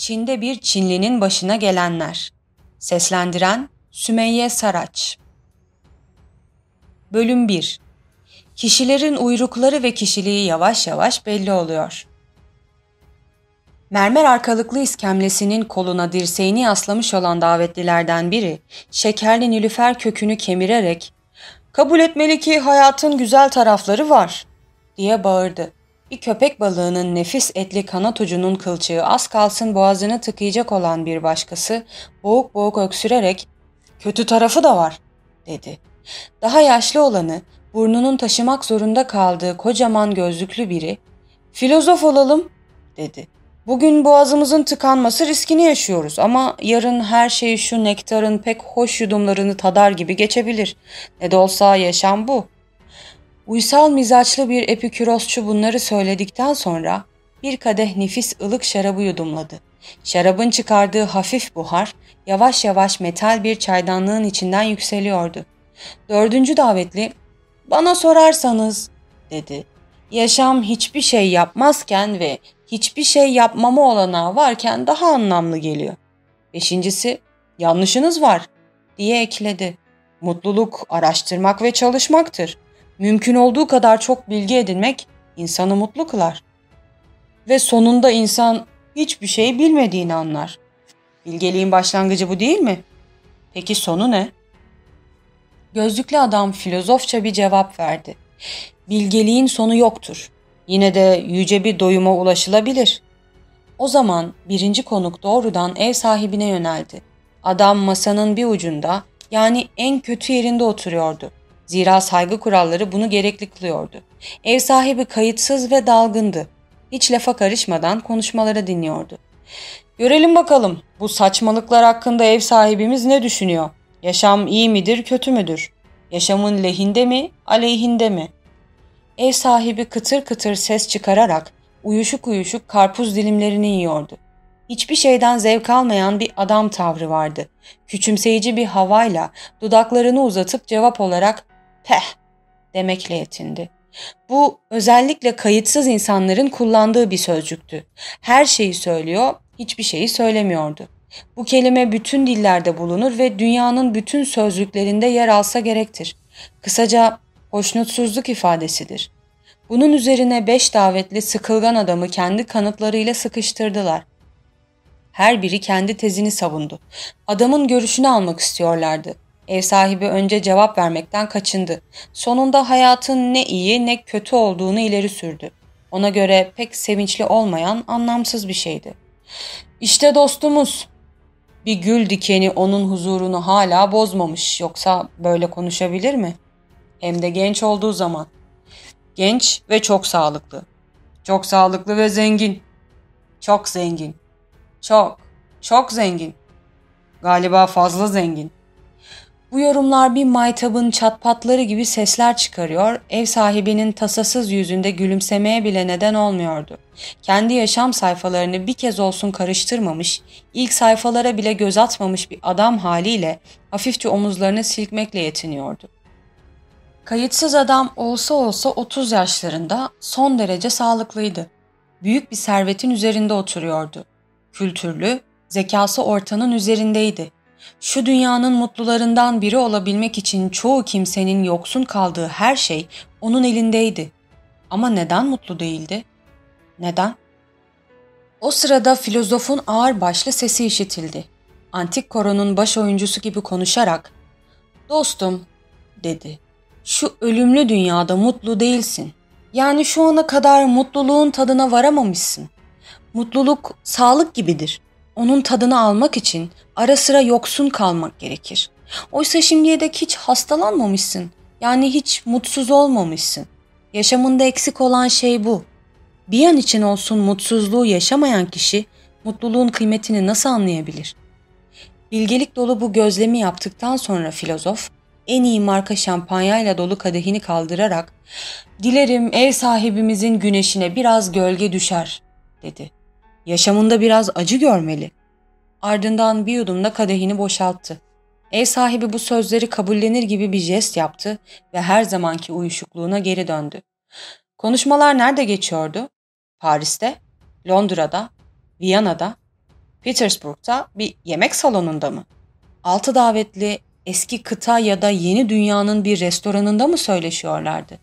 Çin'de bir Çinlinin başına gelenler. Seslendiren Sümeyye Saraç. Bölüm 1 Kişilerin uyrukları ve kişiliği yavaş yavaş belli oluyor. Mermer arkalıklı iskemlesinin koluna dirseğini yaslamış olan davetlilerden biri, şekerli nilüfer kökünü kemirerek ''Kabul etmeli ki hayatın güzel tarafları var.'' diye bağırdı. Bir köpek balığının nefis etli kanat ucunun kılçığı az kalsın boğazını tıkayacak olan bir başkası boğuk boğuk öksürerek ''Kötü tarafı da var.'' dedi. Daha yaşlı olanı burnunun taşımak zorunda kaldığı kocaman gözlüklü biri ''Filozof olalım.'' dedi. Bugün boğazımızın tıkanması riskini yaşıyoruz ama yarın her şey şu nektarın pek hoş yudumlarını tadar gibi geçebilir. Ne de olsa yaşam bu. Uysal mizaçlı bir epikürosçu bunları söyledikten sonra bir kadeh nefis ılık şarabı yudumladı. Şarabın çıkardığı hafif buhar yavaş yavaş metal bir çaydanlığın içinden yükseliyordu. Dördüncü davetli ''Bana sorarsanız'' dedi. ''Yaşam hiçbir şey yapmazken ve hiçbir şey yapmama olanağı varken daha anlamlı geliyor. Beşincisi, yanlışınız var diye ekledi. Mutluluk araştırmak ve çalışmaktır. Mümkün olduğu kadar çok bilgi edinmek insanı mutlu kılar. Ve sonunda insan hiçbir şey bilmediğini anlar. Bilgeliğin başlangıcı bu değil mi? Peki sonu ne? Gözlüklü adam filozofça bir cevap verdi. Bilgeliğin sonu yoktur. Yine de yüce bir doyuma ulaşılabilir. O zaman birinci konuk doğrudan ev sahibine yöneldi. Adam masanın bir ucunda yani en kötü yerinde oturuyordu. Zira saygı kuralları bunu gerekli kılıyordu. Ev sahibi kayıtsız ve dalgındı. Hiç lafa karışmadan konuşmaları dinliyordu. Görelim bakalım bu saçmalıklar hakkında ev sahibimiz ne düşünüyor? Yaşam iyi midir, kötü müdür? Yaşamın lehinde mi, aleyhinde mi?'' Ev sahibi kıtır kıtır ses çıkararak uyuşuk uyuşuk karpuz dilimlerini yiyordu. Hiçbir şeyden zevk almayan bir adam tavrı vardı. Küçümseyici bir havayla dudaklarını uzatıp cevap olarak peh demekle yetindi. Bu özellikle kayıtsız insanların kullandığı bir sözcüktü. Her şeyi söylüyor, hiçbir şeyi söylemiyordu. Bu kelime bütün dillerde bulunur ve dünyanın bütün sözlüklerinde yer alsa gerektir. Kısaca hoşnutsuzluk ifadesidir. Bunun üzerine beş davetli sıkılgan adamı kendi kanıtlarıyla sıkıştırdılar. Her biri kendi tezini savundu. Adamın görüşünü almak istiyorlardı. Ev sahibi önce cevap vermekten kaçındı. Sonunda hayatın ne iyi ne kötü olduğunu ileri sürdü. Ona göre pek sevinçli olmayan anlamsız bir şeydi. İşte dostumuz. Bir gül dikeni onun huzurunu hala bozmamış. Yoksa böyle konuşabilir mi?'' Hem de genç olduğu zaman. Genç ve çok sağlıklı. Çok sağlıklı ve zengin. Çok zengin. Çok, çok zengin. Galiba fazla zengin. Bu yorumlar bir maytabın çatpatları gibi sesler çıkarıyor, ev sahibinin tasasız yüzünde gülümsemeye bile neden olmuyordu. Kendi yaşam sayfalarını bir kez olsun karıştırmamış, ilk sayfalara bile göz atmamış bir adam haliyle hafifçe omuzlarını silkmekle yetiniyordu. Kayıtsız adam olsa olsa 30 yaşlarında son derece sağlıklıydı. Büyük bir servetin üzerinde oturuyordu. Kültürlü, zekası ortanın üzerindeydi. Şu dünyanın mutlularından biri olabilmek için çoğu kimsenin yoksun kaldığı her şey onun elindeydi. Ama neden mutlu değildi? Neden? O sırada filozofun ağır başlı sesi işitildi. Antik koronun baş oyuncusu gibi konuşarak "Dostum," dedi şu ölümlü dünyada mutlu değilsin. Yani şu ana kadar mutluluğun tadına varamamışsın. Mutluluk sağlık gibidir. Onun tadını almak için ara sıra yoksun kalmak gerekir. Oysa şimdiye dek hiç hastalanmamışsın. Yani hiç mutsuz olmamışsın. Yaşamında eksik olan şey bu. Bir an için olsun mutsuzluğu yaşamayan kişi mutluluğun kıymetini nasıl anlayabilir? Bilgelik dolu bu gözlemi yaptıktan sonra filozof, en iyi marka şampanyayla dolu kadehini kaldırarak ''Dilerim ev sahibimizin güneşine biraz gölge düşer.'' dedi. ''Yaşamında biraz acı görmeli.'' Ardından bir yudumda kadehini boşalttı. Ev sahibi bu sözleri kabullenir gibi bir jest yaptı ve her zamanki uyuşukluğuna geri döndü. Konuşmalar nerede geçiyordu? Paris'te, Londra'da, Viyana'da, Petersburg'da bir yemek salonunda mı? Altı davetli eski kıta ya da yeni dünyanın bir restoranında mı söyleşiyorlardı?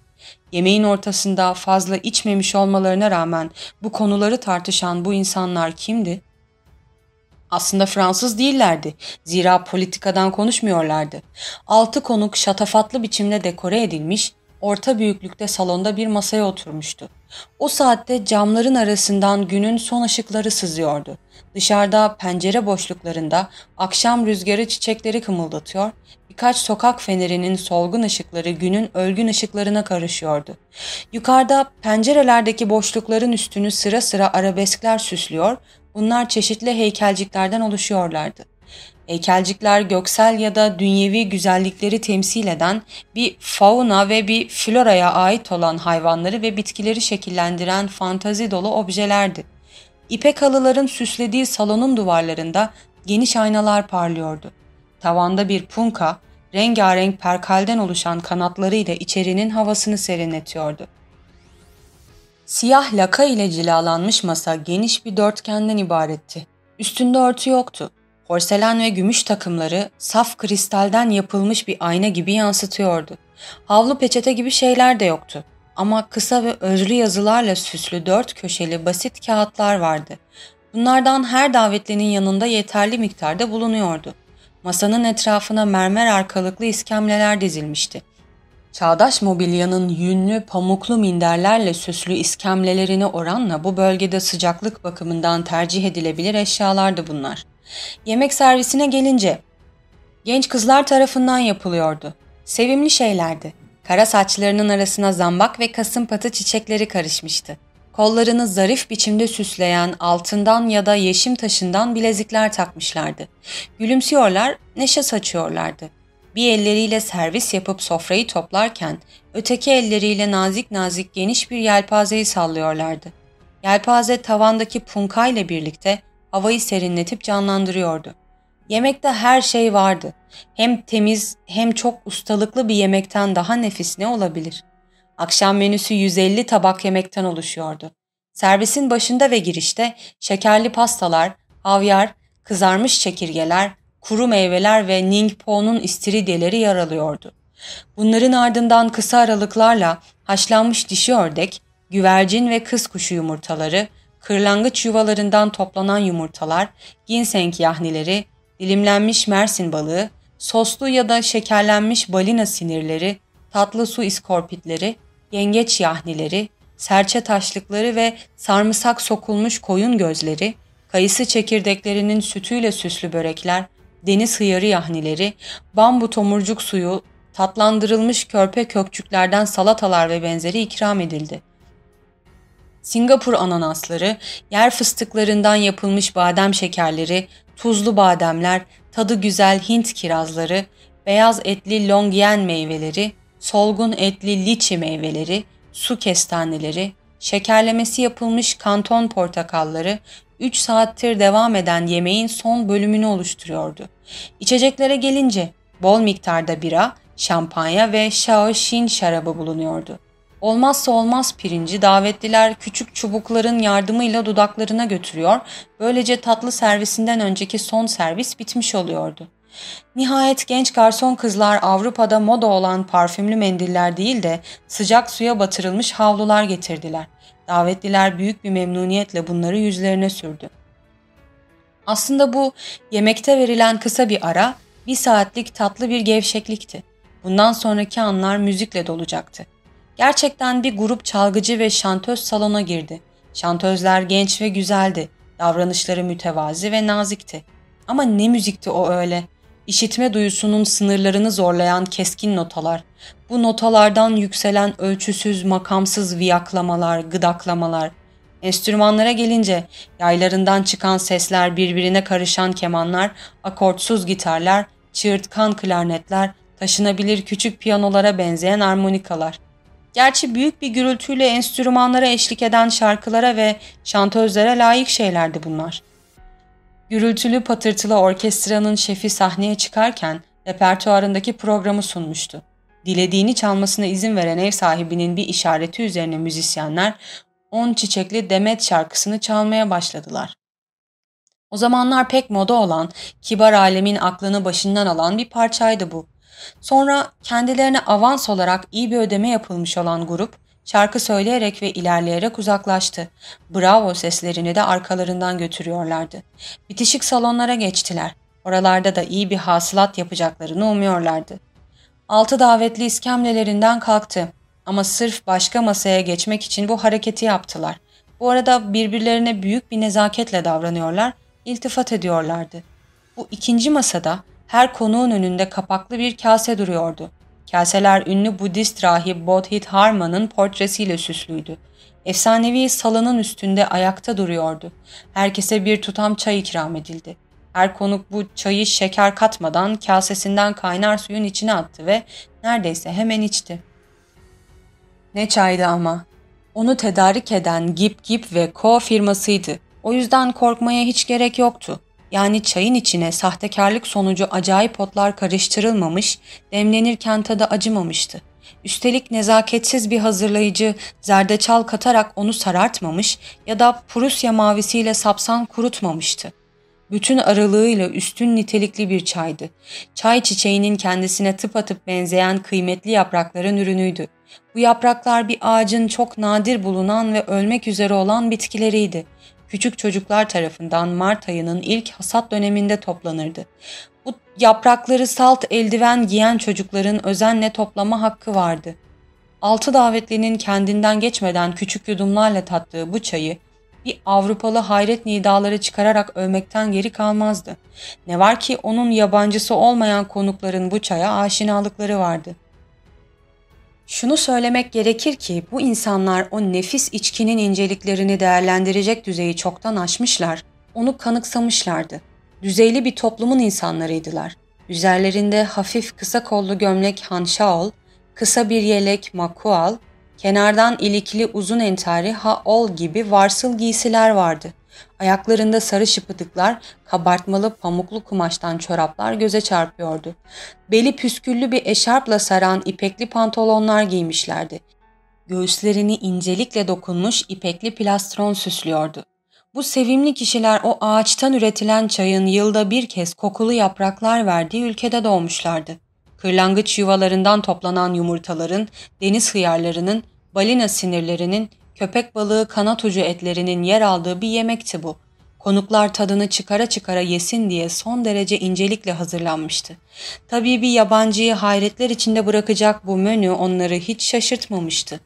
Yemeğin ortasında fazla içmemiş olmalarına rağmen bu konuları tartışan bu insanlar kimdi? Aslında Fransız değillerdi. Zira politikadan konuşmuyorlardı. Altı konuk şatafatlı biçimde dekore edilmiş, orta büyüklükte salonda bir masaya oturmuştu. O saatte camların arasından günün son ışıkları sızıyordu. Dışarıda pencere boşluklarında akşam rüzgarı çiçekleri kımıldatıyor, birkaç sokak fenerinin solgun ışıkları günün ölgün ışıklarına karışıyordu. Yukarıda pencerelerdeki boşlukların üstünü sıra sıra arabeskler süslüyor, bunlar çeşitli heykelciklerden oluşuyorlardı. Heykelcikler göksel ya da dünyevi güzellikleri temsil eden bir fauna ve bir floraya ait olan hayvanları ve bitkileri şekillendiren fantazi dolu objelerdi. İpek halıların süslediği salonun duvarlarında geniş aynalar parlıyordu. Tavanda bir punka, rengarenk perkalden oluşan kanatlarıyla içerinin havasını serinletiyordu. Siyah laka ile cilalanmış masa geniş bir dörtgenden ibaretti. Üstünde örtü yoktu. Porselen ve gümüş takımları saf kristalden yapılmış bir ayna gibi yansıtıyordu. Havlu peçete gibi şeyler de yoktu. Ama kısa ve özlü yazılarla süslü dört köşeli basit kağıtlar vardı. Bunlardan her davetlinin yanında yeterli miktarda bulunuyordu. Masanın etrafına mermer arkalıklı iskemleler dizilmişti. Çağdaş mobilyanın yünlü pamuklu minderlerle süslü iskemlelerine oranla bu bölgede sıcaklık bakımından tercih edilebilir eşyalardı bunlar. Yemek servisine gelince genç kızlar tarafından yapılıyordu. Sevimli şeylerdi. Kara saçlarının arasına zambak ve kasımpatı çiçekleri karışmıştı. Kollarını zarif biçimde süsleyen altından ya da yeşim taşından bilezikler takmışlardı. Gülümsüyorlar, neşe saçıyorlardı. Bir elleriyle servis yapıp sofrayı toplarken öteki elleriyle nazik nazik geniş bir yelpazeyi sallıyorlardı. Yelpaze tavandaki punkayla birlikte havayı serinletip canlandırıyordu. Yemekte her şey vardı. Hem temiz hem çok ustalıklı bir yemekten daha nefis ne olabilir? Akşam menüsü 150 tabak yemekten oluşuyordu. Servisin başında ve girişte şekerli pastalar, havyar, kızarmış çekirgeler, kuru meyveler ve ningpo'nun istiridyeleri yer alıyordu. Bunların ardından kısa aralıklarla haşlanmış dişi ördek, güvercin ve kız kuşu yumurtaları, kırlangıç yuvalarından toplanan yumurtalar, ginseng yahnileri, dilimlenmiş mersin balığı, soslu ya da şekerlenmiş balina sinirleri, tatlı su iskorpitleri, yengeç yahnileri, serçe taşlıkları ve sarımsak sokulmuş koyun gözleri, kayısı çekirdeklerinin sütüyle süslü börekler, deniz hıyarı yahnileri, bambu tomurcuk suyu, tatlandırılmış körpe kökçüklerden salatalar ve benzeri ikram edildi. Singapur ananasları, yer fıstıklarından yapılmış badem şekerleri, tuzlu bademler, tadı güzel Hint kirazları, beyaz etli longyen meyveleri, solgun etli liçi meyveleri, su kestaneleri, şekerlemesi yapılmış kanton portakalları 3 saattir devam eden yemeğin son bölümünü oluşturuyordu. İçeceklere gelince bol miktarda bira, şampanya ve Shaoxin şarabı bulunuyordu. Olmazsa olmaz pirinci davetliler küçük çubukların yardımıyla dudaklarına götürüyor, böylece tatlı servisinden önceki son servis bitmiş oluyordu. Nihayet genç garson kızlar Avrupa'da moda olan parfümlü mendiller değil de sıcak suya batırılmış havlular getirdiler. Davetliler büyük bir memnuniyetle bunları yüzlerine sürdü. Aslında bu yemekte verilen kısa bir ara bir saatlik tatlı bir gevşeklikti. Bundan sonraki anlar müzikle dolacaktı. Gerçekten bir grup çalgıcı ve şantöz salona girdi. Şantözler genç ve güzeldi. Davranışları mütevazi ve nazikti. Ama ne müzikti o öyle. İşitme duyusunun sınırlarını zorlayan keskin notalar. Bu notalardan yükselen ölçüsüz, makamsız viyaklamalar, gıdaklamalar. Enstrümanlara gelince yaylarından çıkan sesler, birbirine karışan kemanlar, akortsuz gitarlar, çığırtkan klarnetler, taşınabilir küçük piyanolara benzeyen armonikalar. Gerçi büyük bir gürültüyle enstrümanlara eşlik eden şarkılara ve şantözlere layık şeylerdi bunlar. Gürültülü patırtılı orkestranın şefi sahneye çıkarken repertuarındaki programı sunmuştu. Dilediğini çalmasına izin veren ev sahibinin bir işareti üzerine müzisyenler On Çiçekli Demet şarkısını çalmaya başladılar. O zamanlar pek moda olan, kibar alemin aklını başından alan bir parçaydı bu. Sonra kendilerine avans olarak iyi bir ödeme yapılmış olan grup, şarkı söyleyerek ve ilerleyerek uzaklaştı. Bravo seslerini de arkalarından götürüyorlardı. Bitişik salonlara geçtiler. Oralarda da iyi bir hasılat yapacaklarını umuyorlardı. Altı davetli iskemlelerinden kalktı. Ama sırf başka masaya geçmek için bu hareketi yaptılar. Bu arada birbirlerine büyük bir nezaketle davranıyorlar, iltifat ediyorlardı. Bu ikinci masada her konuğun önünde kapaklı bir kase duruyordu. Kaseler ünlü Budist rahip Bodhidharma'nın portresiyle süslüydü. Efsanevi salının üstünde ayakta duruyordu. Herkese bir tutam çay ikram edildi. Her konuk bu çayı şeker katmadan kasesinden kaynar suyun içine attı ve neredeyse hemen içti. Ne çaydı ama. Onu tedarik eden Gip Gip ve Co firmasıydı. O yüzden korkmaya hiç gerek yoktu. Yani çayın içine sahtekarlık sonucu acayip otlar karıştırılmamış, demlenirken tadı acımamıştı. Üstelik nezaketsiz bir hazırlayıcı zerdeçal katarak onu sarartmamış ya da Prusya mavisiyle sapsan kurutmamıştı. Bütün aralığıyla üstün nitelikli bir çaydı. Çay çiçeğinin kendisine tıpatıp benzeyen kıymetli yaprakların ürünüydü. Bu yapraklar bir ağacın çok nadir bulunan ve ölmek üzere olan bitkileriydi. Küçük çocuklar tarafından Mart ayının ilk hasat döneminde toplanırdı. Bu yaprakları salt eldiven giyen çocukların özenle toplama hakkı vardı. Altı davetlinin kendinden geçmeden küçük yudumlarla tattığı bu çayı bir Avrupalı hayret nidaları çıkararak övmekten geri kalmazdı. Ne var ki onun yabancısı olmayan konukların bu çaya aşinalıkları vardı. Şunu söylemek gerekir ki bu insanlar o nefis içkinin inceliklerini değerlendirecek düzeyi çoktan aşmışlar, onu kanıksamışlardı. Düzeyli bir toplumun insanlarıydılar. Üzerlerinde hafif kısa kollu gömlek hanşaol, kısa bir yelek makual, Kenardan ilikli uzun entari ha-ol gibi varsıl giysiler vardı. Ayaklarında sarı şıpıdıklar, kabartmalı pamuklu kumaştan çoraplar göze çarpıyordu. Beli püsküllü bir eşarpla saran ipekli pantolonlar giymişlerdi. Göğüslerini incelikle dokunmuş ipekli plastron süslüyordu. Bu sevimli kişiler o ağaçtan üretilen çayın yılda bir kez kokulu yapraklar verdiği ülkede doğmuşlardı. Kırlangıç yuvalarından toplanan yumurtaların, deniz hıyarlarının, balina sinirlerinin, köpek balığı kanat ucu etlerinin yer aldığı bir yemekti bu. Konuklar tadını çıkara çıkara yesin diye son derece incelikle hazırlanmıştı. Tabii bir yabancıyı hayretler içinde bırakacak bu menü onları hiç şaşırtmamıştı.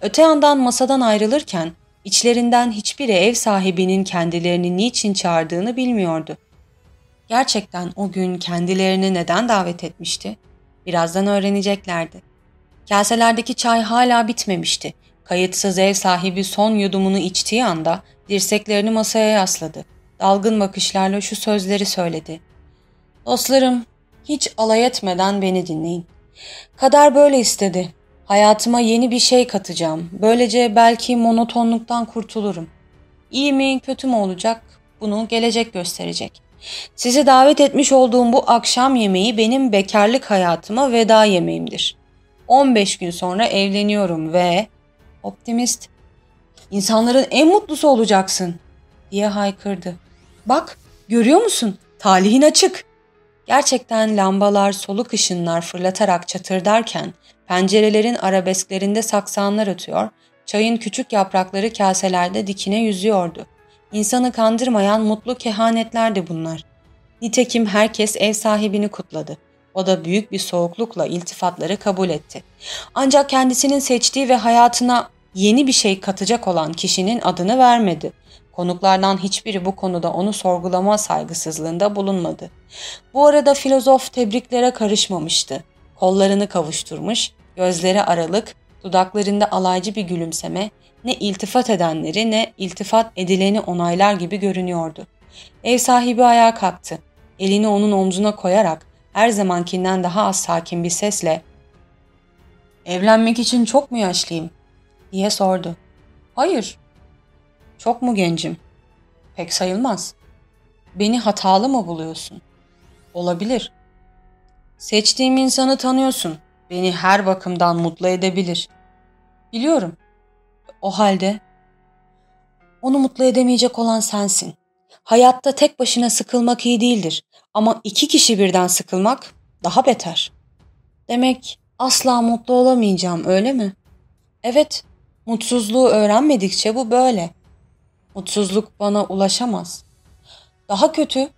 Öte yandan masadan ayrılırken içlerinden hiçbiri ev sahibinin kendilerini niçin çağırdığını bilmiyordu. Gerçekten o gün kendilerini neden davet etmişti? Birazdan öğreneceklerdi. Kaselerdeki çay hala bitmemişti. Kayıtsız ev sahibi son yudumunu içtiği anda dirseklerini masaya yasladı. Dalgın bakışlarla şu sözleri söyledi. Dostlarım, hiç alay etmeden beni dinleyin. Kader böyle istedi. Hayatıma yeni bir şey katacağım. Böylece belki monotonluktan kurtulurum. İyi mi, kötü mü olacak? Bunu gelecek gösterecek. Sizi davet etmiş olduğum bu akşam yemeği benim bekarlık hayatıma veda yemeğimdir. 15 gün sonra evleniyorum ve optimist insanların en mutlusu olacaksın diye haykırdı. Bak görüyor musun? Talihin açık. Gerçekten lambalar soluk ışınlar fırlatarak çatırdarken pencerelerin arabesklerinde saksanlar ötüyor, çayın küçük yaprakları kaselerde dikine yüzüyordu. İnsanı kandırmayan mutlu kehanetlerdi bunlar. Nitekim herkes ev sahibini kutladı. O da büyük bir soğuklukla iltifatları kabul etti. Ancak kendisinin seçtiği ve hayatına yeni bir şey katacak olan kişinin adını vermedi. Konuklardan hiçbiri bu konuda onu sorgulama saygısızlığında bulunmadı. Bu arada filozof tebriklere karışmamıştı. Kollarını kavuşturmuş, gözleri aralık, dudaklarında alaycı bir gülümseme, ne iltifat edenleri ne iltifat edileni onaylar gibi görünüyordu. Ev sahibi ayağa kalktı. Elini onun omzuna koyarak her zamankinden daha az sakin bir sesle ''Evlenmek için çok mu yaşlıyım?'' diye sordu. ''Hayır.'' ''Çok mu gencim?'' ''Pek sayılmaz.'' ''Beni hatalı mı buluyorsun?'' ''Olabilir.'' ''Seçtiğim insanı tanıyorsun. Beni her bakımdan mutlu edebilir.'' ''Biliyorum.'' ''O halde?'' ''Onu mutlu edemeyecek olan sensin. Hayatta tek başına sıkılmak iyi değildir ama iki kişi birden sıkılmak daha beter. Demek asla mutlu olamayacağım öyle mi? Evet, mutsuzluğu öğrenmedikçe bu böyle. Mutsuzluk bana ulaşamaz. Daha kötü,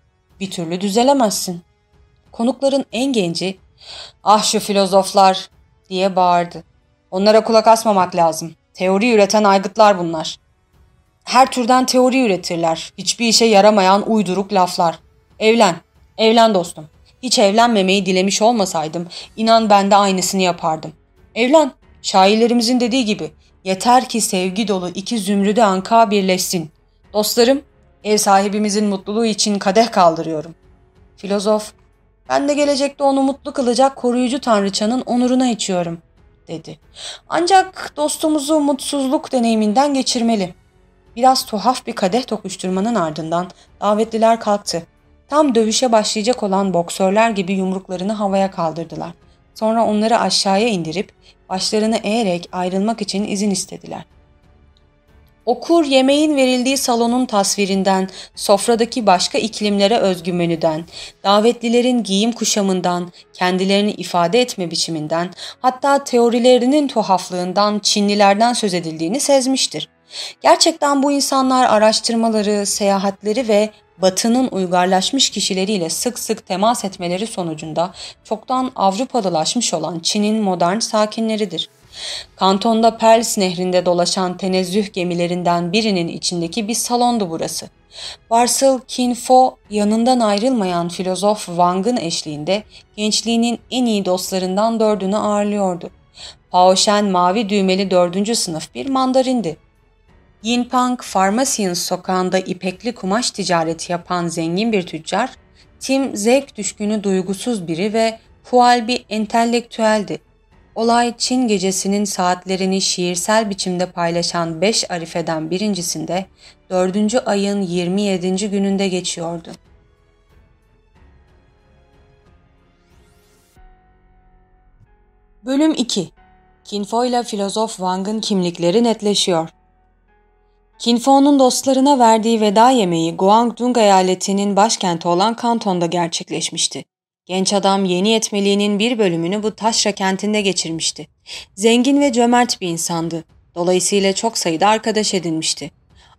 bir türlü düzelemezsin. Konukların en genci, ah şu filozoflar diye bağırdı. Onlara kulak asmamak lazım. Teori üreten aygıtlar bunlar. Her türden teori üretirler. Hiçbir işe yaramayan uyduruk laflar. Evlen, evlen dostum. Hiç evlenmemeyi dilemiş olmasaydım inan ben de aynısını yapardım. Evlen, şairlerimizin dediği gibi. Yeter ki sevgi dolu iki zümrüde anka birleşsin. Dostlarım, ev sahibimizin mutluluğu için kadeh kaldırıyorum. Filozof, ben de gelecekte onu mutlu kılacak koruyucu tanrıçanın onuruna içiyorum, dedi. Ancak dostumuzu mutsuzluk deneyiminden geçirmeli.'' Biraz tuhaf bir kadeh tokuşturmanın ardından davetliler kalktı. Tam dövüşe başlayacak olan boksörler gibi yumruklarını havaya kaldırdılar. Sonra onları aşağıya indirip başlarını eğerek ayrılmak için izin istediler. Okur yemeğin verildiği salonun tasvirinden, sofradaki başka iklimlere özgü menüden, davetlilerin giyim kuşamından, kendilerini ifade etme biçiminden, hatta teorilerinin tuhaflığından Çinlilerden söz edildiğini sezmiştir. Gerçekten bu insanlar araştırmaları, seyahatleri ve Batı'nın uygarlaşmış kişileriyle sık sık temas etmeleri sonucunda çoktan Avrupalılaşmış olan Çin'in modern sakinleridir. Kantonda Perls nehrinde dolaşan tenezzüh gemilerinden birinin içindeki bir salondu burası. Varsıl Kinfo yanından ayrılmayan filozof Wang'ın eşliğinde gençliğinin en iyi dostlarından dördünü ağırlıyordu. Pao Shen mavi düğmeli dördüncü sınıf bir mandarindi. Yinpang Pharmacians sokağında ipekli kumaş ticareti yapan zengin bir tüccar, Tim zevk düşkünü duygusuz biri ve Hual bir entelektüeldi. Olay Çin gecesinin saatlerini şiirsel biçimde paylaşan beş arifeden birincisinde dördüncü ayın 27. gününde geçiyordu. Bölüm 2 Kinfo ile filozof Wang'ın kimlikleri netleşiyor. Kinfo'nun dostlarına verdiği veda yemeği Guangdong eyaletinin başkenti olan Kanton'da gerçekleşmişti. Genç adam yeni yetmeliğinin bir bölümünü bu taşra kentinde geçirmişti. Zengin ve cömert bir insandı. Dolayısıyla çok sayıda arkadaş edinmişti.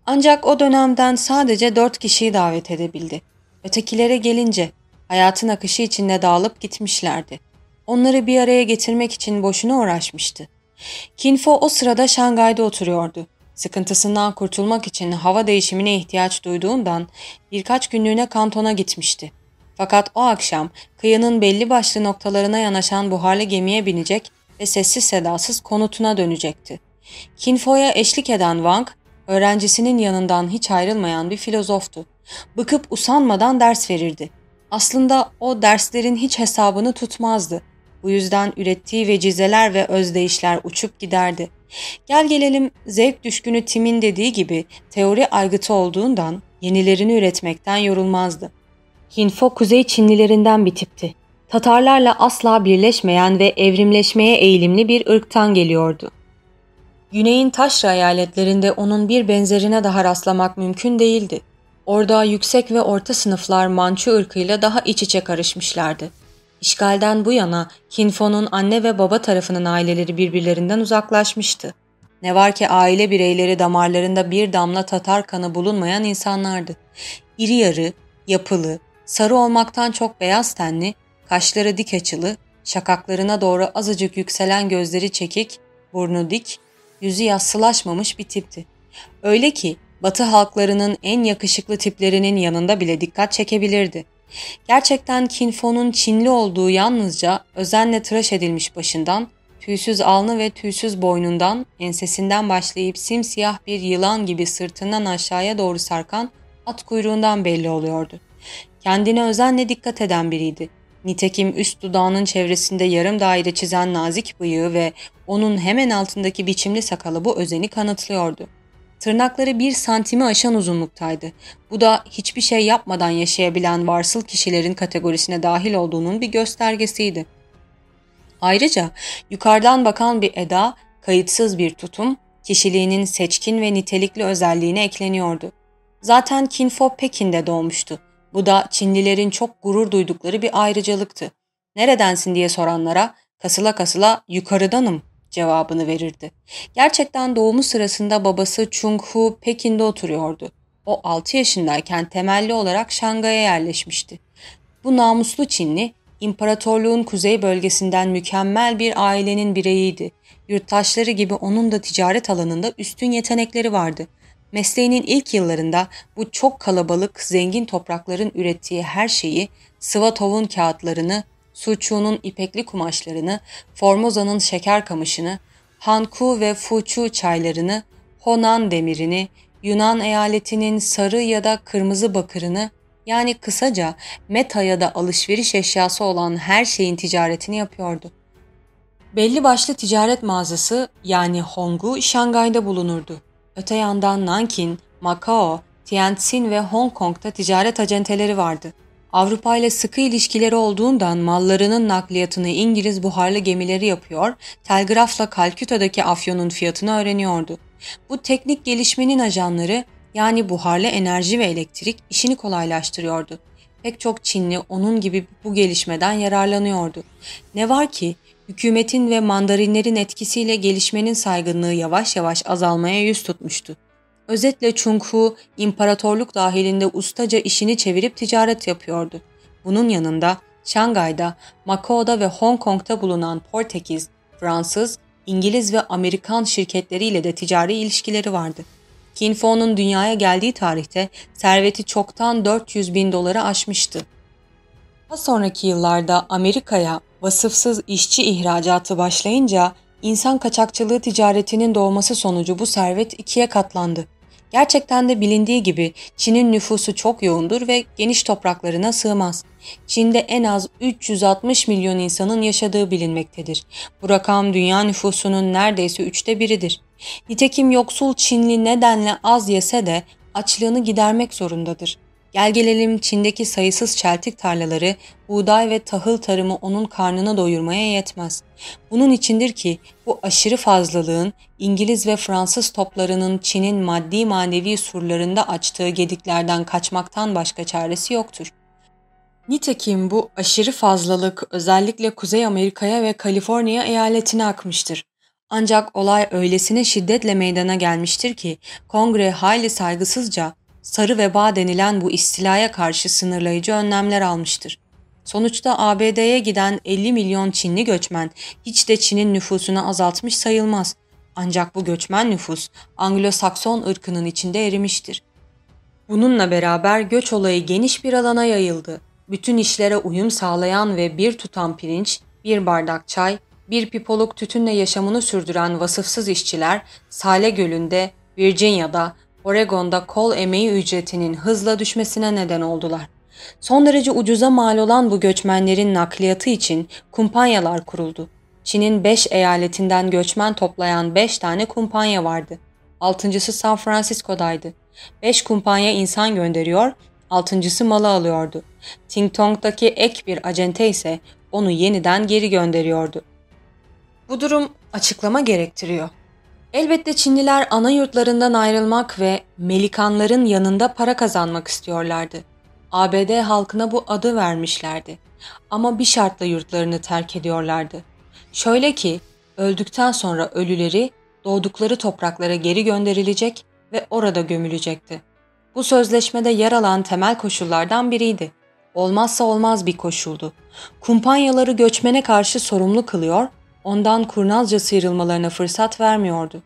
Ancak o dönemden sadece dört kişiyi davet edebildi. Ötekilere gelince hayatın akışı içinde dağılıp gitmişlerdi. Onları bir araya getirmek için boşuna uğraşmıştı. Kinfo o sırada Şangay'da oturuyordu. Sıkıntısından kurtulmak için hava değişimine ihtiyaç duyduğundan birkaç günlüğüne kantona gitmişti. Fakat o akşam kıyının belli başlı noktalarına yanaşan buharlı gemiye binecek ve sessiz sedasız konutuna dönecekti. Kinfo'ya eşlik eden Wang, öğrencisinin yanından hiç ayrılmayan bir filozoftu. Bıkıp usanmadan ders verirdi. Aslında o derslerin hiç hesabını tutmazdı. Bu yüzden ürettiği vecizeler ve özdeyişler uçup giderdi. Gel gelelim zevk düşkünü Tim'in dediği gibi teori aygıtı olduğundan yenilerini üretmekten yorulmazdı. Hinfo Kuzey Çinlilerinden bir tipti. Tatarlarla asla birleşmeyen ve evrimleşmeye eğilimli bir ırktan geliyordu. Güney'in taşra eyaletlerinde onun bir benzerine daha rastlamak mümkün değildi. Orada yüksek ve orta sınıflar Mançu ırkıyla daha iç içe karışmışlardı. İşgalden bu yana Kinfo'nun anne ve baba tarafının aileleri birbirlerinden uzaklaşmıştı. Ne var ki aile bireyleri damarlarında bir damla Tatar kanı bulunmayan insanlardı. İri yarı, yapılı, sarı olmaktan çok beyaz tenli, kaşları dik açılı, şakaklarına doğru azıcık yükselen gözleri çekik, burnu dik, yüzü yassılaşmamış bir tipti. Öyle ki Batı halklarının en yakışıklı tiplerinin yanında bile dikkat çekebilirdi. Gerçekten Kinfo'nun Çinli olduğu yalnızca özenle tıraş edilmiş başından tüysüz alnı ve tüysüz boynundan, ensesinden başlayıp simsiyah bir yılan gibi sırtından aşağıya doğru sarkan at kuyruğundan belli oluyordu. Kendine özenle dikkat eden biriydi. Nitekim üst dudağının çevresinde yarım daire çizen nazik bıyığı ve onun hemen altındaki biçimli sakalı bu özeni kanıtlıyordu. Tırnakları bir santimi aşan uzunluktaydı. Bu da hiçbir şey yapmadan yaşayabilen varsıl kişilerin kategorisine dahil olduğunun bir göstergesiydi. Ayrıca yukarıdan bakan bir eda, kayıtsız bir tutum, kişiliğinin seçkin ve nitelikli özelliğine ekleniyordu. Zaten Kinfo Pekin'de doğmuştu. Bu da Çinlilerin çok gurur duydukları bir ayrıcalıktı. Neredensin diye soranlara kasıla kasıla yukarıdanım cevabını verirdi. Gerçekten doğumu sırasında babası Chung Hu Pekin'de oturuyordu. O 6 yaşındayken temelli olarak Şangay'a yerleşmişti. Bu namuslu Çinli, imparatorluğun kuzey bölgesinden mükemmel bir ailenin bireyiydi. Yurttaşları gibi onun da ticaret alanında üstün yetenekleri vardı. Mesleğinin ilk yıllarında bu çok kalabalık, zengin toprakların ürettiği her şeyi, Svatov'un kağıtlarını, Suçu'nun ipekli kumaşlarını, Formoza'nın şeker kamışını, Hanku ve Fuçu çaylarını, Honan demirini, Yunan eyaletinin sarı ya da kırmızı bakırını, yani kısaca meta ya da alışveriş eşyası olan her şeyin ticaretini yapıyordu. Belli başlı ticaret mağazası yani Hong'u Şangay'da bulunurdu. Öte yandan Nankin, Macao, Tianjin ve Hong Kong'da ticaret acenteleri vardı. Avrupa ile sıkı ilişkileri olduğundan mallarının nakliyatını İngiliz buharlı gemileri yapıyor, telgrafla Kalküta'daki afyonun fiyatını öğreniyordu. Bu teknik gelişmenin ajanları yani buharlı enerji ve elektrik işini kolaylaştırıyordu. Pek çok Çinli onun gibi bu gelişmeden yararlanıyordu. Ne var ki hükümetin ve mandarinlerin etkisiyle gelişmenin saygınlığı yavaş yavaş azalmaya yüz tutmuştu. Özetle Chung Hu, imparatorluk dahilinde ustaca işini çevirip ticaret yapıyordu. Bunun yanında Şangay'da, Macao'da ve Hong Kong'da bulunan Portekiz, Fransız, İngiliz ve Amerikan şirketleriyle de ticari ilişkileri vardı. Kinfo'nun dünyaya geldiği tarihte serveti çoktan 400 bin doları aşmıştı. Daha sonraki yıllarda Amerika'ya vasıfsız işçi ihracatı başlayınca insan kaçakçılığı ticaretinin doğması sonucu bu servet ikiye katlandı. Gerçekten de bilindiği gibi Çin'in nüfusu çok yoğundur ve geniş topraklarına sığmaz. Çin'de en az 360 milyon insanın yaşadığı bilinmektedir. Bu rakam dünya nüfusunun neredeyse üçte biridir. Nitekim yoksul Çinli nedenle az yese de açlığını gidermek zorundadır. Gel gelelim Çin'deki sayısız çeltik tarlaları, buğday ve tahıl tarımı onun karnını doyurmaya yetmez. Bunun içindir ki bu aşırı fazlalığın İngiliz ve Fransız toplarının Çin'in maddi manevi surlarında açtığı gediklerden kaçmaktan başka çaresi yoktur. Nitekim bu aşırı fazlalık özellikle Kuzey Amerika'ya ve Kaliforniya eyaletine akmıştır. Ancak olay öylesine şiddetle meydana gelmiştir ki kongre hayli saygısızca sarı veba denilen bu istilaya karşı sınırlayıcı önlemler almıştır. Sonuçta ABD'ye giden 50 milyon Çinli göçmen hiç de Çin'in nüfusunu azaltmış sayılmaz. Ancak bu göçmen nüfus Anglo-Sakson ırkının içinde erimiştir. Bununla beraber göç olayı geniş bir alana yayıldı. Bütün işlere uyum sağlayan ve bir tutam pirinç, bir bardak çay, bir pipoluk tütünle yaşamını sürdüren vasıfsız işçiler Sale Gölü'nde, Virginia'da, Oregon'da kol emeği ücretinin hızla düşmesine neden oldular. Son derece ucuza mal olan bu göçmenlerin nakliyatı için kumpanyalar kuruldu. Çin'in 5 eyaletinden göçmen toplayan 5 tane kumpanya vardı. Altıncısı San Francisco'daydı. 5 kumpanya insan gönderiyor, altıncısı malı alıyordu. Ting Tong'daki ek bir acente ise onu yeniden geri gönderiyordu. Bu durum açıklama gerektiriyor. Elbette Çinliler ana yurtlarından ayrılmak ve Melikanların yanında para kazanmak istiyorlardı. ABD halkına bu adı vermişlerdi. Ama bir şartla yurtlarını terk ediyorlardı. Şöyle ki, öldükten sonra ölüleri doğdukları topraklara geri gönderilecek ve orada gömülecekti. Bu sözleşmede yer alan temel koşullardan biriydi. Olmazsa olmaz bir koşuldu. Kumpanyaları göçmene karşı sorumlu kılıyor ondan kurnazca sıyrılmalarına fırsat vermiyordu.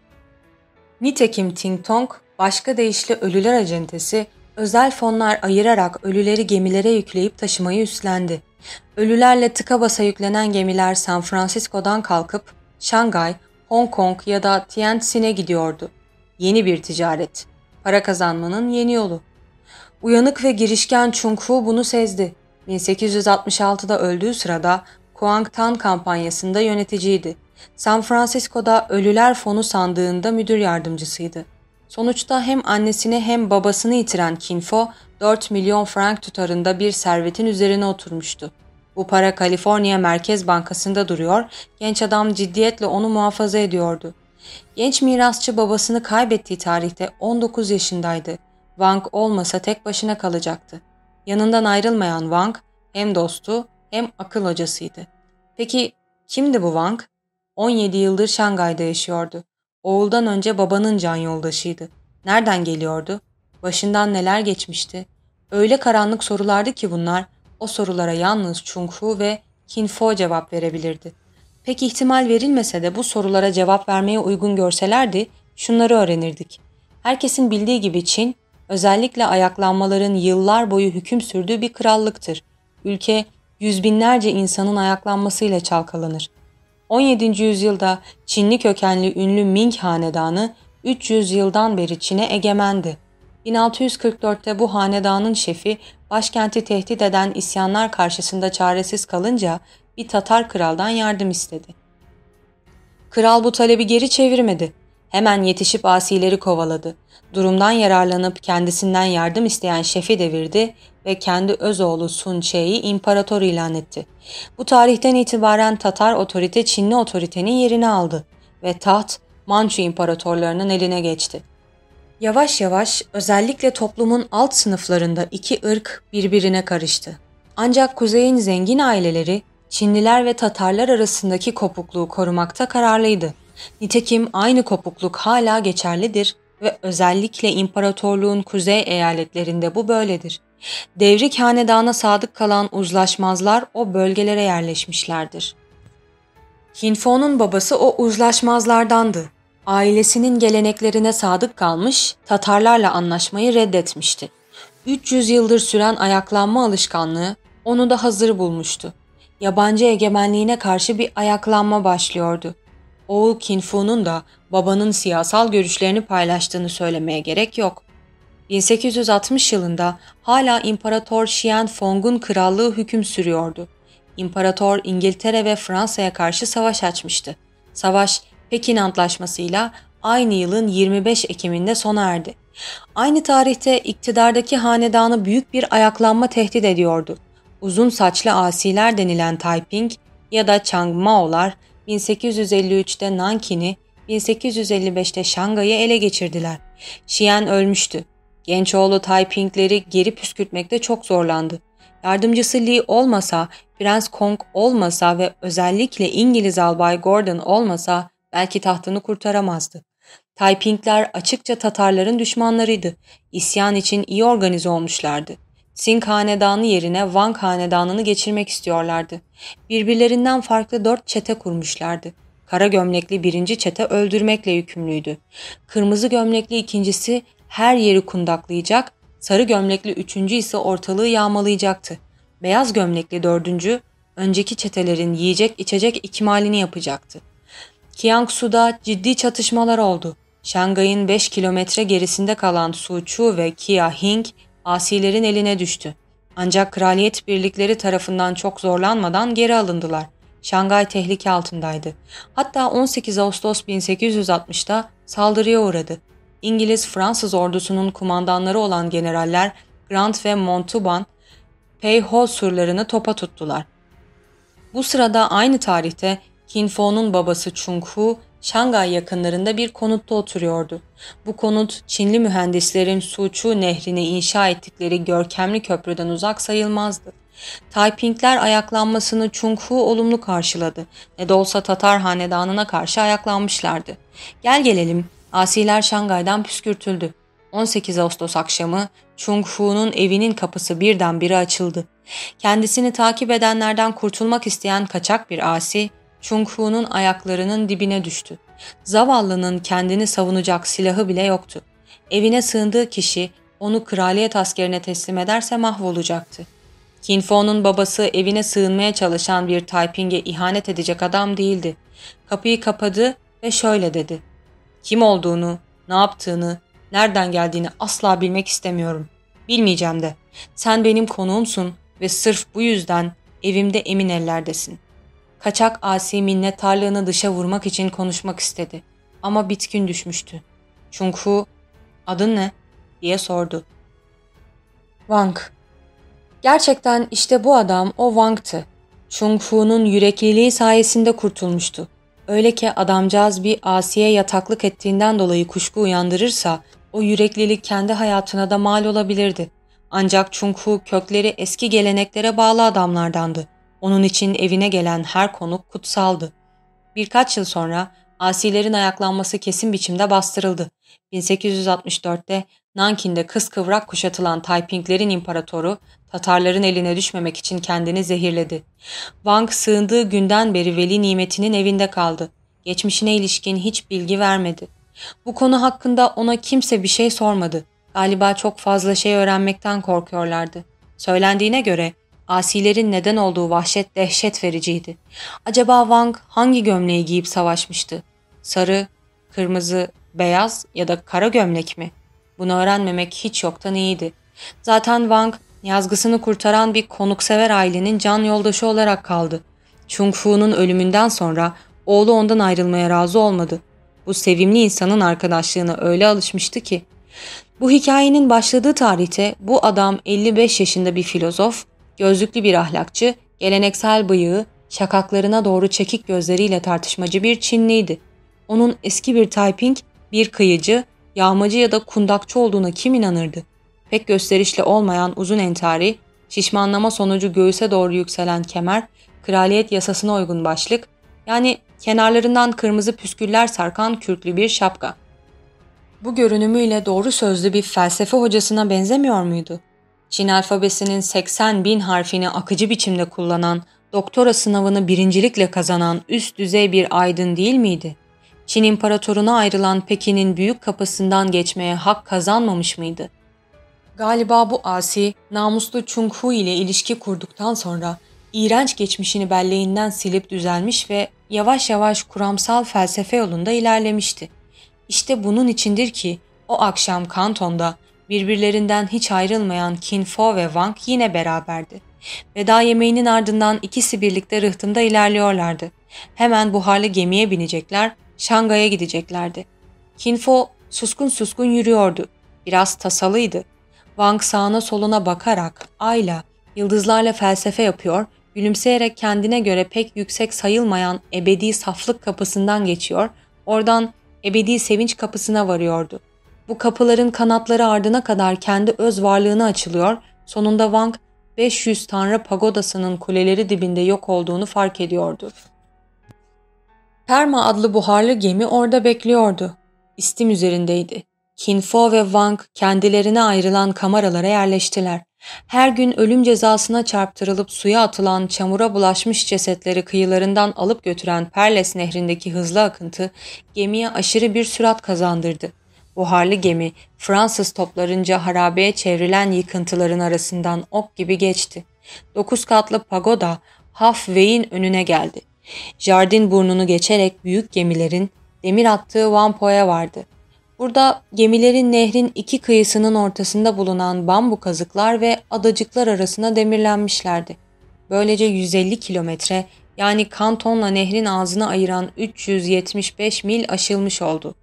Nitekim Ting Tong, başka deyişle ölüler acentesi, özel fonlar ayırarak ölüleri gemilere yükleyip taşımayı üstlendi. Ölülerle tıka basa yüklenen gemiler San Francisco'dan kalkıp Şangay, Hong Kong ya da Tianjin'e gidiyordu. Yeni bir ticaret. Para kazanmanın yeni yolu. Uyanık ve girişken Chung Fu bunu sezdi. 1866'da öldüğü sırada Kuangtan kampanyasında yöneticiydi. San Francisco'da Ölüler Fonu sandığında müdür yardımcısıydı. Sonuçta hem annesini hem babasını yitiren Kinfo 4 milyon frank tutarında bir servetin üzerine oturmuştu. Bu para Kaliforniya Merkez Bankası'nda duruyor, genç adam ciddiyetle onu muhafaza ediyordu. Genç mirasçı babasını kaybettiği tarihte 19 yaşındaydı. Wang olmasa tek başına kalacaktı. Yanından ayrılmayan Wang hem dostu hem akıl hocasıydı. Peki kimdi bu Wang? 17 yıldır Şangay'da yaşıyordu. Oğuldan önce babanın can yoldaşıydı. Nereden geliyordu? Başından neler geçmişti? Öyle karanlık sorulardı ki bunlar, o sorulara yalnız Chung Fu ve Kin Fo cevap verebilirdi. Pek ihtimal verilmese de bu sorulara cevap vermeye uygun görselerdi, şunları öğrenirdik. Herkesin bildiği gibi Çin, özellikle ayaklanmaların yıllar boyu hüküm sürdüğü bir krallıktır. Ülke, yüz binlerce insanın ayaklanmasıyla çalkalanır. 17. yüzyılda Çinli kökenli ünlü Ming Hanedanı 300 yıldan beri Çin'e egemendi. 1644'te bu hanedanın şefi başkenti tehdit eden isyanlar karşısında çaresiz kalınca bir Tatar kraldan yardım istedi. Kral bu talebi geri çevirmedi. Hemen yetişip asileri kovaladı. Durumdan yararlanıp kendisinden yardım isteyen şefi devirdi ve kendi öz oğlu Sun Che'yi imparator ilan etti. Bu tarihten itibaren Tatar otorite Çinli otoritenin yerini aldı ve taht Mançu imparatorlarının eline geçti. Yavaş yavaş özellikle toplumun alt sınıflarında iki ırk birbirine karıştı. Ancak kuzeyin zengin aileleri Çinliler ve Tatarlar arasındaki kopukluğu korumakta kararlıydı. Nitekim aynı kopukluk hala geçerlidir ve özellikle imparatorluğun kuzey eyaletlerinde bu böyledir. Devrik hanedana sadık kalan uzlaşmazlar o bölgelere yerleşmişlerdir. Kinfo'nun babası o uzlaşmazlardandı. Ailesinin geleneklerine sadık kalmış, Tatarlarla anlaşmayı reddetmişti. 300 yıldır süren ayaklanma alışkanlığı onu da hazır bulmuştu. Yabancı egemenliğine karşı bir ayaklanma başlıyordu. Oğul Kinfu'nun da babanın siyasal görüşlerini paylaştığını söylemeye gerek yok. 1860 yılında hala İmparator Xianfong'un krallığı hüküm sürüyordu. İmparator İngiltere ve Fransa'ya karşı savaş açmıştı. Savaş Pekin Antlaşması'yla aynı yılın 25 Ekim'inde sona erdi. Aynı tarihte iktidardaki hanedanı büyük bir ayaklanma tehdit ediyordu. Uzun saçlı asiler denilen Taiping ya da Chang Mao'lar 1853'te Nankin'i, 1855'te Şangay'ı ele geçirdiler. Xian ölmüştü. Genç oğlu Taiping'leri geri püskürtmekte çok zorlandı. Yardımcısı Lee olmasa, Prens Kong olmasa ve özellikle İngiliz albay Gordon olmasa belki tahtını kurtaramazdı. Taipingler açıkça Tatarların düşmanlarıydı. İsyan için iyi organize olmuşlardı. Sing hanedanı yerine Wang hanedanını geçirmek istiyorlardı. Birbirlerinden farklı dört çete kurmuşlardı. Kara gömlekli birinci çete öldürmekle yükümlüydü. Kırmızı gömlekli ikincisi her yeri kundaklayacak, sarı gömlekli üçüncü ise ortalığı yağmalayacaktı. Beyaz gömlekli dördüncü, önceki çetelerin yiyecek içecek ikmalini yapacaktı. Kiangsu'da ciddi çatışmalar oldu. Şangay'ın 5 kilometre gerisinde kalan Su Chu ve Kia Hing asilerin eline düştü. Ancak kraliyet birlikleri tarafından çok zorlanmadan geri alındılar. Şangay tehlike altındaydı. Hatta 18 Ağustos 1860'da saldırıya uğradı. İngiliz-Fransız ordusunun kumandanları olan generaller Grant ve Montauban, Peyho surlarını topa tuttular. Bu sırada aynı tarihte Kin Fo'nun babası Chung Hu, Şangay yakınlarında bir konutta oturuyordu. Bu konut Çinli mühendislerin Suçu nehrini inşa ettikleri görkemli köprüden uzak sayılmazdı. Taipingler ayaklanmasını Chung Hu olumlu karşıladı. Ne de olsa Tatar hanedanına karşı ayaklanmışlardı. Gel gelelim, asiler Şangay'dan püskürtüldü. 18 Ağustos akşamı Chung Hu'nun evinin kapısı birdenbire açıldı. Kendisini takip edenlerden kurtulmak isteyen kaçak bir asi, Chung Hu'nun ayaklarının dibine düştü. Zavallının kendini savunacak silahı bile yoktu. Evine sığındığı kişi onu kraliyet askerine teslim ederse mahvolacaktı. Kinfo'nun babası evine sığınmaya çalışan bir Taiping'e ihanet edecek adam değildi. Kapıyı kapadı ve şöyle dedi. Kim olduğunu, ne yaptığını, nereden geldiğini asla bilmek istemiyorum. Bilmeyeceğim de. Sen benim konuğumsun ve sırf bu yüzden evimde emin ellerdesin. Kaçak asi minnettarlığını dışa vurmak için konuşmak istedi. Ama bitkin düşmüştü. Chunghu, adın ne? diye sordu. Wang. Gerçekten işte bu adam o Wang'tı. Chunghu'nun yürekliliği sayesinde kurtulmuştu. Öyle ki adamcağız bir asiye yataklık ettiğinden dolayı kuşku uyandırırsa o yüreklilik kendi hayatına da mal olabilirdi. Ancak Chunghu kökleri eski geleneklere bağlı adamlardandı. Onun için evine gelen her konuk kutsaldı. Birkaç yıl sonra asilerin ayaklanması kesin biçimde bastırıldı. 1864'te Nankin'de kıskıvrak kuşatılan Taipinglerin imparatoru Tatarların eline düşmemek için kendini zehirledi. Wang sığındığı günden beri veli nimetinin evinde kaldı. Geçmişine ilişkin hiç bilgi vermedi. Bu konu hakkında ona kimse bir şey sormadı. Galiba çok fazla şey öğrenmekten korkuyorlardı. Söylendiğine göre asilerin neden olduğu vahşet dehşet vericiydi. Acaba Wang hangi gömleği giyip savaşmıştı? Sarı, kırmızı, beyaz ya da kara gömlek mi? Bunu öğrenmemek hiç yoktan iyiydi. Zaten Wang yazgısını kurtaran bir konuksever ailenin can yoldaşı olarak kaldı. Chung Fu'nun ölümünden sonra oğlu ondan ayrılmaya razı olmadı. Bu sevimli insanın arkadaşlığına öyle alışmıştı ki. Bu hikayenin başladığı tarihte bu adam 55 yaşında bir filozof, gözlüklü bir ahlakçı, geleneksel bıyığı, şakaklarına doğru çekik gözleriyle tartışmacı bir Çinliydi. Onun eski bir Taiping, bir kıyıcı, yağmacı ya da kundakçı olduğuna kim inanırdı? Pek gösterişli olmayan uzun entari, şişmanlama sonucu göğüse doğru yükselen kemer, kraliyet yasasına uygun başlık, yani kenarlarından kırmızı püsküller sarkan kürklü bir şapka. Bu görünümüyle doğru sözlü bir felsefe hocasına benzemiyor muydu? Çin alfabesinin 80 bin harfini akıcı biçimde kullanan, doktora sınavını birincilikle kazanan üst düzey bir aydın değil miydi? Çin imparatoruna ayrılan Pekin'in büyük kapısından geçmeye hak kazanmamış mıydı? Galiba bu asi, namuslu Chung Hu ile ilişki kurduktan sonra iğrenç geçmişini belleğinden silip düzelmiş ve yavaş yavaş kuramsal felsefe yolunda ilerlemişti. İşte bunun içindir ki o akşam kantonda birbirlerinden hiç ayrılmayan Kin Fo ve Wang yine beraberdi. Veda yemeğinin ardından ikisi birlikte rıhtımda ilerliyorlardı. Hemen buharlı gemiye binecekler, Şangay'a gideceklerdi. Kin Fo suskun suskun yürüyordu. Biraz tasalıydı. Wang sağına soluna bakarak ayla, yıldızlarla felsefe yapıyor, gülümseyerek kendine göre pek yüksek sayılmayan ebedi saflık kapısından geçiyor, oradan ebedi sevinç kapısına varıyordu. Bu kapıların kanatları ardına kadar kendi öz varlığını açılıyor, sonunda Wang 500 Tanrı pagodasının kuleleri dibinde yok olduğunu fark ediyordu. Perma adlı buharlı gemi orada bekliyordu. İstim üzerindeydi. Kinfo ve Wang kendilerine ayrılan kameralara yerleştiler. Her gün ölüm cezasına çarptırılıp suya atılan çamura bulaşmış cesetleri kıyılarından alıp götüren Perles nehrindeki hızlı akıntı gemiye aşırı bir sürat kazandırdı. Buharlı gemi Fransız toplarınca harabeye çevrilen yıkıntıların arasından ok gibi geçti. Dokuz katlı pagoda Halfway'in önüne geldi. Jardin burnunu geçerek büyük gemilerin demir attığı Wampo'ya vardı. Burada gemilerin nehrin iki kıyısının ortasında bulunan bambu kazıklar ve adacıklar arasına demirlenmişlerdi. Böylece 150 kilometre yani kantonla nehrin ağzını ayıran 375 mil aşılmış oldu.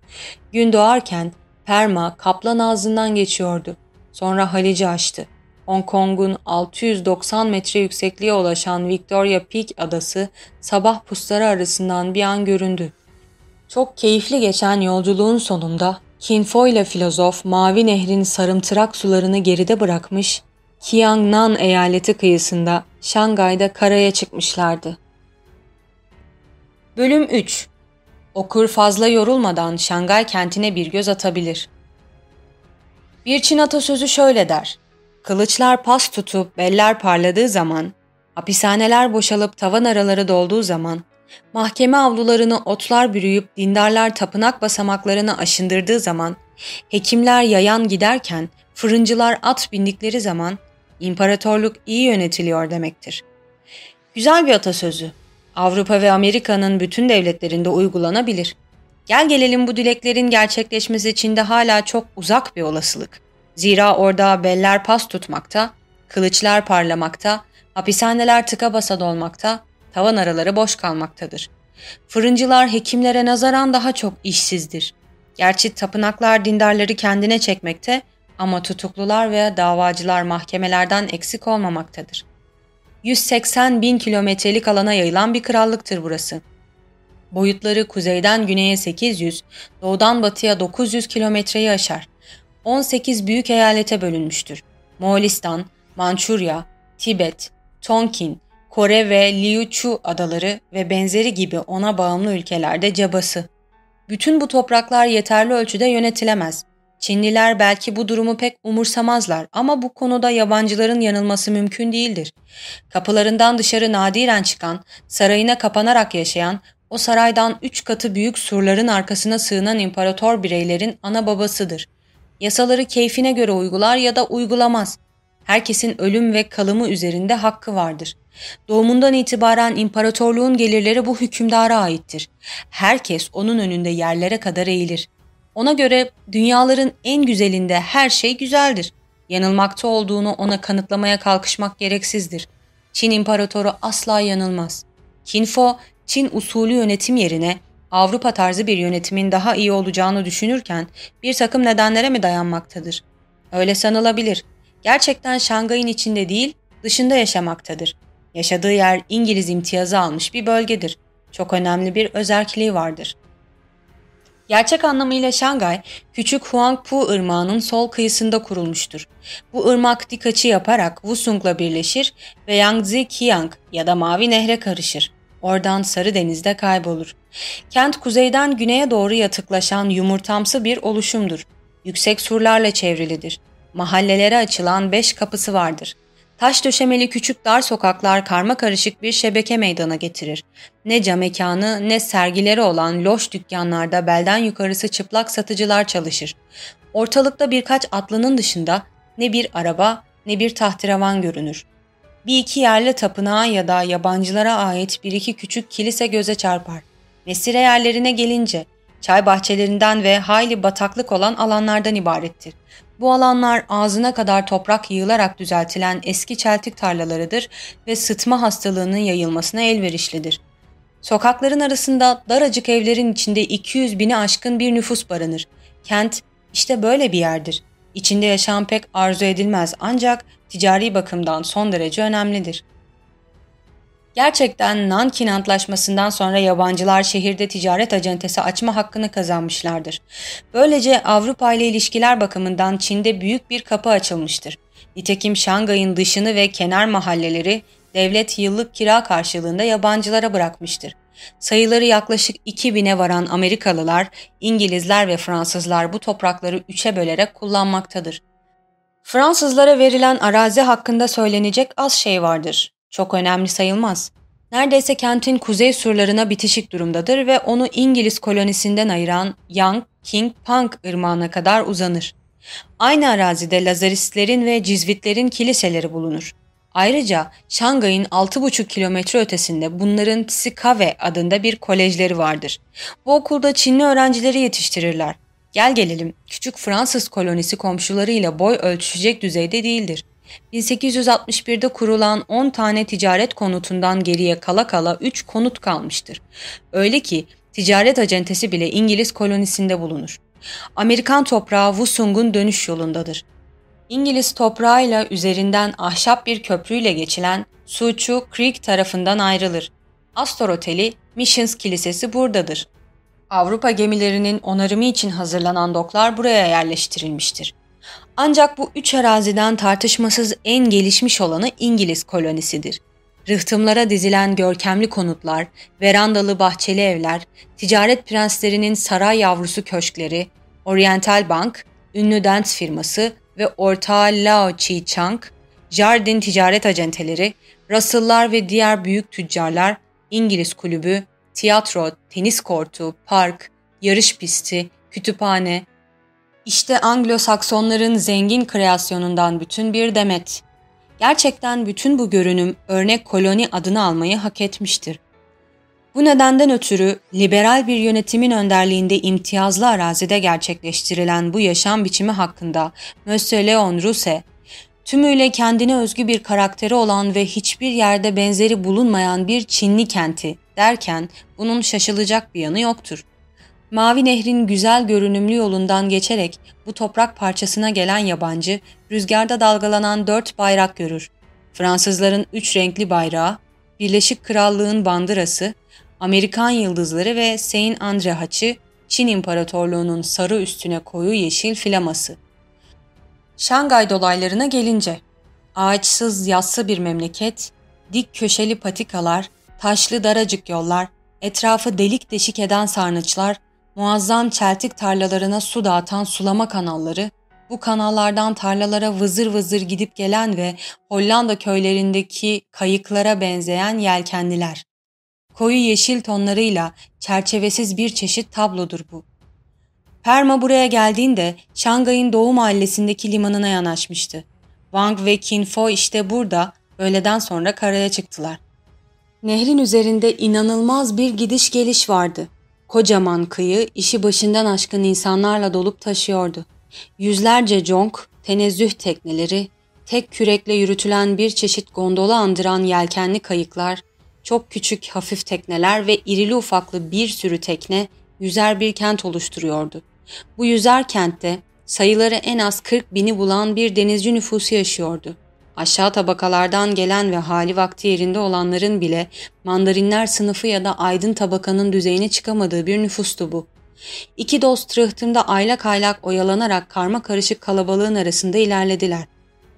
Gün doğarken Perma kaplan ağzından geçiyordu. Sonra Halic'i açtı. Hong Kong'un 690 metre yüksekliğe ulaşan Victoria Peak adası sabah pusları arasından bir an göründü. Çok keyifli geçen yolculuğun sonunda Kinfo ile filozof Mavi Nehrin sarımtırak sularını geride bırakmış, Qiangnan eyaleti kıyısında Şangay'da karaya çıkmışlardı. Bölüm 3 Okur fazla yorulmadan Şangay kentine bir göz atabilir. Bir Çin atasözü şöyle der. Kılıçlar pas tutup beller parladığı zaman, hapishaneler boşalıp tavan araları dolduğu zaman, mahkeme avlularını otlar bürüyüp dindarlar tapınak basamaklarını aşındırdığı zaman, hekimler yayan giderken, fırıncılar at bindikleri zaman, İmparatorluk iyi yönetiliyor demektir. Güzel bir atasözü. Avrupa ve Amerika'nın bütün devletlerinde uygulanabilir. Gel gelelim bu dileklerin gerçekleşmesi Çin'de hala çok uzak bir olasılık. Zira orada beller pas tutmakta, kılıçlar parlamakta, hapishaneler tıka basa dolmakta, tavan araları boş kalmaktadır. Fırıncılar hekimlere nazaran daha çok işsizdir. Gerçi tapınaklar dindarları kendine çekmekte ama tutuklular veya davacılar mahkemelerden eksik olmamaktadır. 180 bin kilometrelik alana yayılan bir krallıktır burası. Boyutları kuzeyden güneye 800, doğudan batıya 900 kilometreyi aşar. 18 büyük eyalete bölünmüştür. Moğolistan, Mançurya, Tibet, Tonkin, Kore ve Liuchu adaları ve benzeri gibi ona bağımlı ülkelerde cabası. Bütün bu topraklar yeterli ölçüde yönetilemez. Çinliler belki bu durumu pek umursamazlar ama bu konuda yabancıların yanılması mümkün değildir. Kapılarından dışarı nadiren çıkan, sarayına kapanarak yaşayan, o saraydan üç katı büyük surların arkasına sığınan imparator bireylerin ana babasıdır. Yasaları keyfine göre uygular ya da uygulamaz. Herkesin ölüm ve kalımı üzerinde hakkı vardır. Doğumundan itibaren imparatorluğun gelirleri bu hükümdara aittir. Herkes onun önünde yerlere kadar eğilir. Ona göre dünyaların en güzelinde her şey güzeldir. Yanılmakta olduğunu ona kanıtlamaya kalkışmak gereksizdir. Çin imparatoru asla yanılmaz. Kinfo, Çin usulü yönetim yerine Avrupa tarzı bir yönetimin daha iyi olacağını düşünürken bir takım nedenlere mi dayanmaktadır? Öyle sanılabilir. Gerçekten Şangay'ın içinde değil, dışında yaşamaktadır. Yaşadığı yer İngiliz imtiyazı almış bir bölgedir. Çok önemli bir özerkliği vardır. Gerçek anlamıyla Şangay, küçük Huangpu ırmağının sol kıyısında kurulmuştur. Bu ırmak dik açı yaparak Wusung'la birleşir ve Yangtze-Kiang ya da Mavi Nehre karışır. Oradan Sarı Deniz'de kaybolur. Kent kuzeyden güneye doğru yatıklaşan yumurtamsı bir oluşumdur. Yüksek surlarla çevrilidir. Mahallelere açılan beş kapısı vardır. Taş döşemeli küçük dar sokaklar karma karışık bir şebeke meydana getirir. Ne cam mekanı ne sergileri olan loş dükkanlarda belden yukarısı çıplak satıcılar çalışır. Ortalıkta birkaç atlının dışında ne bir araba ne bir tahterevan görünür. Bir iki yerli tapınağa ya da yabancılara ait bir iki küçük kilise göze çarpar. Mesire yerlerine gelince çay bahçelerinden ve hayli bataklık olan alanlardan ibarettir. Bu alanlar ağzına kadar toprak yığılarak düzeltilen eski çeltik tarlalarıdır ve sıtma hastalığının yayılmasına elverişlidir. Sokakların arasında daracık evlerin içinde 200 bini aşkın bir nüfus barınır. Kent işte böyle bir yerdir. İçinde yaşam pek arzu edilmez ancak ticari bakımdan son derece önemlidir. Gerçekten Nankin Antlaşması'ndan sonra yabancılar şehirde ticaret acentesi açma hakkını kazanmışlardır. Böylece Avrupa ile ilişkiler bakımından Çin'de büyük bir kapı açılmıştır. Nitekim Şangay'ın dışını ve kenar mahalleleri devlet yıllık kira karşılığında yabancılara bırakmıştır. Sayıları yaklaşık 2000'e varan Amerikalılar, İngilizler ve Fransızlar bu toprakları üçe bölerek kullanmaktadır. Fransızlara verilen arazi hakkında söylenecek az şey vardır. Çok önemli sayılmaz. Neredeyse kentin kuzey surlarına bitişik durumdadır ve onu İngiliz kolonisinden ayıran Yang King Pang ırmağına kadar uzanır. Aynı arazide Lazaristlerin ve Cizvitlerin kiliseleri bulunur. Ayrıca Şangay'ın 6,5 kilometre ötesinde bunların Tsikave adında bir kolejleri vardır. Bu okulda Çinli öğrencileri yetiştirirler. Gel gelelim, küçük Fransız kolonisi komşularıyla boy ölçüşecek düzeyde değildir. 1861'de kurulan 10 tane ticaret konutundan geriye kala kala 3 konut kalmıştır. Öyle ki ticaret acentesi bile İngiliz kolonisinde bulunur. Amerikan toprağı Wusung'un dönüş yolundadır. İngiliz toprağıyla üzerinden ahşap bir köprüyle geçilen Suchu Creek tarafından ayrılır. Astor Oteli, Missions Kilisesi buradadır. Avrupa gemilerinin onarımı için hazırlanan doklar buraya yerleştirilmiştir. Ancak bu üç araziden tartışmasız en gelişmiş olanı İngiliz kolonisidir. Rıhtımlara dizilen görkemli konutlar, verandalı bahçeli evler, ticaret prenslerinin saray yavrusu köşkleri, Oriental Bank, ünlü Dent firması ve ortağı Lao Chi Chang, Jardin ticaret acenteleri, Russell'lar ve diğer büyük tüccarlar, İngiliz kulübü, tiyatro, tenis kortu, park, yarış pisti, kütüphane, işte Anglo-Saksonların zengin kreasyonundan bütün bir demet. Gerçekten bütün bu görünüm örnek koloni adını almayı hak etmiştir. Bu nedenden ötürü liberal bir yönetimin önderliğinde imtiyazlı arazide gerçekleştirilen bu yaşam biçimi hakkında Monsieur Leon Rousset, tümüyle kendine özgü bir karakteri olan ve hiçbir yerde benzeri bulunmayan bir Çinli kenti derken bunun şaşılacak bir yanı yoktur. Mavi Nehrin güzel görünümlü yolundan geçerek bu toprak parçasına gelen yabancı rüzgarda dalgalanan dört bayrak görür. Fransızların üç renkli bayrağı, Birleşik Krallığın bandırası, Amerikan yıldızları ve Saint Andre haçı, Çin İmparatorluğu'nun sarı üstüne koyu yeşil flaması. Şangay dolaylarına gelince, ağaçsız yassı bir memleket, dik köşeli patikalar, taşlı daracık yollar, etrafı delik deşik eden sarnıçlar, muazzam çeltik tarlalarına su dağıtan sulama kanalları, bu kanallardan tarlalara vızır vızır gidip gelen ve Hollanda köylerindeki kayıklara benzeyen yelkenliler. Koyu yeşil tonlarıyla çerçevesiz bir çeşit tablodur bu. Perma buraya geldiğinde Şangay'ın doğu mahallesindeki limanına yanaşmıştı. Wang ve Kin Fo işte burada öğleden sonra karaya çıktılar. Nehrin üzerinde inanılmaz bir gidiş geliş vardı. Kocaman kıyı işi başından aşkın insanlarla dolup taşıyordu. Yüzlerce conk, tenezzüh tekneleri, tek kürekle yürütülen bir çeşit gondola andıran yelkenli kayıklar, çok küçük hafif tekneler ve irili ufaklı bir sürü tekne yüzer bir kent oluşturuyordu. Bu yüzer kentte sayıları en az 40 bini bulan bir denizci nüfusu yaşıyordu. Aşağı tabakalardan gelen ve hali vakti yerinde olanların bile mandarinler sınıfı ya da aydın tabakanın düzeyine çıkamadığı bir nüfustu bu. İki dost rıhtımda aylak aylak oyalanarak karma karışık kalabalığın arasında ilerlediler.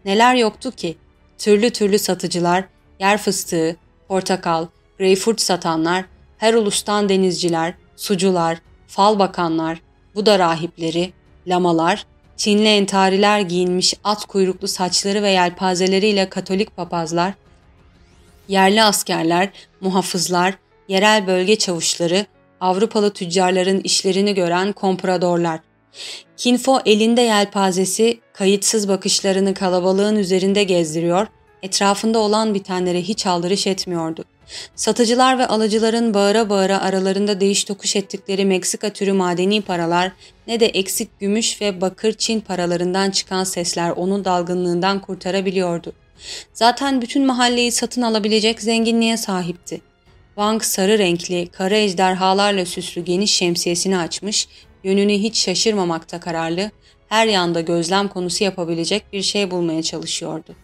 Neler yoktu ki? Türlü türlü satıcılar, yer fıstığı, portakal, greyfurt satanlar, her ulustan denizciler, sucular, fal bakanlar, Buda rahipleri, lamalar, Çinli entariler giyinmiş at kuyruklu saçları ve yelpazeleriyle Katolik papazlar, yerli askerler, muhafızlar, yerel bölge çavuşları, Avrupalı tüccarların işlerini gören kompradorlar. Kinfo elinde yelpazesi kayıtsız bakışlarını kalabalığın üzerinde gezdiriyor, etrafında olan bitenlere hiç aldırış etmiyordu. Satıcılar ve alıcıların bağıra bağıra aralarında değiş tokuş ettikleri Meksika türü madeni paralar ne de eksik gümüş ve bakır Çin paralarından çıkan sesler onun dalgınlığından kurtarabiliyordu. Zaten bütün mahalleyi satın alabilecek zenginliğe sahipti. Wang sarı renkli, kara ejderhalarla süslü geniş şemsiyesini açmış, yönünü hiç şaşırmamakta kararlı, her yanda gözlem konusu yapabilecek bir şey bulmaya çalışıyordu.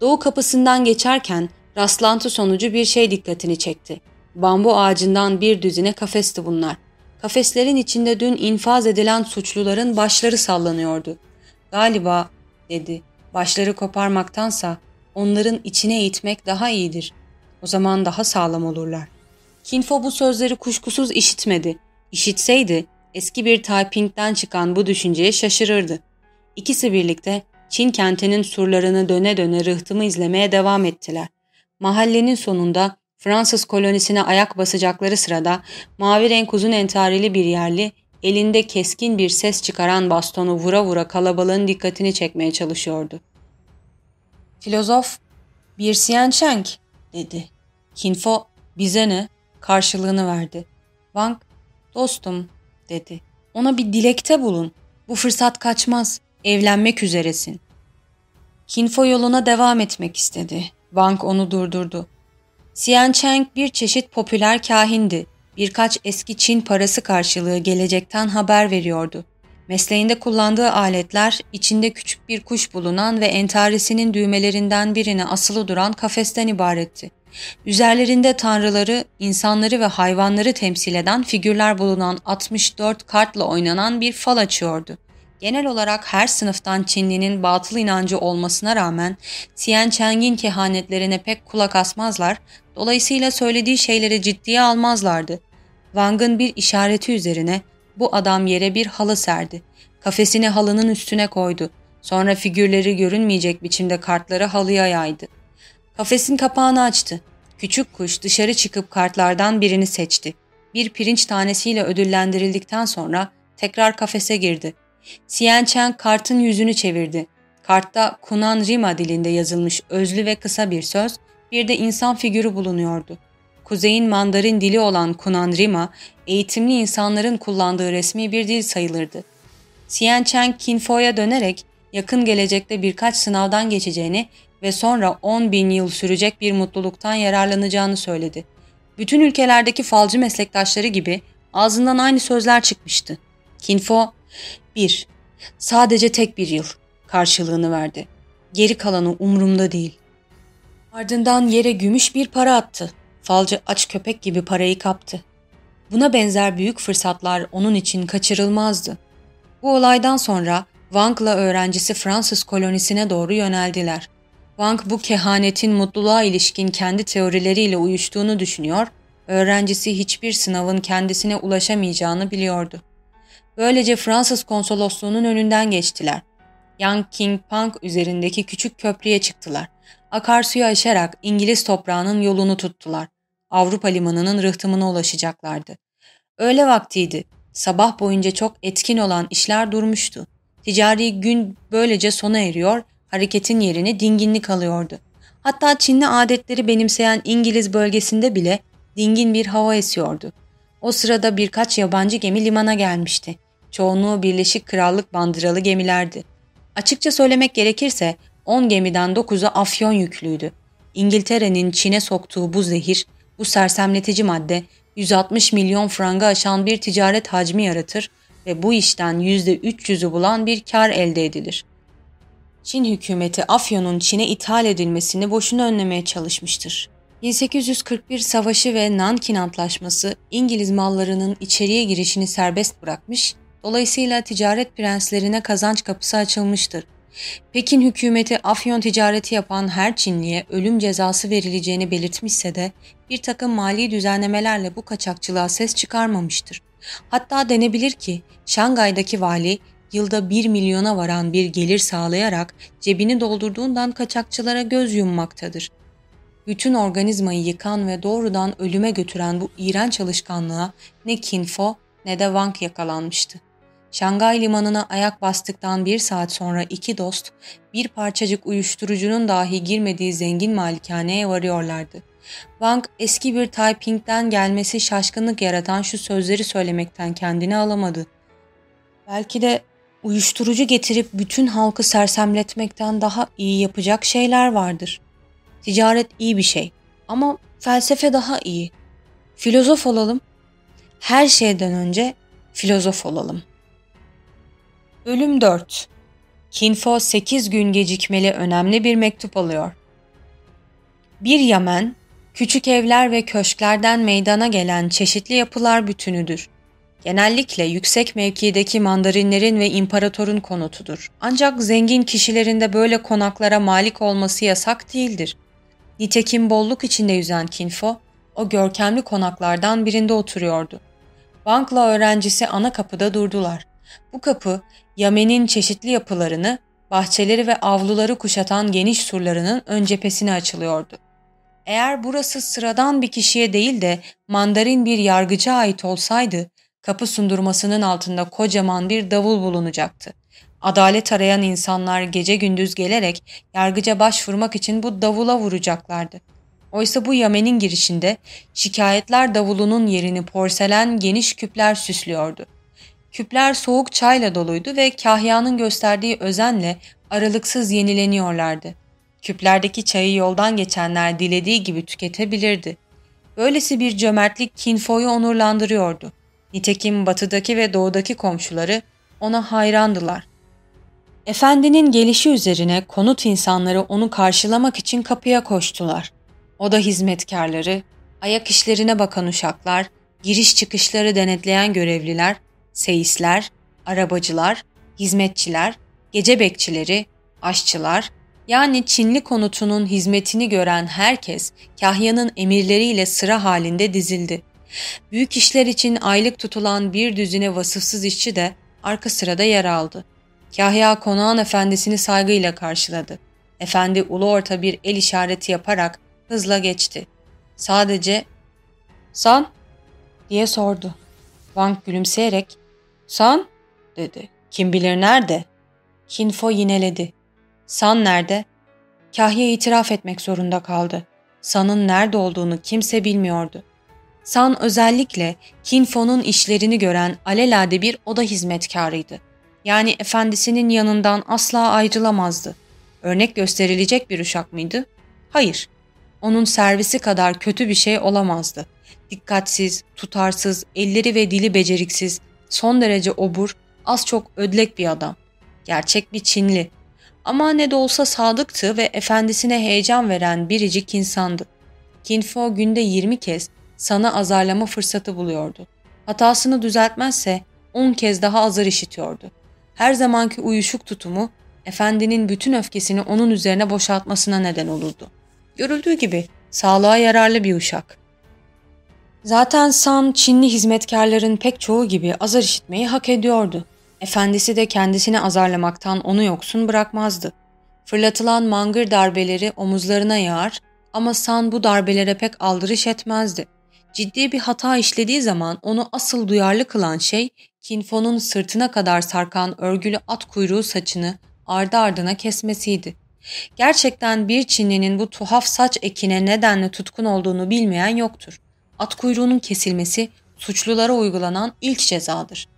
Doğu kapısından geçerken rastlantı sonucu bir şey dikkatini çekti. Bambu ağacından bir düzine kafesti bunlar. Kafeslerin içinde dün infaz edilen suçluların başları sallanıyordu. Galiba, dedi, başları koparmaktansa onların içine itmek daha iyidir. O zaman daha sağlam olurlar. Kinfo bu sözleri kuşkusuz işitmedi. İşitseydi eski bir typingden çıkan bu düşünceye şaşırırdı. İkisi birlikte Çin kentinin surlarını döne döne rıhtımı izlemeye devam ettiler. Mahallenin sonunda Fransız kolonisine ayak basacakları sırada mavi renk uzun entarili bir yerli elinde keskin bir ses çıkaran bastonu vura vura kalabalığın dikkatini çekmeye çalışıyordu. Filozof, bir Sian Cheng, dedi. Kinfo, bize ne? Karşılığını verdi. Wang, dostum, dedi. Ona bir dilekte bulun. Bu fırsat kaçmaz. Evlenmek üzeresin. Kinfo yoluna devam etmek istedi. Wang onu durdurdu. Xian Cheng bir çeşit popüler kahindi. Birkaç eski Çin parası karşılığı gelecekten haber veriyordu. Mesleğinde kullandığı aletler içinde küçük bir kuş bulunan ve entarisinin düğmelerinden birine asılı duran kafesten ibaretti. Üzerlerinde tanrıları, insanları ve hayvanları temsil eden figürler bulunan 64 kartla oynanan bir fal açıyordu. Genel olarak her sınıftan Çinlinin batıl inancı olmasına rağmen Tian Cheng'in kehanetlerine pek kulak asmazlar, dolayısıyla söylediği şeyleri ciddiye almazlardı. Wang'ın bir işareti üzerine bu adam yere bir halı serdi. Kafesini halının üstüne koydu. Sonra figürleri görünmeyecek biçimde kartları halıya yaydı. Kafesin kapağını açtı. Küçük kuş dışarı çıkıp kartlardan birini seçti. Bir pirinç tanesiyle ödüllendirildikten sonra tekrar kafese girdi. Siyen Cheng kartın yüzünü çevirdi. Kartta Kunan Rima dilinde yazılmış özlü ve kısa bir söz, bir de insan figürü bulunuyordu. Kuzeyin Mandarin dili olan Kunan Rima, eğitimli insanların kullandığı resmi bir dil sayılırdı. Xian Cheng Kinfo'ya dönerek yakın gelecekte birkaç sınavdan geçeceğini ve sonra 10 bin yıl sürecek bir mutluluktan yararlanacağını söyledi. Bütün ülkelerdeki falcı meslektaşları gibi ağzından aynı sözler çıkmıştı. Kinfo, 1. Sadece tek bir yıl karşılığını verdi. Geri kalanı umurumda değil. Ardından yere gümüş bir para attı. Falcı aç köpek gibi parayı kaptı. Buna benzer büyük fırsatlar onun için kaçırılmazdı. Bu olaydan sonra Wang'la öğrencisi Fransız kolonisine doğru yöneldiler. Wang bu kehanetin mutluluğa ilişkin kendi teorileriyle uyuştuğunu düşünüyor, öğrencisi hiçbir sınavın kendisine ulaşamayacağını biliyordu. Böylece Fransız konsolosluğunun önünden geçtiler. Yang King Pang üzerindeki küçük köprüye çıktılar. Akarsuyu aşarak İngiliz toprağının yolunu tuttular. Avrupa limanının rıhtımına ulaşacaklardı. Öğle vaktiydi. Sabah boyunca çok etkin olan işler durmuştu. Ticari gün böylece sona eriyor, hareketin yerini dinginlik alıyordu. Hatta Çinli adetleri benimseyen İngiliz bölgesinde bile dingin bir hava esiyordu. O sırada birkaç yabancı gemi limana gelmişti. Çoğunluğu Birleşik Krallık bandıralı gemilerdi. Açıkça söylemek gerekirse 10 gemiden 9'u afyon yüklüydü. İngiltere'nin Çin'e soktuğu bu zehir, bu sersemletici madde 160 milyon franga aşan bir ticaret hacmi yaratır ve bu işten %300'ü bulan bir kar elde edilir. Çin hükümeti Afyon'un Çin'e ithal edilmesini boşuna önlemeye çalışmıştır. 1841 Savaşı ve Nankin Antlaşması İngiliz mallarının içeriye girişini serbest bırakmış, dolayısıyla ticaret prenslerine kazanç kapısı açılmıştır. Pekin hükümeti afyon ticareti yapan her Çinliye ölüm cezası verileceğini belirtmişse de bir takım mali düzenlemelerle bu kaçakçılığa ses çıkarmamıştır. Hatta denebilir ki Şangay'daki vali yılda 1 milyona varan bir gelir sağlayarak cebini doldurduğundan kaçakçılara göz yummaktadır. Bütün organizmayı yıkan ve doğrudan ölüme götüren bu iğrenç çalışkanlığa ne Kinfo ne de Wang yakalanmıştı. Şangay limanına ayak bastıktan bir saat sonra iki dost bir parçacık uyuşturucunun dahi girmediği zengin malikaneye varıyorlardı. Wang eski bir Taiping'den gelmesi şaşkınlık yaratan şu sözleri söylemekten kendini alamadı. Belki de uyuşturucu getirip bütün halkı sersemletmekten daha iyi yapacak şeyler vardır. Ticaret iyi bir şey ama felsefe daha iyi. Filozof olalım. Her şeyden önce filozof olalım. Bölüm 4 Kinfo 8 gün gecikmeli önemli bir mektup alıyor. Bir Yamen, küçük evler ve köşklerden meydana gelen çeşitli yapılar bütünüdür. Genellikle yüksek mevkideki mandarinlerin ve imparatorun konutudur. Ancak zengin kişilerin de böyle konaklara malik olması yasak değildir. Nitekim bolluk içinde yüzen Kinfo, o görkemli konaklardan birinde oturuyordu. Bankla öğrencisi ana kapıda durdular. Bu kapı, Yamen'in çeşitli yapılarını, bahçeleri ve avluları kuşatan geniş surlarının ön cephesine açılıyordu. Eğer burası sıradan bir kişiye değil de mandarin bir yargıca ait olsaydı, kapı sundurmasının altında kocaman bir davul bulunacaktı. Adalet arayan insanlar gece gündüz gelerek yargıca başvurmak için bu davula vuracaklardı. Oysa bu Yamen'in girişinde şikayetler davulunun yerini porselen geniş küpler süslüyordu. Küpler soğuk çayla doluydu ve kahyanın gösterdiği özenle aralıksız yenileniyorlardı. Küplerdeki çayı yoldan geçenler dilediği gibi tüketebilirdi. Böylesi bir cömertlik Kinfo'yu onurlandırıyordu. Nitekim batıdaki ve doğudaki komşuları ona hayrandılar. Efendinin gelişi üzerine konut insanları onu karşılamak için kapıya koştular. O da hizmetkarları, ayak işlerine bakan uşaklar, giriş çıkışları denetleyen görevliler, seyisler, arabacılar, hizmetçiler, gece bekçileri, aşçılar, yani Çinli konutunun hizmetini gören herkes kahyanın emirleriyle sıra halinde dizildi. Büyük işler için aylık tutulan bir düzine vasıfsız işçi de arka sırada yer aldı. Kahya konağın efendisini saygıyla karşıladı. Efendi ulu orta bir el işareti yaparak hızla geçti. Sadece ''San?'' diye sordu. Wang gülümseyerek ''San?'' dedi. ''Kim bilir nerede?'' Kinfo yineledi. San nerede? Kahya itiraf etmek zorunda kaldı. San'ın nerede olduğunu kimse bilmiyordu. San özellikle Kinfo'nun işlerini gören alelade bir oda hizmetkarıydı. Yani efendisinin yanından asla ayrılamazdı. Örnek gösterilecek bir uşak mıydı? Hayır. Onun servisi kadar kötü bir şey olamazdı. Dikkatsiz, tutarsız, elleri ve dili beceriksiz, son derece obur, az çok ödlek bir adam. Gerçek bir Çinli. Ama ne de olsa sadıktı ve efendisine heyecan veren biricik insandı. Kinfo günde 20 kez sana azarlama fırsatı buluyordu. Hatasını düzeltmezse 10 kez daha azar işitiyordu. Her zamanki uyuşuk tutumu efendinin bütün öfkesini onun üzerine boşaltmasına neden olurdu. Görüldüğü gibi sağlığa yararlı bir uşak. Zaten San Çinli hizmetkarların pek çoğu gibi azar işitmeyi hak ediyordu. Efendisi de kendisini azarlamaktan onu yoksun bırakmazdı. Fırlatılan mangır darbeleri omuzlarına yağar ama San bu darbelere pek aldırış etmezdi. Ciddi bir hata işlediği zaman onu asıl duyarlı kılan şey Kinfo'nun sırtına kadar sarkan örgülü at kuyruğu saçını ardı ardına kesmesiydi. Gerçekten bir Çinlinin bu tuhaf saç ekine nedenle tutkun olduğunu bilmeyen yoktur. At kuyruğunun kesilmesi suçlulara uygulanan ilk cezadır.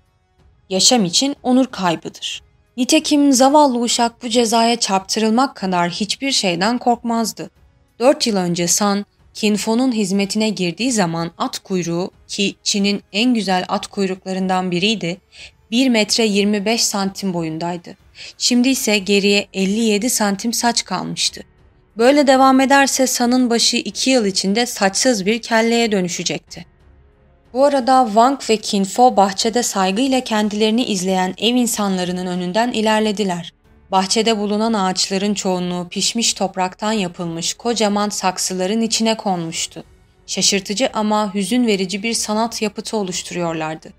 Yaşam için onur kaybıdır. Nitekim zavallı uşak bu cezaya çarptırılmak kadar hiçbir şeyden korkmazdı. Dört yıl önce San, Kinfo'nun hizmetine girdiği zaman at kuyruğu ki Çin'in en güzel at kuyruklarından biriydi, 1 metre 25 santim boyundaydı. Şimdi ise geriye 57 santim saç kalmıştı. Böyle devam ederse San'ın başı 2 yıl içinde saçsız bir kelleye dönüşecekti. Bu arada Wang ve Kinfo bahçede saygıyla kendilerini izleyen ev insanlarının önünden ilerlediler. Bahçede bulunan ağaçların çoğunluğu pişmiş topraktan yapılmış kocaman saksıların içine konmuştu. Şaşırtıcı ama hüzün verici bir sanat yapıtı oluşturuyorlardı.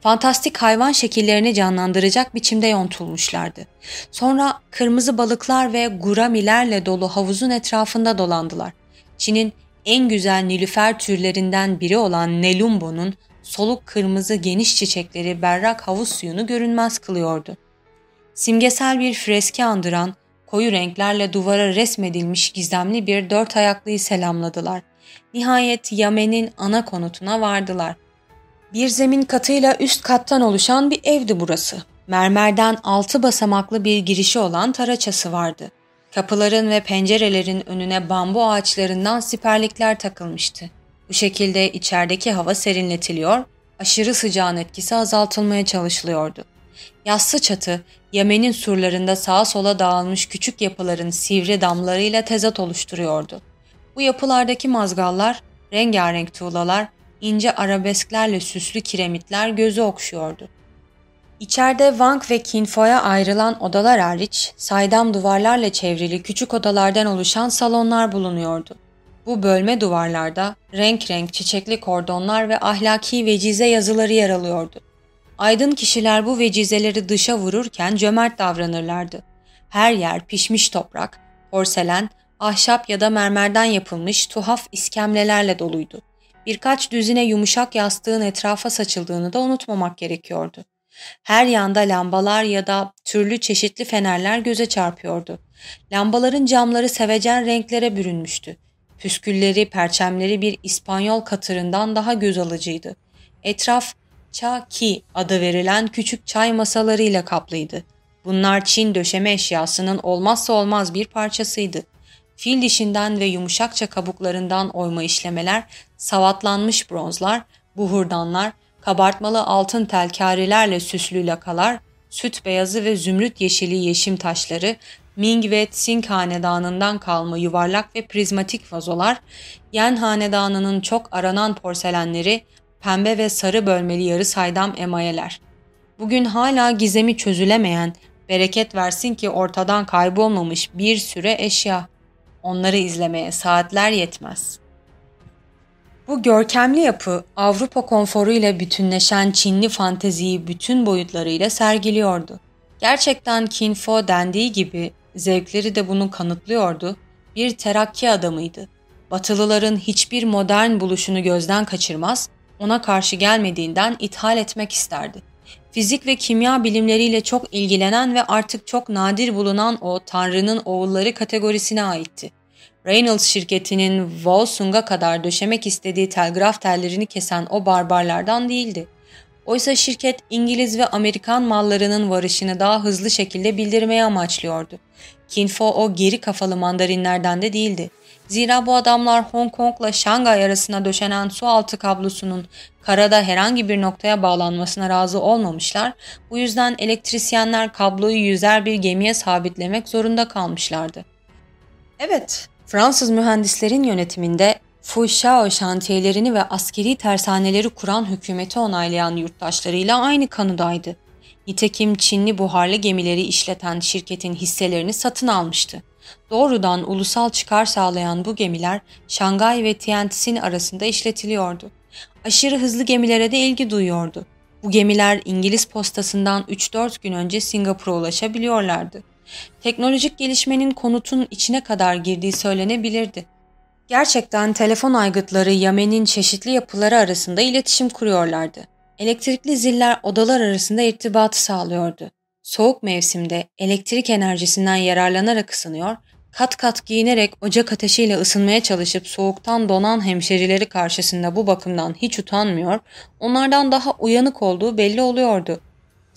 Fantastik hayvan şekillerini canlandıracak biçimde yontulmuşlardı. Sonra kırmızı balıklar ve guramilerle dolu havuzun etrafında dolandılar. Çin'in en güzel nilüfer türlerinden biri olan Nelumbo'nun soluk kırmızı geniş çiçekleri berrak havuz suyunu görünmez kılıyordu simgesel bir freski andıran, koyu renklerle duvara resmedilmiş gizemli bir dört ayaklıyı selamladılar. Nihayet Yamen'in ana konutuna vardılar. Bir zemin katıyla üst kattan oluşan bir evdi burası. Mermerden altı basamaklı bir girişi olan taraçası vardı. Kapıların ve pencerelerin önüne bambu ağaçlarından siperlikler takılmıştı. Bu şekilde içerideki hava serinletiliyor, aşırı sıcağın etkisi azaltılmaya çalışılıyordu. Yassı çatı, Yemen'in surlarında sağa sola dağılmış küçük yapıların sivri damlarıyla tezat oluşturuyordu. Bu yapılardaki mazgallar, rengarenk tuğlalar, ince arabesklerle süslü kiremitler gözü okşuyordu. İçeride Wang ve Kinfo'ya ayrılan odalar hariç saydam duvarlarla çevrili küçük odalardan oluşan salonlar bulunuyordu. Bu bölme duvarlarda renk renk çiçekli kordonlar ve ahlaki vecize yazıları yer alıyordu. Aydın kişiler bu vecizeleri dışa vururken cömert davranırlardı. Her yer pişmiş toprak, porselen, ahşap ya da mermerden yapılmış tuhaf iskemlelerle doluydu. Birkaç düzine yumuşak yastığın etrafa saçıldığını da unutmamak gerekiyordu. Her yanda lambalar ya da türlü çeşitli fenerler göze çarpıyordu. Lambaların camları sevecen renklere bürünmüştü. Püskülleri, perçemleri bir İspanyol katırından daha göz alıcıydı. Etraf Cha-ki adı verilen küçük çay masalarıyla kaplıydı. Bunlar Çin döşeme eşyasının olmazsa olmaz bir parçasıydı. Fil dişinden ve yumuşakça kabuklarından oyma işlemeler, savatlanmış bronzlar, buhurdanlar, kabartmalı altın telkarilerle süslü lakalar, süt beyazı ve zümrüt yeşili yeşim taşları, Ming ve Tsing hanedanından kalma yuvarlak ve prizmatik vazolar, Yen hanedanının çok aranan porselenleri, pembe ve sarı bölmeli yarı saydam emayeler. Bugün hala gizemi çözülemeyen, bereket versin ki ortadan kaybolmamış bir süre eşya. Onları izlemeye saatler yetmez. Bu görkemli yapı Avrupa konforu ile bütünleşen Çinli fanteziyi bütün boyutlarıyla sergiliyordu. Gerçekten Kin Fo dendiği gibi zevkleri de bunu kanıtlıyordu. Bir terakki adamıydı. Batılıların hiçbir modern buluşunu gözden kaçırmaz, ona karşı gelmediğinden ithal etmek isterdi. Fizik ve kimya bilimleriyle çok ilgilenen ve artık çok nadir bulunan o Tanrı'nın oğulları kategorisine aitti. Reynolds şirketinin Volsung'a kadar döşemek istediği telgraf tellerini kesen o barbarlardan değildi. Oysa şirket İngiliz ve Amerikan mallarının varışını daha hızlı şekilde bildirmeye amaçlıyordu. Kinfo o geri kafalı mandarinlerden de değildi. Zira bu adamlar Hong Kong'la Şangay arasına döşenen su altı kablosunun karada herhangi bir noktaya bağlanmasına razı olmamışlar. Bu yüzden elektrisyenler kabloyu yüzer bir gemiye sabitlemek zorunda kalmışlardı. Evet, Fransız mühendislerin yönetiminde Fouchao şantiyelerini ve askeri tersaneleri kuran hükümeti onaylayan yurttaşlarıyla aynı kanıdaydı. Nitekim Çinli buharlı gemileri işleten şirketin hisselerini satın almıştı. Doğrudan ulusal çıkar sağlayan bu gemiler Şangay ve Tianjin arasında işletiliyordu. Aşırı hızlı gemilere de ilgi duyuyordu. Bu gemiler İngiliz postasından 3-4 gün önce Singapur'a ulaşabiliyorlardı. Teknolojik gelişmenin konutun içine kadar girdiği söylenebilirdi. Gerçekten telefon aygıtları Yemen'in çeşitli yapıları arasında iletişim kuruyorlardı. Elektrikli ziller odalar arasında irtibatı sağlıyordu. Soğuk mevsimde elektrik enerjisinden yararlanarak ısınıyor, kat kat giyinerek ocak ateşiyle ısınmaya çalışıp soğuktan donan hemşerileri karşısında bu bakımdan hiç utanmıyor, onlardan daha uyanık olduğu belli oluyordu.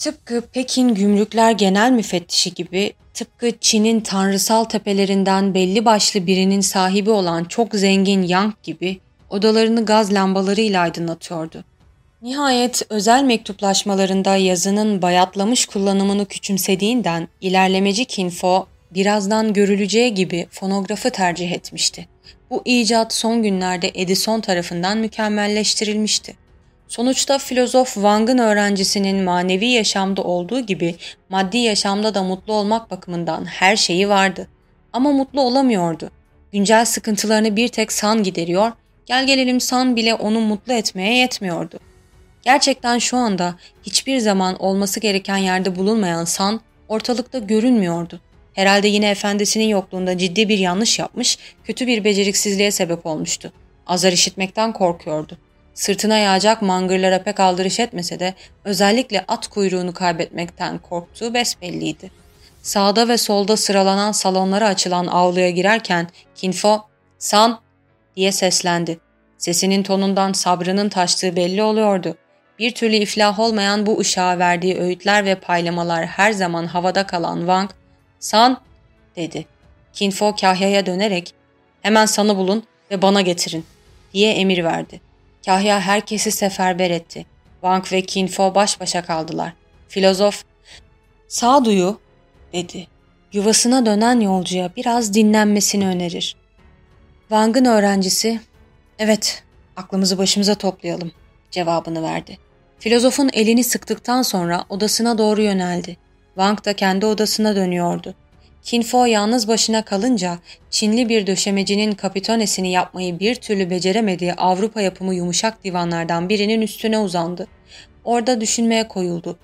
Tıpkı Pekin Gümrükler Genel Müfettişi gibi, tıpkı Çin'in tanrısal tepelerinden belli başlı birinin sahibi olan çok zengin Yang gibi odalarını gaz lambalarıyla aydınlatıyordu. Nihayet özel mektuplaşmalarında yazının bayatlamış kullanımını küçümsediğinden ilerlemeci Kinfo birazdan görüleceği gibi fonografı tercih etmişti. Bu icat son günlerde Edison tarafından mükemmelleştirilmişti. Sonuçta filozof Wang'ın öğrencisinin manevi yaşamda olduğu gibi maddi yaşamda da mutlu olmak bakımından her şeyi vardı. Ama mutlu olamıyordu. Güncel sıkıntılarını bir tek San gideriyor, gel gelelim San bile onu mutlu etmeye yetmiyordu. Gerçekten şu anda hiçbir zaman olması gereken yerde bulunmayan San ortalıkta görünmüyordu. Herhalde yine efendisinin yokluğunda ciddi bir yanlış yapmış, kötü bir beceriksizliğe sebep olmuştu. Azar işitmekten korkuyordu. Sırtına yağacak mangırlara pek aldırış etmese de özellikle at kuyruğunu kaybetmekten korktuğu besbelliydi. Sağda ve solda sıralanan salonlara açılan avluya girerken Kinfo, ''San!'' diye seslendi. Sesinin tonundan sabrının taştığı belli oluyordu. Bir türlü iflah olmayan bu ışığa verdiği öğütler ve paylamalar her zaman havada kalan Wang, ''San!'' dedi. Kinfo Kahya'ya dönerek, ''Hemen San'ı bulun ve bana getirin.'' diye emir verdi. Kahya herkesi seferber etti. Wang ve Kinfo baş başa kaldılar. Filozof, sağduyu dedi. Yuvasına dönen yolcuya biraz dinlenmesini önerir. Wang'ın öğrencisi, evet aklımızı başımıza toplayalım cevabını verdi. Filozofun elini sıktıktan sonra odasına doğru yöneldi. Wang da kendi odasına dönüyordu. Kinfo yalnız başına kalınca Çinli bir döşemecinin kapitonesini yapmayı bir türlü beceremediği Avrupa yapımı yumuşak divanlardan birinin üstüne uzandı. Orada düşünmeye koyuldu.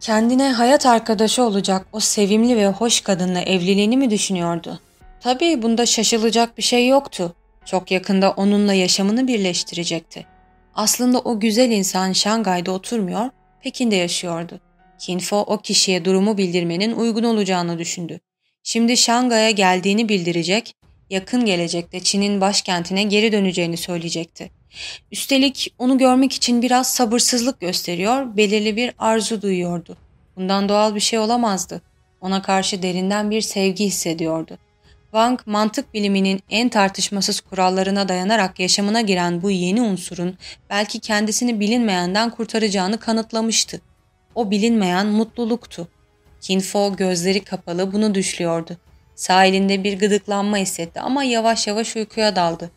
Kendine hayat arkadaşı olacak o sevimli ve hoş kadınla evliliğini mi düşünüyordu? Tabii bunda şaşılacak bir şey yoktu. Çok yakında onunla yaşamını birleştirecekti. Aslında o güzel insan Şangay'da oturmuyor, Pekin'de yaşıyordu. Kinfo o kişiye durumu bildirmenin uygun olacağını düşündü. Şimdi Şangay'a geldiğini bildirecek, yakın gelecekte Çin'in başkentine geri döneceğini söyleyecekti. Üstelik onu görmek için biraz sabırsızlık gösteriyor, belirli bir arzu duyuyordu. Bundan doğal bir şey olamazdı. Ona karşı derinden bir sevgi hissediyordu. Wang, mantık biliminin en tartışmasız kurallarına dayanarak yaşamına giren bu yeni unsurun belki kendisini bilinmeyenden kurtaracağını kanıtlamıştı. O bilinmeyen mutluluktu. Kinfo gözleri kapalı bunu düşlüyordu. Sahilinde bir gıdıklanma hissetti ama yavaş yavaş uykuya daldı.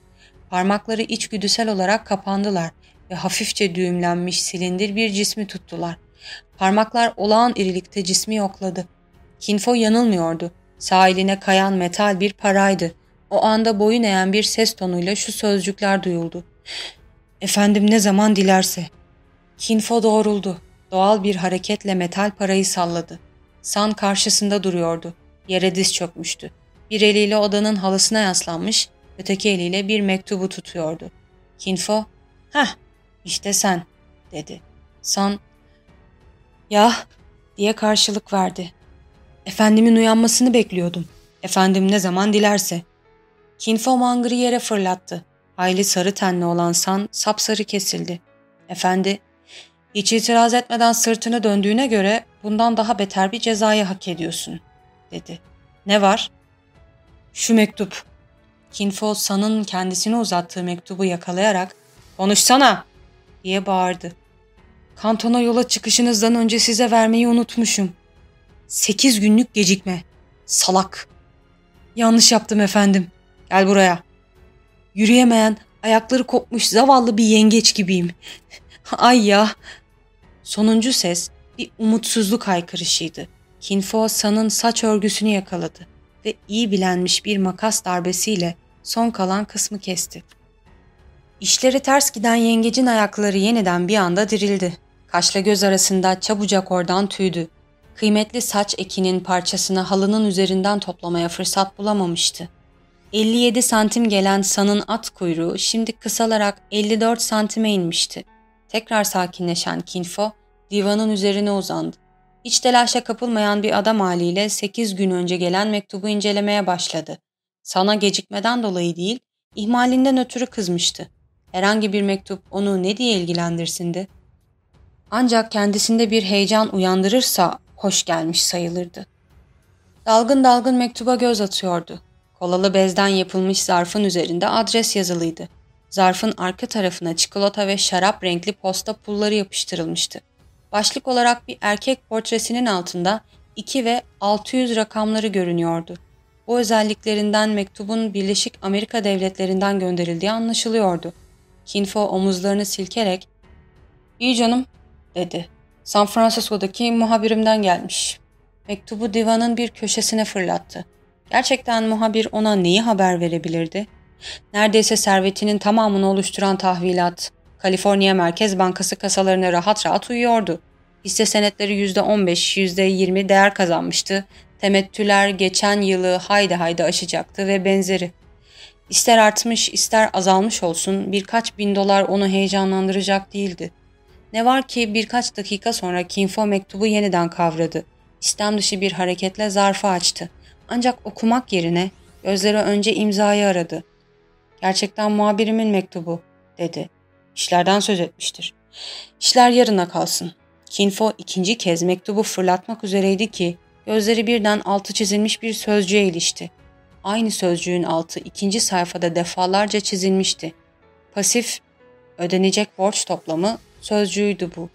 Parmakları içgüdüsel olarak kapandılar ve hafifçe düğümlenmiş silindir bir cismi tuttular. Parmaklar olağan irilikte cismi yokladı. Kinfo yanılmıyordu. Sahiline kayan metal bir paraydı. O anda boyun eğen bir ses tonuyla şu sözcükler duyuldu. Efendim ne zaman dilerse. Kinfo doğruldu. Doğal bir hareketle metal parayı salladı. San karşısında duruyordu. Yere diz çökmüştü. Bir eliyle odanın halısına yaslanmış, öteki eliyle bir mektubu tutuyordu. Kinfo, ''Heh, işte sen.'' dedi. San, Ya diye karşılık verdi. Efendimin uyanmasını bekliyordum. Efendim ne zaman dilerse. Kinfo mangırı yere fırlattı. Hayli sarı tenli olan San sapsarı kesildi. Efendi, hiç itiraz etmeden sırtını döndüğüne göre bundan daha beter bir cezayı hak ediyorsun, dedi. Ne var? Şu mektup. Kinfo San'ın kendisine uzattığı mektubu yakalayarak ''Konuşsana!'' diye bağırdı. ''Kantona yola çıkışınızdan önce size vermeyi unutmuşum. Sekiz günlük gecikme. Salak. Yanlış yaptım efendim. Gel buraya. Yürüyemeyen, ayakları kopmuş zavallı bir yengeç gibiyim. Ay ya. Sonuncu ses bir umutsuzluk haykırışıydı. Kinfo San'ın saç örgüsünü yakaladı ve iyi bilenmiş bir makas darbesiyle son kalan kısmı kesti. İşleri ters giden yengecin ayakları yeniden bir anda dirildi. Kaşla göz arasında çabucak oradan tüydü. Kıymetli saç ekinin parçasını halının üzerinden toplamaya fırsat bulamamıştı. 57 santim gelen San'ın at kuyruğu şimdi kısalarak 54 santime inmişti. Tekrar sakinleşen Kinfo divanın üzerine uzandı. Hiç telaşa kapılmayan bir adam haliyle 8 gün önce gelen mektubu incelemeye başladı. Sana gecikmeden dolayı değil, ihmalinden ötürü kızmıştı. Herhangi bir mektup onu ne diye ilgilendirsindi? Ancak kendisinde bir heyecan uyandırırsa hoş gelmiş sayılırdı. Dalgın dalgın mektuba göz atıyordu. Kolalı bezden yapılmış zarfın üzerinde adres yazılıydı. Zarfın arka tarafına çikolata ve şarap renkli posta pulları yapıştırılmıştı. Başlık olarak bir erkek portresinin altında 2 ve 600 rakamları görünüyordu. Bu özelliklerinden mektubun Birleşik Amerika Devletleri'nden gönderildiği anlaşılıyordu. Kinfo omuzlarını silkerek ''İyi canım'' dedi. ''San Francisco'daki muhabirimden gelmiş.'' Mektubu divanın bir köşesine fırlattı. Gerçekten muhabir ona neyi haber verebilirdi? Neredeyse servetinin tamamını oluşturan tahvilat, Kaliforniya Merkez Bankası kasalarına rahat rahat uyuyordu. Hisse senetleri %15, %20 değer kazanmıştı. Temettüler geçen yılı haydi haydi aşacaktı ve benzeri. İster artmış ister azalmış olsun birkaç bin dolar onu heyecanlandıracak değildi. Ne var ki birkaç dakika sonra Kinfo mektubu yeniden kavradı. İstem dışı bir hareketle zarfı açtı. Ancak okumak yerine gözleri önce imzayı aradı. Gerçekten muhabirimin mektubu, dedi. İşlerden söz etmiştir. İşler yarına kalsın. Kinfo ikinci kez mektubu fırlatmak üzereydi ki gözleri birden altı çizilmiş bir sözcüğe ilişti. Aynı sözcüğün altı ikinci sayfada defalarca çizilmişti. Pasif, ödenecek borç toplamı sözcüğüydü bu.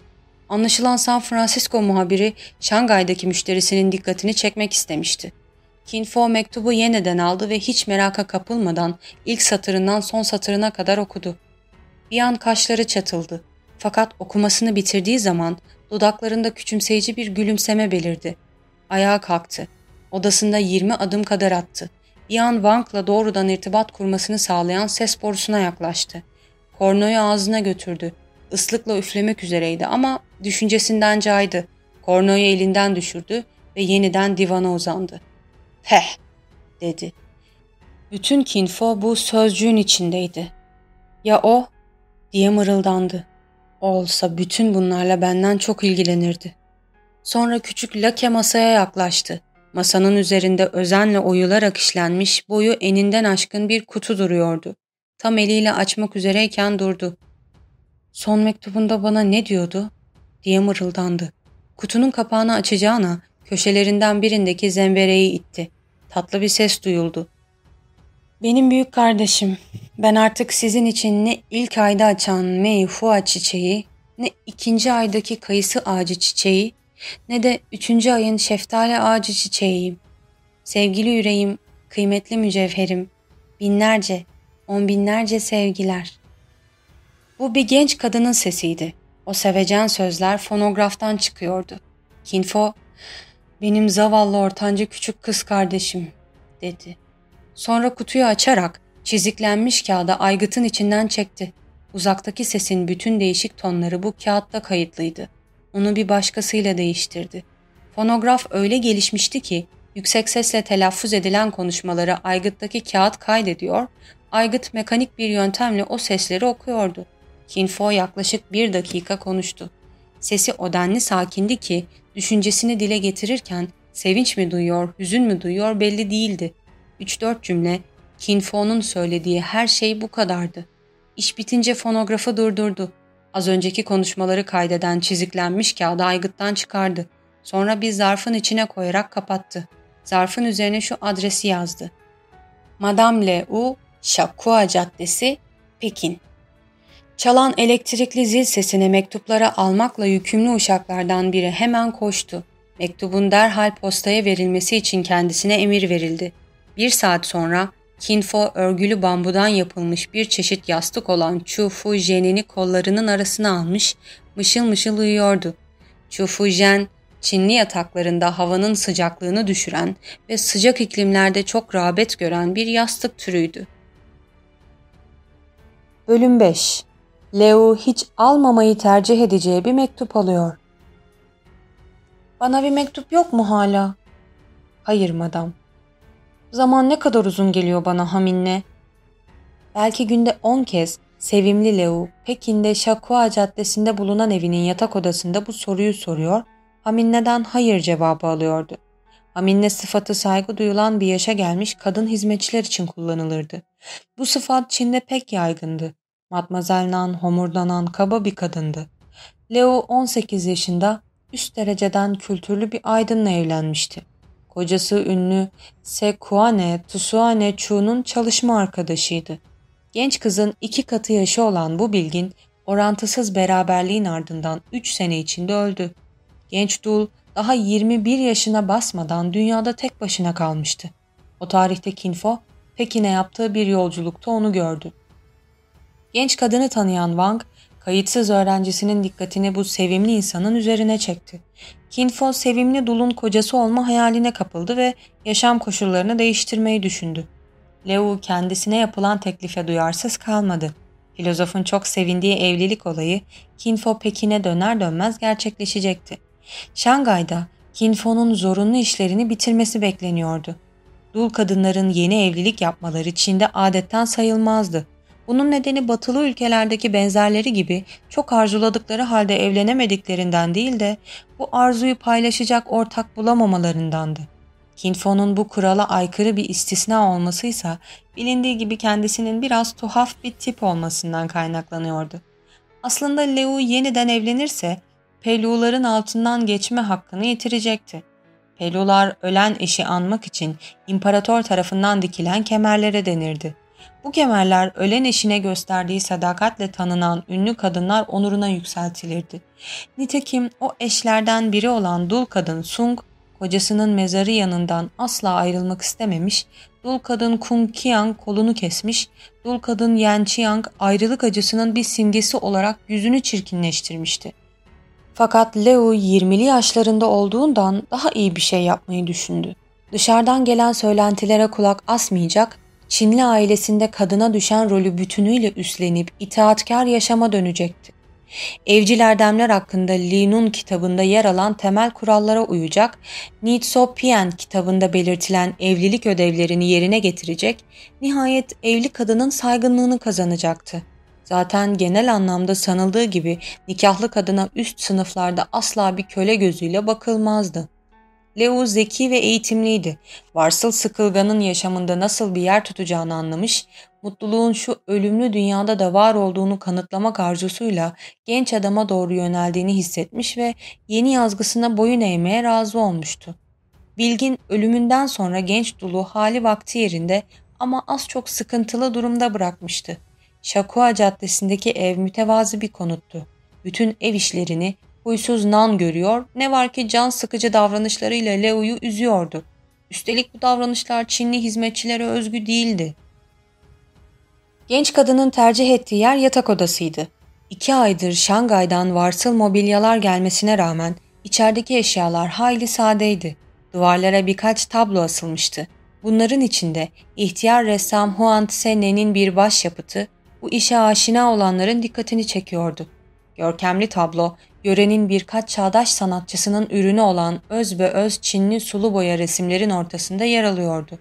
Anlaşılan San Francisco muhabiri Şangay'daki müşterisinin dikkatini çekmek istemişti. Kinfo mektubu yeniden aldı ve hiç meraka kapılmadan ilk satırından son satırına kadar okudu. Bir an kaşları çatıldı. Fakat okumasını bitirdiği zaman dudaklarında küçümseyici bir gülümseme belirdi. Ayağa kalktı. Odasında 20 adım kadar attı. Bir an Wang'la doğrudan irtibat kurmasını sağlayan ses borusuna yaklaştı. Kornoyu ağzına götürdü. Islıkla üflemek üzereydi ama düşüncesinden caydı. Kornoyu elinden düşürdü ve yeniden divana uzandı. Heh, dedi. Bütün Kinfo bu sözcüğün içindeydi. Ya o? diye mırıldandı. Olsa bütün bunlarla benden çok ilgilenirdi. Sonra küçük lake masaya yaklaştı. Masanın üzerinde özenle oyularak işlenmiş boyu eninden aşkın bir kutu duruyordu. Tam eliyle açmak üzereyken durdu. Son mektubunda bana ne diyordu? diye mırıldandı. Kutunun kapağını açacağına köşelerinden birindeki zembereği itti. Tatlı bir ses duyuldu. Benim büyük kardeşim, ben artık sizin için ne ilk ayda açan Mei Hua çiçeği, ne ikinci aydaki kayısı ağacı çiçeği, ne de üçüncü ayın şeftali ağacı çiçeğiyim. Sevgili yüreğim, kıymetli mücevherim, binlerce, on binlerce sevgiler. Bu bir genç kadının sesiydi. O sevecen sözler fonograftan çıkıyordu. Kinfo, benim zavallı ortanca küçük kız kardeşim, dedi. Sonra kutuyu açarak çiziklenmiş kağıda aygıtın içinden çekti. Uzaktaki sesin bütün değişik tonları bu kağıtta kayıtlıydı. Onu bir başkasıyla değiştirdi. Fonograf öyle gelişmişti ki yüksek sesle telaffuz edilen konuşmaları aygıttaki kağıt kaydediyor, aygıt mekanik bir yöntemle o sesleri okuyordu. Kinfo yaklaşık bir dakika konuştu. Sesi o denli sakindi ki düşüncesini dile getirirken sevinç mi duyuyor, hüzün mü duyuyor belli değildi. Üç dört cümle Kinfo'nun söylediği her şey bu kadardı. İş bitince fonografı durdurdu. Az önceki konuşmaları kaydeden çiziklenmiş kağıdı aygıttan çıkardı. Sonra bir zarfın içine koyarak kapattı. Zarfın üzerine şu adresi yazdı. Madame Le U, Şakua Caddesi, Pekin. Çalan elektrikli zil sesine mektuplara almakla yükümlü uşaklardan biri hemen koştu. Mektubun derhal postaya verilmesi için kendisine emir verildi. Bir saat sonra Kinfo örgülü bambudan yapılmış bir çeşit yastık olan Chu Fu Jen'ini kollarının arasına almış, mışıl mışıl uyuyordu. Chu Fu Jen, Çinli yataklarında havanın sıcaklığını düşüren ve sıcak iklimlerde çok rağbet gören bir yastık türüydü. Bölüm 5 Leo hiç almamayı tercih edeceği bir mektup alıyor. Bana bir mektup yok mu hala? Hayır madam. Zaman ne kadar uzun geliyor bana Haminle. Belki günde on kez sevimli Leo Pekin'de Şakua Caddesi'nde bulunan evinin yatak odasında bu soruyu soruyor, Haminne'den hayır cevabı alıyordu. Haminne sıfatı saygı duyulan bir yaşa gelmiş kadın hizmetçiler için kullanılırdı. Bu sıfat Çin'de pek yaygındı. Matmazel Nan homurdanan kaba bir kadındı. Leo 18 yaşında üst dereceden kültürlü bir aydınla evlenmişti. Kocası ünlü Sekuane Tusuane Chu'nun çalışma arkadaşıydı. Genç kızın iki katı yaşı olan bu bilgin orantısız beraberliğin ardından 3 sene içinde öldü. Genç dul daha 21 yaşına basmadan dünyada tek başına kalmıştı. O tarihte Kinfo, Pekin'e yaptığı bir yolculukta onu gördü. Genç kadını tanıyan Wang, kayıtsız öğrencisinin dikkatini bu sevimli insanın üzerine çekti. Kinfo sevimli Dul'un kocası olma hayaline kapıldı ve yaşam koşullarını değiştirmeyi düşündü. Leo kendisine yapılan teklife duyarsız kalmadı. Filozofun çok sevindiği evlilik olayı Kinfo Pekin'e döner dönmez gerçekleşecekti. Şangay'da Kinfo'nun zorunlu işlerini bitirmesi bekleniyordu. Dul kadınların yeni evlilik yapmaları Çin'de adetten sayılmazdı. Bunun nedeni batılı ülkelerdeki benzerleri gibi çok arzuladıkları halde evlenemediklerinden değil de bu arzuyu paylaşacak ortak bulamamalarındandı. Kinfo'nun bu kurala aykırı bir istisna olmasıysa bilindiği gibi kendisinin biraz tuhaf bir tip olmasından kaynaklanıyordu. Aslında Leo yeniden evlenirse Peluların altından geçme hakkını yitirecekti. Pelular ölen eşi anmak için imparator tarafından dikilen kemerlere denirdi. Bu kemerler ölen eşine gösterdiği sadakatle tanınan ünlü kadınlar onuruna yükseltilirdi. Nitekim o eşlerden biri olan dul kadın Sung, kocasının mezarı yanından asla ayrılmak istememiş, dul kadın Kung Qiang kolunu kesmiş, dul kadın Yan Chiang ayrılık acısının bir simgesi olarak yüzünü çirkinleştirmişti. Fakat Leo 20'li yaşlarında olduğundan daha iyi bir şey yapmayı düşündü. Dışarıdan gelen söylentilere kulak asmayacak, Çinli ailesinde kadına düşen rolü bütünüyle üstlenip itaatkar yaşama dönecekti. Evcil erdemler hakkında Li Nun kitabında yer alan temel kurallara uyacak, Nitso Pien kitabında belirtilen evlilik ödevlerini yerine getirecek, nihayet evli kadının saygınlığını kazanacaktı. Zaten genel anlamda sanıldığı gibi nikahlı kadına üst sınıflarda asla bir köle gözüyle bakılmazdı. Leo zeki ve eğitimliydi. Varsıl sıkılganın yaşamında nasıl bir yer tutacağını anlamış, mutluluğun şu ölümlü dünyada da var olduğunu kanıtlamak arzusuyla genç adama doğru yöneldiğini hissetmiş ve yeni yazgısına boyun eğmeye razı olmuştu. Bilgin ölümünden sonra genç dulu hali vakti yerinde ama az çok sıkıntılı durumda bırakmıştı. Şakua Caddesi'ndeki ev mütevazı bir konuttu. Bütün ev işlerini huysuz Nan görüyor, ne var ki can sıkıcı davranışlarıyla Leo'yu üzüyordu. Üstelik bu davranışlar Çinli hizmetçilere özgü değildi. Genç kadının tercih ettiği yer yatak odasıydı. İki aydır Şangay'dan varsıl mobilyalar gelmesine rağmen içerideki eşyalar hayli sadeydi. Duvarlara birkaç tablo asılmıştı. Bunların içinde ihtiyar ressam Huan Tsene'nin bir başyapıtı, bu işe aşina olanların dikkatini çekiyordu. Görkemli tablo, yörenin birkaç çağdaş sanatçısının ürünü olan öz ve öz Çinli sulu boya resimlerin ortasında yer alıyordu.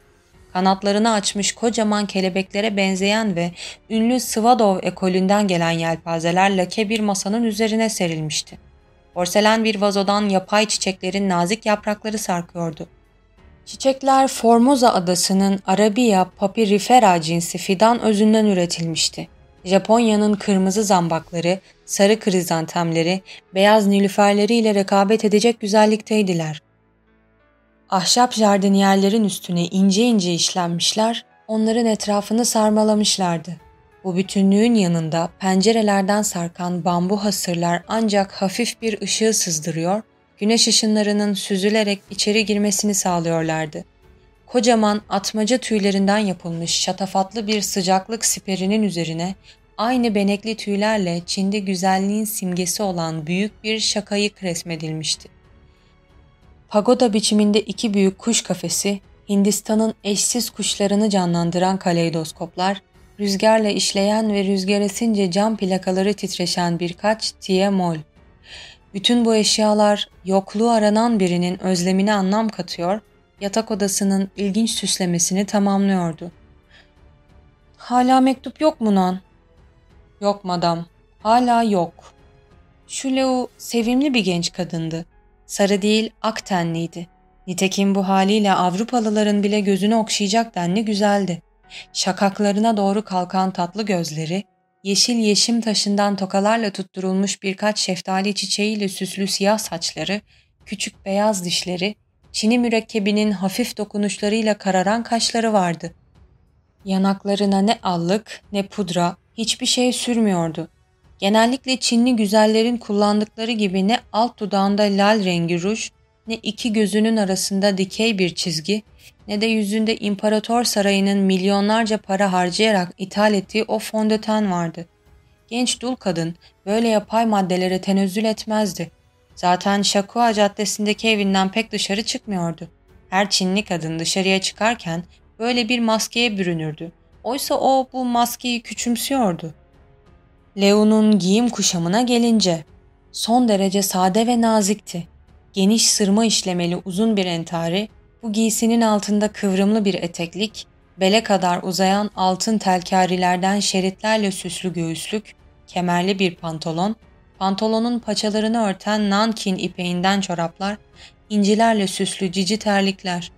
Kanatlarını açmış kocaman kelebeklere benzeyen ve ünlü Svadov ekolünden gelen yelpazeler lake bir masanın üzerine serilmişti. Porselen bir vazodan yapay çiçeklerin nazik yaprakları sarkıyordu. Çiçekler Formosa adasının Arabia papyrifera cinsi fidan özünden üretilmişti. Japonya'nın kırmızı zambakları, sarı krizantemleri, beyaz nilüferleriyle rekabet edecek güzellikteydiler. Ahşap jardiniyerlerin üstüne ince ince işlenmişler, onların etrafını sarmalamışlardı. Bu bütünlüğün yanında pencerelerden sarkan bambu hasırlar ancak hafif bir ışığı sızdırıyor, güneş ışınlarının süzülerek içeri girmesini sağlıyorlardı. Kocaman atmaca tüylerinden yapılmış şatafatlı bir sıcaklık siperinin üzerine aynı benekli tüylerle Çin'de güzelliğin simgesi olan büyük bir şakayık resmedilmişti. Pagoda biçiminde iki büyük kuş kafesi, Hindistan'ın eşsiz kuşlarını canlandıran kaleidoskoplar, rüzgarla işleyen ve rüzgar esince cam plakaları titreşen birkaç tiye-mol. Bütün bu eşyalar yokluğu aranan birinin özlemine anlam katıyor, yatak odasının ilginç süslemesini tamamlıyordu. ''Hala mektup yok mu Nan?'' ''Yok madam, hala yok.'' Şu Leo sevimli bir genç kadındı. Sarı değil ak tenliydi. Nitekim bu haliyle Avrupalıların bile gözünü okşayacak denli güzeldi. Şakaklarına doğru kalkan tatlı gözleri, yeşil yeşim taşından tokalarla tutturulmuş birkaç şeftali çiçeğiyle süslü siyah saçları, küçük beyaz dişleri, çini mürekkebinin hafif dokunuşlarıyla kararan kaşları vardı. Yanaklarına ne allık ne pudra hiçbir şey sürmüyordu. Genellikle Çinli güzellerin kullandıkları gibi ne alt dudağında lal rengi ruj, ne iki gözünün arasında dikey bir çizgi, ne de yüzünde imparator sarayının milyonlarca para harcayarak ithal ettiği o fondöten vardı. Genç dul kadın böyle yapay maddelere tenezzül etmezdi. Zaten Şakua Caddesi'ndeki evinden pek dışarı çıkmıyordu. Her Çinli kadın dışarıya çıkarken böyle bir maskeye bürünürdü. Oysa o bu maskeyi küçümsüyordu. Leo'nun giyim kuşamına gelince son derece sade ve nazikti. Geniş sırma işlemeli uzun bir entari, bu giysinin altında kıvrımlı bir eteklik, bele kadar uzayan altın telkarilerden şeritlerle süslü göğüslük, kemerli bir pantolon, pantolonun paçalarını örten nankin ipeğinden çoraplar, incilerle süslü cici terlikler.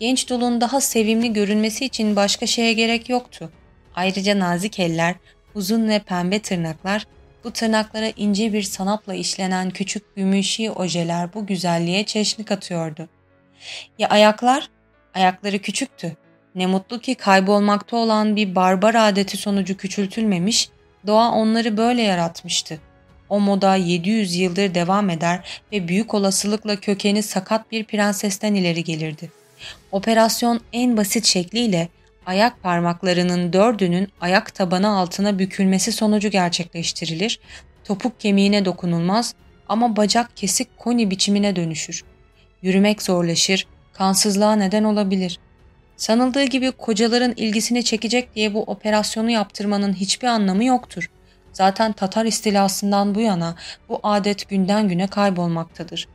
Genç dulun daha sevimli görünmesi için başka şeye gerek yoktu. Ayrıca nazik eller, uzun ve pembe tırnaklar, bu tırnaklara ince bir sanatla işlenen küçük gümüşi ojeler bu güzelliğe çeşnik atıyordu. Ya ayaklar? Ayakları küçüktü. Ne mutlu ki kaybolmakta olan bir barbar adeti sonucu küçültülmemiş, doğa onları böyle yaratmıştı. O moda 700 yıldır devam eder ve büyük olasılıkla kökeni sakat bir prensesten ileri gelirdi. Operasyon en basit şekliyle ayak parmaklarının dördünün ayak tabanı altına bükülmesi sonucu gerçekleştirilir, topuk kemiğine dokunulmaz ama bacak kesik koni biçimine dönüşür. Yürümek zorlaşır, kansızlığa neden olabilir. Sanıldığı gibi kocaların ilgisini çekecek diye bu operasyonu yaptırmanın hiçbir anlamı yoktur. Zaten Tatar istilasından bu yana bu adet günden güne kaybolmaktadır.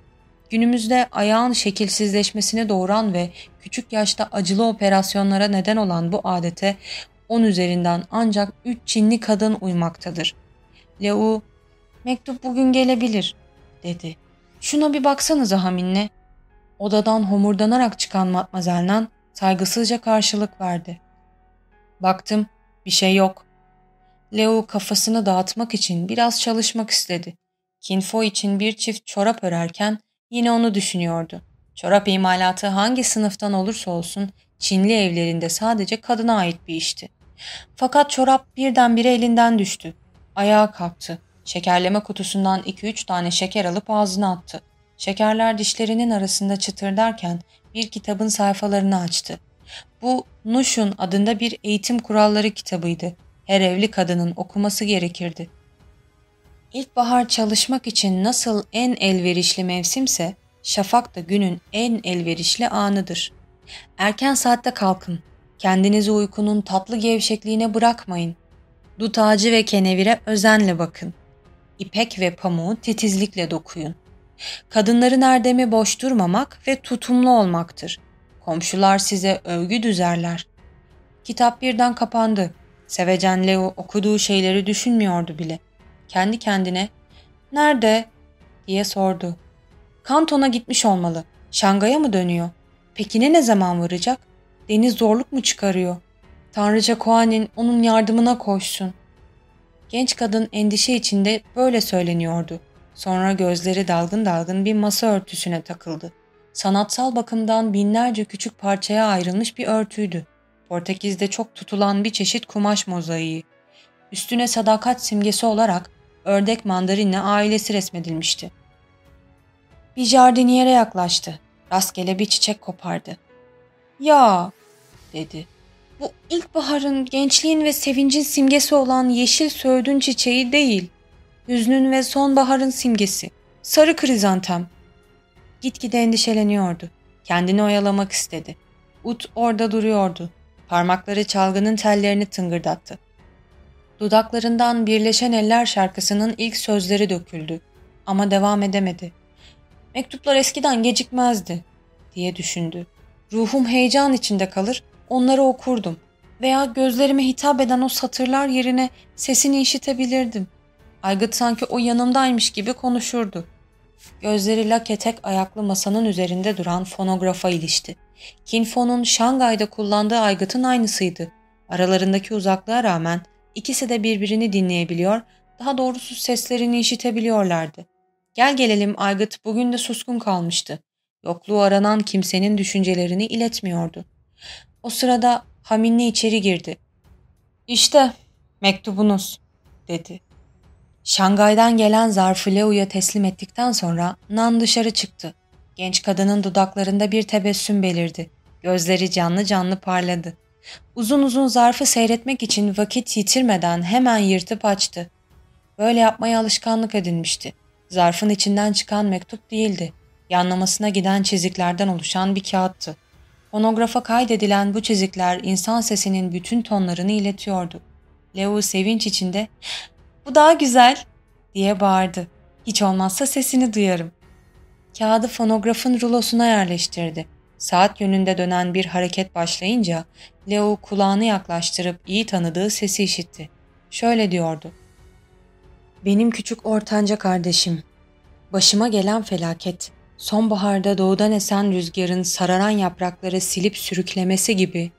Günümüzde ayağın şekilsizleşmesine doğuran ve küçük yaşta acılı operasyonlara neden olan bu adete 10 üzerinden ancak 3 Çinli kadın uymaktadır. Leu, mektup bugün gelebilir, dedi. Şuna bir baksanıza Haminle. Odadan homurdanarak çıkan Matmazel'den saygısızca karşılık verdi. Baktım, bir şey yok. Leo kafasını dağıtmak için biraz çalışmak istedi. Kinfo için bir çift çorap örerken Yine onu düşünüyordu. Çorap imalatı hangi sınıftan olursa olsun Çinli evlerinde sadece kadına ait bir işti. Fakat çorap birdenbire elinden düştü. Ayağa kalktı. Şekerleme kutusundan 2-3 tane şeker alıp ağzına attı. Şekerler dişlerinin arasında çıtırdarken bir kitabın sayfalarını açtı. Bu Nuşun adında bir eğitim kuralları kitabıydı. Her evli kadının okuması gerekirdi. İlkbahar çalışmak için nasıl en elverişli mevsimse, şafak da günün en elverişli anıdır. Erken saatte kalkın. Kendinizi uykunun tatlı gevşekliğine bırakmayın. Dut ağacı ve kenevire özenle bakın. İpek ve pamuğu titizlikle dokuyun. Kadınların erdemi boş durmamak ve tutumlu olmaktır. Komşular size övgü düzerler. Kitap birden kapandı. Sevecen Leo okuduğu şeyleri düşünmüyordu bile.'' kendi kendine ''Nerede? diye sordu. Kanton'a gitmiş olmalı. Şangay'a mı dönüyor? Pekin'e ne zaman varacak? Deniz zorluk mu çıkarıyor? Tanrıca Koanin onun yardımına koşsun. Genç kadın endişe içinde böyle söyleniyordu. Sonra gözleri dalgın dalgın bir masa örtüsüne takıldı. Sanatsal bakımdan binlerce küçük parçaya ayrılmış bir örtüydü. Portekiz'de çok tutulan bir çeşit kumaş mozaiği. Üstüne sadakat simgesi olarak ördek mandarinle ailesi resmedilmişti. Bir jardiniyere yaklaştı. Rastgele bir çiçek kopardı. Ya, dedi. Bu ilkbaharın, gençliğin ve sevincin simgesi olan yeşil söğüdün çiçeği değil. Hüznün ve sonbaharın simgesi. Sarı krizantem. Gitgide endişeleniyordu. Kendini oyalamak istedi. Ut orada duruyordu. Parmakları çalgının tellerini tıngırdattı. Dudaklarından Birleşen Eller şarkısının ilk sözleri döküldü. Ama devam edemedi. Mektuplar eskiden gecikmezdi diye düşündü. Ruhum heyecan içinde kalır, onları okurdum. Veya gözlerime hitap eden o satırlar yerine sesini işitebilirdim. Aygıt sanki o yanımdaymış gibi konuşurdu. Gözleri laketek ayaklı masanın üzerinde duran fonografa ilişti. Kinfo'nun Şangay'da kullandığı aygıtın aynısıydı. Aralarındaki uzaklığa rağmen ikisi de birbirini dinleyebiliyor, daha doğrusu seslerini işitebiliyorlardı. Gel gelelim aygıt bugün de suskun kalmıştı. Yokluğu aranan kimsenin düşüncelerini iletmiyordu. O sırada Haminli içeri girdi. İşte mektubunuz dedi. Şangay'dan gelen zarfı Leo'ya teslim ettikten sonra Nan dışarı çıktı. Genç kadının dudaklarında bir tebessüm belirdi. Gözleri canlı canlı parladı. Uzun uzun zarfı seyretmek için vakit yitirmeden hemen yırtıp açtı. Böyle yapmaya alışkanlık edinmişti. Zarfın içinden çıkan mektup değildi. Yanlamasına giden çiziklerden oluşan bir kağıttı. Fonografa kaydedilen bu çizikler insan sesinin bütün tonlarını iletiyordu. Leo sevinç içinde ''Bu daha güzel'' diye bağırdı. ''Hiç olmazsa sesini duyarım.'' Kağıdı fonografın rulosuna yerleştirdi. Saat yönünde dönen bir hareket başlayınca Leo kulağını yaklaştırıp iyi tanıdığı sesi işitti. Şöyle diyordu. Benim küçük ortanca kardeşim. Başıma gelen felaket, sonbaharda doğudan esen rüzgarın sararan yaprakları silip sürüklemesi gibi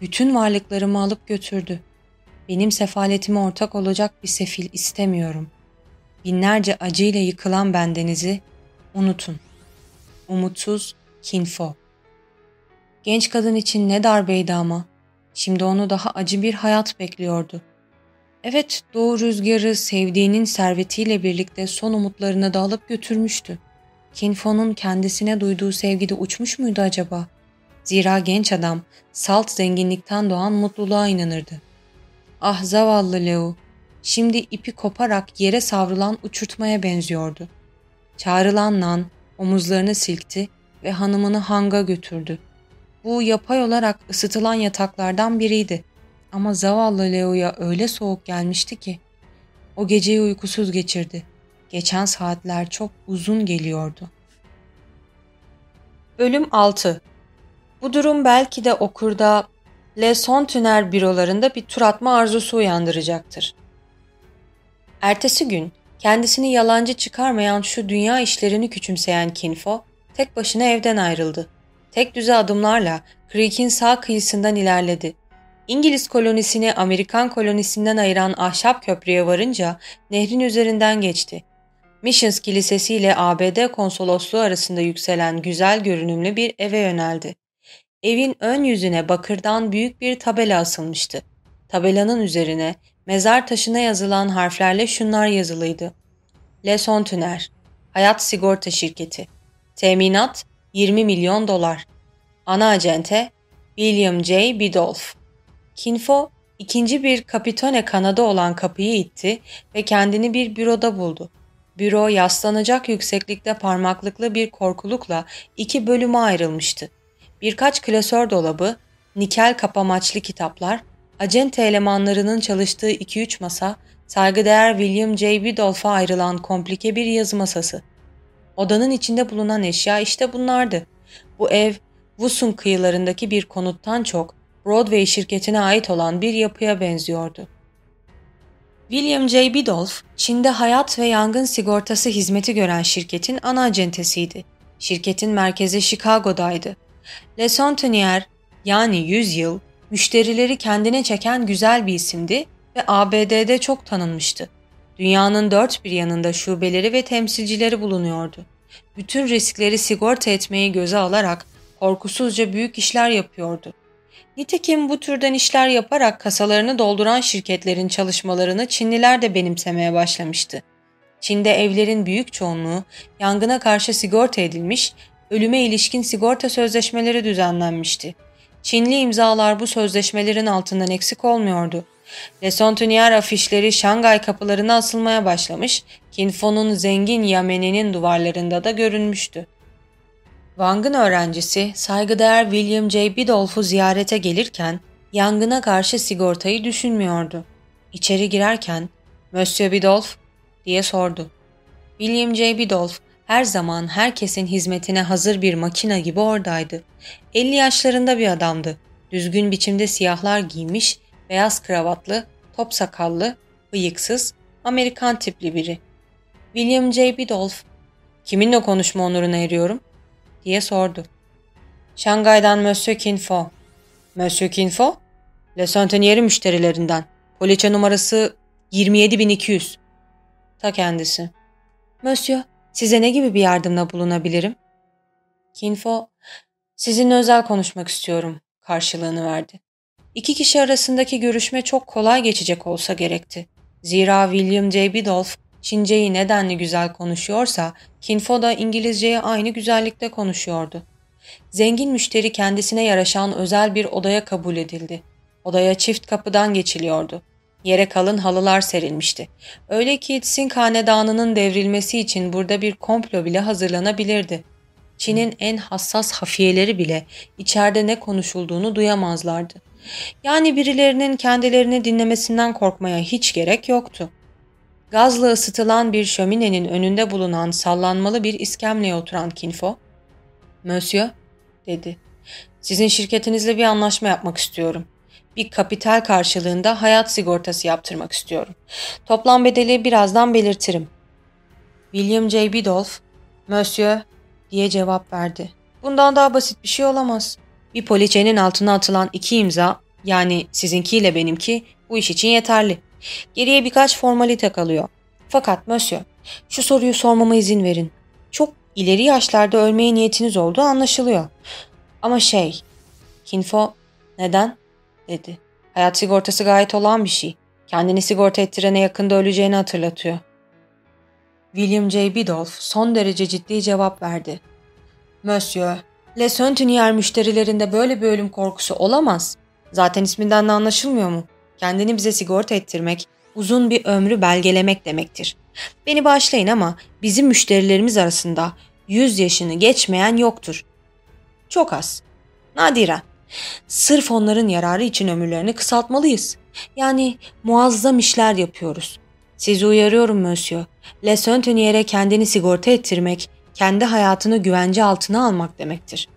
bütün varlıklarımı alıp götürdü. Benim sefaletime ortak olacak bir sefil istemiyorum. Binlerce acıyla yıkılan bendenizi unutun. Umutsuz Kinfo Genç kadın için ne darbeydi ama. Şimdi onu daha acı bir hayat bekliyordu. Evet, doğu rüzgarı sevdiğinin servetiyle birlikte son umutlarını da alıp götürmüştü. Kinfo'nun kendisine duyduğu sevgide uçmuş muydu acaba? Zira genç adam salt zenginlikten doğan mutluluğa inanırdı. Ah zavallı Leo, şimdi ipi koparak yere savrulan uçurtmaya benziyordu. Çağrılan Nan omuzlarını silkti ve hanımını hanga götürdü. Bu yapay olarak ısıtılan yataklardan biriydi. Ama zavallı Leo'ya öyle soğuk gelmişti ki. O geceyi uykusuz geçirdi. Geçen saatler çok uzun geliyordu. Bölüm 6 Bu durum belki de okurda Le Sontuner bürolarında bir tur atma arzusu uyandıracaktır. Ertesi gün kendisini yalancı çıkarmayan şu dünya işlerini küçümseyen Kinfo tek başına evden ayrıldı. Tek düze adımlarla Creek'in sağ kıyısından ilerledi. İngiliz kolonisini Amerikan kolonisinden ayıran ahşap köprüye varınca nehrin üzerinden geçti. Missions Kilisesi ile ABD konsolosluğu arasında yükselen güzel görünümlü bir eve yöneldi. Evin ön yüzüne bakırdan büyük bir tabela asılmıştı. Tabelanın üzerine mezar taşına yazılan harflerle şunlar yazılıydı. Le Sontuner, Hayat Sigorta Şirketi. Teminat 20 milyon dolar. Ana acente William J. Bidolph. Kinfo ikinci bir kapitone kanadı olan kapıyı itti ve kendini bir büroda buldu. Büro yaslanacak yükseklikte parmaklıklı bir korkulukla iki bölüme ayrılmıştı. Birkaç klasör dolabı, nikel kapamaçlı kitaplar, acente elemanlarının çalıştığı 2-3 masa, saygıdeğer William J. Bidolph'a ayrılan komplike bir yazı masası. Odanın içinde bulunan eşya işte bunlardı. Bu ev, Wusun kıyılarındaki bir konuttan çok Broadway şirketine ait olan bir yapıya benziyordu. William J. Bidolph, Çin'de hayat ve yangın sigortası hizmeti gören şirketin ana acentesiydi. Şirketin merkezi Chicago'daydı. Le Centenier yani 100 yıl müşterileri kendine çeken güzel bir isimdi ve ABD'de çok tanınmıştı. Dünyanın dört bir yanında şubeleri ve temsilcileri bulunuyordu. Bütün riskleri sigorta etmeyi göze alarak korkusuzca büyük işler yapıyordu. Nitekim bu türden işler yaparak kasalarını dolduran şirketlerin çalışmalarını Çinliler de benimsemeye başlamıştı. Çin'de evlerin büyük çoğunluğu yangına karşı sigorta edilmiş, ölüme ilişkin sigorta sözleşmeleri düzenlenmişti. Çinli imzalar bu sözleşmelerin altından eksik olmuyordu. Le Centenier afişleri Şangay kapılarına asılmaya başlamış, Kinfo'nun zengin Yameni'nin duvarlarında da görünmüştü. Wang'ın öğrencisi saygıdeğer William J. Bidolph'u ziyarete gelirken yangına karşı sigortayı düşünmüyordu. İçeri girerken ''Monsieur Bidolph?'' diye sordu. William J. Bidolph her zaman herkesin hizmetine hazır bir makina gibi oradaydı. 50 yaşlarında bir adamdı. Düzgün biçimde siyahlar giymiş, beyaz kravatlı, top sakallı, bıyıksız, Amerikan tipli biri. William J. Bidolph, kiminle konuşma onuruna eriyorum? diye sordu. Şangay'dan Monsieur Kinfo. Monsieur Kinfo? Le Centenier'i müşterilerinden. Poliçe numarası 27200. Ta kendisi. Monsieur, size ne gibi bir yardımda bulunabilirim? Kinfo, sizinle özel konuşmak istiyorum karşılığını verdi. İki kişi arasındaki görüşme çok kolay geçecek olsa gerekti. Zira William J. Bidolph Çinceyi nedenli güzel konuşuyorsa Kinfo da İngilizceyi aynı güzellikte konuşuyordu. Zengin müşteri kendisine yaraşan özel bir odaya kabul edildi. Odaya çift kapıdan geçiliyordu. Yere kalın halılar serilmişti. Öyle ki Tsing hanedanının devrilmesi için burada bir komplo bile hazırlanabilirdi. Çin'in en hassas hafiyeleri bile içeride ne konuşulduğunu duyamazlardı. Yani birilerinin kendilerini dinlemesinden korkmaya hiç gerek yoktu. Gazla ısıtılan bir şöminenin önünde bulunan sallanmalı bir iskemleye oturan Kinfo, ''Monsieur'' dedi. ''Sizin şirketinizle bir anlaşma yapmak istiyorum. Bir kapital karşılığında hayat sigortası yaptırmak istiyorum. Toplam bedeli birazdan belirtirim.'' William J. Bidolph, ''Monsieur'' diye cevap verdi. ''Bundan daha basit bir şey olamaz. Bir poliçenin altına atılan iki imza, yani sizinkiyle benimki, bu iş için yeterli.'' Geriye birkaç formalite kalıyor. Fakat Monsieur, şu soruyu sormama izin verin. Çok ileri yaşlarda ölmeye niyetiniz olduğu anlaşılıyor. Ama şey, Kinfo neden? Dedi. Hayat sigortası gayet olan bir şey. Kendini sigorta ettirene yakında öleceğini hatırlatıyor. William J. Bidolph son derece ciddi cevap verdi. Monsieur, Le Centenier müşterilerinde böyle bir ölüm korkusu olamaz. Zaten isminden de anlaşılmıyor mu? kendini bize sigorta ettirmek, uzun bir ömrü belgelemek demektir. Beni bağışlayın ama bizim müşterilerimiz arasında 100 yaşını geçmeyen yoktur. Çok az. Nadiren. Sırf onların yararı için ömürlerini kısaltmalıyız. Yani muazzam işler yapıyoruz. Sizi uyarıyorum Monsieur. Le Centenier'e kendini sigorta ettirmek, kendi hayatını güvence altına almak demektir.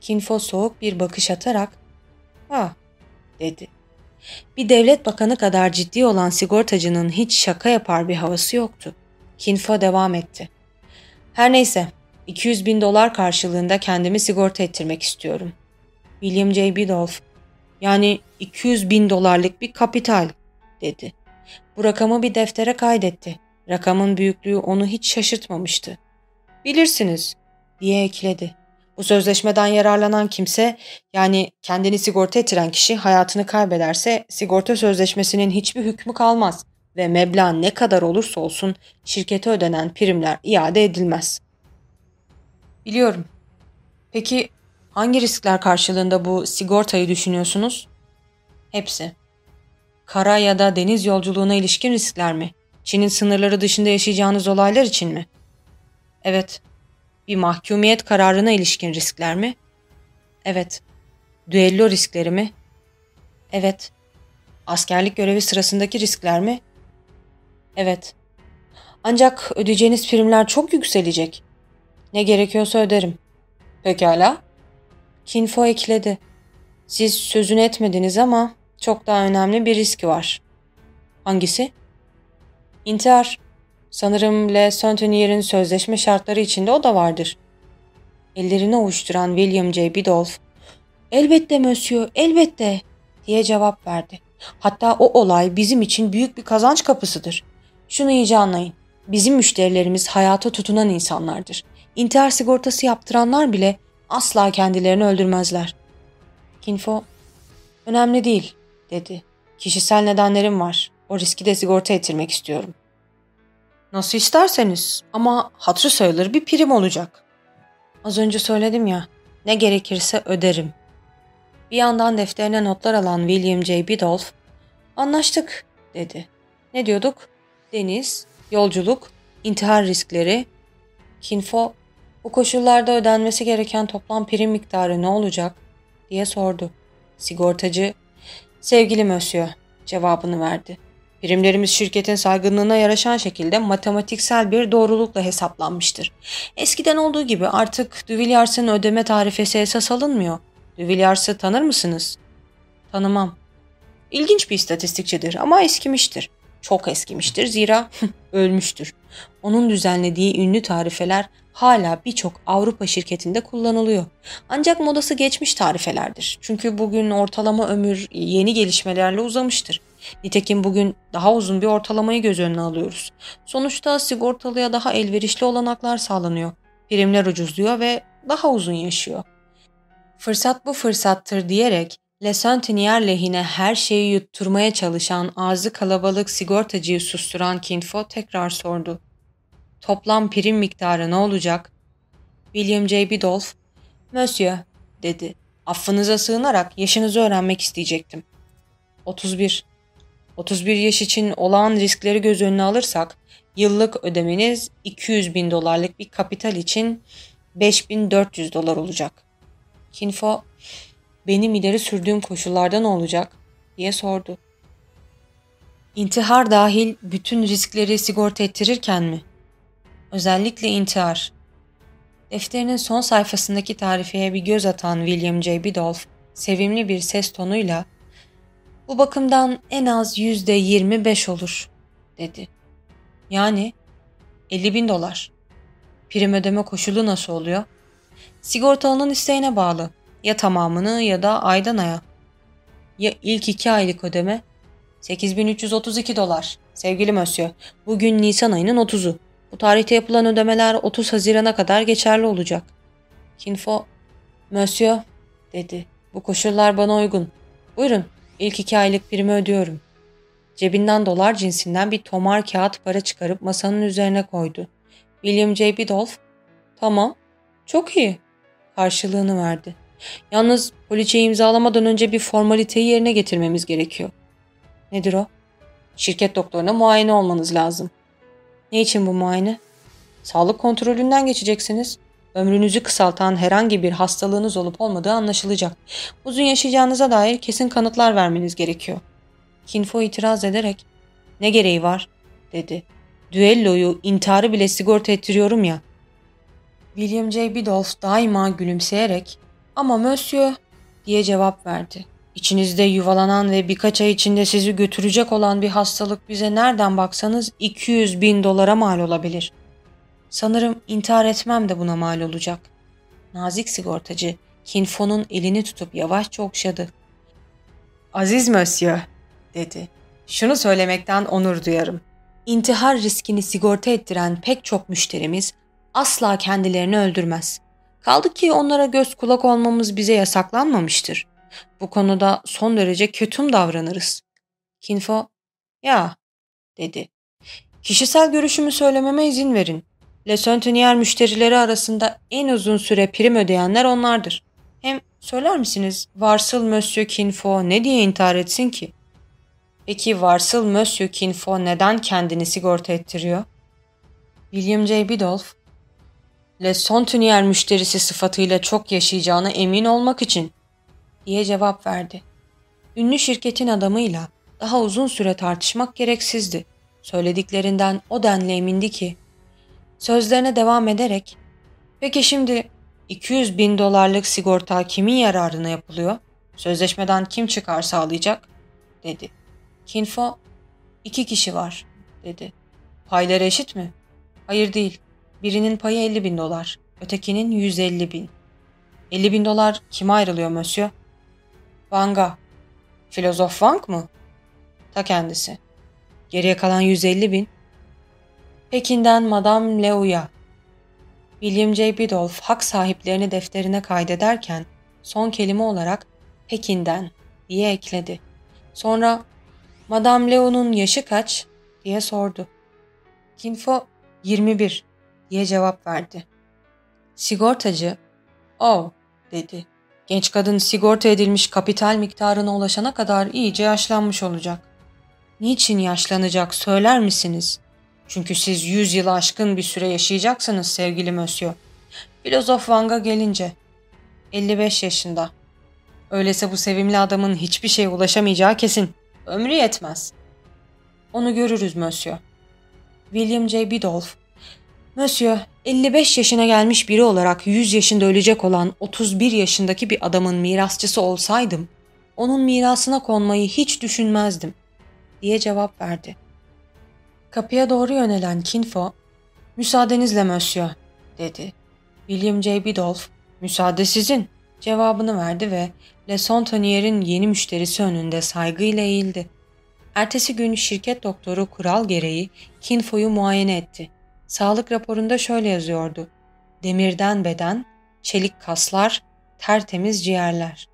Kinfo soğuk bir bakış atarak, ''Ha'' dedi. Bir devlet bakanı kadar ciddi olan sigortacının hiç şaka yapar bir havası yoktu. Kinfo devam etti. Her neyse, 200 bin dolar karşılığında kendimi sigorta ettirmek istiyorum. William J. Bidolph, yani 200 bin dolarlık bir kapital, dedi. Bu rakamı bir deftere kaydetti. Rakamın büyüklüğü onu hiç şaşırtmamıştı. Bilirsiniz, diye ekledi. Bu sözleşmeden yararlanan kimse yani kendini sigorta ettiren kişi hayatını kaybederse sigorta sözleşmesinin hiçbir hükmü kalmaz ve meblağ ne kadar olursa olsun şirkete ödenen primler iade edilmez. Biliyorum. Peki hangi riskler karşılığında bu sigortayı düşünüyorsunuz? Hepsi. Kara ya da deniz yolculuğuna ilişkin riskler mi? Çin'in sınırları dışında yaşayacağınız olaylar için mi? Evet. Bir mahkumiyet kararına ilişkin riskler mi? Evet. Düello riskleri mi? Evet. Askerlik görevi sırasındaki riskler mi? Evet. Ancak ödeyeceğiniz primler çok yükselecek. Ne gerekiyorsa öderim. Pekala. Kinfo ekledi. Siz sözünü etmediniz ama çok daha önemli bir riski var. Hangisi? İntihar. Sanırım Le Centenier'in sözleşme şartları içinde o da vardır. Ellerini ovuşturan William J. Bidolph, ''Elbette Monsieur, elbette.'' diye cevap verdi. Hatta o olay bizim için büyük bir kazanç kapısıdır. Şunu iyice anlayın. Bizim müşterilerimiz hayata tutunan insanlardır. İntihar sigortası yaptıranlar bile asla kendilerini öldürmezler. Kinfo, önemli değil, dedi. Kişisel nedenlerim var. O riski de sigorta ettirmek istiyorum. Nasıl isterseniz ama hatırı sayılır bir prim olacak. Az önce söyledim ya, ne gerekirse öderim. Bir yandan defterine notlar alan William J. Bidolph, anlaştık dedi. Ne diyorduk? Deniz, yolculuk, intihar riskleri. Kinfo, bu koşullarda ödenmesi gereken toplam prim miktarı ne olacak diye sordu. Sigortacı, sevgili Monsieur cevabını verdi. Primlerimiz şirketin saygınlığına yaraşan şekilde matematiksel bir doğrulukla hesaplanmıştır. Eskiden olduğu gibi artık Duvilliars'ın ödeme tarifesi esas alınmıyor. Duvilliars'ı tanır mısınız? Tanımam. İlginç bir istatistikçidir ama eskimiştir. Çok eskimiştir zira ölmüştür. Onun düzenlediği ünlü tarifeler hala birçok Avrupa şirketinde kullanılıyor. Ancak modası geçmiş tarifelerdir. Çünkü bugün ortalama ömür yeni gelişmelerle uzamıştır. Nitekim bugün daha uzun bir ortalamayı göz önüne alıyoruz. Sonuçta sigortalıya daha elverişli olanaklar sağlanıyor. Primler ucuzluyor ve daha uzun yaşıyor. Fırsat bu fırsattır diyerek Le lehine her şeyi yutturmaya çalışan ağzı kalabalık sigortacıyı susturan Kinfo tekrar sordu. Toplam prim miktarı ne olacak? William J. Bidolph, Monsieur, dedi. Affınıza sığınarak yaşınızı öğrenmek isteyecektim. 31. 31 yaş için olağan riskleri göz önüne alırsak yıllık ödemeniz 200 bin dolarlık bir kapital için 5400 dolar olacak. Kinfo benim ileri sürdüğüm koşullarda ne olacak diye sordu. İntihar dahil bütün riskleri sigorta ettirirken mi? Özellikle intihar. Defterinin son sayfasındaki tarifeye bir göz atan William J. Bidolph sevimli bir ses tonuyla bu bakımdan en az yüzde yirmi beş olur dedi. Yani 50 bin dolar. Prim ödeme koşulu nasıl oluyor? Sigortalının isteğine bağlı. Ya tamamını ya da aydan aya. Ya ilk iki aylık ödeme? 8332 dolar. Sevgili Mösyö, bugün Nisan ayının 30'u. Bu tarihte yapılan ödemeler 30 Haziran'a kadar geçerli olacak. Kinfo, Mösyö, dedi. Bu koşullar bana uygun. Buyurun, ilk iki aylık primi ödüyorum. Cebinden dolar cinsinden bir tomar kağıt para çıkarıp masanın üzerine koydu. William J. Bidolph, tamam, çok iyi, karşılığını verdi. Yalnız poliçeyi imzalamadan önce bir formaliteyi yerine getirmemiz gerekiyor. Nedir o? Şirket doktoruna muayene olmanız lazım. Ne için bu muayene? Sağlık kontrolünden geçeceksiniz. Ömrünüzü kısaltan herhangi bir hastalığınız olup olmadığı anlaşılacak. Uzun yaşayacağınıza dair kesin kanıtlar vermeniz gerekiyor. Kinfo itiraz ederek ne gereği var dedi. Düelloyu, intiharı bile sigorta ettiriyorum ya. William J. Bidolph daima gülümseyerek ama Monsieur diye cevap verdi. İçinizde yuvalanan ve birkaç ay içinde sizi götürecek olan bir hastalık bize nereden baksanız 200 bin dolara mal olabilir. Sanırım intihar etmem de buna mal olacak. Nazik sigortacı Kinfo'nun elini tutup yavaşça okşadı. Aziz Monsieur, dedi. Şunu söylemekten onur duyarım. İntihar riskini sigorta ettiren pek çok müşterimiz asla kendilerini öldürmez. Kaldı ki onlara göz kulak olmamız bize yasaklanmamıştır. Bu konuda son derece kötüm davranırız. Kinfo, ya, dedi. Kişisel görüşümü söylememe izin verin. Le Centenier müşterileri arasında en uzun süre prim ödeyenler onlardır. Hem söyler misiniz varsıl Monsieur Kinfo ne diye intihar etsin ki? Peki varsıl Monsieur Kinfo neden kendini sigorta ettiriyor? William J. Bidolph, Le Centenier müşterisi sıfatıyla çok yaşayacağına emin olmak için diye cevap verdi. Ünlü şirketin adamıyla daha uzun süre tartışmak gereksizdi. Söylediklerinden o denli emindi ki. Sözlerine devam ederek, peki şimdi 200 bin dolarlık sigorta kimin yararına yapılıyor? Sözleşmeden kim çıkar sağlayacak? dedi. Kinfo, iki kişi var, dedi. Payları eşit mi? Hayır değil. Birinin payı 50 bin dolar, ötekinin 150 bin. 50 bin dolar kime ayrılıyor Monsieur? Wang'a. Filozof Wang mı? Ta kendisi. Geriye kalan 150 bin. Pekin'den Madame Leou'ya. William J. Bidolph hak sahiplerini defterine kaydederken son kelime olarak Pekin'den diye ekledi. Sonra Madame Leo'nun yaşı kaç diye sordu. Kinfo 21 diye cevap verdi. Sigortacı oh dedi. Genç kadın sigorta edilmiş kapital miktarına ulaşana kadar iyice yaşlanmış olacak. Niçin yaşlanacak söyler misiniz? Çünkü siz yüz yılı aşkın bir süre yaşayacaksınız sevgili Mösyö. Filozof Wang'a gelince 55 yaşında. Öyleyse bu sevimli adamın hiçbir şeye ulaşamayacağı kesin. Ömrü yetmez. Onu görürüz Mösyö. William J. Bidolph. Mösyö, 55 yaşına gelmiş biri olarak 100 yaşında ölecek olan 31 yaşındaki bir adamın mirasçısı olsaydım, onun mirasına konmayı hiç düşünmezdim, diye cevap verdi. Kapıya doğru yönelen Kinfo, müsaadenizle Mösyö, dedi. William J. Bidolph, müsaade sizin, cevabını verdi ve Le Sontonier'in yeni müşterisi önünde saygıyla eğildi. Ertesi gün şirket doktoru kural gereği Kinfo'yu muayene etti. Sağlık raporunda şöyle yazıyordu. Demirden beden, çelik kaslar, tertemiz ciğerler.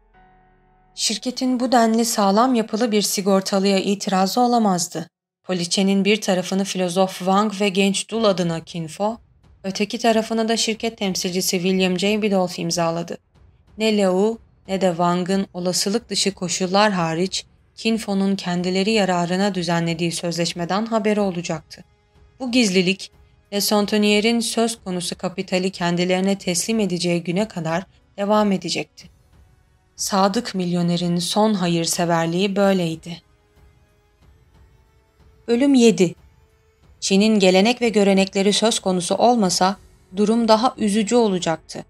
Şirketin bu denli sağlam yapılı bir sigortalıya itirazı olamazdı. Poliçenin bir tarafını filozof Wang ve genç dul adına Kinfo, öteki tarafını da şirket temsilcisi William J. Bidolph imzaladı. Ne Leu ne de Wang'ın olasılık dışı koşullar hariç Kinfo'nun kendileri yararına düzenlediği sözleşmeden haberi olacaktı. Bu gizlilik, Le Sontonier'in söz konusu kapitali kendilerine teslim edeceği güne kadar devam edecekti. Sadık milyonerin son hayırseverliği böyleydi. Bölüm 7 Çin'in gelenek ve görenekleri söz konusu olmasa durum daha üzücü olacaktı.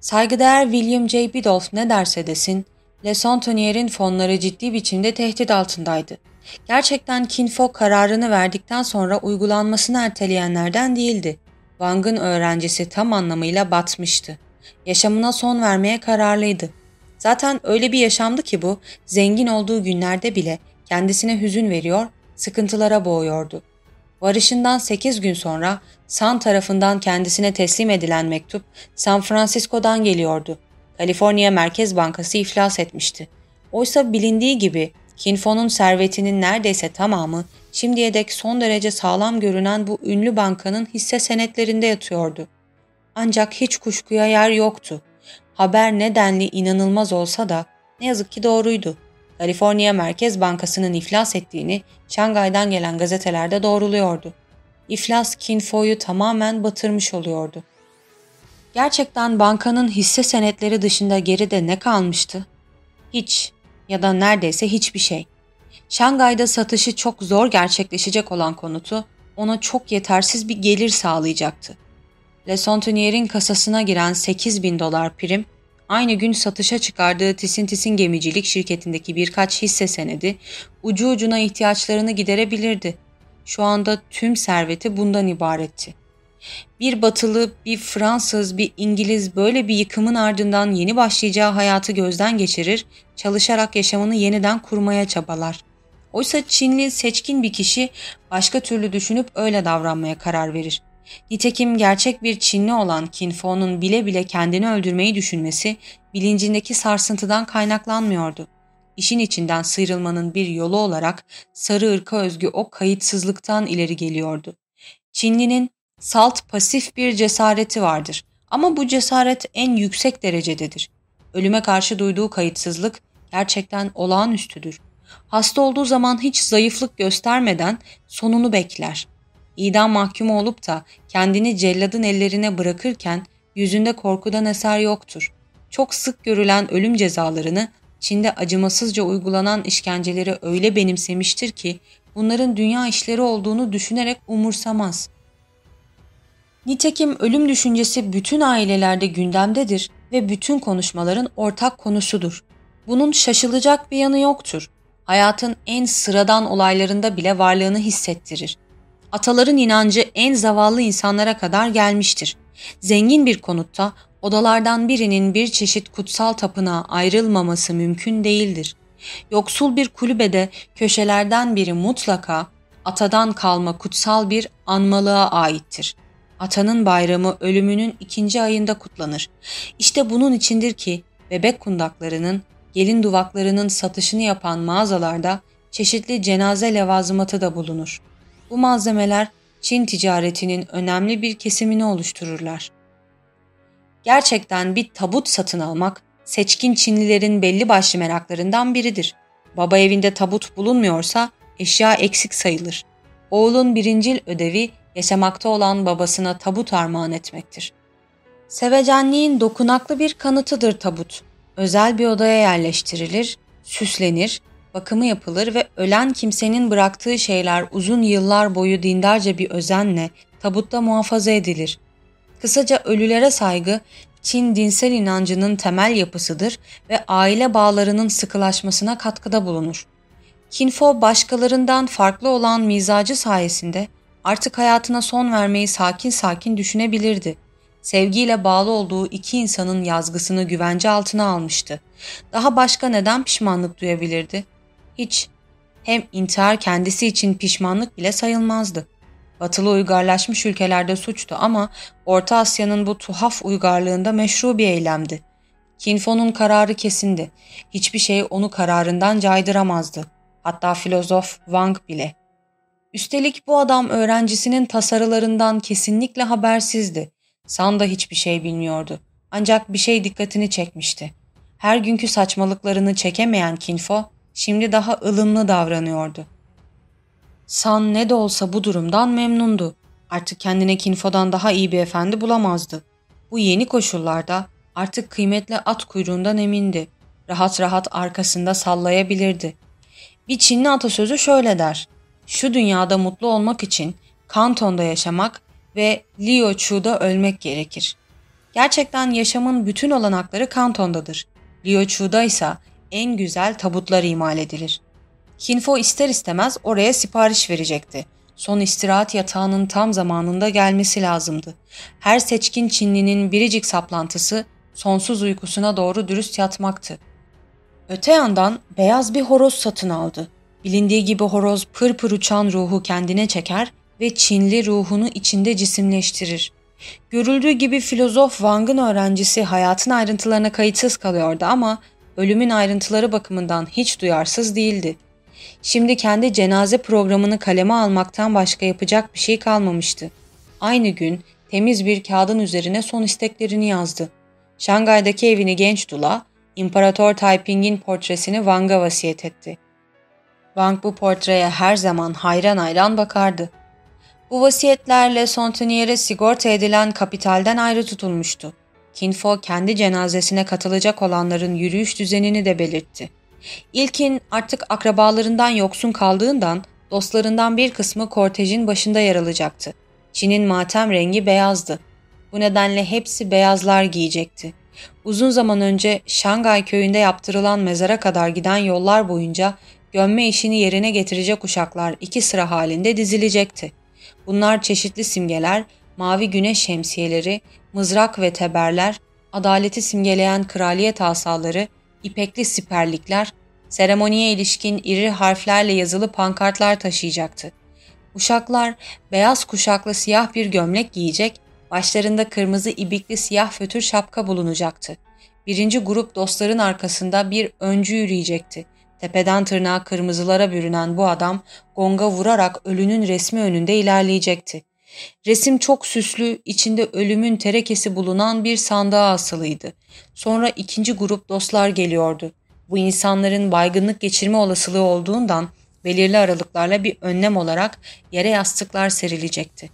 Saygıdeğer William J. Bidolph ne derse desin, Le Sontonier'in fonları ciddi biçimde tehdit altındaydı. Gerçekten Kinfo kararını verdikten sonra uygulanmasını erteleyenlerden değildi. Wang'ın öğrencisi tam anlamıyla batmıştı. Yaşamına son vermeye kararlıydı. Zaten öyle bir yaşamdı ki bu, zengin olduğu günlerde bile kendisine hüzün veriyor, sıkıntılara boğuyordu. Varışından 8 gün sonra San tarafından kendisine teslim edilen mektup San Francisco'dan geliyordu. Kaliforniya Merkez Bankası iflas etmişti. Oysa bilindiği gibi Kinfo'nun servetinin neredeyse tamamı şimdiye dek son derece sağlam görünen bu ünlü bankanın hisse senetlerinde yatıyordu. Ancak hiç kuşkuya yer yoktu. Haber nedenli inanılmaz olsa da ne yazık ki doğruydu. Kaliforniya Merkez Bankası'nın iflas ettiğini Şangay'dan gelen gazetelerde doğruluyordu. İflas Kinfo'yu tamamen batırmış oluyordu. Gerçekten bankanın hisse senetleri dışında geride ne kalmıştı? Hiç ya da neredeyse hiçbir şey. Şangay'da satışı çok zor gerçekleşecek olan konutu ona çok yetersiz bir gelir sağlayacaktı. Le Sontonier'in kasasına giren 8 bin dolar prim, aynı gün satışa çıkardığı Tisintis'in gemicilik şirketindeki birkaç hisse senedi ucu ucuna ihtiyaçlarını giderebilirdi. Şu anda tüm serveti bundan ibaretti. Bir batılı, bir Fransız, bir İngiliz böyle bir yıkımın ardından yeni başlayacağı hayatı gözden geçirir, çalışarak yaşamını yeniden kurmaya çabalar. Oysa Çinli seçkin bir kişi başka türlü düşünüp öyle davranmaya karar verir. Nitekim gerçek bir Çinli olan Kin Fo'nun bile bile kendini öldürmeyi düşünmesi bilincindeki sarsıntıdan kaynaklanmıyordu. İşin içinden sıyrılmanın bir yolu olarak sarı ırka özgü o kayıtsızlıktan ileri geliyordu. Çinlinin Salt pasif bir cesareti vardır ama bu cesaret en yüksek derecededir. Ölüme karşı duyduğu kayıtsızlık gerçekten olağanüstüdür. Hasta olduğu zaman hiç zayıflık göstermeden sonunu bekler. İdam mahkumu olup da kendini celladın ellerine bırakırken yüzünde korkudan eser yoktur. Çok sık görülen ölüm cezalarını Çin'de acımasızca uygulanan işkenceleri öyle benimsemiştir ki bunların dünya işleri olduğunu düşünerek umursamaz. Nitekim ölüm düşüncesi bütün ailelerde gündemdedir ve bütün konuşmaların ortak konusudur. Bunun şaşılacak bir yanı yoktur. hayatın en sıradan olaylarında bile varlığını hissettirir. Ataların inancı en zavallı insanlara kadar gelmiştir. Zengin bir konutta odalardan birinin bir çeşit kutsal tapınağa ayrılmaması mümkün değildir. Yoksul bir kulübede köşelerden biri mutlaka atadan kalma kutsal bir anmalığa aittir. Atanın bayramı ölümünün ikinci ayında kutlanır. İşte bunun içindir ki bebek kundaklarının, gelin duvaklarının satışını yapan mağazalarda çeşitli cenaze levazımatı da bulunur. Bu malzemeler Çin ticaretinin önemli bir kesimini oluştururlar. Gerçekten bir tabut satın almak seçkin Çinlilerin belli başlı meraklarından biridir. Baba evinde tabut bulunmuyorsa eşya eksik sayılır. Oğlun birincil ödevi yaşamakta olan babasına tabut armağan etmektir. Sevecenliğin dokunaklı bir kanıtıdır tabut. Özel bir odaya yerleştirilir, süslenir, bakımı yapılır ve ölen kimsenin bıraktığı şeyler uzun yıllar boyu dindarca bir özenle tabutta muhafaza edilir. Kısaca ölülere saygı Çin dinsel inancının temel yapısıdır ve aile bağlarının sıkılaşmasına katkıda bulunur. Kinfo başkalarından farklı olan mizacı sayesinde artık hayatına son vermeyi sakin sakin düşünebilirdi. Sevgiyle bağlı olduğu iki insanın yazgısını güvence altına almıştı. Daha başka neden pişmanlık duyabilirdi? Hiç. Hem intihar kendisi için pişmanlık bile sayılmazdı. Batılı uygarlaşmış ülkelerde suçtu ama Orta Asya'nın bu tuhaf uygarlığında meşru bir eylemdi. Kinfo'nun kararı kesindi. Hiçbir şey onu kararından caydıramazdı. Hatta filozof Wang bile. Üstelik bu adam öğrencisinin tasarılarından kesinlikle habersizdi. San da hiçbir şey bilmiyordu. Ancak bir şey dikkatini çekmişti. Her günkü saçmalıklarını çekemeyen Kinfo şimdi daha ılımlı davranıyordu. San ne de olsa bu durumdan memnundu. Artık kendine Kinfo'dan daha iyi bir efendi bulamazdı. Bu yeni koşullarda artık kıymetli at kuyruğundan emindi. Rahat rahat arkasında sallayabilirdi. Bir Çinli atasözü şöyle der. Şu dünyada mutlu olmak için Kanton'da yaşamak ve Liu Chu'da ölmek gerekir. Gerçekten yaşamın bütün olanakları Kanton'dadır. Liu Chu'da ise en güzel tabutlar imal edilir. Kinfo ister istemez oraya sipariş verecekti. Son istirahat yatağının tam zamanında gelmesi lazımdı. Her seçkin Çinlinin biricik saplantısı sonsuz uykusuna doğru dürüst yatmaktı. Öte yandan beyaz bir horoz satın aldı. Bilindiği gibi horoz pır pır uçan ruhu kendine çeker ve Çinli ruhunu içinde cisimleştirir. Görüldüğü gibi filozof Wang'ın öğrencisi hayatın ayrıntılarına kayıtsız kalıyordu ama ölümün ayrıntıları bakımından hiç duyarsız değildi. Şimdi kendi cenaze programını kaleme almaktan başka yapacak bir şey kalmamıştı. Aynı gün temiz bir kağıdın üzerine son isteklerini yazdı. Şangay'daki evini genç Dula, İmparator Taiping'in portresini Wang'a vasiyet etti. Wang bu portreye her zaman hayran hayran bakardı. Bu vasiyetlerle Sontenier'e sigorta edilen kapitalden ayrı tutulmuştu. Kinfo kendi cenazesine katılacak olanların yürüyüş düzenini de belirtti. İlkin artık akrabalarından yoksun kaldığından dostlarından bir kısmı kortejin başında yer alacaktı. Çin'in matem rengi beyazdı. Bu nedenle hepsi beyazlar giyecekti. Uzun zaman önce Şangay köyünde yaptırılan mezara kadar giden yollar boyunca gömme işini yerine getirecek uşaklar iki sıra halinde dizilecekti. Bunlar çeşitli simgeler, mavi güneş şemsiyeleri, mızrak ve teberler, adaleti simgeleyen kraliyet asaları, ipekli siperlikler, seremoniye ilişkin iri harflerle yazılı pankartlar taşıyacaktı. Uşaklar beyaz kuşaklı siyah bir gömlek giyecek, başlarında kırmızı ibikli siyah fötür şapka bulunacaktı. Birinci grup dostların arkasında bir öncü yürüyecekti. Tepeden tırnağa kırmızılara bürünen bu adam gonga vurarak ölünün resmi önünde ilerleyecekti. Resim çok süslü, içinde ölümün terekesi bulunan bir sandığa asılıydı. Sonra ikinci grup dostlar geliyordu. Bu insanların baygınlık geçirme olasılığı olduğundan belirli aralıklarla bir önlem olarak yere yastıklar serilecekti.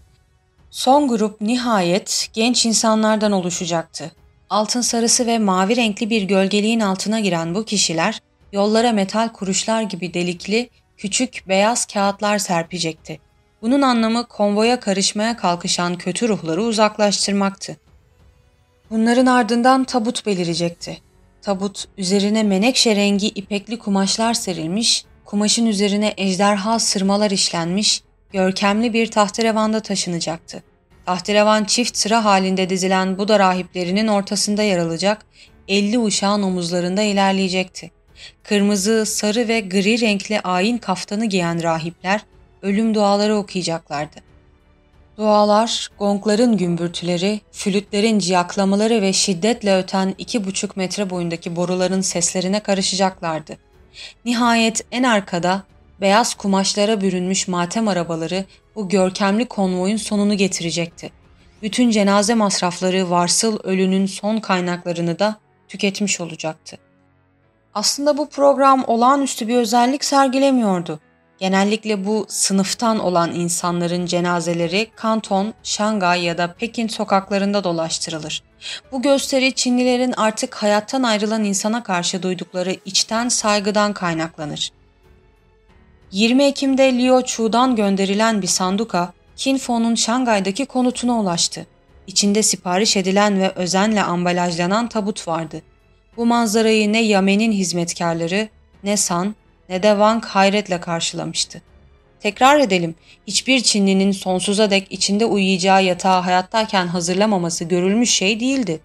Son grup nihayet genç insanlardan oluşacaktı. Altın sarısı ve mavi renkli bir gölgeliğin altına giren bu kişiler yollara metal kuruşlar gibi delikli küçük beyaz kağıtlar serpecekti. Bunun anlamı konvoya karışmaya kalkışan kötü ruhları uzaklaştırmaktı. Bunların ardından tabut belirecekti. Tabut üzerine menekşe rengi ipekli kumaşlar serilmiş, kumaşın üzerine ejderha sırmalar işlenmiş, görkemli bir tahterevanda taşınacaktı. Tahterevan çift sıra halinde dizilen Buda rahiplerinin ortasında yer alacak, elli uşağın omuzlarında ilerleyecekti. Kırmızı, sarı ve gri renkli ayin kaftanı giyen rahipler ölüm duaları okuyacaklardı. Dualar, gongların gümbürtüleri, flütlerin ciyaklamaları ve şiddetle öten iki buçuk metre boyundaki boruların seslerine karışacaklardı. Nihayet en arkada beyaz kumaşlara bürünmüş matem arabaları bu görkemli konvoyun sonunu getirecekti. Bütün cenaze masrafları varsıl ölünün son kaynaklarını da tüketmiş olacaktı. Aslında bu program olağanüstü bir özellik sergilemiyordu. Genellikle bu sınıftan olan insanların cenazeleri Kanton, Şangay ya da Pekin sokaklarında dolaştırılır. Bu gösteri Çinlilerin artık hayattan ayrılan insana karşı duydukları içten saygıdan kaynaklanır. 20 Ekim'de Liu Chu'dan gönderilen bir sanduka, Kinfo'nun Şangay'daki konutuna ulaştı. İçinde sipariş edilen ve özenle ambalajlanan tabut vardı. Bu manzarayı ne Yamen'in hizmetkarları, ne San, ne de Wang hayretle karşılamıştı. Tekrar edelim, hiçbir Çinlinin sonsuza dek içinde uyuyacağı yatağı hayattayken hazırlamaması görülmüş şey değildi.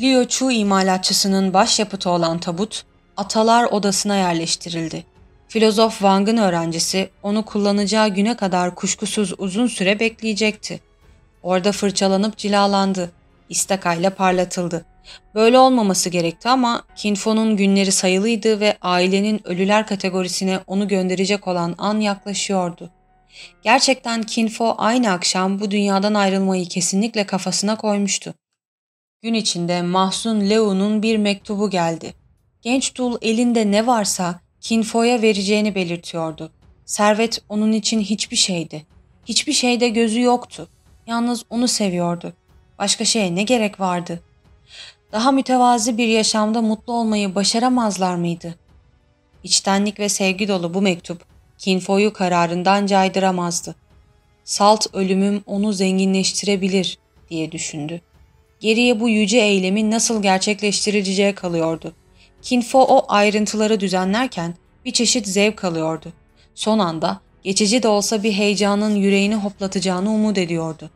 Liu Chu imalatçısının başyapıtı olan tabut, atalar odasına yerleştirildi. Filozof Wang'ın öğrencisi onu kullanacağı güne kadar kuşkusuz uzun süre bekleyecekti. Orada fırçalanıp cilalandı, istakayla parlatıldı. Böyle olmaması gerekti ama Kinfo'nun günleri sayılıydı ve ailenin ölüler kategorisine onu gönderecek olan an yaklaşıyordu. Gerçekten Kinfo aynı akşam bu dünyadan ayrılmayı kesinlikle kafasına koymuştu. Gün içinde Mahsun Leo'nun bir mektubu geldi. Genç dul elinde ne varsa Kinfo'ya vereceğini belirtiyordu. Servet onun için hiçbir şeydi. Hiçbir şeyde gözü yoktu. Yalnız onu seviyordu. Başka şeye ne gerek vardı? Daha mütevazi bir yaşamda mutlu olmayı başaramazlar mıydı? İçtenlik ve sevgi dolu bu mektup Kinfo'yu kararından caydıramazdı. Salt ölümüm onu zenginleştirebilir diye düşündü. Geriye bu yüce eylemin nasıl gerçekleştirileceği kalıyordu. Kinfo o ayrıntıları düzenlerken bir çeşit zevk alıyordu. Son anda geçici de olsa bir heyecanın yüreğini hoplatacağını umut ediyordu.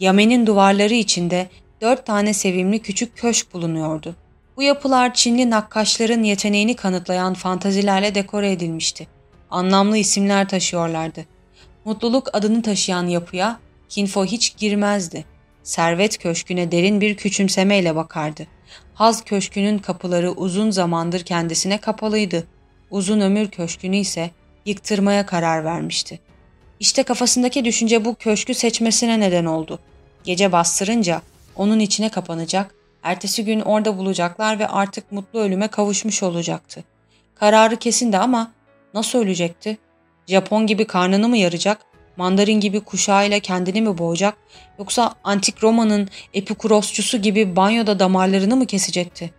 Yamen'in duvarları içinde dört tane sevimli küçük köşk bulunuyordu. Bu yapılar Çinli nakkaşların yeteneğini kanıtlayan fantazilerle dekore edilmişti. Anlamlı isimler taşıyorlardı. Mutluluk adını taşıyan yapıya Kinfo hiç girmezdi. Servet köşküne derin bir küçümsemeyle bakardı. Haz köşkünün kapıları uzun zamandır kendisine kapalıydı. Uzun ömür köşkünü ise yıktırmaya karar vermişti. İşte kafasındaki düşünce bu köşkü seçmesine neden oldu. Gece bastırınca onun içine kapanacak, ertesi gün orada bulacaklar ve artık mutlu ölüme kavuşmuş olacaktı. Kararı kesindi ama nasıl ölecekti? Japon gibi karnını mı yaracak, mandarin gibi kuşağıyla kendini mi boğacak, yoksa antik Roma'nın epikurosçusu gibi banyoda damarlarını mı kesecekti?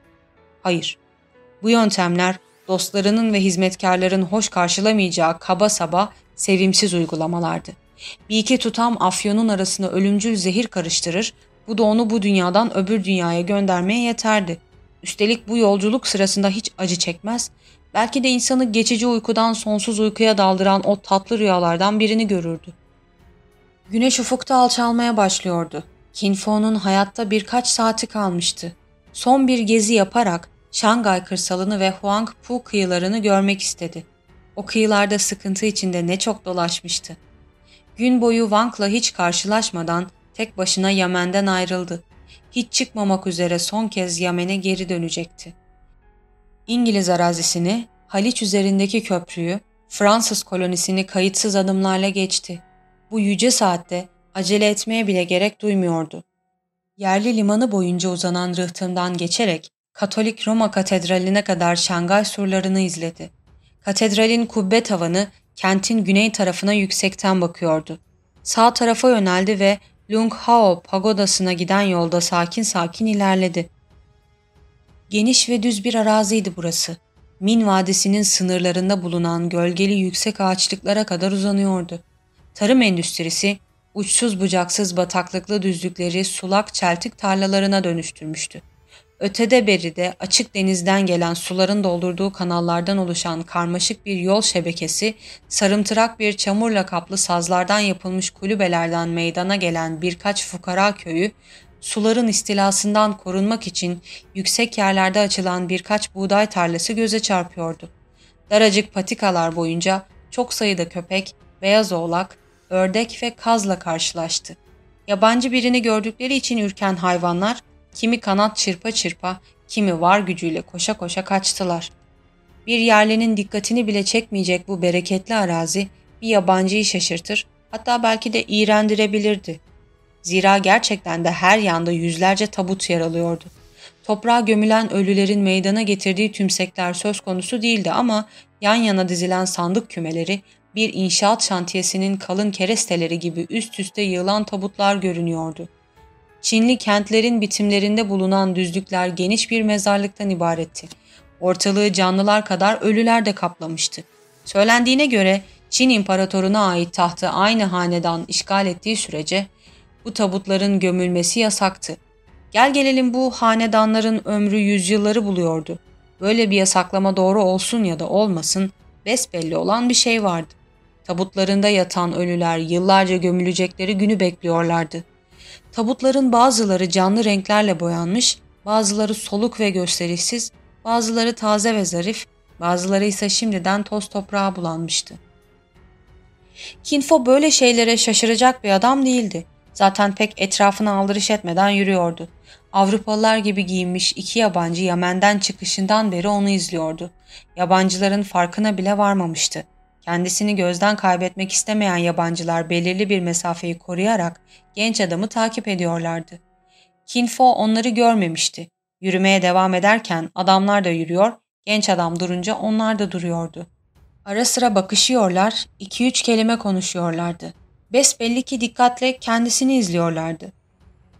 Hayır. Bu yöntemler dostlarının ve hizmetkarların hoş karşılamayacağı kaba saba sevimsiz uygulamalardı. Bir iki tutam afyonun arasına ölümcül zehir karıştırır, bu da onu bu dünyadan öbür dünyaya göndermeye yeterdi. Üstelik bu yolculuk sırasında hiç acı çekmez, belki de insanı geçici uykudan sonsuz uykuya daldıran o tatlı rüyalardan birini görürdü. Güneş ufukta alçalmaya başlıyordu. Kinfo'nun hayatta birkaç saati kalmıştı. Son bir gezi yaparak Şangay kırsalını ve Huangpu kıyılarını görmek istedi. O kıyılarda sıkıntı içinde ne çok dolaşmıştı. Gün boyu Wang'la hiç karşılaşmadan tek başına Yemen'den ayrıldı. Hiç çıkmamak üzere son kez Yemen'e geri dönecekti. İngiliz arazisini, Haliç üzerindeki köprüyü, Fransız kolonisini kayıtsız adımlarla geçti. Bu yüce saatte acele etmeye bile gerek duymuyordu. Yerli limanı boyunca uzanan rıhtımdan geçerek Katolik Roma Katedrali'ne kadar Şangay surlarını izledi. Katedralin kubbe tavanı kentin güney tarafına yüksekten bakıyordu. Sağ tarafa yöneldi ve Lung Hao pagodasına giden yolda sakin sakin ilerledi. Geniş ve düz bir araziydi burası. Min Vadisi'nin sınırlarında bulunan gölgeli yüksek ağaçlıklara kadar uzanıyordu. Tarım endüstrisi uçsuz bucaksız bataklıklı düzlükleri sulak çeltik tarlalarına dönüştürmüştü. Ötede beride açık denizden gelen suların doldurduğu kanallardan oluşan karmaşık bir yol şebekesi, sarımtırak bir çamurla kaplı sazlardan yapılmış kulübelerden meydana gelen birkaç fukara köyü, suların istilasından korunmak için yüksek yerlerde açılan birkaç buğday tarlası göze çarpıyordu. Daracık patikalar boyunca çok sayıda köpek, beyaz oğlak, ördek ve kazla karşılaştı. Yabancı birini gördükleri için ürken hayvanlar kimi kanat çırpa çırpa, kimi var gücüyle koşa koşa kaçtılar. Bir yerlinin dikkatini bile çekmeyecek bu bereketli arazi bir yabancıyı şaşırtır, hatta belki de iğrendirebilirdi. Zira gerçekten de her yanda yüzlerce tabut yer alıyordu. Toprağa gömülen ölülerin meydana getirdiği tümsekler söz konusu değildi ama yan yana dizilen sandık kümeleri bir inşaat şantiyesinin kalın keresteleri gibi üst üste yığılan tabutlar görünüyordu. Çinli kentlerin bitimlerinde bulunan düzlükler geniş bir mezarlıktan ibaretti. Ortalığı canlılar kadar ölüler de kaplamıştı. Söylendiğine göre Çin imparatoruna ait tahtı aynı hanedan işgal ettiği sürece bu tabutların gömülmesi yasaktı. Gel gelelim bu hanedanların ömrü yüzyılları buluyordu. Böyle bir yasaklama doğru olsun ya da olmasın besbelli olan bir şey vardı. Tabutlarında yatan ölüler yıllarca gömülecekleri günü bekliyorlardı. Tabutların bazıları canlı renklerle boyanmış, bazıları soluk ve gösterişsiz, bazıları taze ve zarif, bazıları ise şimdiden toz toprağa bulanmıştı. Kinfo böyle şeylere şaşıracak bir adam değildi. Zaten pek etrafına aldırış etmeden yürüyordu. Avrupalılar gibi giyinmiş iki yabancı Yemen'den çıkışından beri onu izliyordu. Yabancıların farkına bile varmamıştı. Kendisini gözden kaybetmek istemeyen yabancılar belirli bir mesafeyi koruyarak genç adamı takip ediyorlardı. Kinfo onları görmemişti. Yürümeye devam ederken adamlar da yürüyor, genç adam durunca onlar da duruyordu. Ara sıra bakışıyorlar, iki üç kelime konuşuyorlardı. Besbelli ki dikkatle kendisini izliyorlardı.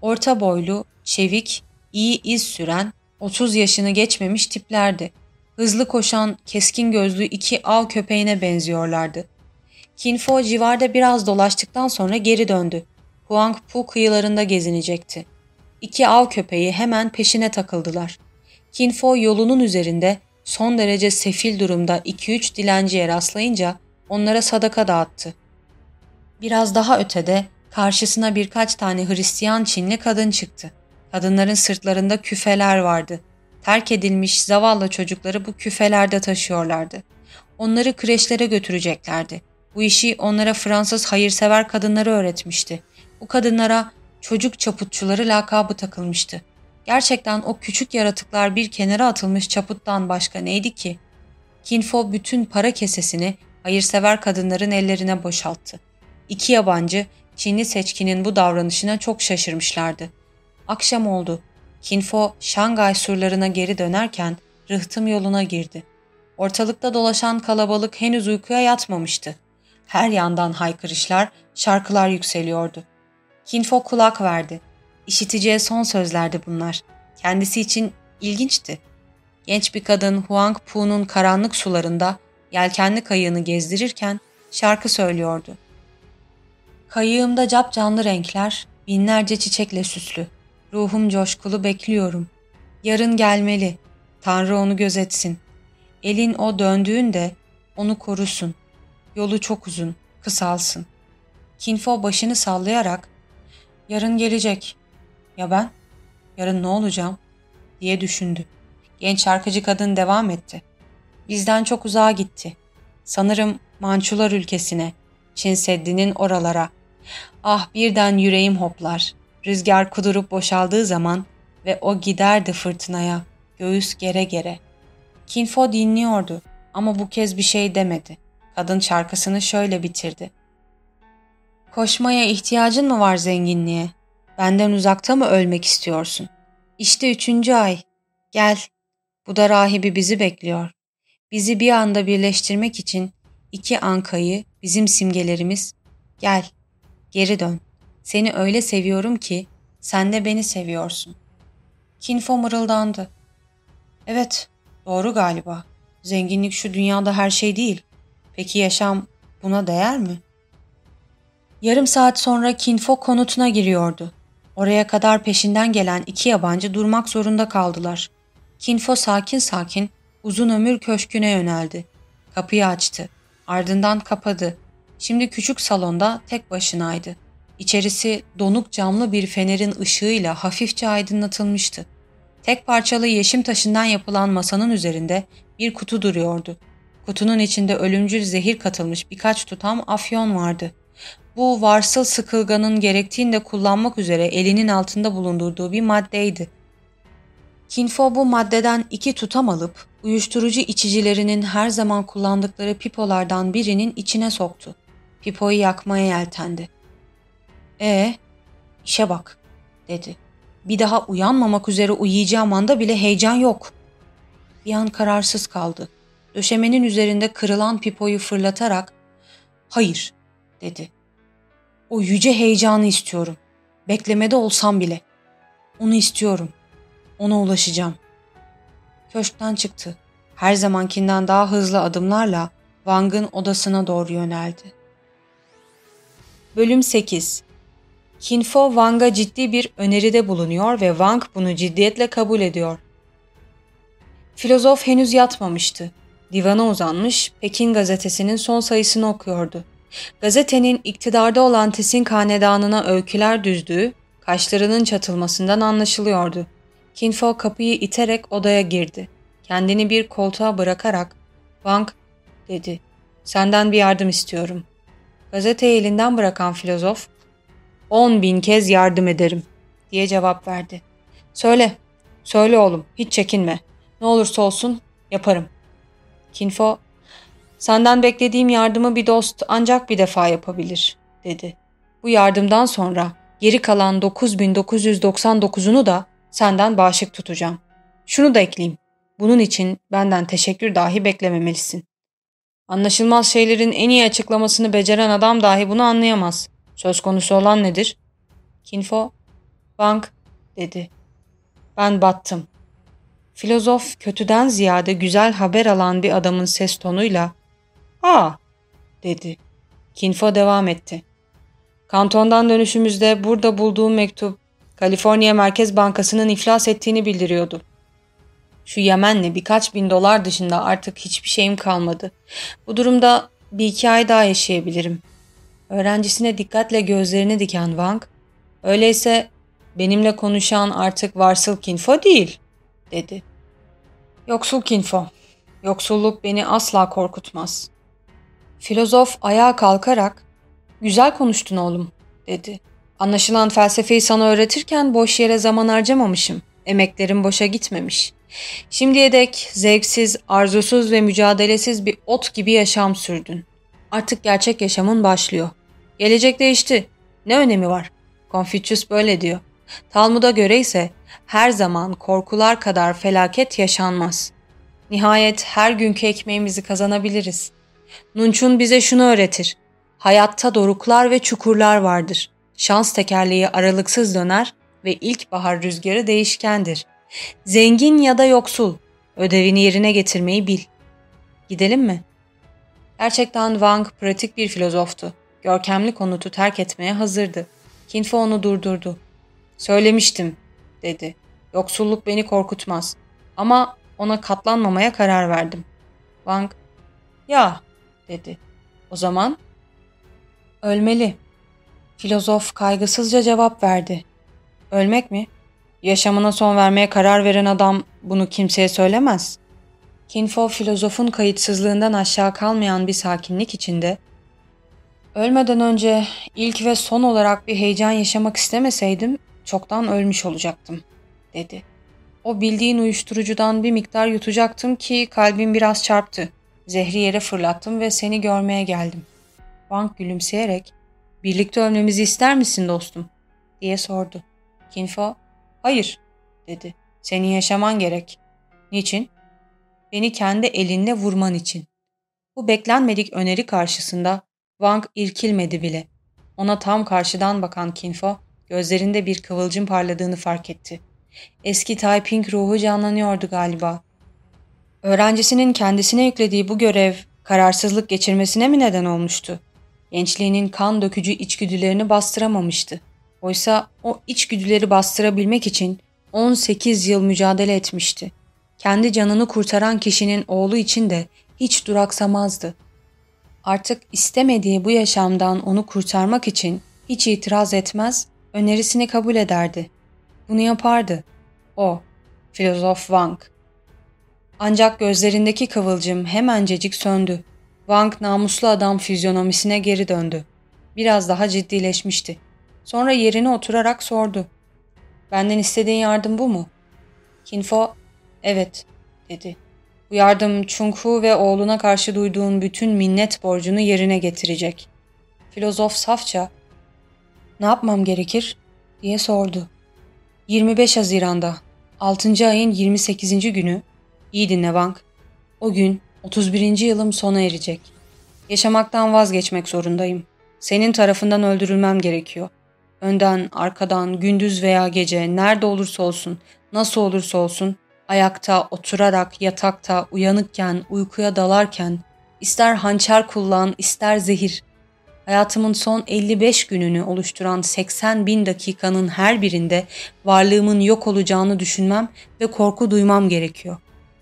Orta boylu, çevik, iyi iz süren, 30 yaşını geçmemiş tiplerdi. Hızlı koşan, keskin gözlü iki av köpeğine benziyorlardı. Kinfo civarda biraz dolaştıktan sonra geri döndü. Huangpu kıyılarında gezinecekti. İki av köpeği hemen peşine takıldılar. Kinfo yolunun üzerinde son derece sefil durumda 2-3 dilenciye rastlayınca onlara sadaka dağıttı. Biraz daha ötede karşısına birkaç tane Hristiyan Çinli kadın çıktı. Kadınların sırtlarında küfeler vardı. Terk edilmiş zavallı çocukları bu küfelerde taşıyorlardı. Onları kreşlere götüreceklerdi. Bu işi onlara Fransız hayırsever kadınları öğretmişti. Bu kadınlara çocuk çaputçuları lakabı takılmıştı. Gerçekten o küçük yaratıklar bir kenara atılmış çaputtan başka neydi ki? Kinfo bütün para kesesini hayırsever kadınların ellerine boşalttı. İki yabancı Çinli seçkinin bu davranışına çok şaşırmışlardı. Akşam oldu. Kinfo Şangay surlarına geri dönerken rıhtım yoluna girdi. Ortalıkta dolaşan kalabalık henüz uykuya yatmamıştı. Her yandan haykırışlar, şarkılar yükseliyordu. Kinfo kulak verdi. İşiteceği son sözlerdi bunlar. Kendisi için ilginçti. Genç bir kadın Huang Pu'nun karanlık sularında yelkenli kayığını gezdirirken şarkı söylüyordu. Kayığımda cap canlı renkler, binlerce çiçekle süslü. Ruhum coşkulu bekliyorum. Yarın gelmeli. Tanrı onu gözetsin. Elin o döndüğünde onu korusun. Yolu çok uzun, kısalsın. Kinfo başını sallayarak Yarın gelecek. Ya ben? Yarın ne olacağım? diye düşündü. Genç şarkıcı kadın devam etti. Bizden çok uzağa gitti. Sanırım Mançular ülkesine, Çin Seddi'nin oralara. Ah birden yüreğim hoplar. Rüzgar kudurup boşaldığı zaman ve o giderdi fırtınaya, göğüs gere gere. Kinfo dinliyordu ama bu kez bir şey demedi. Kadın şarkısını şöyle bitirdi. Koşmaya ihtiyacın mı var zenginliğe? Benden uzakta mı ölmek istiyorsun? İşte üçüncü ay. Gel. Bu da rahibi bizi bekliyor. Bizi bir anda birleştirmek için iki ankayı, bizim simgelerimiz. Gel. Geri dön. Seni öyle seviyorum ki sen de beni seviyorsun. Kinfo mırıldandı. Evet, doğru galiba. Zenginlik şu dünyada her şey değil. Peki yaşam buna değer mi? Yarım saat sonra Kinfo konutuna giriyordu. Oraya kadar peşinden gelen iki yabancı durmak zorunda kaldılar. Kinfo sakin sakin uzun ömür köşküne yöneldi. Kapıyı açtı. Ardından kapadı. Şimdi küçük salonda tek başınaydı. İçerisi donuk camlı bir fenerin ışığıyla hafifçe aydınlatılmıştı. Tek parçalı yeşim taşından yapılan masanın üzerinde bir kutu duruyordu. Kutunun içinde ölümcül zehir katılmış birkaç tutam afyon vardı. Bu varsıl sıkılganın gerektiğinde kullanmak üzere elinin altında bulundurduğu bir maddeydi. Kinfo bu maddeden iki tutam alıp uyuşturucu içicilerinin her zaman kullandıkları pipolardan birinin içine soktu. Pipoyu yakmaya yeltendi. E, işe bak, dedi. Bir daha uyanmamak üzere uyuyacağım anda bile heyecan yok. Bir an kararsız kaldı. Döşemenin üzerinde kırılan pipoyu fırlatarak "Hayır." dedi. "O yüce heyecanı istiyorum. Beklemede olsam bile. Onu istiyorum. Ona ulaşacağım." Köşkten çıktı. Her zamankinden daha hızlı adımlarla Wang'ın odasına doğru yöneldi. Bölüm 8 Kinfo Wang'a ciddi bir öneride bulunuyor ve Wang bunu ciddiyetle kabul ediyor. Filozof henüz yatmamıştı. Divana uzanmış, Pekin gazetesinin son sayısını okuyordu. Gazetenin iktidarda olan Tesin kanedanına öyküler düzdüğü, kaşlarının çatılmasından anlaşılıyordu. Kinfo kapıyı iterek odaya girdi. Kendini bir koltuğa bırakarak, ''Wang'' dedi. ''Senden bir yardım istiyorum.'' Gazeteyi elinden bırakan filozof, On bin kez yardım ederim diye cevap verdi. Söyle, söyle oğlum hiç çekinme. Ne olursa olsun yaparım. Kinfo, senden beklediğim yardımı bir dost ancak bir defa yapabilir dedi. Bu yardımdan sonra geri kalan 9999'unu da senden bağışık tutacağım. Şunu da ekleyeyim. Bunun için benden teşekkür dahi beklememelisin. Anlaşılmaz şeylerin en iyi açıklamasını beceren adam dahi bunu anlayamaz. Söz konusu olan nedir? Kinfo, bank dedi. Ben battım. Filozof kötüden ziyade güzel haber alan bir adamın ses tonuyla ha dedi. Kinfo devam etti. Kantondan dönüşümüzde burada bulduğum mektup Kaliforniya Merkez Bankası'nın iflas ettiğini bildiriyordu. Şu Yemen'le birkaç bin dolar dışında artık hiçbir şeyim kalmadı. Bu durumda bir iki ay daha yaşayabilirim. Öğrencisine dikkatle gözlerini diken Wang, öyleyse benimle konuşan artık varsıl Kinfo değil, dedi. Yoksul Kinfo, yoksulluk beni asla korkutmaz. Filozof ayağa kalkarak, güzel konuştun oğlum, dedi. Anlaşılan felsefeyi sana öğretirken boş yere zaman harcamamışım. Emeklerim boşa gitmemiş. Şimdiye dek zevksiz, arzusuz ve mücadelesiz bir ot gibi yaşam sürdün. Artık gerçek yaşamın başlıyor. Gelecek değişti. Ne önemi var? Confucius böyle diyor. Talmud'a göre ise her zaman korkular kadar felaket yaşanmaz. Nihayet her günkü ekmeğimizi kazanabiliriz. Nunç'un bize şunu öğretir. Hayatta doruklar ve çukurlar vardır. Şans tekerleği aralıksız döner ve ilkbahar rüzgarı değişkendir. Zengin ya da yoksul, ödevini yerine getirmeyi bil. Gidelim mi?'' Gerçekten Wang pratik bir filozoftu. Görkemli konutu terk etmeye hazırdı. Kinfo onu durdurdu. Söylemiştim, dedi. Yoksulluk beni korkutmaz. Ama ona katlanmamaya karar verdim. Wang, ya, dedi. O zaman? Ölmeli. Filozof kaygısızca cevap verdi. Ölmek mi? Yaşamına son vermeye karar veren adam bunu kimseye söylemez. Kinfo filozofun kayıtsızlığından aşağı kalmayan bir sakinlik içinde Ölmeden önce ilk ve son olarak bir heyecan yaşamak istemeseydim çoktan ölmüş olacaktım, dedi. O bildiğin uyuşturucudan bir miktar yutacaktım ki kalbim biraz çarptı. Zehri yere fırlattım ve seni görmeye geldim. Bank gülümseyerek, birlikte ölmemizi ister misin dostum? diye sordu. Kinfo, hayır, dedi. Senin yaşaman gerek. Niçin? Beni kendi elinle vurman için. Bu beklenmedik öneri karşısında Wang irkilmedi bile. Ona tam karşıdan bakan Kinfo, gözlerinde bir kıvılcım parladığını fark etti. Eski Taiping ruhu canlanıyordu galiba. Öğrencisinin kendisine yüklediği bu görev, kararsızlık geçirmesine mi neden olmuştu? Gençliğinin kan dökücü içgüdülerini bastıramamıştı. Oysa o içgüdüleri bastırabilmek için 18 yıl mücadele etmişti. Kendi canını kurtaran kişinin oğlu için de hiç duraksamazdı. Artık istemediği bu yaşamdan onu kurtarmak için hiç itiraz etmez, önerisini kabul ederdi. Bunu yapardı. O, filozof Wang. Ancak gözlerindeki kıvılcım hemencecik söndü. Wang namuslu adam fizyonomisine geri döndü. Biraz daha ciddileşmişti. Sonra yerine oturarak sordu. Benden istediğin yardım bu mu? Kinfo, evet, dedi. Bu yardım Chung-Hu ve oğluna karşı duyduğun bütün minnet borcunu yerine getirecek. Filozof safça, ne yapmam gerekir? diye sordu. 25 Haziran'da, 6. ayın 28. günü, iyi dinle Bank, o gün 31. yılım sona erecek. Yaşamaktan vazgeçmek zorundayım. Senin tarafından öldürülmem gerekiyor. Önden, arkadan, gündüz veya gece, nerede olursa olsun, nasıl olursa olsun, ayakta, oturarak, yatakta, uyanıkken, uykuya dalarken, ister hançer kullan, ister zehir. Hayatımın son 55 gününü oluşturan 80 bin dakikanın her birinde varlığımın yok olacağını düşünmem ve korku duymam gerekiyor.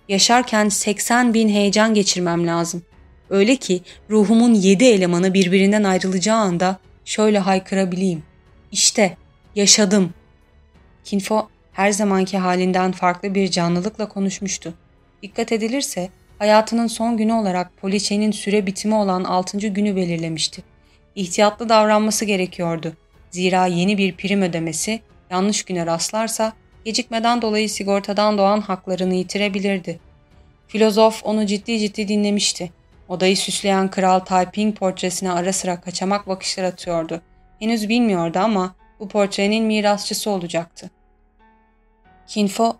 Yaşarken 80 bin heyecan geçirmem lazım. Öyle ki ruhumun yedi elemanı birbirinden ayrılacağı anda şöyle haykırabileyim. İşte yaşadım. Kinfo her zamanki halinden farklı bir canlılıkla konuşmuştu. Dikkat edilirse hayatının son günü olarak poliçenin süre bitimi olan 6. günü belirlemişti. İhtiyatlı davranması gerekiyordu. Zira yeni bir prim ödemesi yanlış güne rastlarsa gecikmeden dolayı sigortadan doğan haklarını yitirebilirdi. Filozof onu ciddi ciddi dinlemişti. Odayı süsleyen kral Taiping portresine ara sıra kaçamak bakışlar atıyordu. Henüz bilmiyordu ama bu portrenin mirasçısı olacaktı. Kinfo,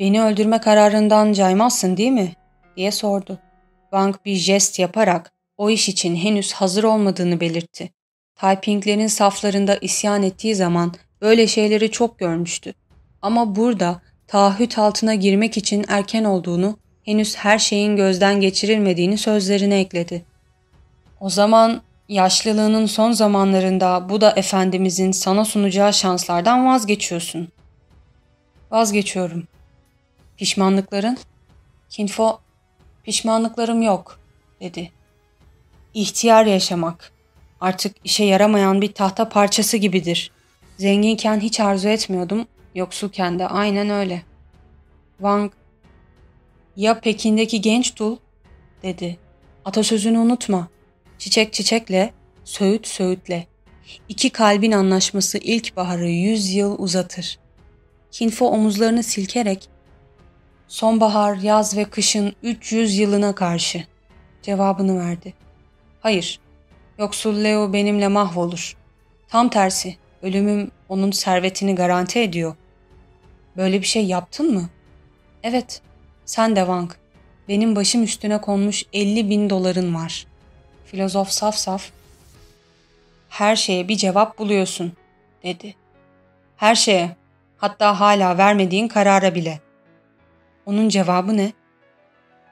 beni öldürme kararından caymazsın değil mi? diye sordu. Wang bir jest yaparak o iş için henüz hazır olmadığını belirtti. Taipinglerin saflarında isyan ettiği zaman böyle şeyleri çok görmüştü. Ama burada taahhüt altına girmek için erken olduğunu, henüz her şeyin gözden geçirilmediğini sözlerine ekledi. O zaman yaşlılığının son zamanlarında bu da Efendimizin sana sunacağı şanslardan vazgeçiyorsun. Vazgeçiyorum. Pişmanlıkların? Kinfo, pişmanlıklarım yok, dedi. İhtiyar yaşamak. Artık işe yaramayan bir tahta parçası gibidir. Zenginken hiç arzu etmiyordum, yoksulken de aynen öyle. Wang, ya Pekin'deki genç dul, dedi. Atasözünü unutma. Çiçek çiçekle, söğüt söğütle. İki kalbin anlaşması ilkbaharı yüz yıl uzatır. Kinfo omuzlarını silkerek sonbahar, yaz ve kışın 300 yılına karşı cevabını verdi. Hayır, yoksul Leo benimle mahvolur. Tam tersi, ölümüm onun servetini garanti ediyor. Böyle bir şey yaptın mı? Evet, sen de Wang. Benim başım üstüne konmuş 50 bin doların var. Filozof saf saf, her şeye bir cevap buluyorsun, dedi. Her şeye, Hatta hala vermediğin karara bile. Onun cevabı ne?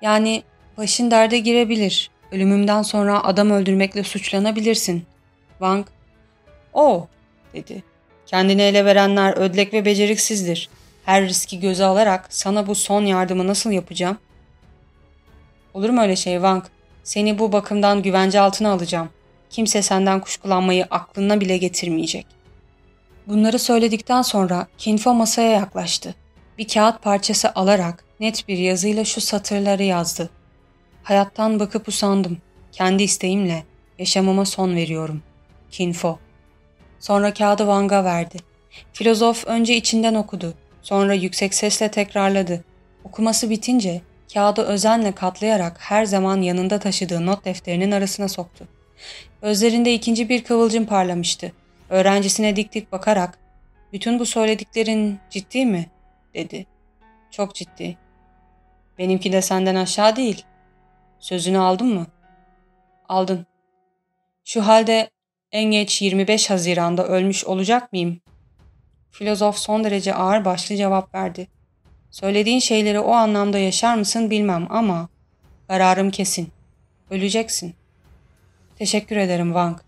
Yani başın derde girebilir. Ölümümden sonra adam öldürmekle suçlanabilirsin. Wang, o dedi. Kendini ele verenler ödlek ve beceriksizdir. Her riski göze alarak sana bu son yardımı nasıl yapacağım? Olur mu öyle şey Wang? Seni bu bakımdan güvence altına alacağım. Kimse senden kuşkulanmayı aklına bile getirmeyecek. Bunları söyledikten sonra Kinfo masaya yaklaştı. Bir kağıt parçası alarak net bir yazıyla şu satırları yazdı. Hayattan bakıp usandım. Kendi isteğimle yaşamama son veriyorum. Kinfo. Sonra kağıdı Wang'a verdi. Filozof önce içinden okudu. Sonra yüksek sesle tekrarladı. Okuması bitince kağıdı özenle katlayarak her zaman yanında taşıdığı not defterinin arasına soktu. Gözlerinde ikinci bir kıvılcım parlamıştı. Öğrencisine dik dik bakarak bütün bu söylediklerin ciddi mi? dedi. Çok ciddi. Benimki de senden aşağı değil. Sözünü aldın mı? Aldın. Şu halde en geç 25 Haziran'da ölmüş olacak mıyım? Filozof son derece ağır başlı cevap verdi. Söylediğin şeyleri o anlamda yaşar mısın bilmem ama kararım kesin. Öleceksin. Teşekkür ederim Wang.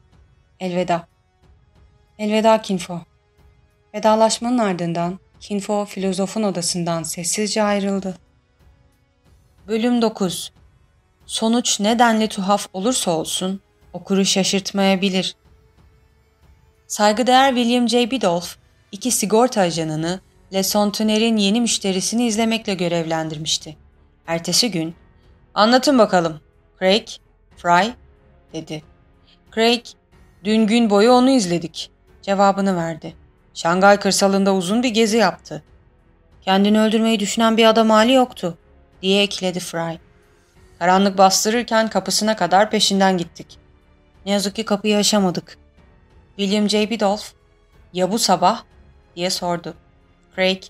Elveda. Elveda Kinfo. Vedalaşmanın ardından Kinfo filozofun odasından sessizce ayrıldı. Bölüm 9 Sonuç nedenli tuhaf olursa olsun okuru şaşırtmayabilir. Saygıdeğer William J. Bidolph, iki sigorta ajanını Le Sontener'in yeni müşterisini izlemekle görevlendirmişti. Ertesi gün, ''Anlatın bakalım, Craig, Fry'' dedi. Craig, ''Dün gün boyu onu izledik.'' Cevabını verdi. Şangay kırsalında uzun bir gezi yaptı. Kendini öldürmeyi düşünen bir adam hali yoktu, diye ekledi Fry. Karanlık bastırırken kapısına kadar peşinden gittik. Ne yazık ki kapıyı aşamadık. William J. Bidolph, ya bu sabah? diye sordu. Craig,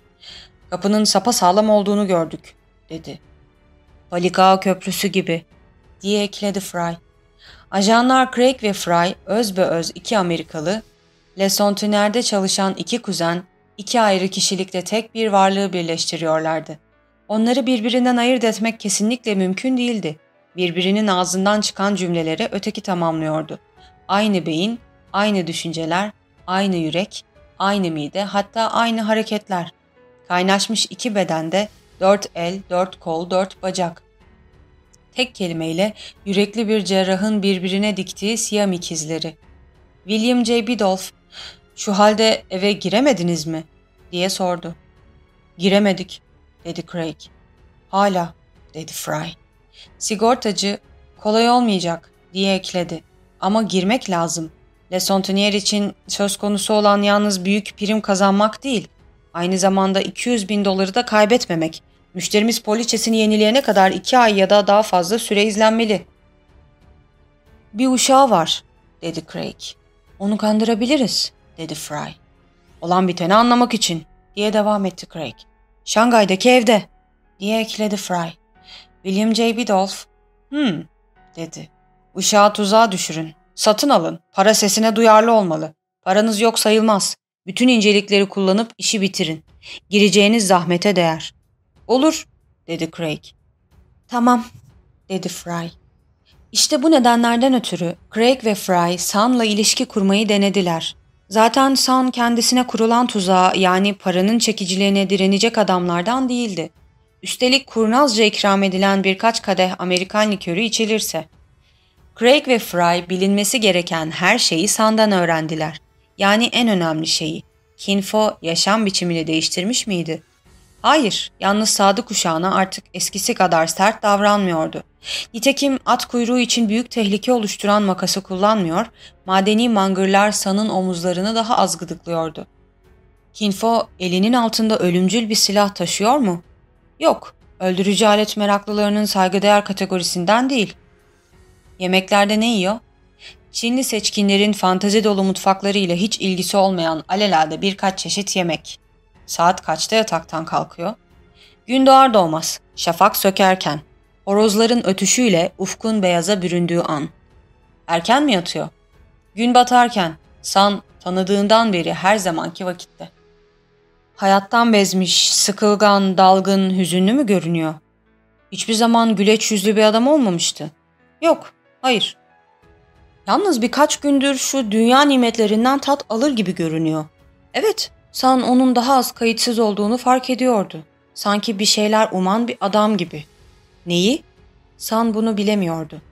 kapının sapa sağlam olduğunu gördük, dedi. Balikağ köprüsü gibi, diye ekledi Fry. Ajanlar Craig ve Fry, öz be öz iki Amerikalı, Le Sontiner'de çalışan iki kuzen, iki ayrı kişilikte tek bir varlığı birleştiriyorlardı. Onları birbirinden ayırt etmek kesinlikle mümkün değildi. Birbirinin ağzından çıkan cümleleri öteki tamamlıyordu. Aynı beyin, aynı düşünceler, aynı yürek, aynı mide, hatta aynı hareketler. Kaynaşmış iki bedende dört el, dört kol, dört bacak. Tek kelimeyle yürekli bir cerrahın birbirine diktiği siyam ikizleri. William J. Bidolph, şu halde eve giremediniz mi? diye sordu. Giremedik, dedi Craig. Hala, dedi Fry. Sigortacı, kolay olmayacak, diye ekledi. Ama girmek lazım. Le Sontenier için söz konusu olan yalnız büyük prim kazanmak değil, aynı zamanda 200 bin doları da kaybetmemek. Müşterimiz poliçesini yenileyene kadar iki ay ya da daha fazla süre izlenmeli. Bir uşağı var, dedi Craig. Onu kandırabiliriz, dedi Fry. Olan biteni anlamak için, diye devam etti Craig. Şangay'daki evde, diye ekledi Fry. William J. Bidolph, hmm, dedi. Uşağı tuzağa düşürün. Satın alın. Para sesine duyarlı olmalı. Paranız yok sayılmaz. Bütün incelikleri kullanıp işi bitirin. Gireceğiniz zahmete değer. Olur, dedi Craig. Tamam, dedi Fry. İşte bu nedenlerden ötürü Craig ve Fry San'la ilişki kurmayı denediler. Zaten San kendisine kurulan tuzağa yani paranın çekiciliğine direnecek adamlardan değildi. Üstelik kurnazca ikram edilen birkaç kadeh Amerikan likörü içilirse. Craig ve Fry bilinmesi gereken her şeyi San'dan öğrendiler. Yani en önemli şeyi. Kinfo yaşam biçimini değiştirmiş miydi? Hayır, yalnız sadık uşağına artık eskisi kadar sert davranmıyordu. Nitekim at kuyruğu için büyük tehlike oluşturan makası kullanmıyor, madeni mangırlar San'ın omuzlarını daha az gıdıklıyordu. Kinfo elinin altında ölümcül bir silah taşıyor mu? Yok, öldürücü alet meraklılarının saygıdeğer kategorisinden değil. Yemeklerde ne yiyor? Çinli seçkinlerin fantezi dolu mutfaklarıyla hiç ilgisi olmayan alelade birkaç çeşit yemek. Saat kaçta yataktan kalkıyor? Gün doğar doğmaz, şafak sökerken, horozların ötüşüyle ufkun beyaza büründüğü an. Erken mi yatıyor? Gün batarken, san tanıdığından beri her zamanki vakitte. Hayattan bezmiş, sıkılgan, dalgın, hüzünlü mü görünüyor? Hiçbir zaman güleç yüzlü bir adam olmamıştı. Yok, hayır. Yalnız birkaç gündür şu dünya nimetlerinden tat alır gibi görünüyor. Evet, San onun daha az kayıtsız olduğunu fark ediyordu. Sanki bir şeyler uman bir adam gibi. Neyi? San bunu bilemiyordu.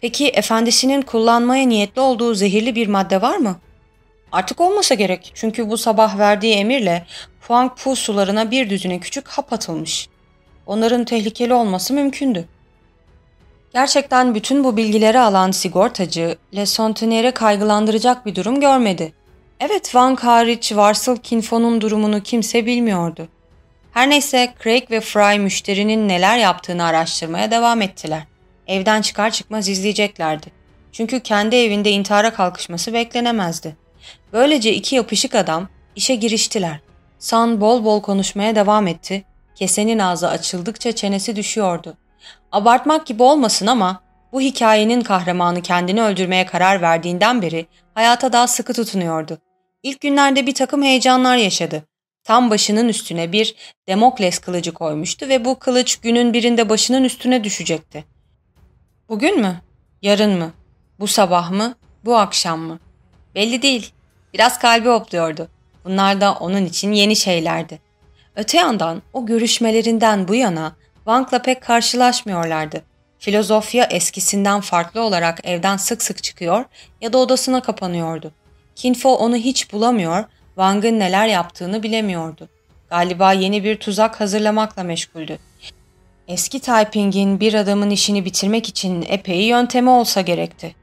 Peki efendisinin kullanmaya niyetli olduğu zehirli bir madde var mı? Artık olmasa gerek çünkü bu sabah verdiği emirle Huang Pu sularına bir düzine küçük hap atılmış. Onların tehlikeli olması mümkündü. Gerçekten bütün bu bilgileri alan sigortacı Le Sontenaire'e kaygılandıracak bir durum görmedi. Evet Wang hariç varsıl Kinfo'nun durumunu kimse bilmiyordu. Her neyse Craig ve Fry müşterinin neler yaptığını araştırmaya devam ettiler. Evden çıkar çıkmaz izleyeceklerdi. Çünkü kendi evinde intihara kalkışması beklenemezdi. Böylece iki yapışık adam işe giriştiler. San bol bol konuşmaya devam etti. Kesenin ağzı açıldıkça çenesi düşüyordu. Abartmak gibi olmasın ama bu hikayenin kahramanı kendini öldürmeye karar verdiğinden beri hayata daha sıkı tutunuyordu. İlk günlerde bir takım heyecanlar yaşadı. Tam başının üstüne bir Demokles kılıcı koymuştu ve bu kılıç günün birinde başının üstüne düşecekti. Bugün mü? Yarın mı? Bu sabah mı? Bu akşam mı? Belli değil. Biraz kalbi hopluyordu. Bunlar da onun için yeni şeylerdi. Öte yandan o görüşmelerinden bu yana Wang'la pek karşılaşmıyorlardı. Filozofya eskisinden farklı olarak evden sık sık çıkıyor ya da odasına kapanıyordu. Kinfo onu hiç bulamıyor, Wang'ın neler yaptığını bilemiyordu. Galiba yeni bir tuzak hazırlamakla meşguldü. Eski typing'in bir adamın işini bitirmek için epey yöntemi olsa gerekti.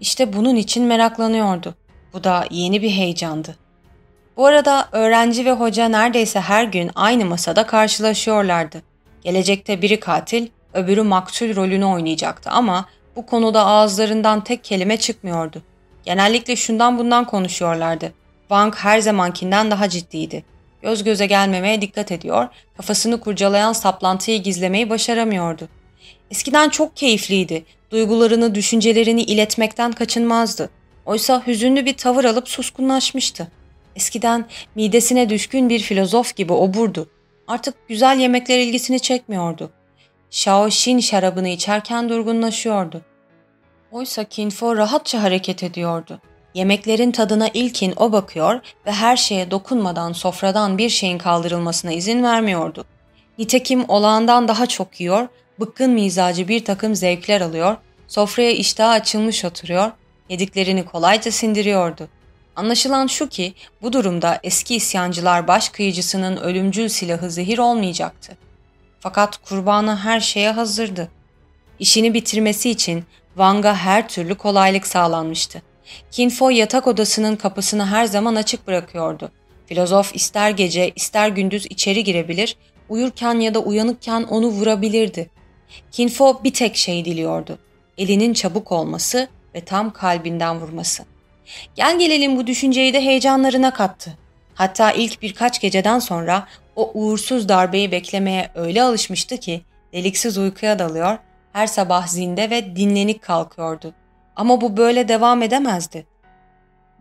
İşte bunun için meraklanıyordu. Bu da yeni bir heyecandı. Bu arada öğrenci ve hoca neredeyse her gün aynı masada karşılaşıyorlardı. Gelecekte biri katil, öbürü maktul rolünü oynayacaktı ama bu konuda ağızlarından tek kelime çıkmıyordu. Genellikle şundan bundan konuşuyorlardı. Wang her zamankinden daha ciddiydi. Göz göze gelmemeye dikkat ediyor, kafasını kurcalayan saplantıyı gizlemeyi başaramıyordu. Eskiden çok keyifliydi, duygularını, düşüncelerini iletmekten kaçınmazdı. Oysa hüzünlü bir tavır alıp suskunlaşmıştı. Eskiden midesine düşkün bir filozof gibi oburdu. Artık güzel yemekler ilgisini çekmiyordu. Shaoxin şarabını içerken durgunlaşıyordu. Oysa Kinfo rahatça hareket ediyordu. Yemeklerin tadına ilkin o bakıyor ve her şeye dokunmadan sofradan bir şeyin kaldırılmasına izin vermiyordu. Nitekim olağandan daha çok yiyor, bıkkın mizacı bir takım zevkler alıyor, sofraya iştahı açılmış oturuyor, yediklerini kolayca sindiriyordu. Anlaşılan şu ki bu durumda eski isyancılar baş kıyıcısının ölümcül silahı zehir olmayacaktı. Fakat kurbanı her şeye hazırdı. İşini bitirmesi için Wang'a her türlü kolaylık sağlanmıştı. Kinfo yatak odasının kapısını her zaman açık bırakıyordu. Filozof ister gece ister gündüz içeri girebilir, uyurken ya da uyanıkken onu vurabilirdi. Kinfo bir tek şey diliyordu. Elinin çabuk olması ve tam kalbinden vurması. Gel gelelim bu düşünceyi de heyecanlarına kattı. Hatta ilk birkaç geceden sonra o uğursuz darbeyi beklemeye öyle alışmıştı ki deliksiz uykuya dalıyor, her sabah zinde ve dinlenik kalkıyordu. Ama bu böyle devam edemezdi.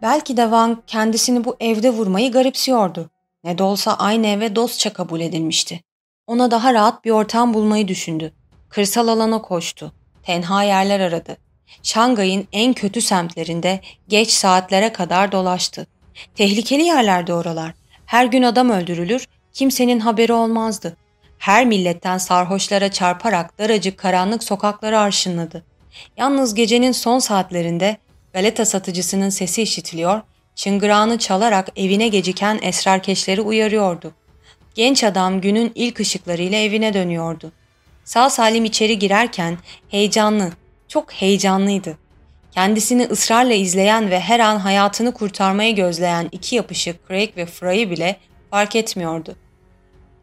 Belki de Wang kendisini bu evde vurmayı garipsiyordu. Ne de olsa aynı eve dostça kabul edilmişti. Ona daha rahat bir ortam bulmayı düşündü. Kırsal alana koştu. Tenha yerler aradı. Şangay'ın en kötü semtlerinde geç saatlere kadar dolaştı. Tehlikeli yerlerde oralar. Her gün adam öldürülür, kimsenin haberi olmazdı. Her milletten sarhoşlara çarparak daracık karanlık sokakları arşınladı. Yalnız gecenin son saatlerinde galeta satıcısının sesi işitiliyor, çıngırağını çalarak evine geciken esrarkeşleri uyarıyordu. Genç adam günün ilk ışıklarıyla evine dönüyordu. Sağ salim içeri girerken heyecanlı, çok heyecanlıydı. Kendisini ısrarla izleyen ve her an hayatını kurtarmayı gözleyen iki yapışık Craig ve Frey'i bile fark etmiyordu.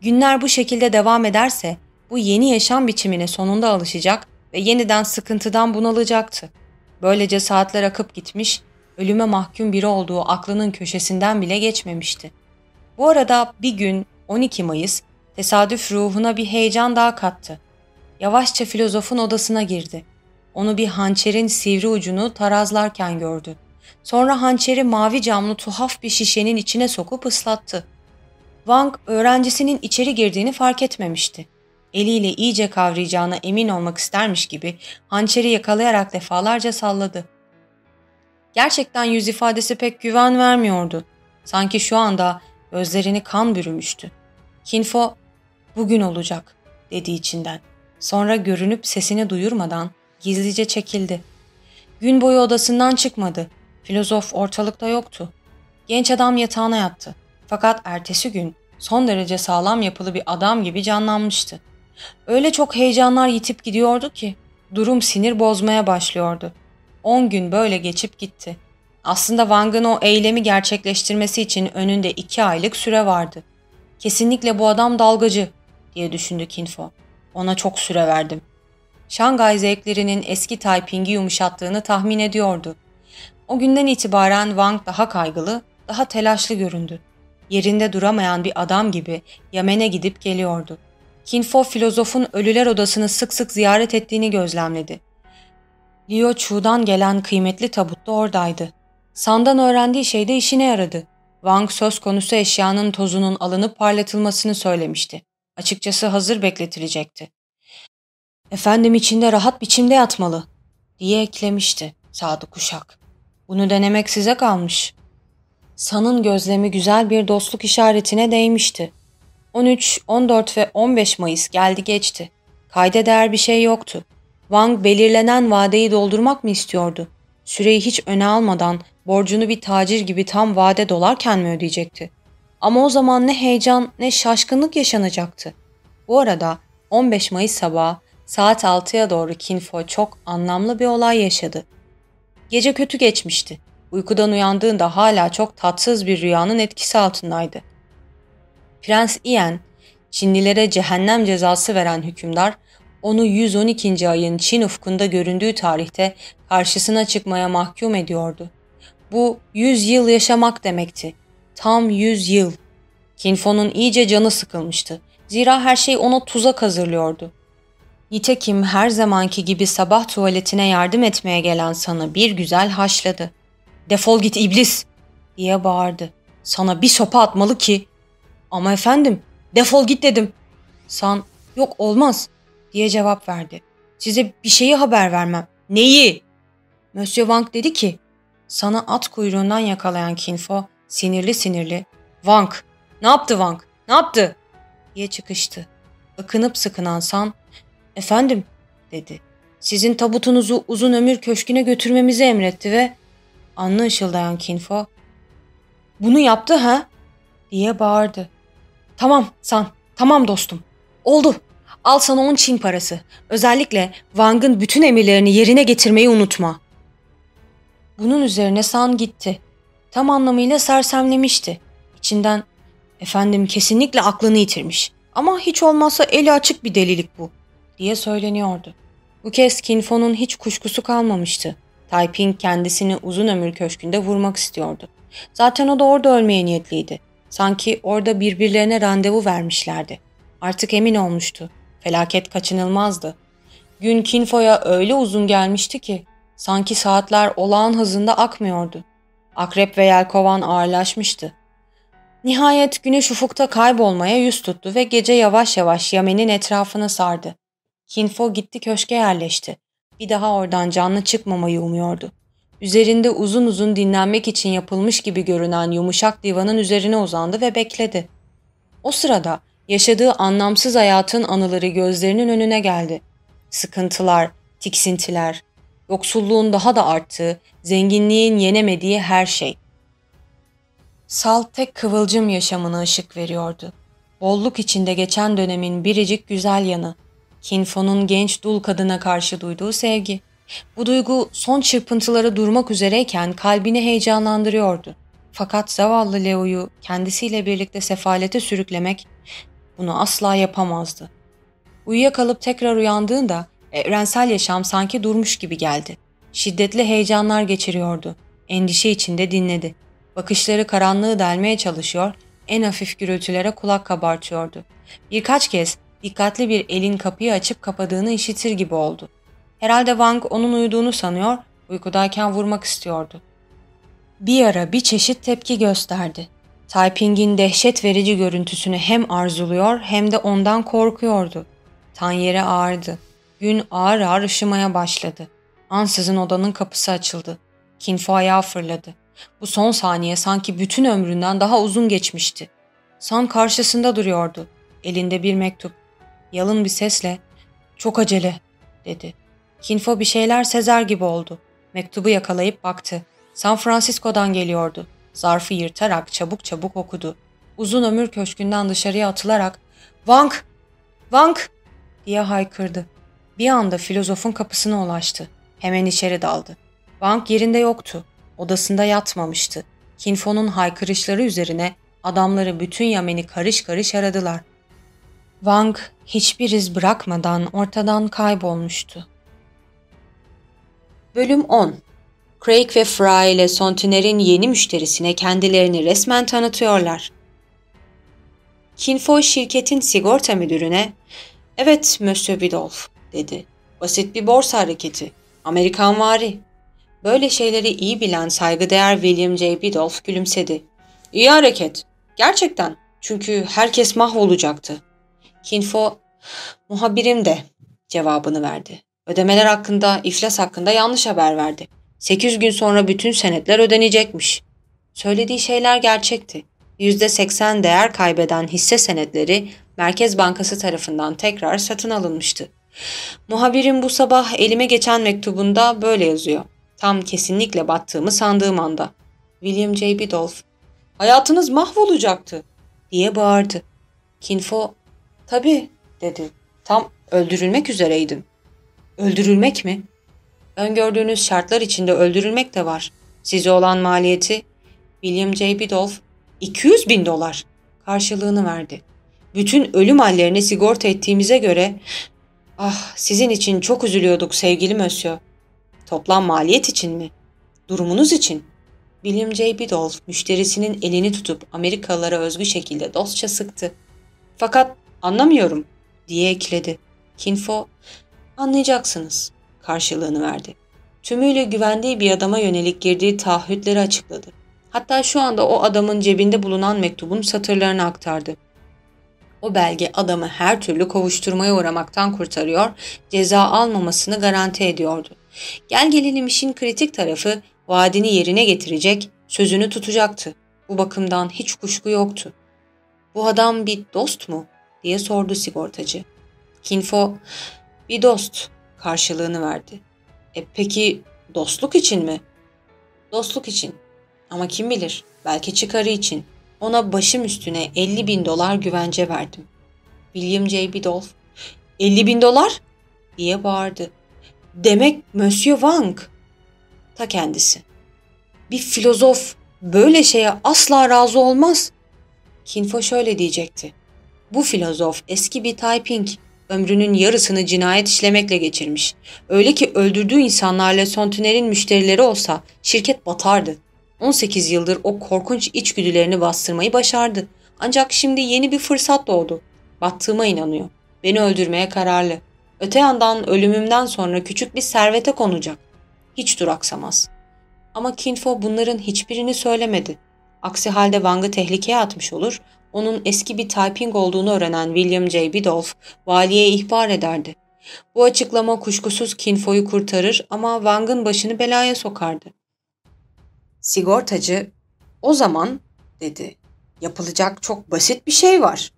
Günler bu şekilde devam ederse bu yeni yaşam biçimine sonunda alışacak ve yeniden sıkıntıdan bunalacaktı. Böylece saatler akıp gitmiş, ölüme mahkum biri olduğu aklının köşesinden bile geçmemişti. Bu arada bir gün 12 Mayıs tesadüf ruhuna bir heyecan daha kattı. Yavaşça filozofun odasına girdi. Onu bir hançerin sivri ucunu tarazlarken gördü. Sonra hançeri mavi camlı tuhaf bir şişenin içine sokup ıslattı. Wang öğrencisinin içeri girdiğini fark etmemişti. Eliyle iyice kavrayacağına emin olmak istermiş gibi hançeri yakalayarak defalarca salladı. Gerçekten yüz ifadesi pek güven vermiyordu. Sanki şu anda gözlerini kan bürümüştü. Kinfo, bugün olacak dedi içinden. Sonra görünüp sesini duyurmadan gizlice çekildi. Gün boyu odasından çıkmadı. Filozof ortalıkta yoktu. Genç adam yatağına yattı. Fakat ertesi gün son derece sağlam yapılı bir adam gibi canlanmıştı. Öyle çok heyecanlar yitip gidiyordu ki durum sinir bozmaya başlıyordu. On gün böyle geçip gitti. Aslında Wang'ın o eylemi gerçekleştirmesi için önünde iki aylık süre vardı. Kesinlikle bu adam dalgacı diye düşündü Kinfo. Ona çok süre verdim. Şangay zevklerinin eski Taiping'i yumuşattığını tahmin ediyordu. O günden itibaren Wang daha kaygılı, daha telaşlı göründü. Yerinde duramayan bir adam gibi Yemen'e gidip geliyordu. Kinfo filozofun ölüler odasını sık sık ziyaret ettiğini gözlemledi. Liu Chu'dan gelen kıymetli tabut da oradaydı. Sandan öğrendiği şey de işine yaradı. Wang söz konusu eşyanın tozunun alınıp parlatılmasını söylemişti. Açıkçası hazır bekletilecekti. Efendim içinde rahat biçimde yatmalı diye eklemişti Sadık Uşak. Bunu denemek size kalmış. San'ın gözlemi güzel bir dostluk işaretine değmişti. 13, 14 ve 15 Mayıs geldi geçti. Kayda değer bir şey yoktu. Wang belirlenen vadeyi doldurmak mı istiyordu? Süreyi hiç öne almadan borcunu bir tacir gibi tam vade dolarken mi ödeyecekti? Ama o zaman ne heyecan ne şaşkınlık yaşanacaktı. Bu arada 15 Mayıs sabahı saat 6'ya doğru Kinfo çok anlamlı bir olay yaşadı. Gece kötü geçmişti. Uykudan uyandığında hala çok tatsız bir rüyanın etkisi altındaydı. Prens Ian, Çinlilere cehennem cezası veren hükümdar, onu 112. ayın Çin ufkunda göründüğü tarihte karşısına çıkmaya mahkum ediyordu. Bu 100 yıl yaşamak demekti. Tam 100 yıl. Kinfo'nun iyice canı sıkılmıştı. Zira her şey ona tuzak hazırlıyordu. Nitekim her zamanki gibi sabah tuvaletine yardım etmeye gelen sana bir güzel haşladı. Defol git iblis diye bağırdı. Sana bir sopa atmalı ki. Ama efendim defol git dedim. San yok olmaz diye cevap verdi. Size bir şeyi haber vermem. Neyi? Monsieur Wang dedi ki sana at kuyruğundan yakalayan Kinfo sinirli sinirli Wang ne yaptı Wang ne yaptı diye çıkıştı. Akınıp sıkınan San efendim dedi. Sizin tabutunuzu uzun ömür köşküne götürmemizi emretti ve Anlı ışıldayan Kinfo bunu yaptı ha diye bağırdı. Tamam San tamam dostum oldu al sana on Çin parası özellikle Wang'ın bütün emirlerini yerine getirmeyi unutma. Bunun üzerine San gitti. Tam anlamıyla sersemlemişti. İçinden efendim kesinlikle aklını yitirmiş ama hiç olmazsa eli açık bir delilik bu diye söyleniyordu. Bu kez Kinfo'nun hiç kuşkusu kalmamıştı. Taiping kendisini uzun ömür köşkünde vurmak istiyordu. Zaten o da orada ölmeye niyetliydi. Sanki orada birbirlerine randevu vermişlerdi. Artık emin olmuştu. Felaket kaçınılmazdı. Gün Kinfo'ya öyle uzun gelmişti ki sanki saatler olağan hızında akmıyordu. Akrep ve yelkovan ağırlaşmıştı. Nihayet güneş ufukta kaybolmaya yüz tuttu ve gece yavaş yavaş Yamen'in etrafını sardı. Kinfo gitti köşke yerleşti bir daha oradan canlı çıkmamayı umuyordu. Üzerinde uzun uzun dinlenmek için yapılmış gibi görünen yumuşak divanın üzerine uzandı ve bekledi. O sırada yaşadığı anlamsız hayatın anıları gözlerinin önüne geldi. Sıkıntılar, tiksintiler, yoksulluğun daha da arttığı, zenginliğin yenemediği her şey. Sal tek kıvılcım yaşamına ışık veriyordu. Bolluk içinde geçen dönemin biricik güzel yanı. Kinfo'nun genç dul kadına karşı duyduğu sevgi. Bu duygu son çırpıntıları durmak üzereyken kalbini heyecanlandırıyordu. Fakat zavallı Leo'yu kendisiyle birlikte sefalete sürüklemek bunu asla yapamazdı. Uyuyakalıp tekrar uyandığında evrensel yaşam sanki durmuş gibi geldi. Şiddetli heyecanlar geçiriyordu. Endişe içinde dinledi. Bakışları karanlığı delmeye çalışıyor, en hafif gürültülere kulak kabartıyordu. Birkaç kez dikkatli bir elin kapıyı açıp kapadığını işitir gibi oldu. Herhalde Wang onun uyuduğunu sanıyor, uykudayken vurmak istiyordu. Bir ara bir çeşit tepki gösterdi. Taiping'in dehşet verici görüntüsünü hem arzuluyor hem de ondan korkuyordu. Tan yere ağırdı. Gün ağır ağır ışımaya başladı. Ansızın odanın kapısı açıldı. Kinfo ayağa fırladı. Bu son saniye sanki bütün ömründen daha uzun geçmişti. San karşısında duruyordu. Elinde bir mektup. Yalın bir sesle ''Çok acele'' dedi. Kinfo bir şeyler sezer gibi oldu. Mektubu yakalayıp baktı. San Francisco'dan geliyordu. Zarfı yırtarak çabuk çabuk okudu. Uzun ömür köşkünden dışarıya atılarak ''Wang! Wang!'' diye haykırdı. Bir anda filozofun kapısına ulaştı. Hemen içeri daldı. Wang yerinde yoktu. Odasında yatmamıştı. Kinfo'nun haykırışları üzerine adamları bütün Yamen'i karış karış aradılar. Wang hiçbir iz bırakmadan ortadan kaybolmuştu. Bölüm 10 Craig ve Fry ile Sontiner'in yeni müşterisine kendilerini resmen tanıtıyorlar. Kinfo şirketin sigorta müdürüne ''Evet Monsieur Bidolf'' dedi. ''Basit bir borsa hareketi. Amerikan vari.'' Böyle şeyleri iyi bilen saygıdeğer William J. Bidolf gülümsedi. ''İyi hareket. Gerçekten. Çünkü herkes mahvolacaktı.'' Kinfo, muhabirim de cevabını verdi. Ödemeler hakkında, iflas hakkında yanlış haber verdi. 8 gün sonra bütün senetler ödenecekmiş. Söylediği şeyler gerçekti. %80 değer kaybeden hisse senetleri Merkez Bankası tarafından tekrar satın alınmıştı. Muhabirin bu sabah elime geçen mektubunda böyle yazıyor. Tam kesinlikle battığımı sandığım anda. William J. Bidolph, hayatınız mahvolacaktı diye bağırdı. Kinfo, tabii dedi. Tam öldürülmek üzereydim. Öldürülmek mi? Öngördüğünüz şartlar içinde öldürülmek de var. Size olan maliyeti William J. Bidolph 200 bin dolar karşılığını verdi. Bütün ölüm hallerini sigorta ettiğimize göre ah sizin için çok üzülüyorduk sevgili Monsieur. Toplam maliyet için mi? Durumunuz için. William J. Bidolph müşterisinin elini tutup Amerikalılara özgü şekilde dostça sıktı. Fakat anlamıyorum diye ekledi. Kinfo anlayacaksınız karşılığını verdi. Tümüyle güvendiği bir adama yönelik girdiği taahhütleri açıkladı. Hatta şu anda o adamın cebinde bulunan mektubun satırlarını aktardı. O belge adamı her türlü kovuşturmaya uğramaktan kurtarıyor, ceza almamasını garanti ediyordu. Gel gelelim işin kritik tarafı vaadini yerine getirecek, sözünü tutacaktı. Bu bakımdan hiç kuşku yoktu. Bu adam bir dost mu? Diye sordu sigortacı. Kinfo, bir dost karşılığını verdi. E peki dostluk için mi? Dostluk için. Ama kim bilir belki çıkarı için. Ona başım üstüne 50 bin dolar güvence verdim. William J. Bidolph 50 bin dolar diye bağırdı. Demek Monsieur Wang. Ta kendisi. Bir filozof böyle şeye asla razı olmaz. Kinfo şöyle diyecekti. Bu filozof eski bir typing. Ömrünün yarısını cinayet işlemekle geçirmiş. Öyle ki öldürdüğü insanlarla Sontiner'in müşterileri olsa şirket batardı. 18 yıldır o korkunç içgüdülerini bastırmayı başardı. Ancak şimdi yeni bir fırsat doğdu. Battığıma inanıyor. Beni öldürmeye kararlı. Öte yandan ölümümden sonra küçük bir servete konacak. Hiç duraksamaz. Ama Kinfo bunların hiçbirini söylemedi. Aksi halde Wang'ı tehlikeye atmış olur, onun eski bir typing olduğunu öğrenen William J. Bidolph valiye ihbar ederdi. Bu açıklama kuşkusuz Kinfo'yu kurtarır ama Wang'ın başını belaya sokardı. Sigortacı, o zaman dedi, yapılacak çok basit bir şey var.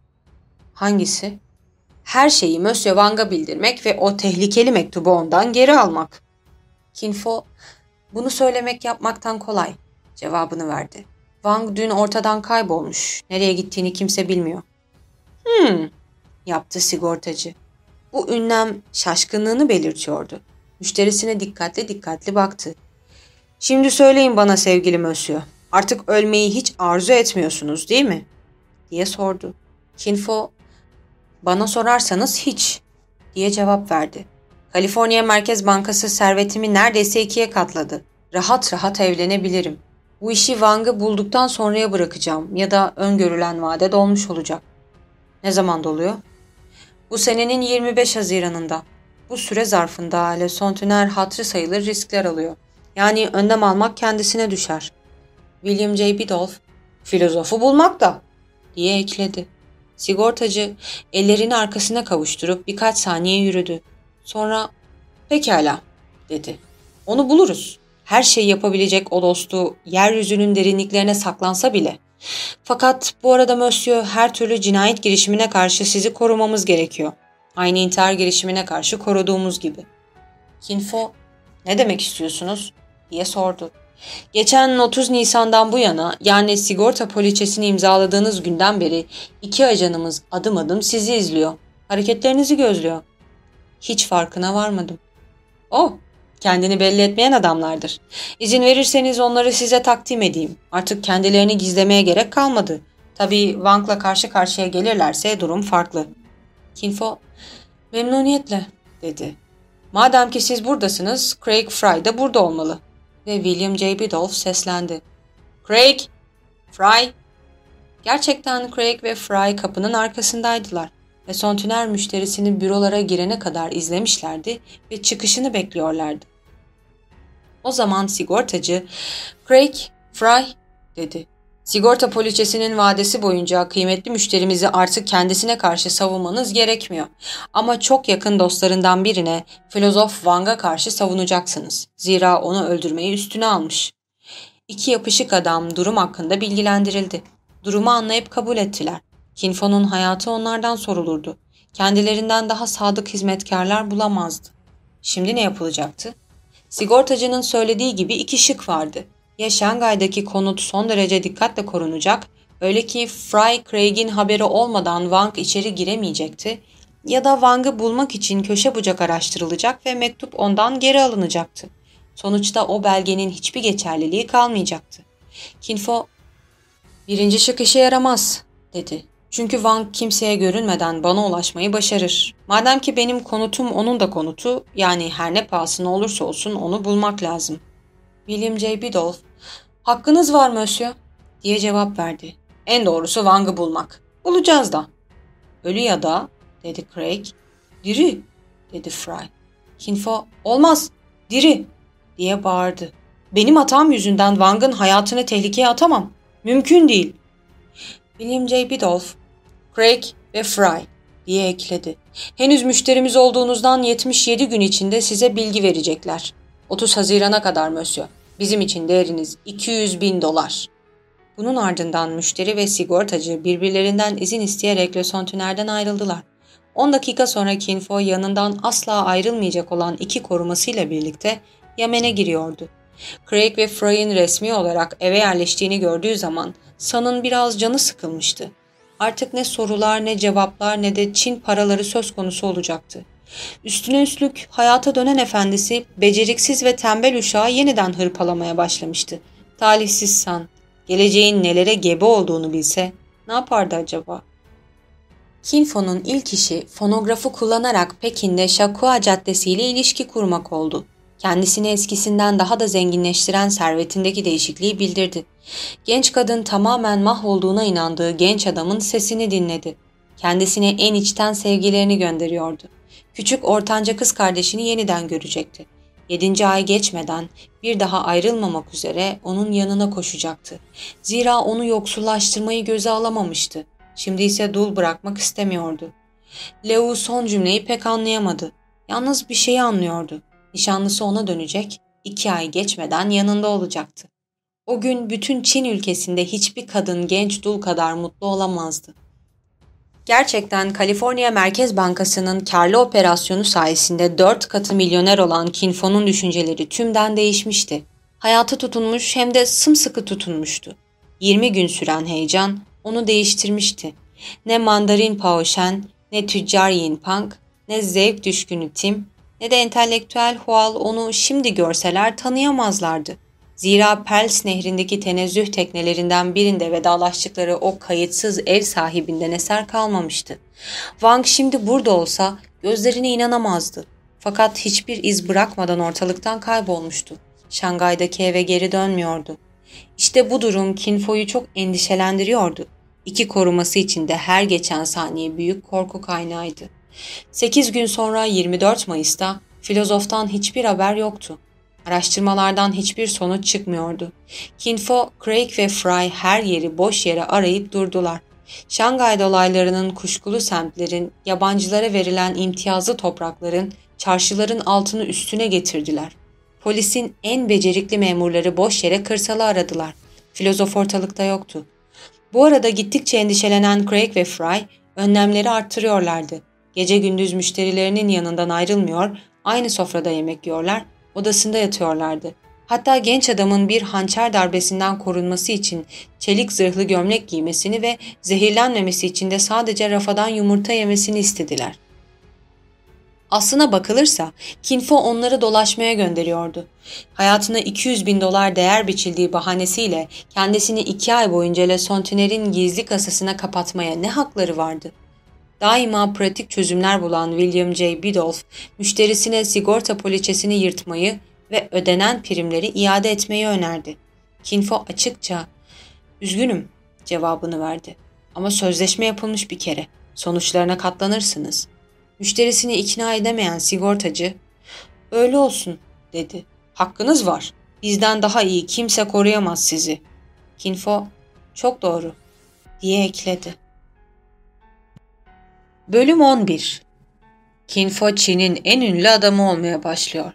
Hangisi? Her şeyi Monsieur Wang'a bildirmek ve o tehlikeli mektubu ondan geri almak. Kinfo, bunu söylemek yapmaktan kolay cevabını verdi. Wang dün ortadan kaybolmuş. Nereye gittiğini kimse bilmiyor. Hmm, yaptı sigortacı. Bu ünlem şaşkınlığını belirtiyordu. Müşterisine dikkatli dikkatli baktı. Şimdi söyleyin bana sevgili Monsieur. Artık ölmeyi hiç arzu etmiyorsunuz değil mi? diye sordu. Kinfo, bana sorarsanız hiç diye cevap verdi. Kaliforniya Merkez Bankası servetimi neredeyse ikiye katladı. Rahat rahat evlenebilirim. Bu işi Wang'ı bulduktan sonraya bırakacağım ya da öngörülen vade dolmuş olacak. Ne zaman doluyor? Bu senenin 25 Haziran'ında. Bu süre zarfında Le Sontiner hatırı sayılır riskler alıyor. Yani önlem almak kendisine düşer. William J. Bidolph, filozofu bulmak da diye ekledi. Sigortacı ellerini arkasına kavuşturup birkaç saniye yürüdü. Sonra pekala dedi. Onu buluruz. Her şeyi yapabilecek o dostu yeryüzünün derinliklerine saklansa bile. Fakat bu arada Monsieur her türlü cinayet girişimine karşı sizi korumamız gerekiyor. Aynı intihar girişimine karşı koruduğumuz gibi. Kinfo, ne demek istiyorsunuz? diye sordu. Geçen 30 Nisan'dan bu yana yani sigorta poliçesini imzaladığınız günden beri iki ajanımız adım adım sizi izliyor. Hareketlerinizi gözlüyor. Hiç farkına varmadım. Oh, kendini belli etmeyen adamlardır. İzin verirseniz onları size takdim edeyim. Artık kendilerini gizlemeye gerek kalmadı. Tabii Wang'la karşı karşıya gelirlerse durum farklı. Kinfo, memnuniyetle dedi. Madem ki siz buradasınız, Craig Fry de burada olmalı ve William J. Bidolph seslendi. Craig! Fry! Gerçekten Craig ve Fry kapının arkasındaydılar ve Sontüner müşterisinin bürolara girene kadar izlemişlerdi ve çıkışını bekliyorlardı. O zaman sigortacı, Craig, Fry dedi. Sigorta poliçesinin vadesi boyunca kıymetli müşterimizi artık kendisine karşı savunmanız gerekmiyor. Ama çok yakın dostlarından birine filozof Wang'a karşı savunacaksınız. Zira onu öldürmeyi üstüne almış. İki yapışık adam durum hakkında bilgilendirildi. Durumu anlayıp kabul ettiler. Kinfo'nun hayatı onlardan sorulurdu. Kendilerinden daha sadık hizmetkarlar bulamazdı. Şimdi ne yapılacaktı? Sigortacının söylediği gibi iki şık vardı. Ya Şangay'daki konut son derece dikkatle korunacak, öyle ki Fry Craig'in haberi olmadan Wang içeri giremeyecekti ya da Wang'ı bulmak için köşe bucak araştırılacak ve mektup ondan geri alınacaktı. Sonuçta o belgenin hiçbir geçerliliği kalmayacaktı. Kinfo, birinci şık işe yaramaz, dedi. Çünkü Wang kimseye görünmeden bana ulaşmayı başarır. Madem ki benim konutum onun da konutu, yani her ne pahasına olursa olsun onu bulmak lazım. William J. Biddulph, hakkınız var Monsieur, diye cevap verdi. En doğrusu Wang'ı bulmak. Bulacağız da. Ölü ya da, dedi Craig. Diri, dedi Fry. Kinfo, olmaz, diri, diye bağırdı. Benim hatam yüzünden Wang'ın hayatını tehlikeye atamam. Mümkün değil. William J. Biddulph, Craig ve Fry diye ekledi. Henüz müşterimiz olduğunuzdan 77 gün içinde size bilgi verecekler. 30 Haziran'a kadar Mösyö. Bizim için değeriniz 200 bin dolar. Bunun ardından müşteri ve sigortacı birbirlerinden izin isteyerek Le Sontiner'den ayrıldılar. 10 dakika sonra Kinfo yanından asla ayrılmayacak olan iki korumasıyla birlikte Yemen'e giriyordu. Craig ve Fry'in resmi olarak eve yerleştiğini gördüğü zaman San'ın biraz canı sıkılmıştı. Artık ne sorular ne cevaplar ne de Çin paraları söz konusu olacaktı. Üstüne üstlük hayata dönen efendisi beceriksiz ve tembel uşağı yeniden hırpalamaya başlamıştı. Talihsiz San, geleceğin nelere gebe olduğunu bilse ne yapardı acaba? Kinfo'nun ilk işi fonografı kullanarak Pekin'de Shakua Caddesi ile ilişki kurmak oldu. Kendisini eskisinden daha da zenginleştiren servetindeki değişikliği bildirdi. Genç kadın tamamen mahvolduğuna inandığı genç adamın sesini dinledi. Kendisine en içten sevgilerini gönderiyordu. Küçük ortanca kız kardeşini yeniden görecekti. Yedinci ay geçmeden bir daha ayrılmamak üzere onun yanına koşacaktı. Zira onu yoksullaştırmayı göze alamamıştı. Şimdi ise dul bırakmak istemiyordu. Leo son cümleyi pek anlayamadı. Yalnız bir şeyi anlıyordu. Nişanlısı ona dönecek, iki ay geçmeden yanında olacaktı. O gün bütün Çin ülkesinde hiçbir kadın genç dul kadar mutlu olamazdı. Gerçekten Kaliforniya Merkez Bankası'nın karlı operasyonu sayesinde dört katı milyoner olan Kinfo'nun düşünceleri tümden değişmişti. Hayatı tutunmuş hem de sımsıkı tutunmuştu. 20 gün süren heyecan onu değiştirmişti. Ne mandarin Pao Shen, ne tüccar Yin Pang, ne zevk düşkünü Tim, ne de entelektüel Hual onu şimdi görseler tanıyamazlardı. Zira Pels nehrindeki tenezzüh teknelerinden birinde vedalaştıkları o kayıtsız ev sahibinden eser kalmamıştı. Wang şimdi burada olsa gözlerine inanamazdı. Fakat hiçbir iz bırakmadan ortalıktan kaybolmuştu. Şangay'daki eve geri dönmüyordu. İşte bu durum Kinfo'yu çok endişelendiriyordu. İki koruması içinde her geçen saniye büyük korku kaynağıydı. 8 gün sonra 24 Mayıs'ta filozoftan hiçbir haber yoktu. Araştırmalardan hiçbir sonuç çıkmıyordu. Kinfo, Craig ve Fry her yeri boş yere arayıp durdular. Şangay dolaylarının kuşkulu semtlerin, yabancılara verilen imtiyazlı toprakların, çarşıların altını üstüne getirdiler. Polisin en becerikli memurları boş yere kırsalı aradılar. Filozof ortalıkta yoktu. Bu arada gittikçe endişelenen Craig ve Fry önlemleri arttırıyorlardı. Gece gündüz müşterilerinin yanından ayrılmıyor, aynı sofrada yemek yiyorlar, odasında yatıyorlardı. Hatta genç adamın bir hançer darbesinden korunması için çelik zırhlı gömlek giymesini ve zehirlenmemesi için de sadece rafadan yumurta yemesini istediler. Aslına bakılırsa Kinfo onları dolaşmaya gönderiyordu. Hayatına 200 bin dolar değer biçildiği bahanesiyle kendisini iki ay boyunca Le Sontiner'in gizli kasasına kapatmaya ne hakları vardı? Daima pratik çözümler bulan William J. Biddulph, müşterisine sigorta poliçesini yırtmayı ve ödenen primleri iade etmeyi önerdi. Kinfo açıkça, ''Üzgünüm'' cevabını verdi. Ama sözleşme yapılmış bir kere. Sonuçlarına katlanırsınız. Müşterisini ikna edemeyen sigortacı, ''Öyle olsun'' dedi. ''Hakkınız var. Bizden daha iyi kimse koruyamaz sizi.'' Kinfo, ''Çok doğru'' diye ekledi. Bölüm 11 Kinfo Çin'in en ünlü adamı olmaya başlıyor.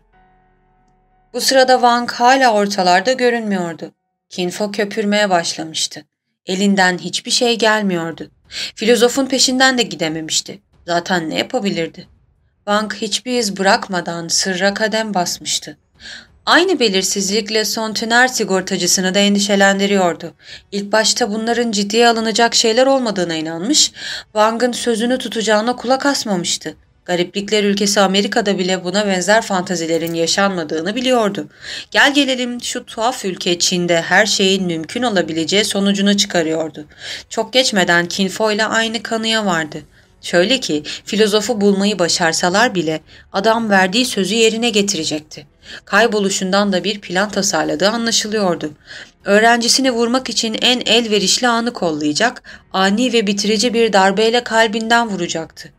Bu sırada Wang hala ortalarda görünmüyordu. Kinfo köpürmeye başlamıştı. Elinden hiçbir şey gelmiyordu. Filozofun peşinden de gidememişti. Zaten ne yapabilirdi? Bank hiçbir iz bırakmadan sırra kadem basmıştı. Aynı belirsizlikle son tüner sigortacısını da endişelendiriyordu. İlk başta bunların ciddiye alınacak şeyler olmadığına inanmış, Wang'ın sözünü tutacağına kulak asmamıştı. Gariplikler ülkesi Amerika'da bile buna benzer fantazilerin yaşanmadığını biliyordu. Gel gelelim şu tuhaf ülke Çin'de her şeyin mümkün olabileceği sonucunu çıkarıyordu. Çok geçmeden Kinfo ile aynı kanıya vardı. Şöyle ki filozofu bulmayı başarsalar bile adam verdiği sözü yerine getirecekti. Kayboluşundan da bir plan tasarladığı anlaşılıyordu. Öğrencisini vurmak için en elverişli anı kollayacak, ani ve bitirici bir darbeyle kalbinden vuracaktı.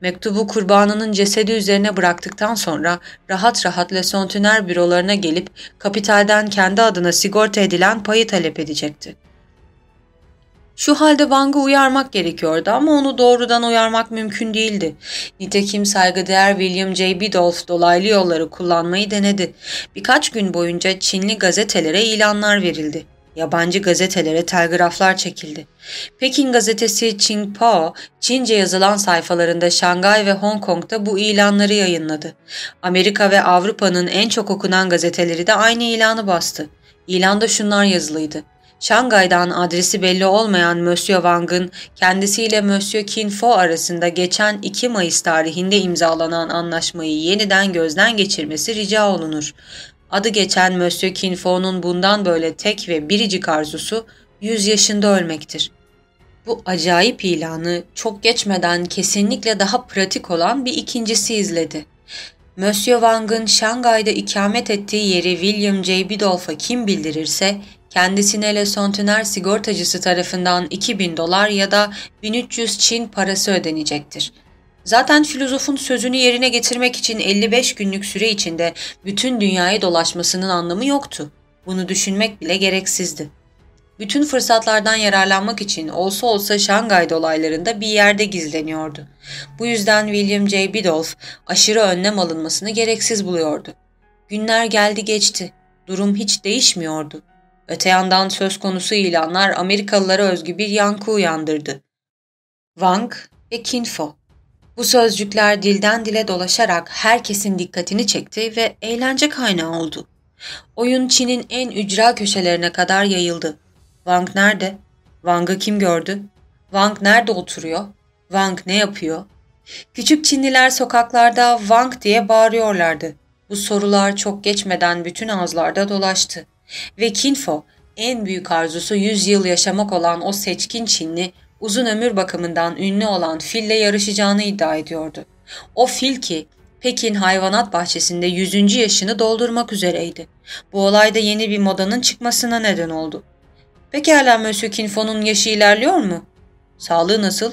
Mektubu kurbanının cesedi üzerine bıraktıktan sonra rahat rahat Le Centenaire bürolarına gelip kapitalden kendi adına sigorta edilen payı talep edecekti. Şu halde Wang'ı uyarmak gerekiyordu ama onu doğrudan uyarmak mümkün değildi. Nitekim saygıdeğer William J. Bidolph dolaylı yolları kullanmayı denedi. Birkaç gün boyunca Çinli gazetelere ilanlar verildi. Yabancı gazetelere telgraflar çekildi. Pekin gazetesi Xinhua, Çince yazılan sayfalarında Şangay ve Hong Kong'da bu ilanları yayınladı. Amerika ve Avrupa'nın en çok okunan gazeteleri de aynı ilanı bastı. İlanda şunlar yazılıydı. Şangay'dan adresi belli olmayan Monsieur Wang'ın kendisiyle Monsieur Kinfo arasında geçen 2 Mayıs tarihinde imzalanan anlaşmayı yeniden gözden geçirmesi rica olunur. Adı geçen Monsieur Kinfo'nun bundan böyle tek ve biricik arzusu 100 yaşında ölmektir. Bu acayip ilanı çok geçmeden kesinlikle daha pratik olan bir ikincisi izledi. Monsieur Wang'ın Şangay'da ikamet ettiği yeri William J. Bidolph'a kim bildirirse kendisine Le Centenaire sigortacısı tarafından 2000 dolar ya da 1300 Çin parası ödenecektir. Zaten filozofun sözünü yerine getirmek için 55 günlük süre içinde bütün dünyayı dolaşmasının anlamı yoktu. Bunu düşünmek bile gereksizdi. Bütün fırsatlardan yararlanmak için olsa olsa Şangay dolaylarında bir yerde gizleniyordu. Bu yüzden William J. Bidolph aşırı önlem alınmasını gereksiz buluyordu. Günler geldi geçti. Durum hiç değişmiyordu. Öte yandan söz konusu ilanlar Amerikalılara özgü bir yankı uyandırdı. Wang ve Kinfo bu sözcükler dilden dile dolaşarak herkesin dikkatini çekti ve eğlence kaynağı oldu. Oyun Çin'in en ücra köşelerine kadar yayıldı. Wang nerede? Wang'ı kim gördü? Wang nerede oturuyor? Wang ne yapıyor? Küçük Çinliler sokaklarda Wang diye bağırıyorlardı. Bu sorular çok geçmeden bütün ağızlarda dolaştı. Ve Kinfo en büyük arzusu 100 yıl yaşamak olan o seçkin Çinli uzun ömür bakımından ünlü olan fille yarışacağını iddia ediyordu. O fil ki Pekin hayvanat bahçesinde 100. yaşını doldurmak üzereydi. Bu olay da yeni bir modanın çıkmasına neden oldu. Pekala Monsieur Kinfo'nun yaşı ilerliyor mu? Sağlığı nasıl?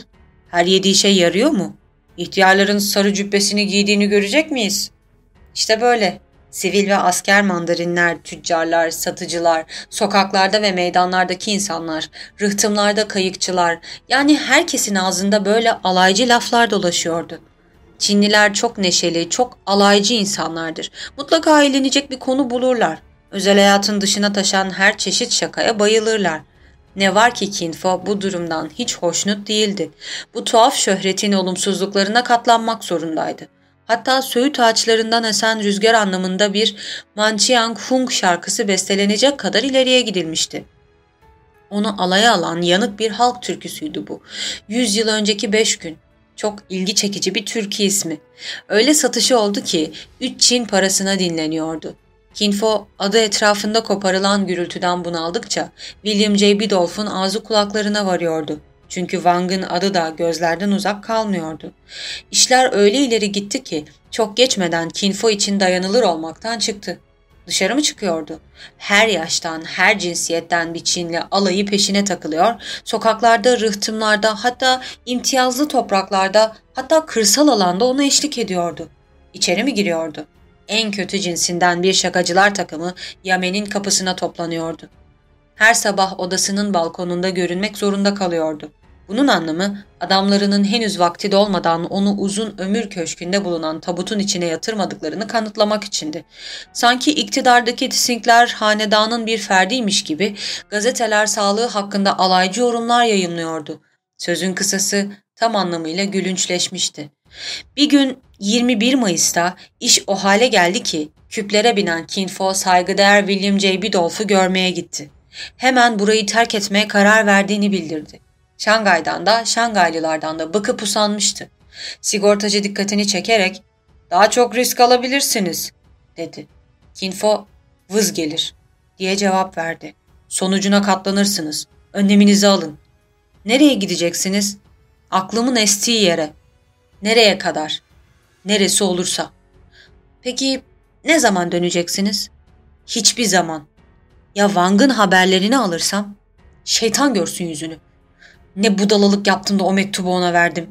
Her yediği şey yarıyor mu? İhtiyarların sarı cübbesini giydiğini görecek miyiz? İşte böyle. Sivil ve asker mandarinler, tüccarlar, satıcılar, sokaklarda ve meydanlardaki insanlar, rıhtımlarda kayıkçılar, yani herkesin ağzında böyle alaycı laflar dolaşıyordu. Çinliler çok neşeli, çok alaycı insanlardır. Mutlaka eğlenecek bir konu bulurlar. Özel hayatın dışına taşan her çeşit şakaya bayılırlar. Ne var ki Kinfo bu durumdan hiç hoşnut değildi. Bu tuhaf şöhretin olumsuzluklarına katlanmak zorundaydı. Hatta söğüt ağaçlarından esen rüzgar anlamında bir Manchiang Hung şarkısı bestelenecek kadar ileriye gidilmişti. Onu alaya alan yanık bir halk türküsüydü bu. Yüz yıl önceki beş gün. Çok ilgi çekici bir türkü ismi. Öyle satışı oldu ki üç Çin parasına dinleniyordu. Kinfo adı etrafında koparılan gürültüden bunaldıkça William J. Bidolph'un ağzı kulaklarına varıyordu. Çünkü Wang'ın adı da gözlerden uzak kalmıyordu. İşler öyle ileri gitti ki çok geçmeden Kinfo için dayanılır olmaktan çıktı. Dışarı mı çıkıyordu? Her yaştan, her cinsiyetten bir Çinli alayı peşine takılıyor, sokaklarda, rıhtımlarda, hatta imtiyazlı topraklarda, hatta kırsal alanda ona eşlik ediyordu. İçeri mi giriyordu? En kötü cinsinden bir şakacılar takımı Yamen'in kapısına toplanıyordu. Her sabah odasının balkonunda görünmek zorunda kalıyordu. Bunun anlamı adamlarının henüz vakti dolmadan onu uzun ömür köşkünde bulunan tabutun içine yatırmadıklarını kanıtlamak içindi. Sanki iktidardaki Tisinkler hanedanın bir ferdiymiş gibi gazeteler sağlığı hakkında alaycı yorumlar yayınlıyordu. Sözün kısası tam anlamıyla gülünçleşmişti. Bir gün 21 Mayıs'ta iş o hale geldi ki küplere binen Kinfo saygıdeğer William J. Bidolph'u görmeye gitti. Hemen burayı terk etmeye karar verdiğini bildirdi. Şangay'dan da Şangaylılardan da bıkıp usanmıştı. Sigortacı dikkatini çekerek ''Daha çok risk alabilirsiniz.'' dedi. Kinfo ''Vız gelir.'' diye cevap verdi. ''Sonucuna katlanırsınız. Önleminizi alın. Nereye gideceksiniz? Aklımın estiği yere. Nereye kadar? Neresi olursa. Peki ne zaman döneceksiniz? Hiçbir zaman. Ya Wang'ın haberlerini alırsam? Şeytan görsün yüzünü. Ne budalalık yaptım da o mektubu ona verdim.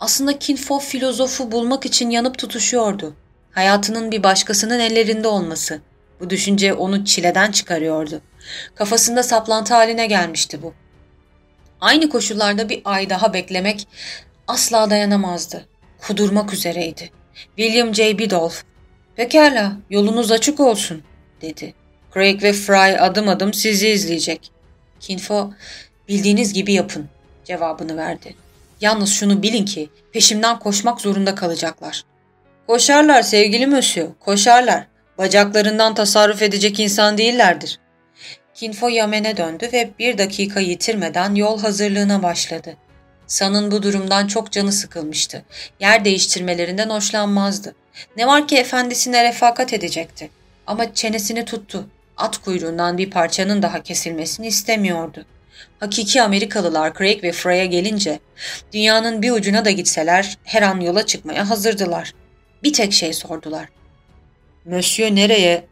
Aslında Kinfo filozofu bulmak için yanıp tutuşuyordu. Hayatının bir başkasının ellerinde olması. Bu düşünce onu çileden çıkarıyordu. Kafasında saplantı haline gelmişti bu. Aynı koşullarda bir ay daha beklemek asla dayanamazdı. Kudurmak üzereydi. William J. Bidolph, ''Pekala, yolunuz açık olsun.'' dedi. Craig ve Fry adım adım sizi izleyecek. Kinfo, bildiğiniz gibi yapın cevabını verdi. Yalnız şunu bilin ki peşimden koşmak zorunda kalacaklar. Koşarlar sevgili Mösyö, koşarlar. Bacaklarından tasarruf edecek insan değillerdir. Kinfo Yamen'e döndü ve bir dakika yitirmeden yol hazırlığına başladı. San'ın bu durumdan çok canı sıkılmıştı. Yer değiştirmelerinden hoşlanmazdı. Ne var ki efendisine refakat edecekti. Ama çenesini tuttu. At kuyruğundan bir parçanın daha kesilmesini istemiyordu. Hakiki Amerikalılar Craig ve Frey'a gelince dünyanın bir ucuna da gitseler her an yola çıkmaya hazırdılar. Bir tek şey sordular. Monsieur nereye?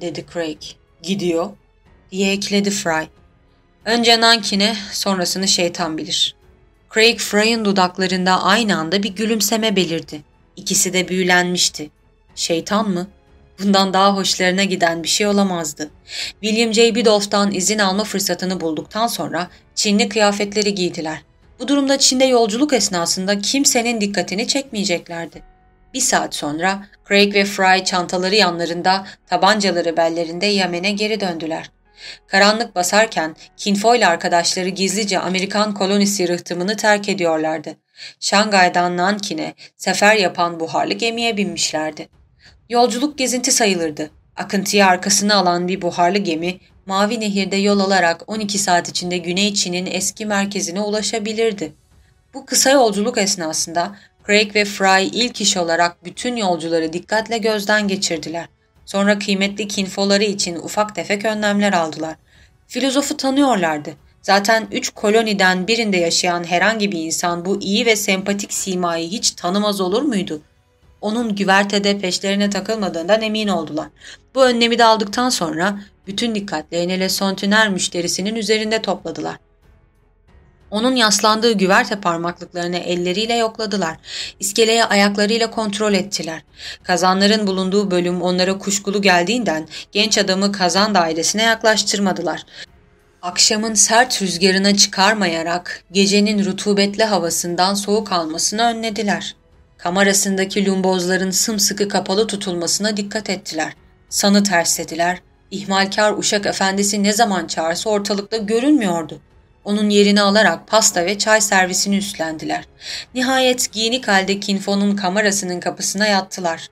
dedi Craig. Gidiyor diye ekledi Fry. Önce Nankin'e sonrasını şeytan bilir. Craig Fry'ın dudaklarında aynı anda bir gülümseme belirdi. İkisi de büyülenmişti. Şeytan mı? Bundan daha hoşlarına giden bir şey olamazdı. William J. Biddulph'tan izin alma fırsatını bulduktan sonra Çinli kıyafetleri giydiler. Bu durumda Çin'de yolculuk esnasında kimsenin dikkatini çekmeyeceklerdi. Bir saat sonra Craig ve Fry çantaları yanlarında, tabancaları bellerinde Yemen'e geri döndüler. Karanlık basarken Kinfo ile arkadaşları gizlice Amerikan kolonisi rıhtımını terk ediyorlardı. Şangay'dan Nankin'e sefer yapan buharlı gemiye binmişlerdi. Yolculuk gezinti sayılırdı. Akıntıyı arkasına alan bir buharlı gemi Mavi Nehir'de yol alarak 12 saat içinde Güney Çin'in eski merkezine ulaşabilirdi. Bu kısa yolculuk esnasında Craig ve Fry ilk iş olarak bütün yolcuları dikkatle gözden geçirdiler. Sonra kıymetli kinfoları için ufak tefek önlemler aldılar. Filozofu tanıyorlardı. Zaten üç koloniden birinde yaşayan herhangi bir insan bu iyi ve sempatik simayı hiç tanımaz olur muydu? Onun güvertede peşlerine takılmadığından emin oldular. Bu önlemi de aldıktan sonra bütün dikkatlerini Le Sontiner müşterisinin üzerinde topladılar. Onun yaslandığı güverte parmaklıklarını elleriyle yokladılar. İskeleye ayaklarıyla kontrol ettiler. Kazanların bulunduğu bölüm onlara kuşkulu geldiğinden genç adamı kazan dairesine yaklaştırmadılar. Akşamın sert rüzgarına çıkarmayarak gecenin rutubetli havasından soğuk almasını önlediler. Kamerasındaki lumbozların sımsıkı kapalı tutulmasına dikkat ettiler. Sanı terslediler. İhmalkar uşak efendisi ne zaman çağırsa ortalıkta görünmüyordu. Onun yerini alarak pasta ve çay servisini üstlendiler. Nihayet giyinik halde Kinfo'nun kamerasının kapısına yattılar.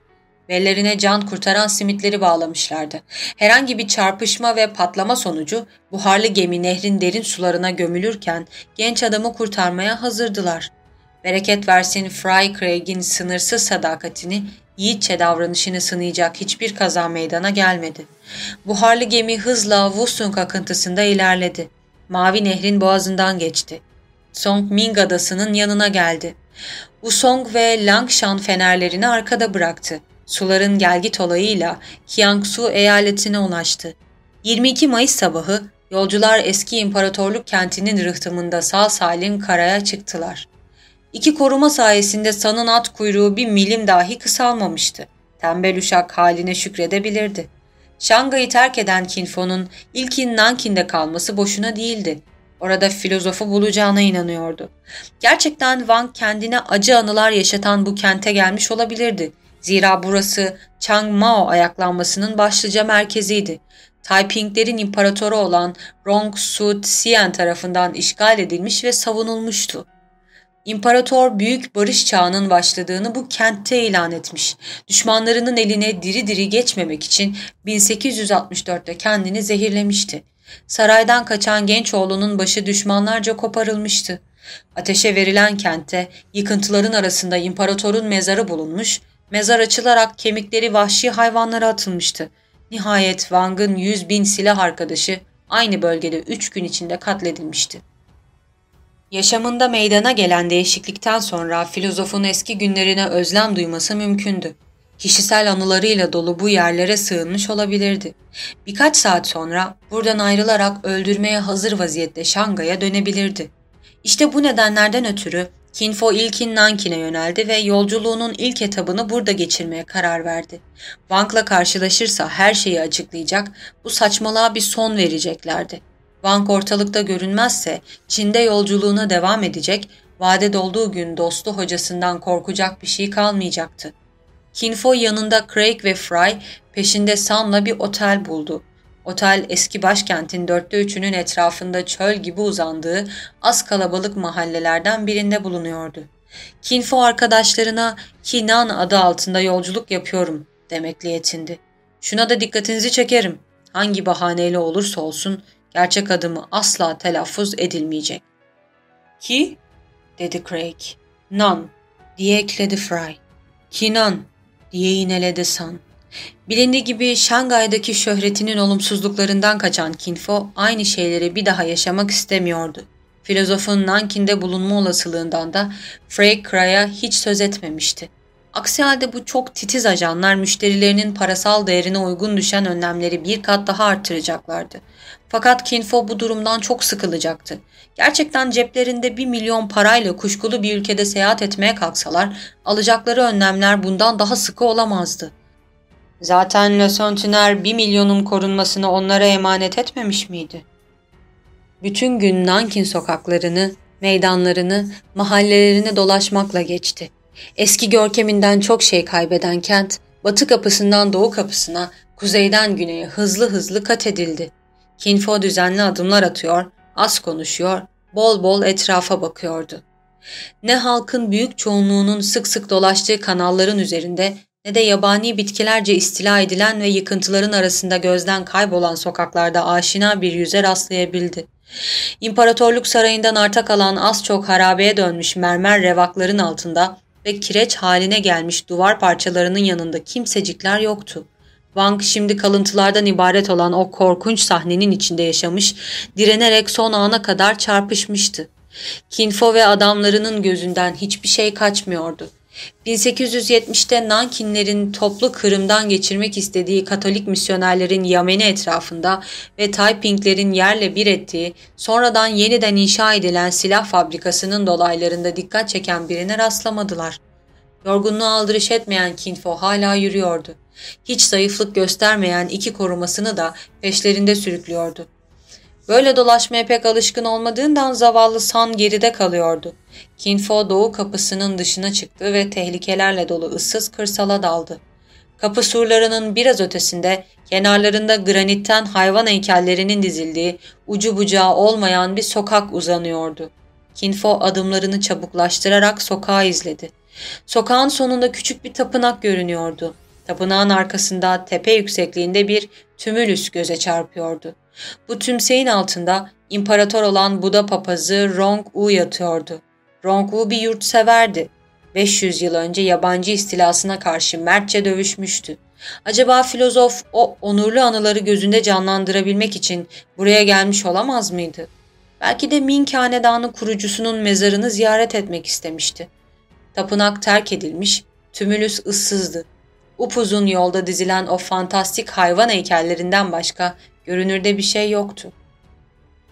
Bellerine can kurtaran simitleri bağlamışlardı. Herhangi bir çarpışma ve patlama sonucu buharlı gemi nehrin derin sularına gömülürken genç adamı kurtarmaya hazırdılar. Bereket versin Fry Craig'in sınırsız sadakatini, yiğitçe davranışını sınayacak hiçbir kaza meydana gelmedi. Buharlı gemi hızla Wusung akıntısında ilerledi. Mavi Nehrin boğazından geçti. Song Ming adasının yanına geldi. Usong ve Langshan fenerlerini arkada bıraktı. Suların gelgit olayıyla Kiangsu eyaletine ulaştı. 22 Mayıs sabahı yolcular eski imparatorluk kentinin rıhtımında sağ salim karaya çıktılar. İki koruma sayesinde San'ın at kuyruğu bir milim dahi kısalmamıştı. Tembel uşak haline şükredebilirdi. Şangay'ı terk eden Kinfo'nun ilkin Nankin'de kalması boşuna değildi. Orada filozofu bulacağına inanıyordu. Gerçekten Wang kendine acı anılar yaşatan bu kente gelmiş olabilirdi. Zira burası Chang Mao ayaklanmasının başlıca merkeziydi. Taipinglerin imparatoru olan Rong Su Tsian tarafından işgal edilmiş ve savunulmuştu. İmparator büyük barış çağının başladığını bu kentte ilan etmiş. Düşmanlarının eline diri diri geçmemek için 1864'te kendini zehirlemişti. Saraydan kaçan genç oğlunun başı düşmanlarca koparılmıştı. Ateşe verilen kentte yıkıntıların arasında imparatorun mezarı bulunmuş, mezar açılarak kemikleri vahşi hayvanlara atılmıştı. Nihayet Wang'ın yüz bin silah arkadaşı aynı bölgede üç gün içinde katledilmişti. Yaşamında meydana gelen değişiklikten sonra filozofun eski günlerine özlem duyması mümkündü. Kişisel anılarıyla dolu bu yerlere sığınmış olabilirdi. Birkaç saat sonra buradan ayrılarak öldürmeye hazır vaziyette Şangay'a dönebilirdi. İşte bu nedenlerden ötürü Kinfo ilkin Nankin'e yöneldi ve yolculuğunun ilk etabını burada geçirmeye karar verdi. Wang'la karşılaşırsa her şeyi açıklayacak, bu saçmalığa bir son vereceklerdi. Wang ortalıkta görünmezse Çin'de yolculuğuna devam edecek, vade dolduğu gün dostu hocasından korkacak bir şey kalmayacaktı. Kinfo yanında Craig ve Fry peşinde Sam'la bir otel buldu. Otel eski başkentin dörtte üçünün etrafında çöl gibi uzandığı az kalabalık mahallelerden birinde bulunuyordu. Kinfo arkadaşlarına Kinan adı altında yolculuk yapıyorum demekle yetindi. Şuna da dikkatinizi çekerim. Hangi bahaneyle olursa olsun gerçek adımı asla telaffuz edilmeyecek. Ki? dedi Craig. Nan diye ekledi Fry. Kinan diye yineledi San. Bilindiği gibi Şangay'daki şöhretinin olumsuzluklarından kaçan Kinfo aynı şeyleri bir daha yaşamak istemiyordu. Filozofun Nankin'de bulunma olasılığından da Frey Kray'a hiç söz etmemişti. Aksi halde bu çok titiz ajanlar müşterilerinin parasal değerine uygun düşen önlemleri bir kat daha arttıracaklardı. Fakat Kinfo bu durumdan çok sıkılacaktı. Gerçekten ceplerinde bir milyon parayla kuşkulu bir ülkede seyahat etmeye kalksalar alacakları önlemler bundan daha sıkı olamazdı. Zaten Le Centenaire bir milyonun korunmasını onlara emanet etmemiş miydi? Bütün gün Nankin sokaklarını, meydanlarını, mahallelerini dolaşmakla geçti. Eski görkeminden çok şey kaybeden kent, batı kapısından doğu kapısına, kuzeyden güneye hızlı hızlı kat edildi. Kinfo düzenli adımlar atıyor, az konuşuyor, bol bol etrafa bakıyordu. Ne halkın büyük çoğunluğunun sık sık dolaştığı kanalların üzerinde ne de yabani bitkilerce istila edilen ve yıkıntıların arasında gözden kaybolan sokaklarda aşina bir yüze rastlayabildi. İmparatorluk sarayından arta kalan az çok harabeye dönmüş mermer revakların altında ve kireç haline gelmiş duvar parçalarının yanında kimsecikler yoktu. Wang şimdi kalıntılardan ibaret olan o korkunç sahnenin içinde yaşamış, direnerek son ana kadar çarpışmıştı. Kinfo ve adamlarının gözünden hiçbir şey kaçmıyordu. 1870'te Nankinlerin toplu Kırım'dan geçirmek istediği Katolik misyonerlerin Yameni etrafında ve Taipinglerin yerle bir ettiği, sonradan yeniden inşa edilen silah fabrikasının dolaylarında dikkat çeken birine rastlamadılar. Yorgunluğu aldırış etmeyen Kinfo hala yürüyordu. Hiç zayıflık göstermeyen iki korumasını da peşlerinde sürüklüyordu. Böyle dolaşmaya pek alışkın olmadığından zavallı San geride kalıyordu. Kinfo doğu kapısının dışına çıktı ve tehlikelerle dolu ıssız kırsala daldı. Kapı surlarının biraz ötesinde kenarlarında granitten hayvan heykellerinin dizildiği ucu bucağı olmayan bir sokak uzanıyordu. Kinfo adımlarını çabuklaştırarak sokağı izledi. Sokağın sonunda küçük bir tapınak görünüyordu. Tapınağın arkasında tepe yüksekliğinde bir tümülüs göze çarpıyordu. Bu tümseyin altında imparator olan Buda papazı Rong U yatıyordu. Rong U bir yurtseverdi. 500 yıl önce yabancı istilasına karşı mertçe dövüşmüştü. Acaba filozof o onurlu anıları gözünde canlandırabilmek için buraya gelmiş olamaz mıydı? Belki de Ming Hanedanı kurucusunun mezarını ziyaret etmek istemişti. Tapınak terk edilmiş, tümülüs ıssızdı. Upuzun yolda dizilen o fantastik hayvan heykellerinden başka görünürde bir şey yoktu.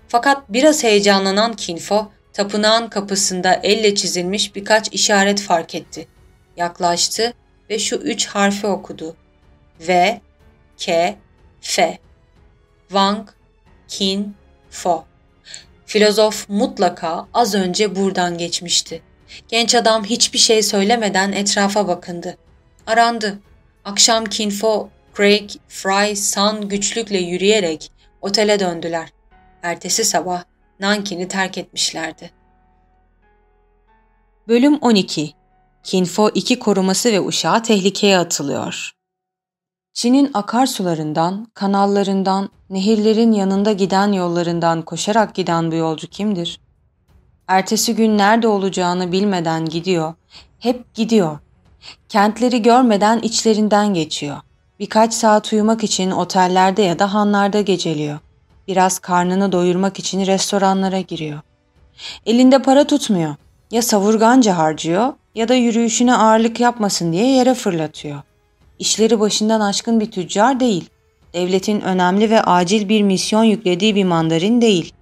Fakat biraz heyecanlanan Kinfo, tapınağın kapısında elle çizilmiş birkaç işaret fark etti. Yaklaştı ve şu üç harfi okudu. V, K, F. Wang, Kin, Fo. Filozof mutlaka az önce buradan geçmişti. Genç adam hiçbir şey söylemeden etrafa bakındı. Arandı. Akşam Kinfo, Craig, Fry, San güçlükle yürüyerek otele döndüler. Ertesi sabah Nankin'i terk etmişlerdi. Bölüm 12 Kinfo 2 koruması ve uşağı tehlikeye atılıyor. Çin'in akarsularından, kanallarından, nehirlerin yanında giden yollarından koşarak giden bu yolcu kimdir? Ertesi gün nerede olacağını bilmeden gidiyor, hep gidiyor. Kentleri görmeden içlerinden geçiyor. Birkaç saat uyumak için otellerde ya da hanlarda geceliyor. Biraz karnını doyurmak için restoranlara giriyor. Elinde para tutmuyor. Ya savurganca harcıyor ya da yürüyüşüne ağırlık yapmasın diye yere fırlatıyor. İşleri başından aşkın bir tüccar değil. Devletin önemli ve acil bir misyon yüklediği bir mandarin değil.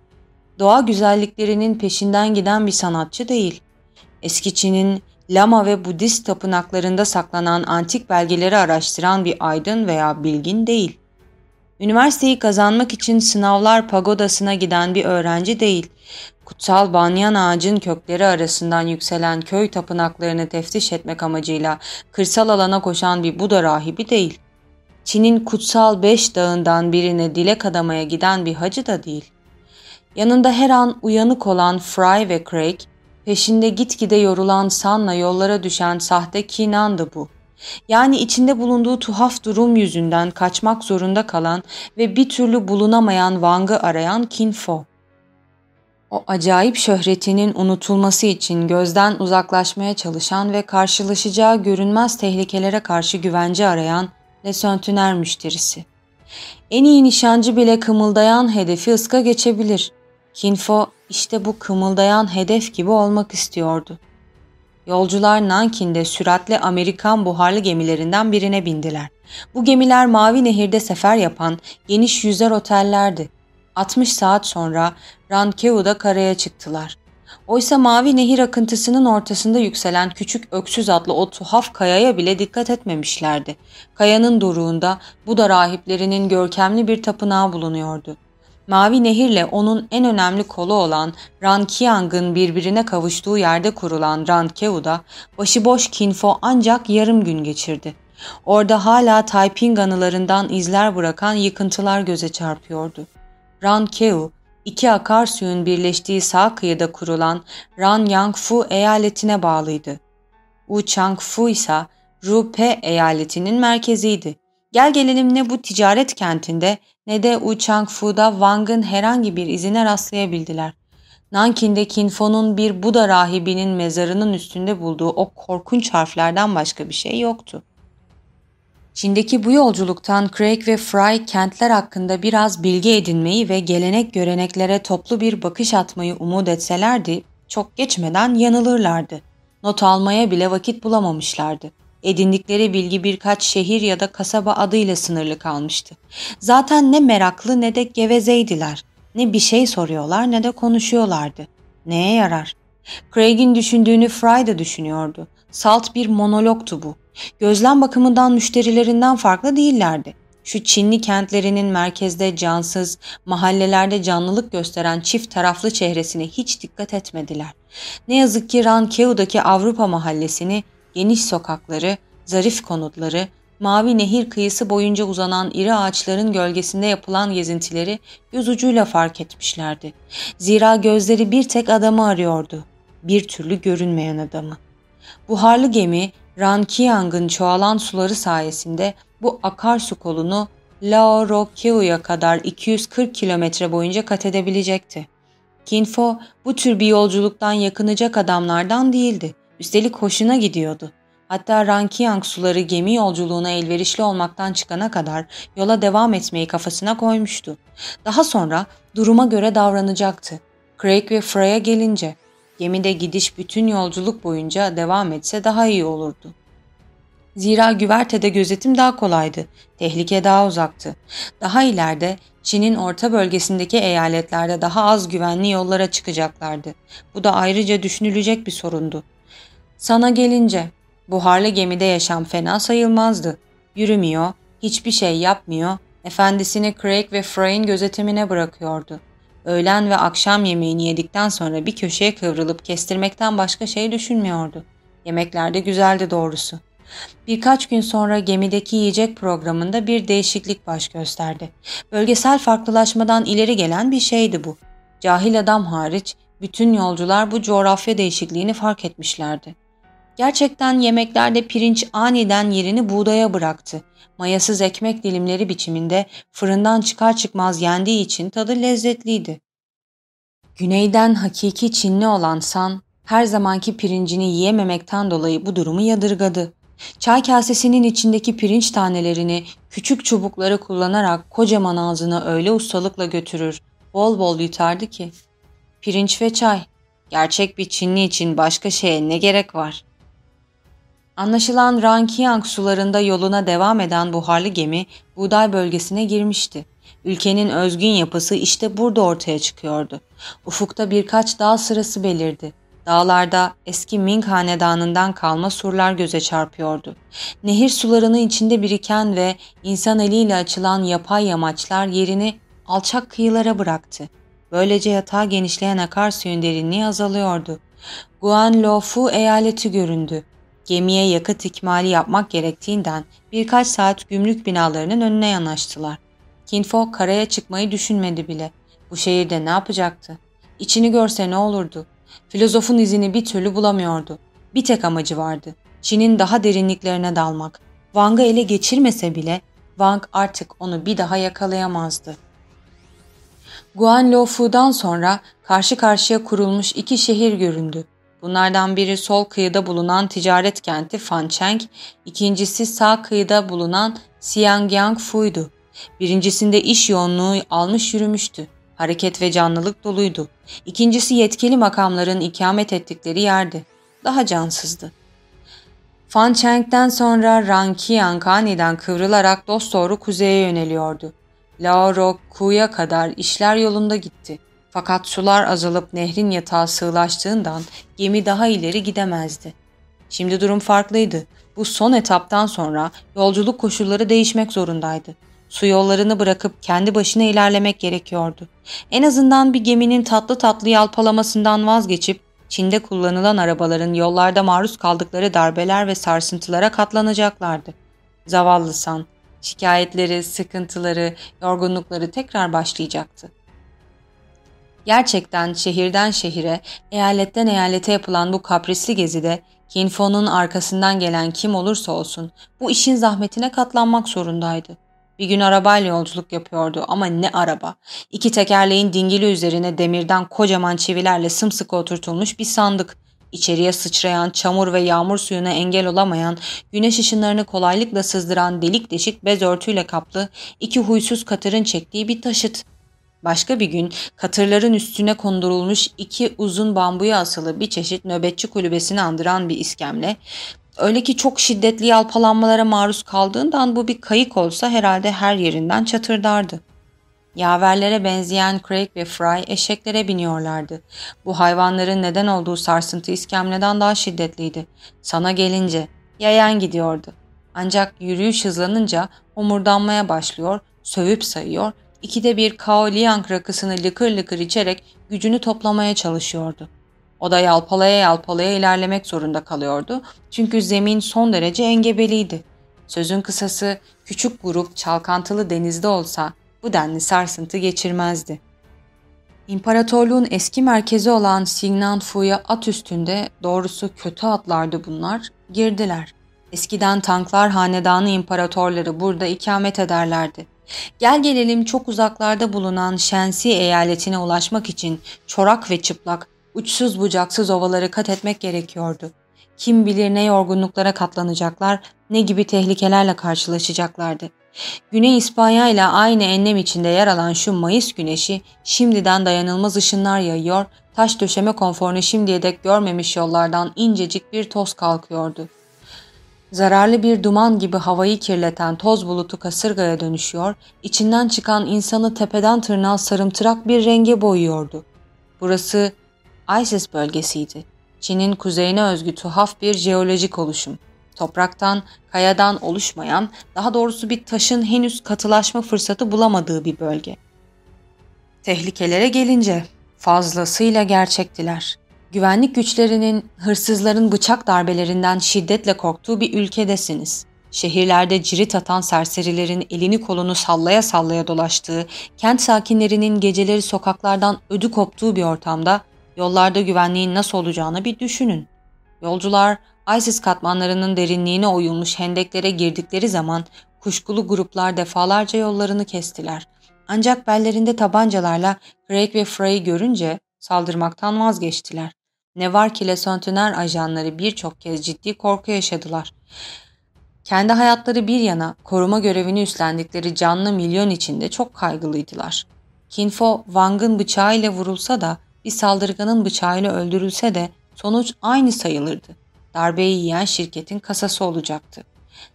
Doğa güzelliklerinin peşinden giden bir sanatçı değil. Eski Çin'in Lama ve Budist tapınaklarında saklanan antik belgeleri araştıran bir aydın veya bilgin değil. Üniversiteyi kazanmak için sınavlar pagodasına giden bir öğrenci değil. Kutsal banyan ağacın kökleri arasından yükselen köy tapınaklarını teftiş etmek amacıyla kırsal alana koşan bir Buda rahibi değil. Çin'in kutsal beş dağından birine dilek adamaya giden bir hacı da değil. Yanında her an uyanık olan Fry ve Craig, peşinde gitgide yorulan San'la yollara düşen sahte Kinan'dı bu. Yani içinde bulunduğu tuhaf durum yüzünden kaçmak zorunda kalan ve bir türlü bulunamayan Wang'ı arayan Kinfo. O acayip şöhretinin unutulması için gözden uzaklaşmaya çalışan ve karşılaşacağı görünmez tehlikelere karşı güvence arayan Le Sentinel müşterisi. En iyi nişancı bile kımıldayan hedefi ıska geçebilir. Kinfo işte bu kımıldayan hedef gibi olmak istiyordu. Yolcular Nankin'de süratli Amerikan buharlı gemilerinden birine bindiler. Bu gemiler Mavi Nehir'de sefer yapan geniş yüzer otellerdi. 60 saat sonra Rankeu'da karaya çıktılar. Oysa Mavi Nehir akıntısının ortasında yükselen küçük öksüz adlı o tuhaf kayaya bile dikkat etmemişlerdi. Kayanın doruğunda Buda rahiplerinin görkemli bir tapınağı bulunuyordu. Mavi Nehir'le onun en önemli kolu olan Rankiang'ın birbirine kavuştuğu yerde kurulan Rankeu'da başıboş Kinfo ancak yarım gün geçirdi. Orada hala Taiping anılarından izler bırakan yıkıntılar göze çarpıyordu. Rankeu, iki akarsuyun birleştiği sağ kıyıda kurulan Ranyangfu eyaletine bağlıydı. Uchangfu ise Rupe eyaletinin merkeziydi. Gel gelelim ne bu ticaret kentinde ne de Uchangfu'da Wang'ın herhangi bir izine rastlayabildiler. Nankin'de Kinfo'nun bir Buda rahibinin mezarının üstünde bulduğu o korkunç harflerden başka bir şey yoktu. Çin'deki bu yolculuktan Craig ve Fry kentler hakkında biraz bilgi edinmeyi ve gelenek göreneklere toplu bir bakış atmayı umut etselerdi, çok geçmeden yanılırlardı. Not almaya bile vakit bulamamışlardı. Edindikleri bilgi birkaç şehir ya da kasaba adıyla sınırlı kalmıştı. Zaten ne meraklı ne de gevezeydiler. Ne bir şey soruyorlar ne de konuşuyorlardı. Neye yarar? Craig'in düşündüğünü Fry da düşünüyordu. Salt bir monologtu bu. Gözlem bakımından müşterilerinden farklı değillerdi. Şu Çinli kentlerinin merkezde cansız, mahallelerde canlılık gösteren çift taraflı çehresine hiç dikkat etmediler. Ne yazık ki Rankeu'daki Avrupa mahallesini geniş sokakları, zarif konutları, mavi nehir kıyısı boyunca uzanan iri ağaçların gölgesinde yapılan gezintileri göz ucuyla fark etmişlerdi. Zira gözleri bir tek adamı arıyordu. Bir türlü görünmeyen adamı. Buharlı gemi Rankiang'ın çoğalan suları sayesinde bu akarsu kolunu Lao Rokeu'ya kadar 240 kilometre boyunca kat edebilecekti. Kinfo bu tür bir yolculuktan yakınacak adamlardan değildi. Üstelik hoşuna gidiyordu. Hatta Rankiang suları gemi yolculuğuna elverişli olmaktan çıkana kadar yola devam etmeyi kafasına koymuştu. Daha sonra duruma göre davranacaktı. Craig ve Freya gelince gemide gidiş bütün yolculuk boyunca devam etse daha iyi olurdu. Zira güvertede gözetim daha kolaydı, tehlike daha uzaktı. Daha ileride Çin'in orta bölgesindeki eyaletlerde daha az güvenli yollara çıkacaklardı. Bu da ayrıca düşünülecek bir sorundu. Sana gelince buharlı gemide yaşam fena sayılmazdı. Yürümüyor, hiçbir şey yapmıyor, efendisini Craig ve Frey'in gözetimine bırakıyordu. Öğlen ve akşam yemeğini yedikten sonra bir köşeye kıvrılıp kestirmekten başka şey düşünmüyordu. Yemekler de güzeldi doğrusu. Birkaç gün sonra gemideki yiyecek programında bir değişiklik baş gösterdi. Bölgesel farklılaşmadan ileri gelen bir şeydi bu. Cahil adam hariç bütün yolcular bu coğrafya değişikliğini fark etmişlerdi. Gerçekten yemeklerde pirinç aniden yerini buğdaya bıraktı. Mayasız ekmek dilimleri biçiminde fırından çıkar çıkmaz yendiği için tadı lezzetliydi. Güneyden hakiki Çinli olan San, her zamanki pirincini yiyememekten dolayı bu durumu yadırgadı. Çay kasesinin içindeki pirinç tanelerini küçük çubukları kullanarak kocaman ağzına öyle ustalıkla götürür, bol bol yutardı ki. Pirinç ve çay, gerçek bir Çinli için başka şeye ne gerek var? Anlaşılan Rankiang sularında yoluna devam eden buharlı gemi buğday bölgesine girmişti. Ülkenin özgün yapısı işte burada ortaya çıkıyordu. Ufukta birkaç dağ sırası belirdi. Dağlarda eski Ming hanedanından kalma surlar göze çarpıyordu. Nehir sularını içinde biriken ve insan eliyle açılan yapay yamaçlar yerini alçak kıyılara bıraktı. Böylece yatağa genişleyen akarsuyun derinliği azalıyordu. Guanlofu eyaleti göründü. Gemiye yakıt ikmali yapmak gerektiğinden birkaç saat gümrük binalarının önüne yanaştılar. Kinfo karaya çıkmayı düşünmedi bile. Bu şehirde ne yapacaktı? İçini görse ne olurdu? Filozofun izini bir türlü bulamıyordu. Bir tek amacı vardı. Çin'in daha derinliklerine dalmak. Wang'ı ele geçirmese bile Wang artık onu bir daha yakalayamazdı. Guanloufu'dan sonra karşı karşıya kurulmuş iki şehir göründü. Bunlardan biri sol kıyıda bulunan ticaret kenti Fancheng, ikincisi sağ kıyıda bulunan Xiangyangfu'ydu. Birincisinde iş yoğunluğu almış yürümüştü. Hareket ve canlılık doluydu. İkincisi yetkili makamların ikamet ettikleri yerdi. Daha cansızdı. Fan Cheng'den sonra Ranqiankani'den kıvrılarak dosdoğru kuzeye yöneliyordu. Laoroku'ya kadar işler yolunda gitti. Fakat sular azalıp nehrin yatağı sığlaştığından gemi daha ileri gidemezdi. Şimdi durum farklıydı. Bu son etaptan sonra yolculuk koşulları değişmek zorundaydı. Su yollarını bırakıp kendi başına ilerlemek gerekiyordu. En azından bir geminin tatlı tatlı yalpalamasından vazgeçip Çin'de kullanılan arabaların yollarda maruz kaldıkları darbeler ve sarsıntılara katlanacaklardı. Zavallı San, şikayetleri, sıkıntıları, yorgunlukları tekrar başlayacaktı. Gerçekten şehirden şehire, eyaletten eyalete yapılan bu kaprisli gezide Kinfo'nun arkasından gelen kim olursa olsun bu işin zahmetine katlanmak zorundaydı. Bir gün arabayla yolculuk yapıyordu ama ne araba. İki tekerleğin dingili üzerine demirden kocaman çivilerle sımsıkı oturtulmuş bir sandık. İçeriye sıçrayan çamur ve yağmur suyuna engel olamayan, güneş ışınlarını kolaylıkla sızdıran delik deşik bez örtüyle kaplı iki huysuz katırın çektiği bir taşıt. Başka bir gün katırların üstüne kondurulmuş iki uzun bambuya asılı bir çeşit nöbetçi kulübesini andıran bir iskemle, Öyle ki çok şiddetli yalpalanmalara maruz kaldığından bu bir kayık olsa herhalde her yerinden çatırdardı. Yaverlere benzeyen Craig ve Fry eşeklere biniyorlardı. Bu hayvanların neden olduğu sarsıntı iskemleden daha şiddetliydi. Sana gelince yayan gidiyordu. Ancak yürüyüş hızlanınca omurdanmaya başlıyor, sövüp sayıyor, ikide bir Kao Liang rakısını lıkır lıkır içerek gücünü toplamaya çalışıyordu. O da yalpalaya yalpalaya ilerlemek zorunda kalıyordu. Çünkü zemin son derece engebeliydi. Sözün kısası küçük grup çalkantılı denizde olsa bu denli sarsıntı geçirmezdi. İmparatorluğun eski merkezi olan Signanfu'ya at üstünde doğrusu kötü atlardı bunlar, girdiler. Eskiden tanklar hanedanı imparatorları burada ikamet ederlerdi. Gel gelelim çok uzaklarda bulunan Shensi eyaletine ulaşmak için çorak ve çıplak uçsuz bucaksız ovaları kat etmek gerekiyordu. Kim bilir ne yorgunluklara katlanacaklar, ne gibi tehlikelerle karşılaşacaklardı. Güney İspanya ile aynı enlem içinde yer alan şu Mayıs güneşi şimdiden dayanılmaz ışınlar yayıyor, taş döşeme konforunu şimdiye dek görmemiş yollardan incecik bir toz kalkıyordu. Zararlı bir duman gibi havayı kirleten toz bulutu kasırgaya dönüşüyor, içinden çıkan insanı tepeden tırnağa sarımtırak bir renge boyuyordu. Burası Isis bölgesiydi. Çin'in kuzeyine özgü tuhaf bir jeolojik oluşum. Topraktan, kayadan oluşmayan, daha doğrusu bir taşın henüz katılaşma fırsatı bulamadığı bir bölge. Tehlikelere gelince fazlasıyla gerçektiler. Güvenlik güçlerinin hırsızların bıçak darbelerinden şiddetle korktuğu bir ülkedesiniz. Şehirlerde cirit atan serserilerin elini kolunu sallaya sallaya dolaştığı, kent sakinlerinin geceleri sokaklardan ödü koptuğu bir ortamda yollarda güvenliğin nasıl olacağını bir düşünün. Yolcular ISIS katmanlarının derinliğine oyulmuş hendeklere girdikleri zaman kuşkulu gruplar defalarca yollarını kestiler. Ancak bellerinde tabancalarla Craig ve Frey'i görünce saldırmaktan vazgeçtiler. Ne var ki Le ajanları birçok kez ciddi korku yaşadılar. Kendi hayatları bir yana koruma görevini üstlendikleri canlı milyon içinde çok kaygılıydılar. Kinfo, Wang'ın bıçağıyla vurulsa da bir saldırganın bıçağıyla öldürülse de sonuç aynı sayılırdı. Darbeyi yiyen şirketin kasası olacaktı.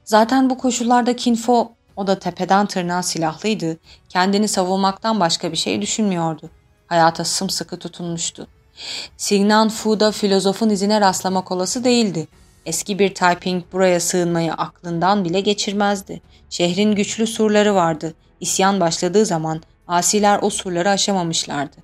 Zaten bu koşullarda Kinfo, o da tepeden tırnağa silahlıydı, kendini savunmaktan başka bir şey düşünmüyordu. Hayata sımsıkı tutunmuştu. Signan Fu'da filozofun izine rastlamak olası değildi. Eski bir Taiping buraya sığınmayı aklından bile geçirmezdi. Şehrin güçlü surları vardı. İsyan başladığı zaman asiler o surları aşamamışlardı.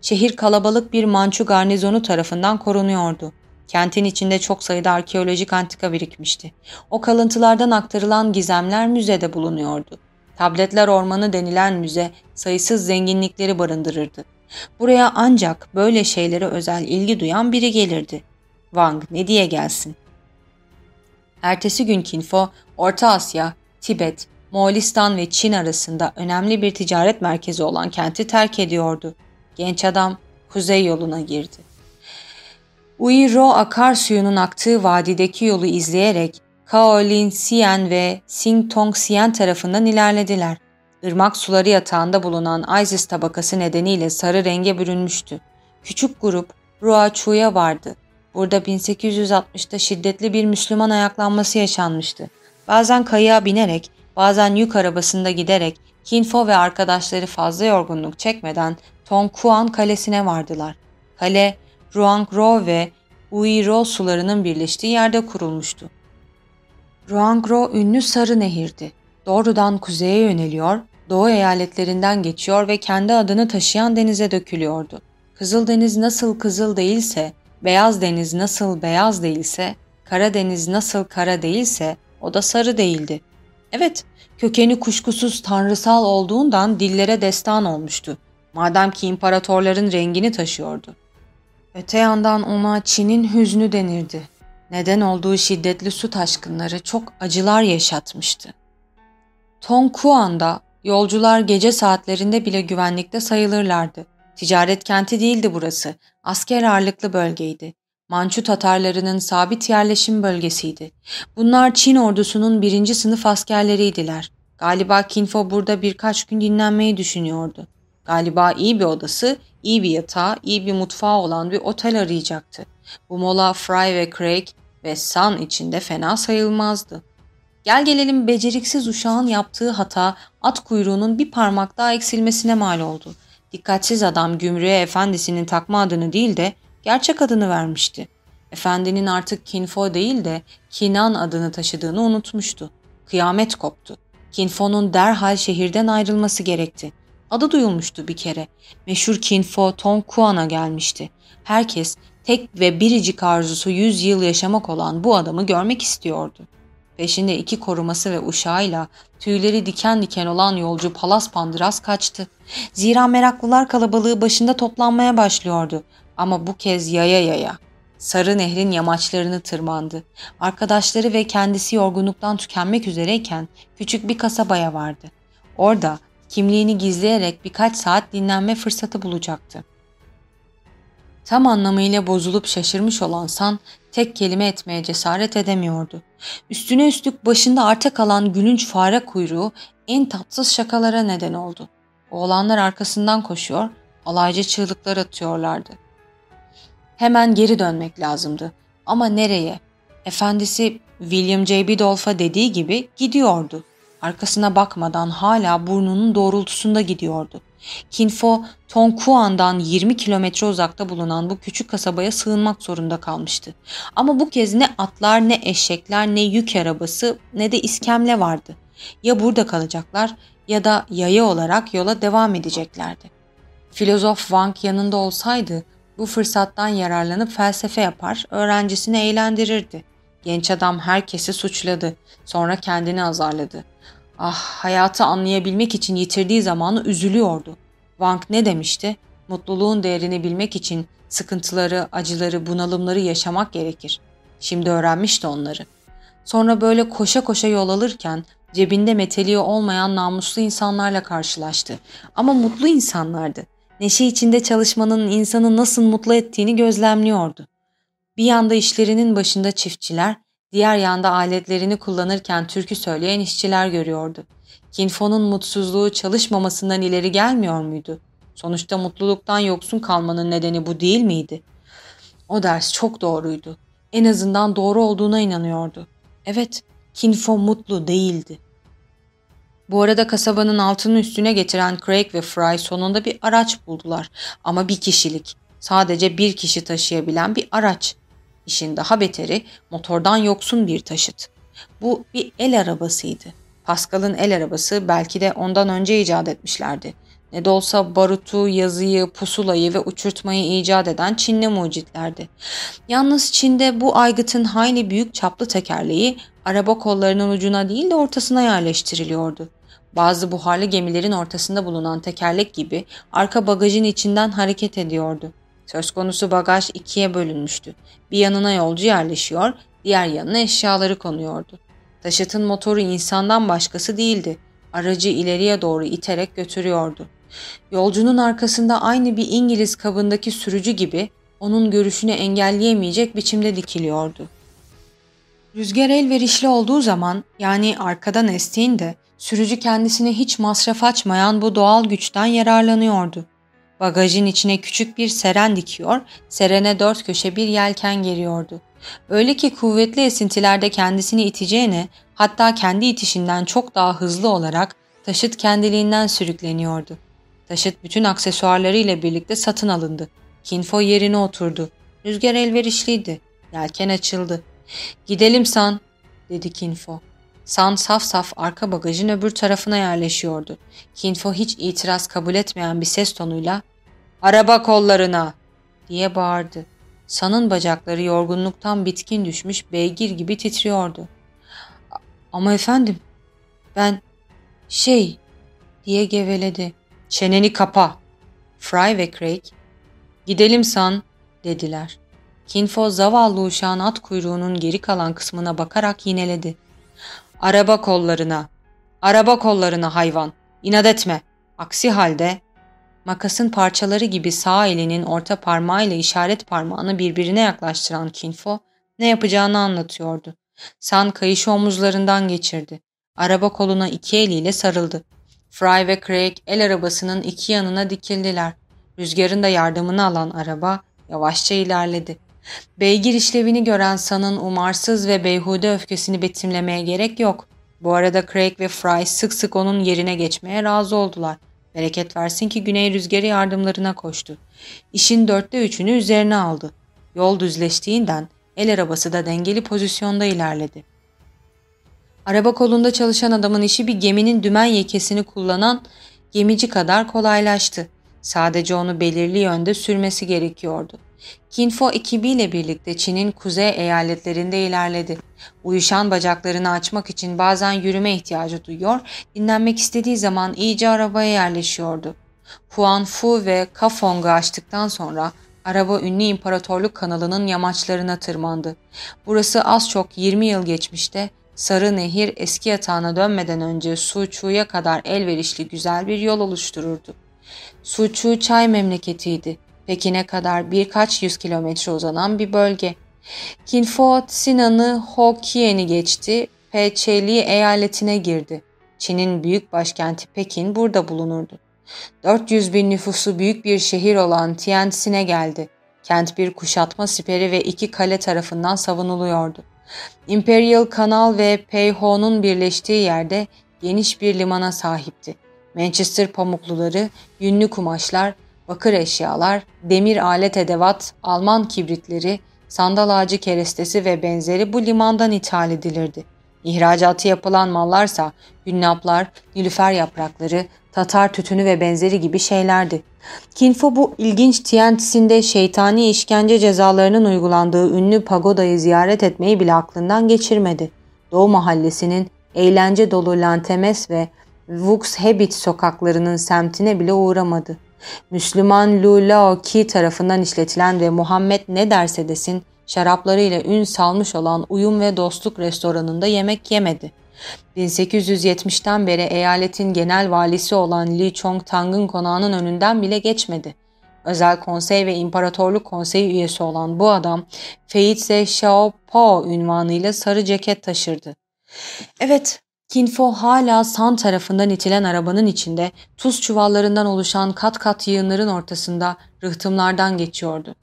Şehir kalabalık bir Mançu garnizonu tarafından korunuyordu. Kentin içinde çok sayıda arkeolojik antika birikmişti. O kalıntılardan aktarılan gizemler müzede bulunuyordu. Tabletler Ormanı denilen müze sayısız zenginlikleri barındırırdı. Buraya ancak böyle şeylere özel ilgi duyan biri gelirdi. Wang ne diye gelsin? Ertesi gün Kinfo, Orta Asya, Tibet, Moğolistan ve Çin arasında önemli bir ticaret merkezi olan kenti terk ediyordu. Genç adam kuzey yoluna girdi. Uiro akarsuyunun aktığı vadideki yolu izleyerek Kaolin Sien ve Singtong Sien tarafından ilerlediler. Irmak suları yatağında bulunan Isis tabakası nedeniyle sarı renge bürünmüştü. Küçük grup Ruachu'ya vardı. Burada 1860'ta şiddetli bir Müslüman ayaklanması yaşanmıştı. Bazen kayığa binerek, bazen yük arabasında giderek Kinfo ve arkadaşları fazla yorgunluk çekmeden Tongkuan kalesine vardılar. Kale, Ruangro ve Uiro sularının birleştiği yerde kurulmuştu. Ruangro ünlü Sarı Nehir'di. Doğrudan kuzeye yöneliyor, doğu eyaletlerinden geçiyor ve kendi adını taşıyan denize dökülüyordu. Kızıldeniz nasıl kızıl değilse, Beyaz Deniz nasıl beyaz değilse, Karadeniz nasıl kara değilse o da sarı değildi. Evet, kökeni kuşkusuz tanrısal olduğundan dillere destan olmuştu. Madem ki imparatorların rengini taşıyordu. Öte yandan ona Çin'in hüznü denirdi. Neden olduğu şiddetli su taşkınları çok acılar yaşatmıştı. Tongkuan'da yolcular gece saatlerinde bile güvenlikte sayılırlardı. Ticaret kenti değildi burası, asker ağırlıklı bölgeydi. Mançu Tatarlarının sabit yerleşim bölgesiydi. Bunlar Çin ordusunun birinci sınıf askerleriydiler. Galiba Kinfo burada birkaç gün dinlenmeyi düşünüyordu. Galiba iyi bir odası, iyi bir yatağı, iyi bir mutfağı olan bir otel arayacaktı. Bu mola Fry ve Craig ve San içinde fena sayılmazdı. Gel gelelim beceriksiz uşağın yaptığı hata at kuyruğunun bir parmak daha eksilmesine mal oldu. Dikkatsiz adam gümrüğe efendisinin takma adını değil de gerçek adını vermişti. Efendinin artık Kinfo değil de Kinan adını taşıdığını unutmuştu. Kıyamet koptu. Kinfo'nun derhal şehirden ayrılması gerekti. Adı duyulmuştu bir kere. Meşhur Kinfo Tongkuan'a gelmişti. Herkes tek ve biricik arzusu yüz yıl yaşamak olan bu adamı görmek istiyordu. Peşinde iki koruması ve uşağıyla tüyleri diken diken olan yolcu Palas Pandıras kaçtı. Zira meraklılar kalabalığı başında toplanmaya başlıyordu. Ama bu kez yaya yaya. Sarı nehrin yamaçlarını tırmandı. Arkadaşları ve kendisi yorgunluktan tükenmek üzereyken küçük bir kasabaya vardı. Orada kimliğini gizleyerek birkaç saat dinlenme fırsatı bulacaktı. Tam anlamıyla bozulup şaşırmış olan San tek kelime etmeye cesaret edemiyordu. Üstüne üstlük başında arta kalan gülünç fare kuyruğu en tatsız şakalara neden oldu. Oğlanlar arkasından koşuyor, alaycı çığlıklar atıyorlardı. Hemen geri dönmek lazımdı. Ama nereye? Efendisi William J. Bidolph'a dediği gibi gidiyordu. Arkasına bakmadan hala burnunun doğrultusunda gidiyordu. Kinfo, Tongkuan'dan 20 kilometre uzakta bulunan bu küçük kasabaya sığınmak zorunda kalmıştı. Ama bu kez ne atlar ne eşekler ne yük arabası ne de iskemle vardı. Ya burada kalacaklar ya da yaya olarak yola devam edeceklerdi. Filozof Wang yanında olsaydı bu fırsattan yararlanıp felsefe yapar, öğrencisini eğlendirirdi. Genç adam herkesi suçladı, sonra kendini azarladı. Ah, hayatı anlayabilmek için yitirdiği zamanı üzülüyordu. Wang ne demişti? Mutluluğun değerini bilmek için sıkıntıları, acıları, bunalımları yaşamak gerekir. Şimdi öğrenmişti onları. Sonra böyle koşa koşa yol alırken cebinde meteliği olmayan namuslu insanlarla karşılaştı. Ama mutlu insanlardı. Neşe içinde çalışmanın insanı nasıl mutlu ettiğini gözlemliyordu. Bir yanda işlerinin başında çiftçiler, diğer yanda aletlerini kullanırken türkü söyleyen işçiler görüyordu. Kinfo'nun mutsuzluğu çalışmamasından ileri gelmiyor muydu? Sonuçta mutluluktan yoksun kalmanın nedeni bu değil miydi? O ders çok doğruydu. En azından doğru olduğuna inanıyordu. Evet, Kinfo mutlu değildi. Bu arada kasabanın altının üstüne getiren Craig ve Fry sonunda bir araç buldular. Ama bir kişilik. Sadece bir kişi taşıyabilen bir araç. İşin daha beteri motordan yoksun bir taşıt. Bu bir el arabasıydı. Pascal'ın el arabası belki de ondan önce icat etmişlerdi. Ne de olsa barutu, yazıyı, pusulayı ve uçurtmayı icat eden Çinli mucitlerdi. Yalnız Çin'de bu aygıtın hayli büyük çaplı tekerleği araba kollarının ucuna değil de ortasına yerleştiriliyordu. Bazı buharlı gemilerin ortasında bulunan tekerlek gibi arka bagajın içinden hareket ediyordu. Söz konusu bagaj ikiye bölünmüştü. Bir yanına yolcu yerleşiyor, diğer yanına eşyaları konuyordu. Taşıtın motoru insandan başkası değildi. Aracı ileriye doğru iterek götürüyordu. Yolcunun arkasında aynı bir İngiliz kabındaki sürücü gibi onun görüşünü engelleyemeyecek biçimde dikiliyordu. Rüzgar elverişli olduğu zaman yani arkadan estiğinde sürücü kendisine hiç masraf açmayan bu doğal güçten yararlanıyordu. Bagajın içine küçük bir seren dikiyor, serene dört köşe bir yelken geriyordu. Öyle ki kuvvetli esintilerde kendisini iteceğine hatta kendi itişinden çok daha hızlı olarak taşıt kendiliğinden sürükleniyordu. Taşıt bütün aksesuarlarıyla birlikte satın alındı. Kinfo yerine oturdu. Rüzgar elverişliydi. Yelken açıldı. Gidelim San, dedi Kinfo. San saf saf arka bagajın öbür tarafına yerleşiyordu. Kinfo hiç itiraz kabul etmeyen bir ses tonuyla ''Araba kollarına!'' diye bağırdı. San'ın bacakları yorgunluktan bitkin düşmüş beygir gibi titriyordu. ''Ama efendim, ben şey...'' diye geveledi. ''Çeneni kapa!'' Fry ve Craig ''Gidelim San'' dediler. Kinfo zavallı uşağın at kuyruğunun geri kalan kısmına bakarak yineledi. Araba kollarına, araba kollarına hayvan, inat etme. Aksi halde makasın parçaları gibi sağ elinin orta parmağıyla işaret parmağını birbirine yaklaştıran Kinfo ne yapacağını anlatıyordu. San kayışı omuzlarından geçirdi. Araba koluna iki eliyle sarıldı. Fry ve Craig el arabasının iki yanına dikildiler. Rüzgarın da yardımını alan araba yavaşça ilerledi. Beygir işlevini gören San'ın umarsız ve beyhude öfkesini betimlemeye gerek yok. Bu arada Craig ve Fry sık sık onun yerine geçmeye razı oldular. Bereket versin ki güney rüzgarı yardımlarına koştu. İşin dörtte üçünü üzerine aldı. Yol düzleştiğinden el arabası da dengeli pozisyonda ilerledi. Araba kolunda çalışan adamın işi bir geminin dümen yekesini kullanan gemici kadar kolaylaştı. Sadece onu belirli yönde sürmesi gerekiyordu. Kinfo ekibiyle birlikte Çin'in kuzey eyaletlerinde ilerledi. Uyuşan bacaklarını açmak için bazen yürüme ihtiyacı duyuyor, dinlenmek istediği zaman iyice arabaya yerleşiyordu. Huan Fu ve Kafong'u açtıktan sonra araba ünlü imparatorluk kanalının yamaçlarına tırmandı. Burası az çok 20 yıl geçmişte Sarı Nehir eski yatağına dönmeden önce Suçu'ya kadar elverişli güzel bir yol oluştururdu. Suçu çay memleketiydi. Pekin'e kadar birkaç yüz kilometre uzanan bir bölge. Kinfo Sinan'ı Hokkien geçti, Peçeli eyaletine girdi. Çin'in büyük başkenti Pekin burada bulunurdu. 400 bin nüfusu büyük bir şehir olan Tianjin'e geldi. Kent bir kuşatma siperi ve iki kale tarafından savunuluyordu. Imperial Kanal ve Peiho'nun birleştiği yerde geniş bir limana sahipti. Manchester pamukluları, yünlü kumaşlar, bakır eşyalar, demir alet edevat, Alman kibritleri, sandal ağacı kerestesi ve benzeri bu limandan ithal edilirdi. İhracatı yapılan mallarsa günnaplar, nilüfer yaprakları, Tatar tütünü ve benzeri gibi şeylerdi. Kinfo bu ilginç TNT'sinde şeytani işkence cezalarının uygulandığı ünlü pagodayı ziyaret etmeyi bile aklından geçirmedi. Doğu mahallesinin eğlence dolu Lantemes ve Wuxhebit sokaklarının semtine bile uğramadı. Müslüman Lu Lao Ki tarafından işletilen ve Muhammed ne derse desin şaraplarıyla ün salmış olan Uyum ve Dostluk restoranında yemek yemedi. 1870'ten beri eyaletin genel valisi olan Li Chong Tang'ın konağının önünden bile geçmedi. Özel konsey ve imparatorluk konseyi üyesi olan bu adam Feize Xiaopo ünvanıyla sarı ceket taşırdı. Evet, Kinfo hala San tarafından itilen arabanın içinde tuz çuvallarından oluşan kat kat yığınların ortasında rıhtımlardan geçiyordu.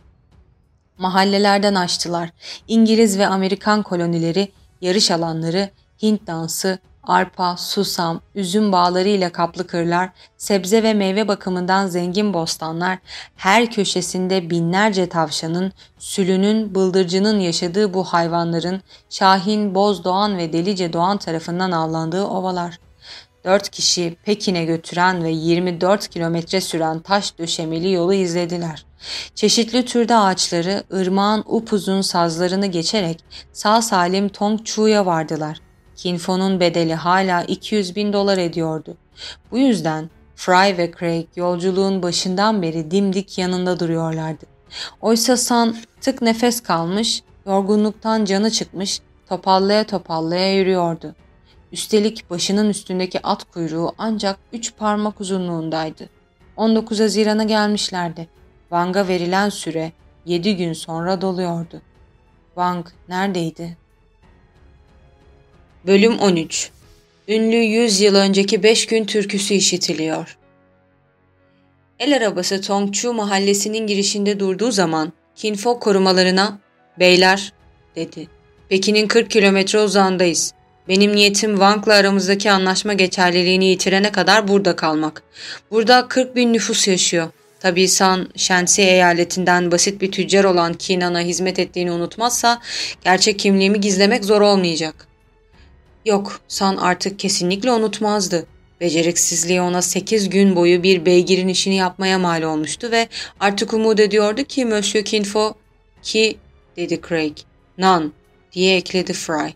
Mahallelerden açtılar. İngiliz ve Amerikan kolonileri, yarış alanları, Hint dansı, arpa, susam, üzüm bağları ile kaplı kırlar, sebze ve meyve bakımından zengin bostanlar, her köşesinde binlerce tavşanın, sülünün, bıldırcının yaşadığı bu hayvanların Şahin, Boz Doğan ve Delice Doğan tarafından avlandığı ovalar. Dört kişi Pekin'e götüren ve 24 kilometre süren taş döşemeli yolu izlediler. Çeşitli türde ağaçları, ırmağın upuzun sazlarını geçerek sağ salim Tongchu'ya vardılar.'' Kinfo'nun bedeli hala 200 bin dolar ediyordu. Bu yüzden Fry ve Craig yolculuğun başından beri dimdik yanında duruyorlardı. Oysa San tık nefes kalmış, yorgunluktan canı çıkmış, topallaya topallaya yürüyordu. Üstelik başının üstündeki at kuyruğu ancak üç parmak uzunluğundaydı. 19 Haziran'a gelmişlerdi. Wang'a verilen süre 7 gün sonra doluyordu. Wang neredeydi? Bölüm 13 Ünlü 100 yıl önceki 5 gün türküsü işitiliyor. El arabası Tongchu mahallesinin girişinde durduğu zaman Kinfo korumalarına ''Beyler'' dedi. ''Pekin'in 40 kilometre uzağındayız. Benim niyetim Wang'la aramızdaki anlaşma geçerliliğini yitirene kadar burada kalmak. Burada 40 bin nüfus yaşıyor. Tabii San, Shensi eyaletinden basit bir tüccar olan Kinan'a hizmet ettiğini unutmazsa gerçek kimliğimi gizlemek zor olmayacak.'' Yok, San artık kesinlikle unutmazdı. Beceriksizliği ona sekiz gün boyu bir beygirin işini yapmaya mal olmuştu ve artık umut ediyordu ki Monsieur Kinfo ki dedi Craig. Nan diye ekledi Fry.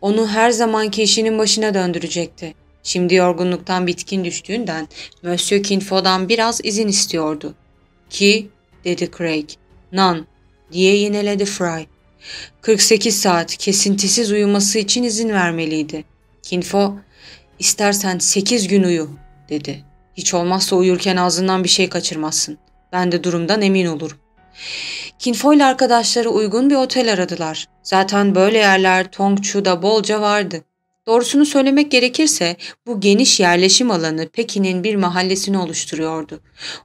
Onu her zamanki işinin başına döndürecekti. Şimdi yorgunluktan bitkin düştüğünden Monsieur Kinfo'dan biraz izin istiyordu. Ki dedi Craig. Nan diye yineledi Fry. 48 saat kesintisiz uyuması için izin vermeliydi. Kinfo, istersen 8 gün uyu dedi. Hiç olmazsa uyurken ağzından bir şey kaçırmazsın. Ben de durumdan emin olurum. Kinfo ile arkadaşları uygun bir otel aradılar. Zaten böyle yerler Tongchu'da bolca vardı. Doğrusunu söylemek gerekirse bu geniş yerleşim alanı Pekin'in bir mahallesini oluşturuyordu.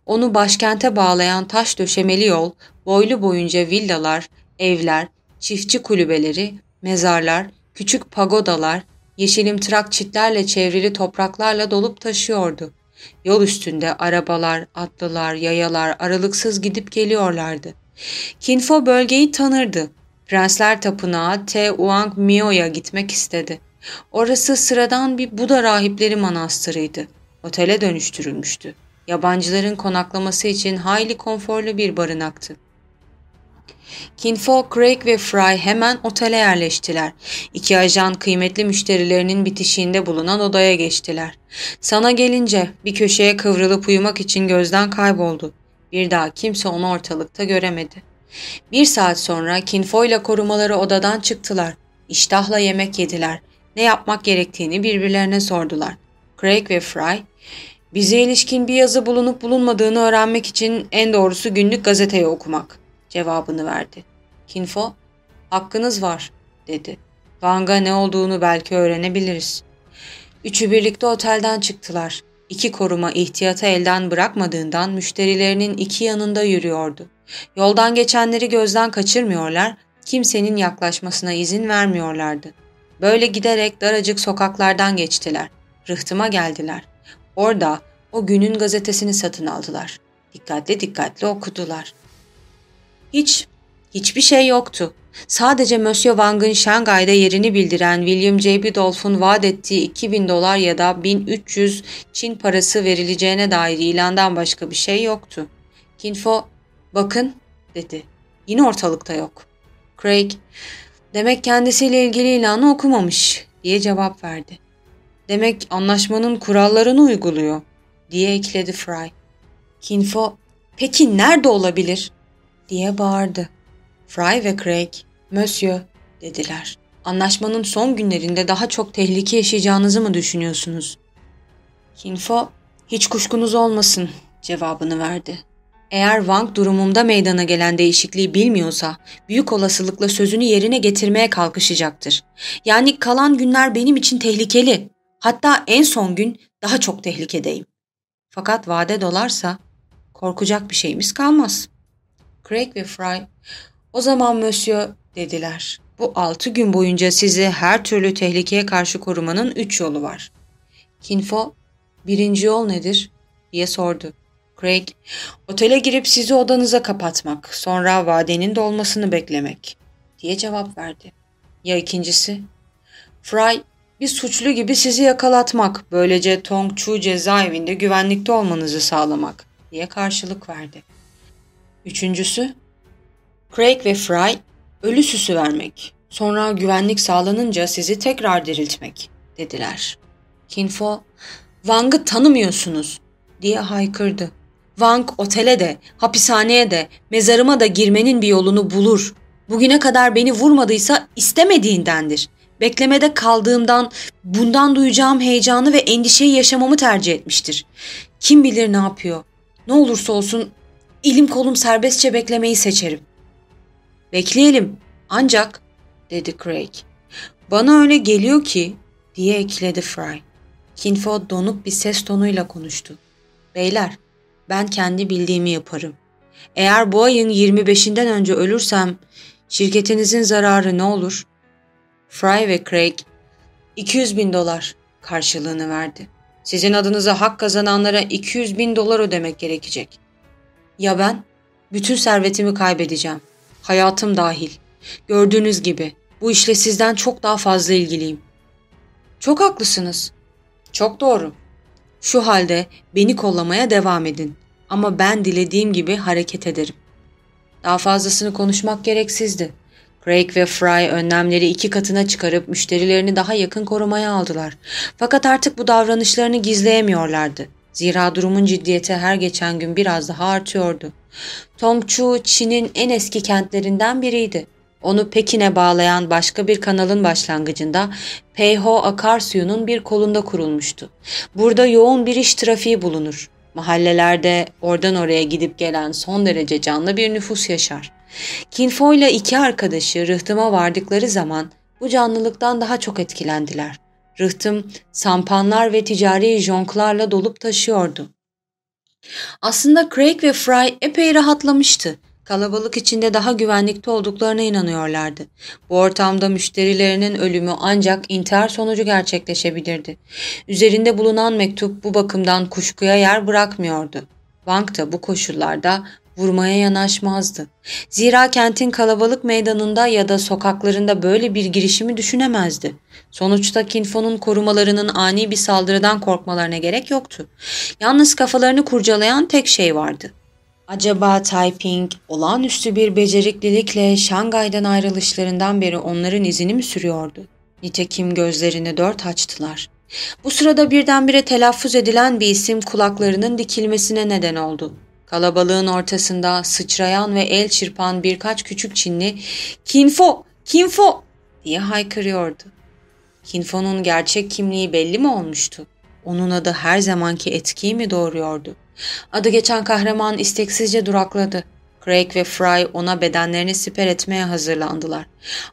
Onu başkente bağlayan taş döşemeli yol, boylu boyunca villalar, evler, çiftçi kulübeleri, mezarlar, küçük pagodalar, yeşilimtırak çitlerle çevrili topraklarla dolup taşıyordu. Yol üstünde arabalar, atlılar, yayalar aralıksız gidip geliyorlardı. Kinfo bölgeyi tanırdı. Prensler Tapınağı Te Uang Mio'ya gitmek istedi. Orası sıradan bir Buda rahipleri manastırıydı. Otele dönüştürülmüştü. Yabancıların konaklaması için hayli konforlu bir barınaktı. Kinfo, Craig ve Fry hemen otele yerleştiler. İki ajan kıymetli müşterilerinin bitişiğinde bulunan odaya geçtiler. Sana gelince bir köşeye kıvrılıp uyumak için gözden kayboldu. Bir daha kimse onu ortalıkta göremedi. Bir saat sonra Kinfo ile korumaları odadan çıktılar. İştahla yemek yediler. Ne yapmak gerektiğini birbirlerine sordular. Craig ve Fry, bize ilişkin bir yazı bulunup bulunmadığını öğrenmek için en doğrusu günlük gazeteyi okumak cevabını verdi. Kinfo, hakkınız var dedi. Vang'a ne olduğunu belki öğrenebiliriz. Üçü birlikte otelden çıktılar. İki koruma ihtiyatı elden bırakmadığından müşterilerinin iki yanında yürüyordu. Yoldan geçenleri gözden kaçırmıyorlar, kimsenin yaklaşmasına izin vermiyorlardı. Böyle giderek daracık sokaklardan geçtiler. Rıhtıma geldiler. Orada o günün gazetesini satın aldılar. Dikkatli dikkatli okudular. Hiç, hiçbir şey yoktu. Sadece Monsieur Wang'ın Şangay'da yerini bildiren William J.B. Dolph'un vaat ettiği 2000 dolar ya da 1300 Çin parası verileceğine dair ilandan başka bir şey yoktu. Kinfo, bakın dedi. Yine ortalıkta yok. Craig, demek kendisiyle ilgili ilanı okumamış diye cevap verdi. Demek anlaşmanın kurallarını uyguluyor diye ekledi Fry. Kinfo, peki nerede olabilir diye bağırdı. Fry ve Craig, Monsieur dediler. Anlaşmanın son günlerinde daha çok tehlike yaşayacağınızı mı düşünüyorsunuz? Kinfo, hiç kuşkunuz olmasın cevabını verdi. Eğer Wang durumumda meydana gelen değişikliği bilmiyorsa büyük olasılıkla sözünü yerine getirmeye kalkışacaktır. Yani kalan günler benim için tehlikeli. Hatta en son gün daha çok tehlikedeyim. Fakat vade dolarsa korkacak bir şeyimiz kalmaz. Craig ve Fry, o zaman Monsieur dediler. Bu altı gün boyunca sizi her türlü tehlikeye karşı korumanın üç yolu var. Kinfo, birinci yol nedir? diye sordu. Craig, otele girip sizi odanıza kapatmak, sonra vadenin dolmasını beklemek diye cevap verdi. Ya ikincisi? Fry, bir suçlu gibi sizi yakalatmak, böylece Tong Chu cezaevinde güvenlikte olmanızı sağlamak diye karşılık verdi. Üçüncüsü, Craig ve Fry, ölü süsü vermek, sonra güvenlik sağlanınca sizi tekrar diriltmek dediler. Kinfo, Wang'ı tanımıyorsunuz diye haykırdı. Wang otele de, hapishaneye de, mezarıma da girmenin bir yolunu bulur. Bugüne kadar beni vurmadıysa istemediğindendir. Beklemede kaldığımdan, bundan duyacağım heyecanı ve endişeyi yaşamamı tercih etmiştir. Kim bilir ne yapıyor. Ne olursa olsun ilim kolum serbestçe beklemeyi seçerim. Bekleyelim. Ancak, dedi Craig. Bana öyle geliyor ki, diye ekledi Fry. Kinfo donuk bir ses tonuyla konuştu. Beyler, ben kendi bildiğimi yaparım. Eğer bu ayın 25'inden önce ölürsem şirketinizin zararı ne olur? Fry ve Craig 200 bin dolar karşılığını verdi. Sizin adınıza hak kazananlara 200 bin dolar ödemek gerekecek. Ya ben? Bütün servetimi kaybedeceğim. Hayatım dahil. Gördüğünüz gibi bu işle sizden çok daha fazla ilgiliyim. Çok haklısınız. Çok doğru. Şu halde beni kollamaya devam edin. Ama ben dilediğim gibi hareket ederim. Daha fazlasını konuşmak gereksizdi. Craig ve Fry önlemleri iki katına çıkarıp müşterilerini daha yakın korumaya aldılar. Fakat artık bu davranışlarını gizleyemiyorlardı. Zira durumun ciddiyeti her geçen gün biraz daha artıyordu. Tongchu, Çin'in en eski kentlerinden biriydi. Onu Pekin'e bağlayan başka bir kanalın başlangıcında Peiho akarsuyunun bir kolunda kurulmuştu. Burada yoğun bir iş trafiği bulunur. Mahallelerde oradan oraya gidip gelen son derece canlı bir nüfus yaşar. Kinfo ile iki arkadaşı rıhtıma vardıkları zaman bu canlılıktan daha çok etkilendiler. Rıhtım sampanlar ve ticari jonklarla dolup taşıyordu. Aslında Craig ve Fry epey rahatlamıştı. Kalabalık içinde daha güvenlikte olduklarına inanıyorlardı. Bu ortamda müşterilerinin ölümü ancak intihar sonucu gerçekleşebilirdi. Üzerinde bulunan mektup bu bakımdan kuşkuya yer bırakmıyordu. Wang da bu koşullarda vurmaya yanaşmazdı. Zira kentin kalabalık meydanında ya da sokaklarında böyle bir girişimi düşünemezdi. Sonuçta Kinfo'nun korumalarının ani bir saldırıdan korkmalarına gerek yoktu. Yalnız kafalarını kurcalayan tek şey vardı. Acaba Taiping olağanüstü bir beceriklilikle Şangay'dan ayrılışlarından beri onların izini mi sürüyordu? Nitekim gözlerini dört açtılar. Bu sırada birdenbire telaffuz edilen bir isim kulaklarının dikilmesine neden oldu. Kalabalığın ortasında sıçrayan ve el çırpan birkaç küçük Çinli ''Kinfo! Kinfo!'' diye haykırıyordu. Kinfo'nun gerçek kimliği belli mi olmuştu? Onun adı her zamanki etkiyi mi doğuruyordu? Adı geçen kahraman isteksizce durakladı. Craig ve Fry ona bedenlerini siper etmeye hazırlandılar.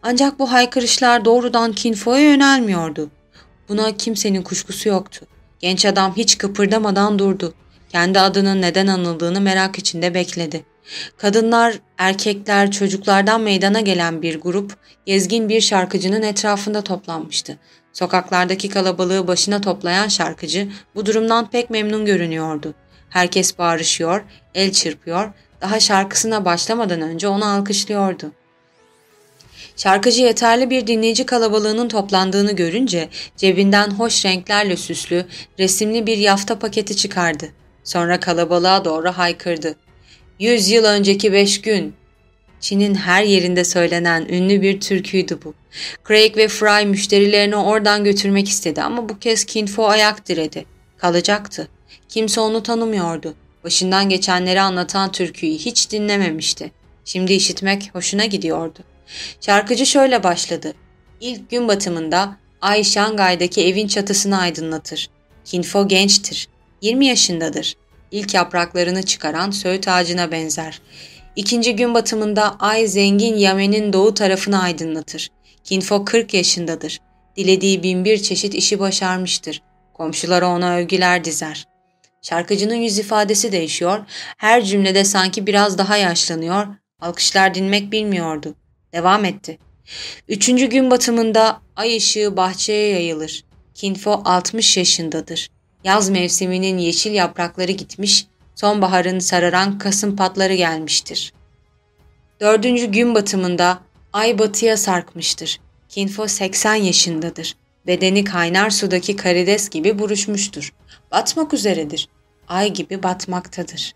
Ancak bu haykırışlar doğrudan Kinfo'ya yönelmiyordu. Buna kimsenin kuşkusu yoktu. Genç adam hiç kıpırdamadan durdu. Kendi adının neden anıldığını merak içinde bekledi. Kadınlar, erkekler, çocuklardan meydana gelen bir grup gezgin bir şarkıcının etrafında toplanmıştı. Sokaklardaki kalabalığı başına toplayan şarkıcı bu durumdan pek memnun görünüyordu. Herkes bağırışıyor, el çırpıyor, daha şarkısına başlamadan önce onu alkışlıyordu. Şarkıcı yeterli bir dinleyici kalabalığının toplandığını görünce cebinden hoş renklerle süslü, resimli bir yafta paketi çıkardı. Sonra kalabalığa doğru haykırdı. Yüz yıl önceki beş gün. Çin'in her yerinde söylenen ünlü bir türküydü bu. Craig ve Fry müşterilerini oradan götürmek istedi ama bu kez Kinfo ayak diredi. Kalacaktı. Kimse onu tanımıyordu. Başından geçenleri anlatan türküyü hiç dinlememişti. Şimdi işitmek hoşuna gidiyordu. Şarkıcı şöyle başladı. İlk gün batımında ay Şangay'daki evin çatısını aydınlatır. Kinfo gençtir. 20 yaşındadır. İlk yapraklarını çıkaran söğüt ağacına benzer. İkinci gün batımında ay zengin Yemen'in doğu tarafını aydınlatır. Kinfo 40 yaşındadır. Dilediği binbir çeşit işi başarmıştır. Komşuları ona övgüler dizer. Şarkıcının yüz ifadesi değişiyor, her cümlede sanki biraz daha yaşlanıyor, alkışlar dinmek bilmiyordu. Devam etti. Üçüncü gün batımında ay ışığı bahçeye yayılır. Kinfo 60 yaşındadır. Yaz mevsiminin yeşil yaprakları gitmiş, sonbaharın sararan kasım patları gelmiştir. Dördüncü gün batımında ay batıya sarkmıştır. Kinfo 80 yaşındadır. Bedeni kaynar sudaki karides gibi buruşmuştur. Batmak üzeredir. Ay gibi batmaktadır.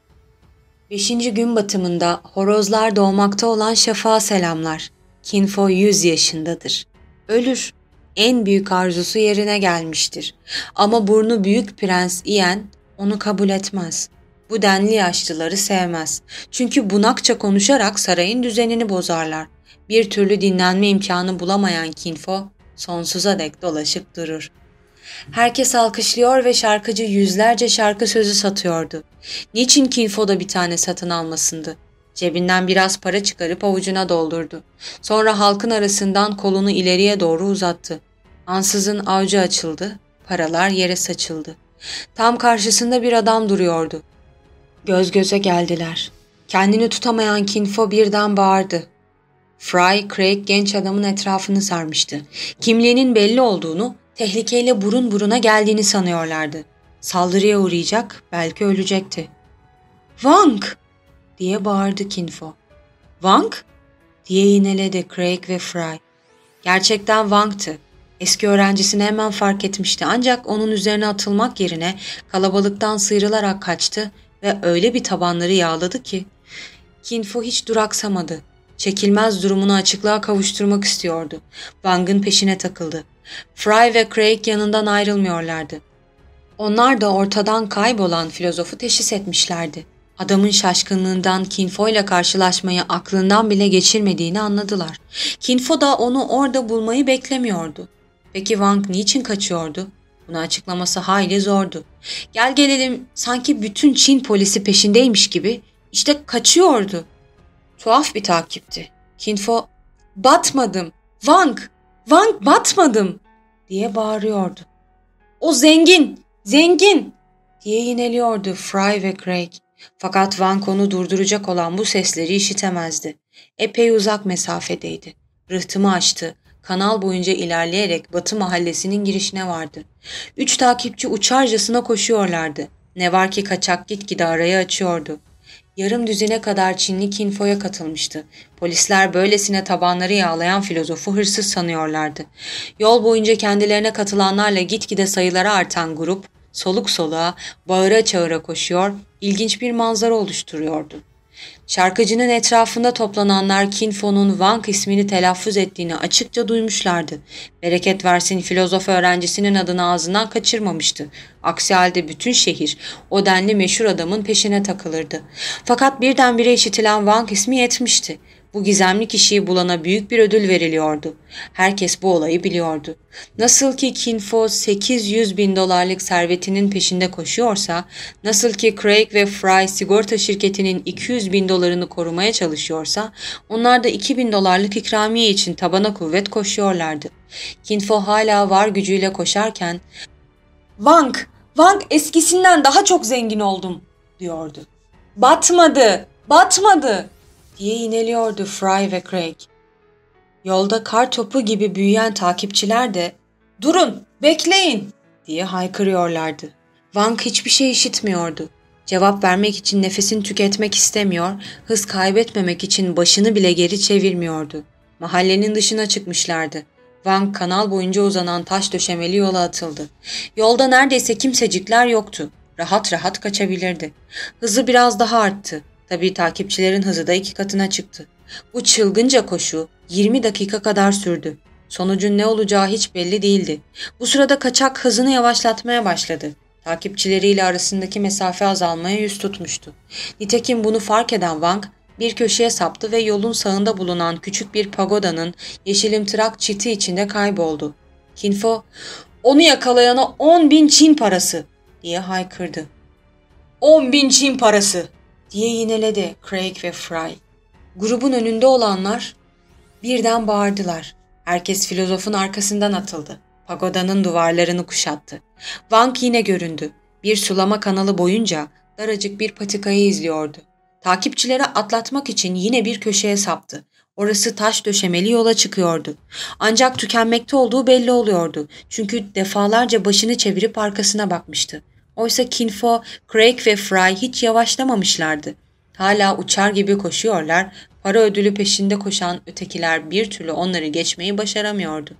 Beşinci gün batımında horozlar doğmakta olan şafağa selamlar. Kinfo 100 yaşındadır. Ölür. En büyük arzusu yerine gelmiştir. Ama burnu büyük prens Ian onu kabul etmez. Bu denli yaşlıları sevmez. Çünkü bunakça konuşarak sarayın düzenini bozarlar. Bir türlü dinlenme imkanı bulamayan Kinfo sonsuza dek dolaşıp durur. Herkes alkışlıyor ve şarkıcı yüzlerce şarkı sözü satıyordu. Niçin Kinfo da bir tane satın almasındı? Cebinden biraz para çıkarıp avucuna doldurdu. Sonra halkın arasından kolunu ileriye doğru uzattı. Ansızın avcı açıldı, paralar yere saçıldı. Tam karşısında bir adam duruyordu. Göz göze geldiler. Kendini tutamayan Kinfo birden bağırdı. Fry, Craig genç adamın etrafını sarmıştı. Kimliğinin belli olduğunu, tehlikeyle burun buruna geldiğini sanıyorlardı. Saldırıya uğrayacak, belki ölecekti. Wang! diye bağırdı Kinfo. Wang? diye yineledi Craig ve Fry. Gerçekten Wang'tı. Eski öğrencisini hemen fark etmişti ancak onun üzerine atılmak yerine kalabalıktan sıyrılarak kaçtı ve öyle bir tabanları yağladı ki. Kinfo hiç duraksamadı. Çekilmez durumunu açıklığa kavuşturmak istiyordu. Wang'ın peşine takıldı. Fry ve Craig yanından ayrılmıyorlardı. Onlar da ortadan kaybolan filozofu teşhis etmişlerdi. Adamın şaşkınlığından Kinfo ile karşılaşmayı aklından bile geçirmediğini anladılar. Kinfo da onu orada bulmayı beklemiyordu. Peki Wang niçin kaçıyordu? Bunu açıklaması hayli zordu. Gel gelelim sanki bütün Çin polisi peşindeymiş gibi işte kaçıyordu. Tuhaf bir takipti. Kinfo batmadım. Wang, Wang batmadım diye bağırıyordu. O zengin, zengin diye yineliyordu Fry ve Craig. Fakat Wang onu durduracak olan bu sesleri işitemezdi. Epey uzak mesafedeydi. Rıhtımı açtı. Kanal boyunca ilerleyerek Batı mahallesinin girişine vardı. Üç takipçi uçarcasına koşuyorlardı. Ne var ki kaçak gitgide arayı açıyordu. Yarım düzine kadar Çinli Kinfo'ya katılmıştı. Polisler böylesine tabanları yağlayan filozofu hırsız sanıyorlardı. Yol boyunca kendilerine katılanlarla gitgide sayıları artan grup, soluk soluğa, bağıra çağıra koşuyor, ilginç bir manzara oluşturuyordu. Şarkıcının etrafında toplananlar Kinfo'nun Wang ismini telaffuz ettiğini açıkça duymuşlardı. Bereket versin filozof öğrencisinin adını ağzından kaçırmamıştı. Aksi halde bütün şehir o denli meşhur adamın peşine takılırdı. Fakat birdenbire işitilen Wang ismi yetmişti. Bu gizemli kişiyi bulana büyük bir ödül veriliyordu. Herkes bu olayı biliyordu. Nasıl ki Kinfo 800 bin dolarlık servetinin peşinde koşuyorsa, nasıl ki Craig ve Fry sigorta şirketinin 200 bin dolarını korumaya çalışıyorsa, onlar da 2000 dolarlık ikramiye için tabana kuvvet koşuyorlardı. Kinfo hala var gücüyle koşarken, ''Wang, Wang eskisinden daha çok zengin oldum.'' diyordu. ''Batmadı, batmadı.'' Diye ineliyordu Fry ve Craig. Yolda kar topu gibi büyüyen takipçiler de ''Durun, bekleyin!'' diye haykırıyorlardı. Wang hiçbir şey işitmiyordu. Cevap vermek için nefesini tüketmek istemiyor, hız kaybetmemek için başını bile geri çevirmiyordu. Mahallenin dışına çıkmışlardı. Van kanal boyunca uzanan taş döşemeli yola atıldı. Yolda neredeyse kimsecikler yoktu. Rahat rahat kaçabilirdi. Hızı biraz daha arttı. Tabii takipçilerin hızı da iki katına çıktı. Bu çılgınca koşu 20 dakika kadar sürdü. Sonucun ne olacağı hiç belli değildi. Bu sırada kaçak hızını yavaşlatmaya başladı. Takipçileriyle arasındaki mesafe azalmaya yüz tutmuştu. Nitekim bunu fark eden Wang bir köşeye saptı ve yolun sağında bulunan küçük bir pagodanın yeşilimtırak çiti içinde kayboldu. Kinfo, onu yakalayana on bin Çin parası diye haykırdı. On bin Çin parası diye yineledi Craig ve Fry. Grubun önünde olanlar birden bağırdılar. Herkes filozofun arkasından atıldı. Pagodanın duvarlarını kuşattı. Wang yine göründü. Bir sulama kanalı boyunca daracık bir patikayı izliyordu. Takipçileri atlatmak için yine bir köşeye saptı. Orası taş döşemeli yola çıkıyordu. Ancak tükenmekte olduğu belli oluyordu. Çünkü defalarca başını çevirip arkasına bakmıştı. Oysa Kinfo, Craig ve Fry hiç yavaşlamamışlardı. Hala uçar gibi koşuyorlar, para ödülü peşinde koşan ötekiler bir türlü onları geçmeyi başaramıyordu.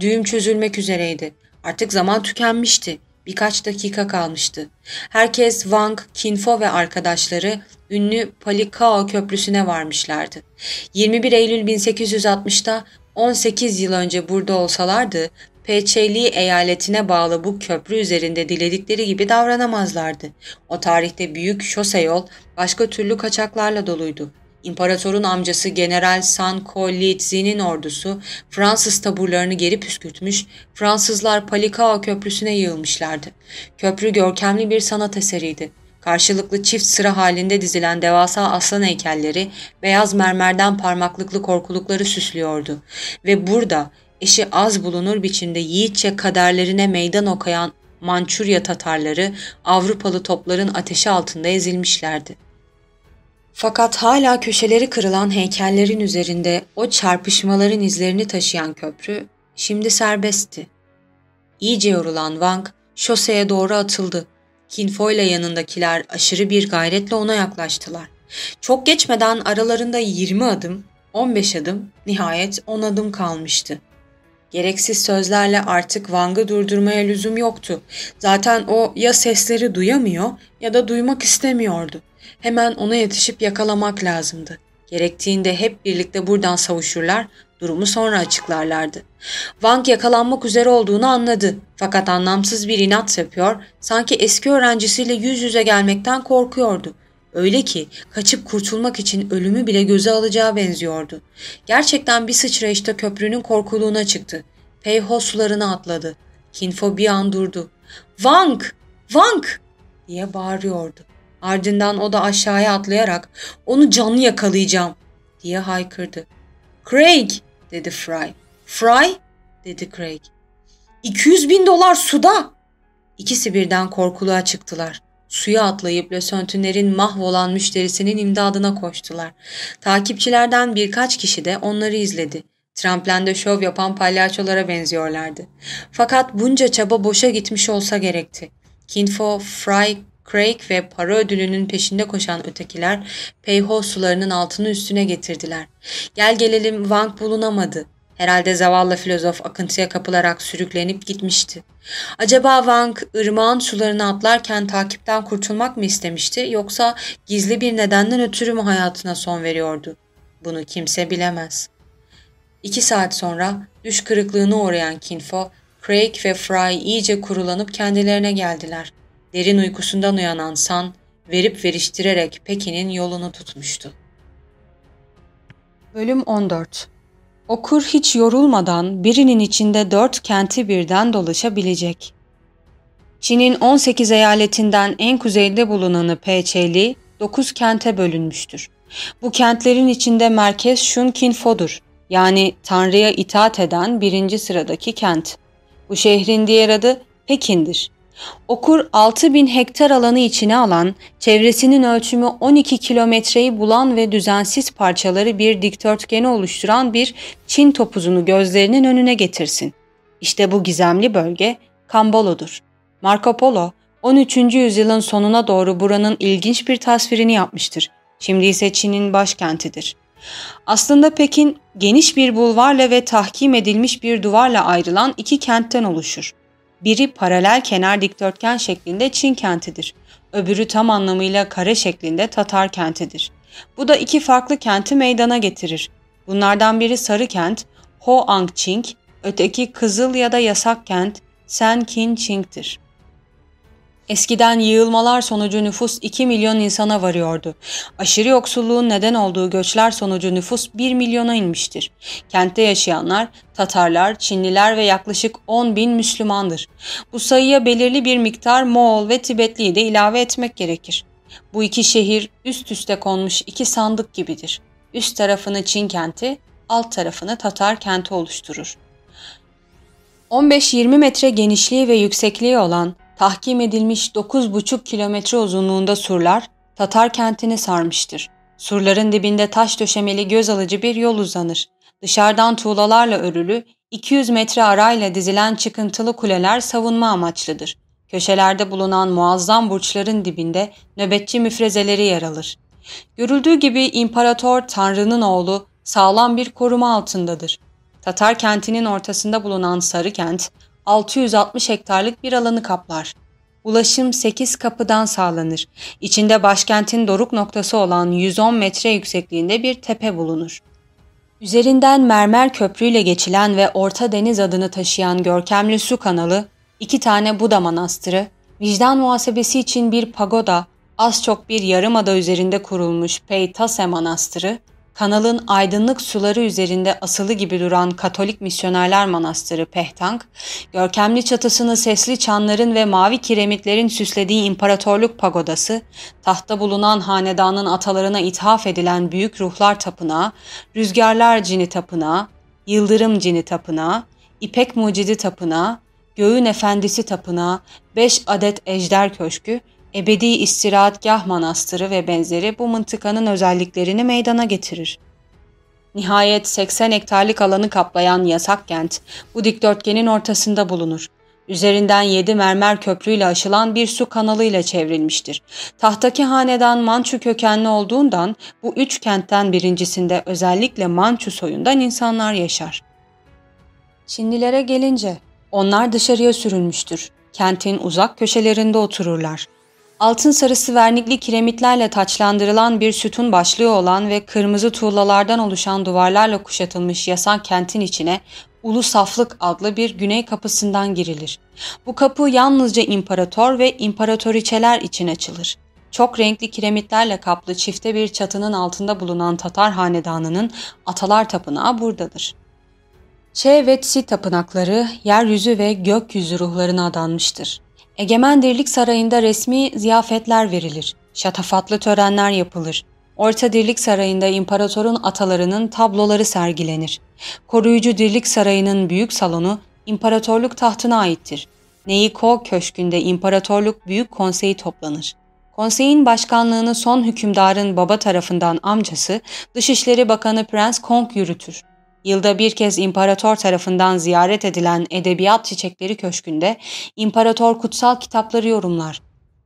Düğüm çözülmek üzereydi. Artık zaman tükenmişti. Birkaç dakika kalmıştı. Herkes Wang, Kinfo ve arkadaşları ünlü Palikao Köprüsü'ne varmışlardı. 21 Eylül 1860'da 18 yıl önce burada olsalardı Peçeli eyaletine bağlı bu köprü üzerinde diledikleri gibi davranamazlardı. O tarihte büyük şose yol başka türlü kaçaklarla doluydu. İmparatorun amcası General San Collizi'nin ordusu Fransız taburlarını geri püskürtmüş, Fransızlar Palikao Köprüsü'ne yığılmışlardı. Köprü görkemli bir sanat eseriydi. Karşılıklı çift sıra halinde dizilen devasa aslan heykelleri beyaz mermerden parmaklıklı korkulukları süslüyordu. Ve burada eşi az bulunur biçimde yiğitçe kaderlerine meydan okuyan Mançurya Tatarları Avrupalı topların ateşi altında ezilmişlerdi. Fakat hala köşeleri kırılan heykellerin üzerinde o çarpışmaların izlerini taşıyan köprü şimdi serbestti. İyice yorulan Wang şoseye doğru atıldı. Kinfo ile yanındakiler aşırı bir gayretle ona yaklaştılar. Çok geçmeden aralarında 20 adım, 15 adım, nihayet 10 adım kalmıştı. Gereksiz sözlerle artık Wang'ı durdurmaya lüzum yoktu. Zaten o ya sesleri duyamıyor ya da duymak istemiyordu. Hemen ona yetişip yakalamak lazımdı. Gerektiğinde hep birlikte buradan savuşurlar, durumu sonra açıklarlardı. Wang yakalanmak üzere olduğunu anladı. Fakat anlamsız bir inat yapıyor, sanki eski öğrencisiyle yüz yüze gelmekten korkuyordu. Öyle ki kaçıp kurtulmak için ölümü bile göze alacağı benziyordu. Gerçekten bir sıçrayışta köprünün korkuluğuna çıktı. Peyho sularına atladı. Kinfo bir an durdu. Wang! Wang! diye bağırıyordu. Ardından o da aşağıya atlayarak onu canlı yakalayacağım diye haykırdı. Craig dedi Fry. Fry dedi Craig. 200 bin dolar suda. İkisi birden korkuluğa çıktılar. Suya atlayıp lösöntünlerin mahvolan müşterisinin imdadına koştular. Takipçilerden birkaç kişi de onları izledi. Tramplende şov yapan palyaçolara benziyorlardı. Fakat bunca çaba boşa gitmiş olsa gerekti. Kinfo, Fry, Craig ve para ödülünün peşinde koşan ötekiler Peyho sularının altını üstüne getirdiler. Gel gelelim Wang bulunamadı. Herhalde zavallı filozof akıntıya kapılarak sürüklenip gitmişti. Acaba Wang ırmağın sularına atlarken takipten kurtulmak mı istemişti yoksa gizli bir nedenden ötürü mü hayatına son veriyordu? Bunu kimse bilemez. İki saat sonra düş kırıklığına uğrayan Kinfo, Craig ve Fry iyice kurulanıp kendilerine geldiler. Derin uykusundan uyanan San, verip veriştirerek Pekin'in yolunu tutmuştu. Bölüm 14 Okur hiç yorulmadan birinin içinde dört kenti birden dolaşabilecek. Çin'in 18 eyaletinden en kuzeyde bulunanı Peçeli 9 kente bölünmüştür. Bu kentlerin içinde merkez Shunkinfo'dur. Yani Tanrı'ya itaat eden birinci sıradaki kent. Bu şehrin diğer adı Pekin'dir. Okur 6000 hektar alanı içine alan, çevresinin ölçümü 12 kilometreyi bulan ve düzensiz parçaları bir dikdörtgeni oluşturan bir Çin topuzunu gözlerinin önüne getirsin. İşte bu gizemli bölge Kambolo'dur. Marco Polo 13. yüzyılın sonuna doğru buranın ilginç bir tasvirini yapmıştır. Şimdi ise Çin'in başkentidir. Aslında Pekin geniş bir bulvarla ve tahkim edilmiş bir duvarla ayrılan iki kentten oluşur. Biri paralel kenar dikdörtgen şeklinde Çin kentidir. Öbürü tam anlamıyla kare şeklinde Tatar kentidir. Bu da iki farklı kenti meydana getirir. Bunlardan biri Sarı kent, Ho Ang Ching, öteki Kızıl ya da Yasak kent Sen Kin Ching'tir. Eskiden yığılmalar sonucu nüfus 2 milyon insana varıyordu. Aşırı yoksulluğun neden olduğu göçler sonucu nüfus 1 milyona inmiştir. Kentte yaşayanlar Tatarlar, Çinliler ve yaklaşık 10 bin Müslümandır. Bu sayıya belirli bir miktar Moğol ve Tibetliyi de ilave etmek gerekir. Bu iki şehir üst üste konmuş iki sandık gibidir. Üst tarafını Çin kenti, alt tarafını Tatar kenti oluşturur. 15-20 metre genişliği ve yüksekliği olan tahkim edilmiş 9,5 kilometre uzunluğunda surlar Tatar kentini sarmıştır. Surların dibinde taş döşemeli göz alıcı bir yol uzanır. Dışarıdan tuğlalarla örülü, 200 metre arayla dizilen çıkıntılı kuleler savunma amaçlıdır. Köşelerde bulunan muazzam burçların dibinde nöbetçi müfrezeleri yer alır. Görüldüğü gibi imparator Tanrı'nın oğlu sağlam bir koruma altındadır. Tatar kentinin ortasında bulunan Sarı kent, 660 hektarlık bir alanı kaplar. Ulaşım 8 kapıdan sağlanır. İçinde başkentin doruk noktası olan 110 metre yüksekliğinde bir tepe bulunur. Üzerinden mermer köprüyle geçilen ve Orta Deniz adını taşıyan görkemli su kanalı, iki tane Buda manastırı, vicdan muhasebesi için bir pagoda, az çok bir yarımada üzerinde kurulmuş Peytase Manastırı, kanalın aydınlık suları üzerinde asılı gibi duran Katolik Misyonerler Manastırı Pehtang, görkemli çatısını sesli çanların ve mavi kiremitlerin süslediği İmparatorluk Pagodası, tahta bulunan hanedanın atalarına ithaf edilen Büyük Ruhlar Tapınağı, Rüzgarlar Cini Tapınağı, Yıldırım Cini Tapınağı, İpek Mucidi Tapınağı, Göğün Efendisi Tapınağı, 5 adet Ejder Köşkü, Ebedi İstirahatgah Manastırı ve benzeri bu mıntıkanın özelliklerini meydana getirir. Nihayet 80 hektarlık alanı kaplayan yasak kent bu dikdörtgenin ortasında bulunur. Üzerinden 7 mermer köprüyle aşılan bir su kanalıyla çevrilmiştir. Tahtaki hanedan Mançu kökenli olduğundan bu üç kentten birincisinde özellikle Mançu soyundan insanlar yaşar. Çinlilere gelince onlar dışarıya sürülmüştür. Kentin uzak köşelerinde otururlar altın sarısı vernikli kiremitlerle taçlandırılan bir sütun başlığı olan ve kırmızı tuğlalardan oluşan duvarlarla kuşatılmış yasan kentin içine Ulu Saflık adlı bir güney kapısından girilir. Bu kapı yalnızca imparator ve imparatoriçeler için açılır. Çok renkli kiremitlerle kaplı çifte bir çatının altında bulunan Tatar hanedanının Atalar Tapınağı buradadır. Çe ve Tsi tapınakları yeryüzü ve gökyüzü ruhlarına adanmıştır. Egemen Dirlik Sarayı'nda resmi ziyafetler verilir. Şatafatlı törenler yapılır. Orta Dirlik Sarayı'nda imparatorun atalarının tabloları sergilenir. Koruyucu Dirlik Sarayı'nın büyük salonu imparatorluk tahtına aittir. Neiko Köşkü'nde imparatorluk büyük konseyi toplanır. Konseyin başkanlığını son hükümdarın baba tarafından amcası Dışişleri Bakanı Prens Kong yürütür. Yılda bir kez imparator tarafından ziyaret edilen Edebiyat Çiçekleri Köşkü'nde imparator kutsal kitapları yorumlar.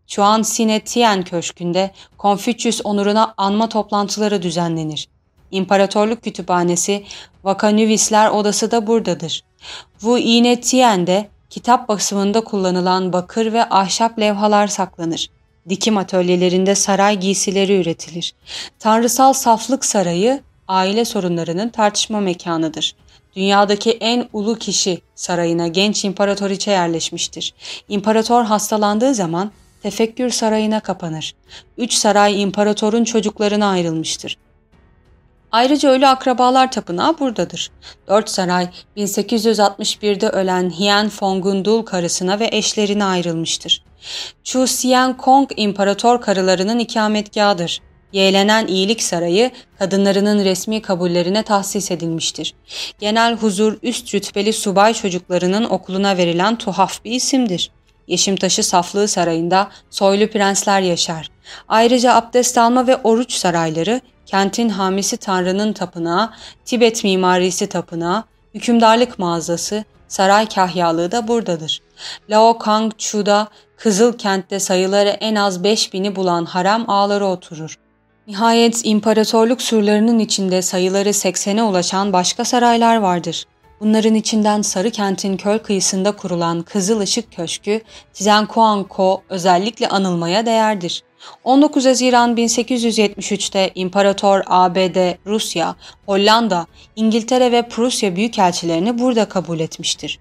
Şu an Sinetien Köşkü'nde Konfüçyüs onuruna anma toplantıları düzenlenir. İmparatorluk Kütüphanesi Vakanüvisler Odası da buradadır. Wu Inetien'de kitap basımında kullanılan bakır ve ahşap levhalar saklanır. Dikim atölyelerinde saray giysileri üretilir. Tanrısal Saflık Sarayı aile sorunlarının tartışma mekanıdır. Dünyadaki en ulu kişi sarayına genç imparatoriçe yerleşmiştir. İmparator hastalandığı zaman tefekkür sarayına kapanır. Üç saray imparatorun çocuklarına ayrılmıştır. Ayrıca ölü akrabalar tapınağı buradadır. Dört saray 1861'de ölen Hian Fong'un dul karısına ve eşlerine ayrılmıştır. Chu Sian Kong imparator karılarının ikametgahıdır. Yeğlenen iyilik sarayı kadınlarının resmi kabullerine tahsis edilmiştir. Genel huzur üst rütbeli subay çocuklarının okuluna verilen tuhaf bir isimdir. Yeşimtaşı Saflığı Sarayı'nda soylu prensler yaşar. Ayrıca abdest alma ve oruç sarayları, kentin hamisi Tanrı'nın tapınağı, Tibet mimarisi tapınağı, hükümdarlık mağazası, saray kahyalığı da buradadır. Lao Kang Chu'da Kızıl kentte sayıları en az 5000'i bulan harem ağları oturur. Nihayet imparatorluk surlarının içinde sayıları 80'e ulaşan başka saraylar vardır. Bunların içinden Sarı Kent'in köl kıyısında kurulan Kızıl Işık Köşkü Tizenkuanko özellikle anılmaya değerdir. 19 Haziran 1873'te İmparator ABD, Rusya, Hollanda, İngiltere ve Prusya büyükelçilerini burada kabul etmiştir.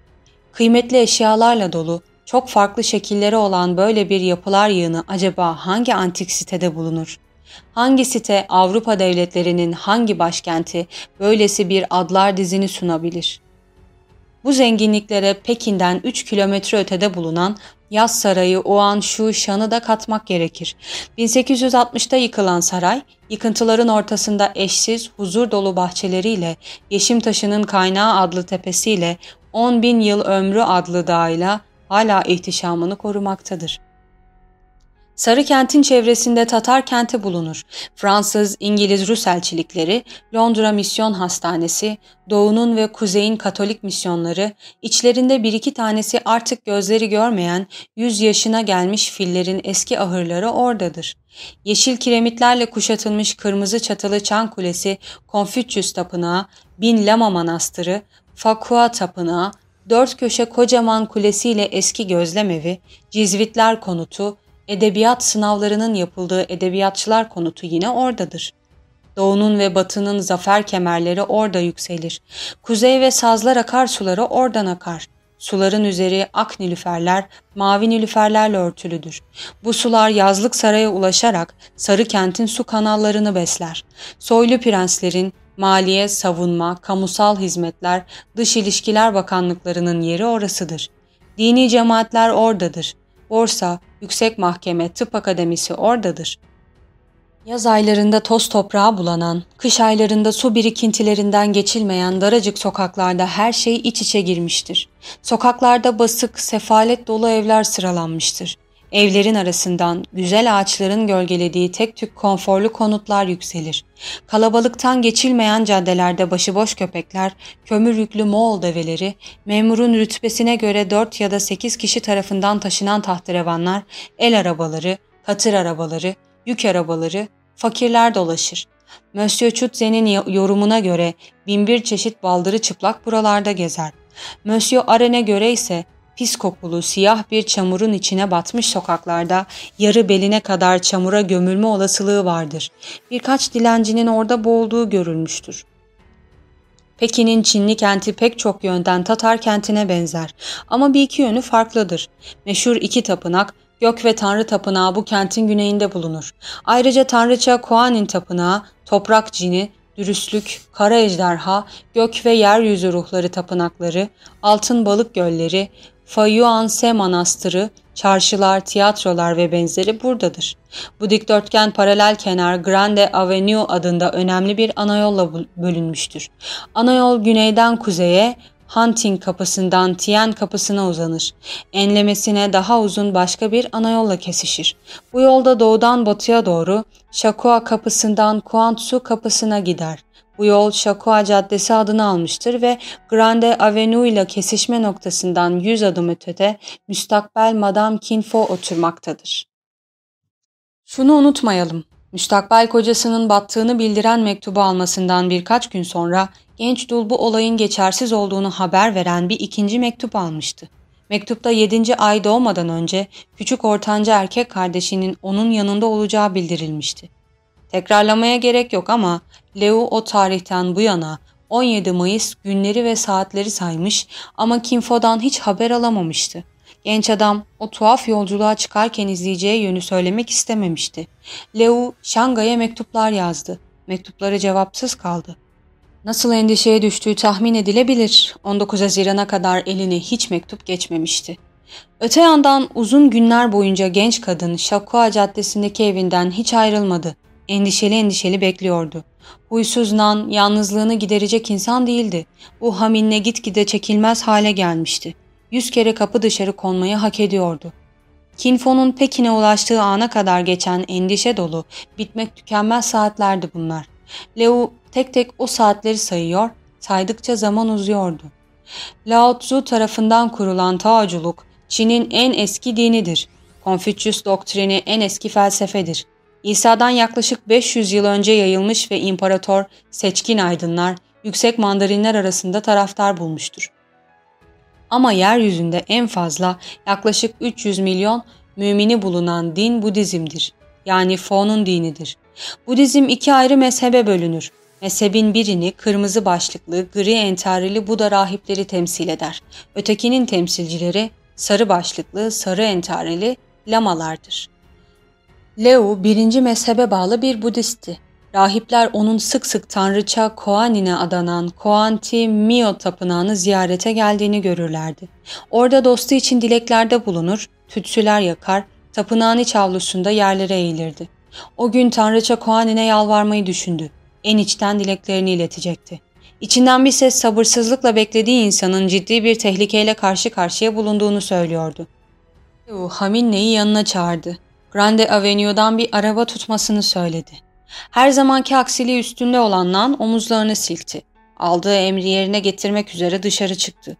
Kıymetli eşyalarla dolu, çok farklı şekilleri olan böyle bir yapılar yığını acaba hangi antik sitede bulunur? Hangi site Avrupa devletlerinin hangi başkenti böylesi bir adlar dizini sunabilir? Bu zenginliklere Pekin'den 3 kilometre ötede bulunan Yaz Sarayı Oğan Şu Şan'ı da katmak gerekir. 1860'ta yıkılan saray, yıkıntıların ortasında eşsiz, huzur dolu bahçeleriyle, Yeşim Taşı'nın kaynağı adlı tepesiyle, 10 bin yıl ömrü adlı dağıyla hala ihtişamını korumaktadır. Sarı kentin çevresinde Tatar kenti bulunur. Fransız, İngiliz, Rus elçilikleri, Londra Misyon Hastanesi, Doğu'nun ve Kuzey'in Katolik misyonları, içlerinde bir iki tanesi artık gözleri görmeyen yüz yaşına gelmiş fillerin eski ahırları oradadır. Yeşil kiremitlerle kuşatılmış kırmızı çatılı Çan Kulesi, Konfüçyüs Tapınağı, Bin Lama Manastırı, Fakua Tapınağı, dört köşe kocaman kulesiyle eski gözlemevi, Cizvitler Konutu, edebiyat sınavlarının yapıldığı edebiyatçılar konutu yine oradadır. Doğunun ve batının zafer kemerleri orada yükselir. Kuzey ve sazlar akarsuları oradan akar. Suların üzeri ak nilüferler, mavi nilüferlerle örtülüdür. Bu sular yazlık saraya ulaşarak sarı kentin su kanallarını besler. Soylu prenslerin, maliye, savunma, kamusal hizmetler, dış ilişkiler bakanlıklarının yeri orasıdır. Dini cemaatler oradadır. Borsa, yüksek mahkeme, tıp akademisi oradadır. Yaz aylarında toz toprağa bulanan, kış aylarında su birikintilerinden geçilmeyen daracık sokaklarda her şey iç içe girmiştir. Sokaklarda basık, sefalet dolu evler sıralanmıştır. Evlerin arasından güzel ağaçların gölgelediği tek tük konforlu konutlar yükselir. Kalabalıktan geçilmeyen caddelerde başıboş köpekler, kömür yüklü Moğol develeri, memurun rütbesine göre 4 ya da 8 kişi tarafından taşınan tahterevanlar, el arabaları, katır arabaları, yük arabaları, fakirler dolaşır. Monsieur Chutze'nin yorumuna göre binbir çeşit baldırı çıplak buralarda gezer. Monsieur Aren'e göre ise Pis kokulu siyah bir çamurun içine batmış sokaklarda yarı beline kadar çamura gömülme olasılığı vardır. Birkaç dilencinin orada boğulduğu görülmüştür. Pekin'in Çinli kenti pek çok yönden Tatar kentine benzer ama bir iki yönü farklıdır. Meşhur iki tapınak, Gök ve Tanrı Tapınağı bu kentin güneyinde bulunur. Ayrıca Tanrıça Kuanin Tapınağı, Toprak Cini, Dürüstlük, Kara Ejderha, Gök ve Yeryüzü Ruhları Tapınakları, Altın Balık Gölleri, Fayuanse Manastırı, çarşılar, tiyatrolar ve benzeri buradadır. Bu dikdörtgen paralel kenar Grande Avenue adında önemli bir anayolla bölünmüştür. Anayol güneyden kuzeye, Hunting kapısından Tien kapısına uzanır. Enlemesine daha uzun başka bir anayolla kesişir. Bu yolda doğudan batıya doğru Shakua kapısından Kuantsu kapısına gider. Bu yol Şakua Caddesi adını almıştır ve Grande Avenue ile kesişme noktasından 100 adım ötede müstakbel Madame Kinfo oturmaktadır. Şunu unutmayalım. Müstakbel kocasının battığını bildiren mektubu almasından birkaç gün sonra genç dul bu olayın geçersiz olduğunu haber veren bir ikinci mektup almıştı. Mektupta 7. ay doğmadan önce küçük ortanca erkek kardeşinin onun yanında olacağı bildirilmişti. Tekrarlamaya gerek yok ama Leo o tarihten bu yana 17 Mayıs günleri ve saatleri saymış ama Kinfo'dan hiç haber alamamıştı. Genç adam o tuhaf yolculuğa çıkarken izleyeceği yönü söylemek istememişti. Leo Şangay'a mektuplar yazdı. Mektupları cevapsız kaldı. Nasıl endişeye düştüğü tahmin edilebilir. 19 Haziran'a kadar eline hiç mektup geçmemişti. Öte yandan uzun günler boyunca genç kadın Şakua Caddesi'ndeki evinden hiç ayrılmadı. Endişeli endişeli bekliyordu. Huysuz Nan yalnızlığını giderecek insan değildi. Bu haminle gitgide çekilmez hale gelmişti. Yüz kere kapı dışarı konmayı hak ediyordu. Kinfo'nun Pekin'e ulaştığı ana kadar geçen endişe dolu, bitmek tükenmez saatlerdi bunlar. Leo tek tek o saatleri sayıyor, saydıkça zaman uzuyordu. Lao Tzu tarafından kurulan Taoculuk, Çin'in en eski dinidir. Konfüçyüs doktrini en eski felsefedir. İsa'dan yaklaşık 500 yıl önce yayılmış ve imparator, seçkin aydınlar, yüksek mandarinler arasında taraftar bulmuştur. Ama yeryüzünde en fazla yaklaşık 300 milyon mümini bulunan din Budizm'dir. Yani Fo'nun dinidir. Budizm iki ayrı mezhebe bölünür. Mezhebin birini kırmızı başlıklı, gri entarili Buda rahipleri temsil eder. Ötekinin temsilcileri sarı başlıklı, sarı entarili lamalardır. Leo birinci mezhebe bağlı bir Budistti. Rahipler onun sık sık tanrıça Koanin'e adanan Koanti Mio tapınağını ziyarete geldiğini görürlerdi. Orada dostu için dileklerde bulunur, tütsüler yakar, tapınağın iç avlusunda yerlere eğilirdi. O gün tanrıça Koanin'e yalvarmayı düşündü. En içten dileklerini iletecekti. İçinden bir ses sabırsızlıkla beklediği insanın ciddi bir tehlikeyle karşı karşıya bulunduğunu söylüyordu. Leo Haminne'yi yanına çağırdı. Grande Avenue'dan bir araba tutmasını söyledi. Her zamanki aksiliği üstünde olan Nan omuzlarını silkti. Aldığı emri yerine getirmek üzere dışarı çıktı.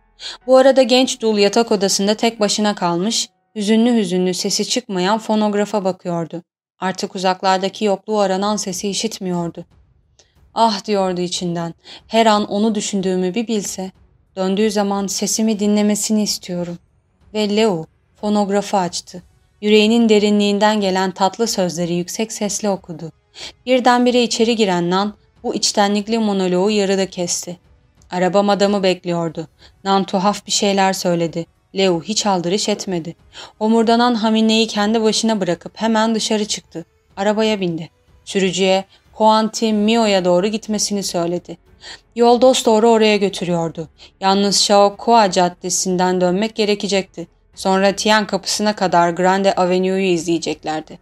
Bu arada genç dul yatak odasında tek başına kalmış, hüzünlü hüzünlü sesi çıkmayan fonografa bakıyordu. Artık uzaklardaki yokluğu aranan sesi işitmiyordu. Ah diyordu içinden, her an onu düşündüğümü bir bilse. Döndüğü zaman sesimi dinlemesini istiyorum. Ve Leo fonografı açtı. Yüreğinin derinliğinden gelen tatlı sözleri yüksek sesle okudu. Birdenbire içeri giren Nan bu içtenlikli monoloğu yarıda kesti. Araba adamı bekliyordu. Nan tuhaf bir şeyler söyledi. Leo hiç aldırış etmedi. Omurdanan Hamine'yi kendi başına bırakıp hemen dışarı çıktı. Arabaya bindi. Sürücüye Huanti Mio'ya doğru gitmesini söyledi. Yol dost doğru oraya götürüyordu. Yalnız Shao Kua Caddesi'nden dönmek gerekecekti. Sonra Tian kapısına kadar Grande Avenue'yu izleyeceklerdi.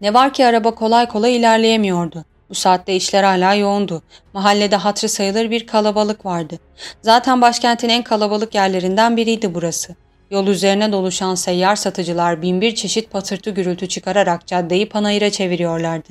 Ne var ki araba kolay kolay ilerleyemiyordu. Bu saatte işler hala yoğundu. Mahallede hatırı sayılır bir kalabalık vardı. Zaten başkentin en kalabalık yerlerinden biriydi burası. Yol üzerine doluşan seyyar satıcılar binbir çeşit patırtı gürültü çıkararak caddeyi panayıra çeviriyorlardı.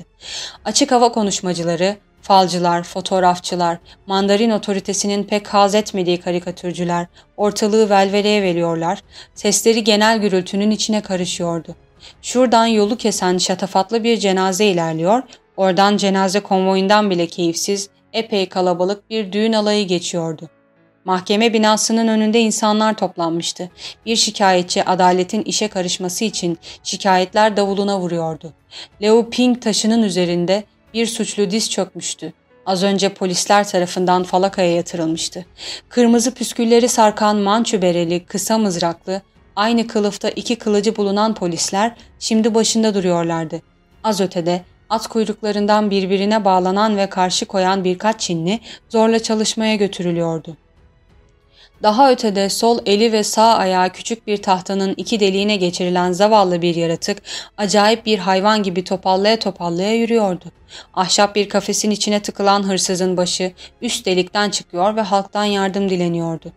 Açık hava konuşmacıları, falcılar, fotoğrafçılar, mandarin otoritesinin pek haz etmediği karikatürcüler ortalığı velveleye veriyorlar, sesleri genel gürültünün içine karışıyordu. Şuradan yolu kesen şatafatlı bir cenaze ilerliyor, oradan cenaze konvoyundan bile keyifsiz, epey kalabalık bir düğün alayı geçiyordu. Mahkeme binasının önünde insanlar toplanmıştı. Bir şikayetçi adaletin işe karışması için şikayetler davuluna vuruyordu. Leo Ping taşının üzerinde bir suçlu diz çökmüştü. Az önce polisler tarafından falakaya yatırılmıştı. Kırmızı püskülleri sarkan mançu bereli, kısa mızraklı, aynı kılıfta iki kılıcı bulunan polisler şimdi başında duruyorlardı. Az ötede at kuyruklarından birbirine bağlanan ve karşı koyan birkaç Çinli zorla çalışmaya götürülüyordu. Daha ötede sol eli ve sağ ayağı küçük bir tahtanın iki deliğine geçirilen zavallı bir yaratık acayip bir hayvan gibi topallaya topallaya yürüyordu. Ahşap bir kafesin içine tıkılan hırsızın başı üst delikten çıkıyor ve halktan yardım dileniyordu.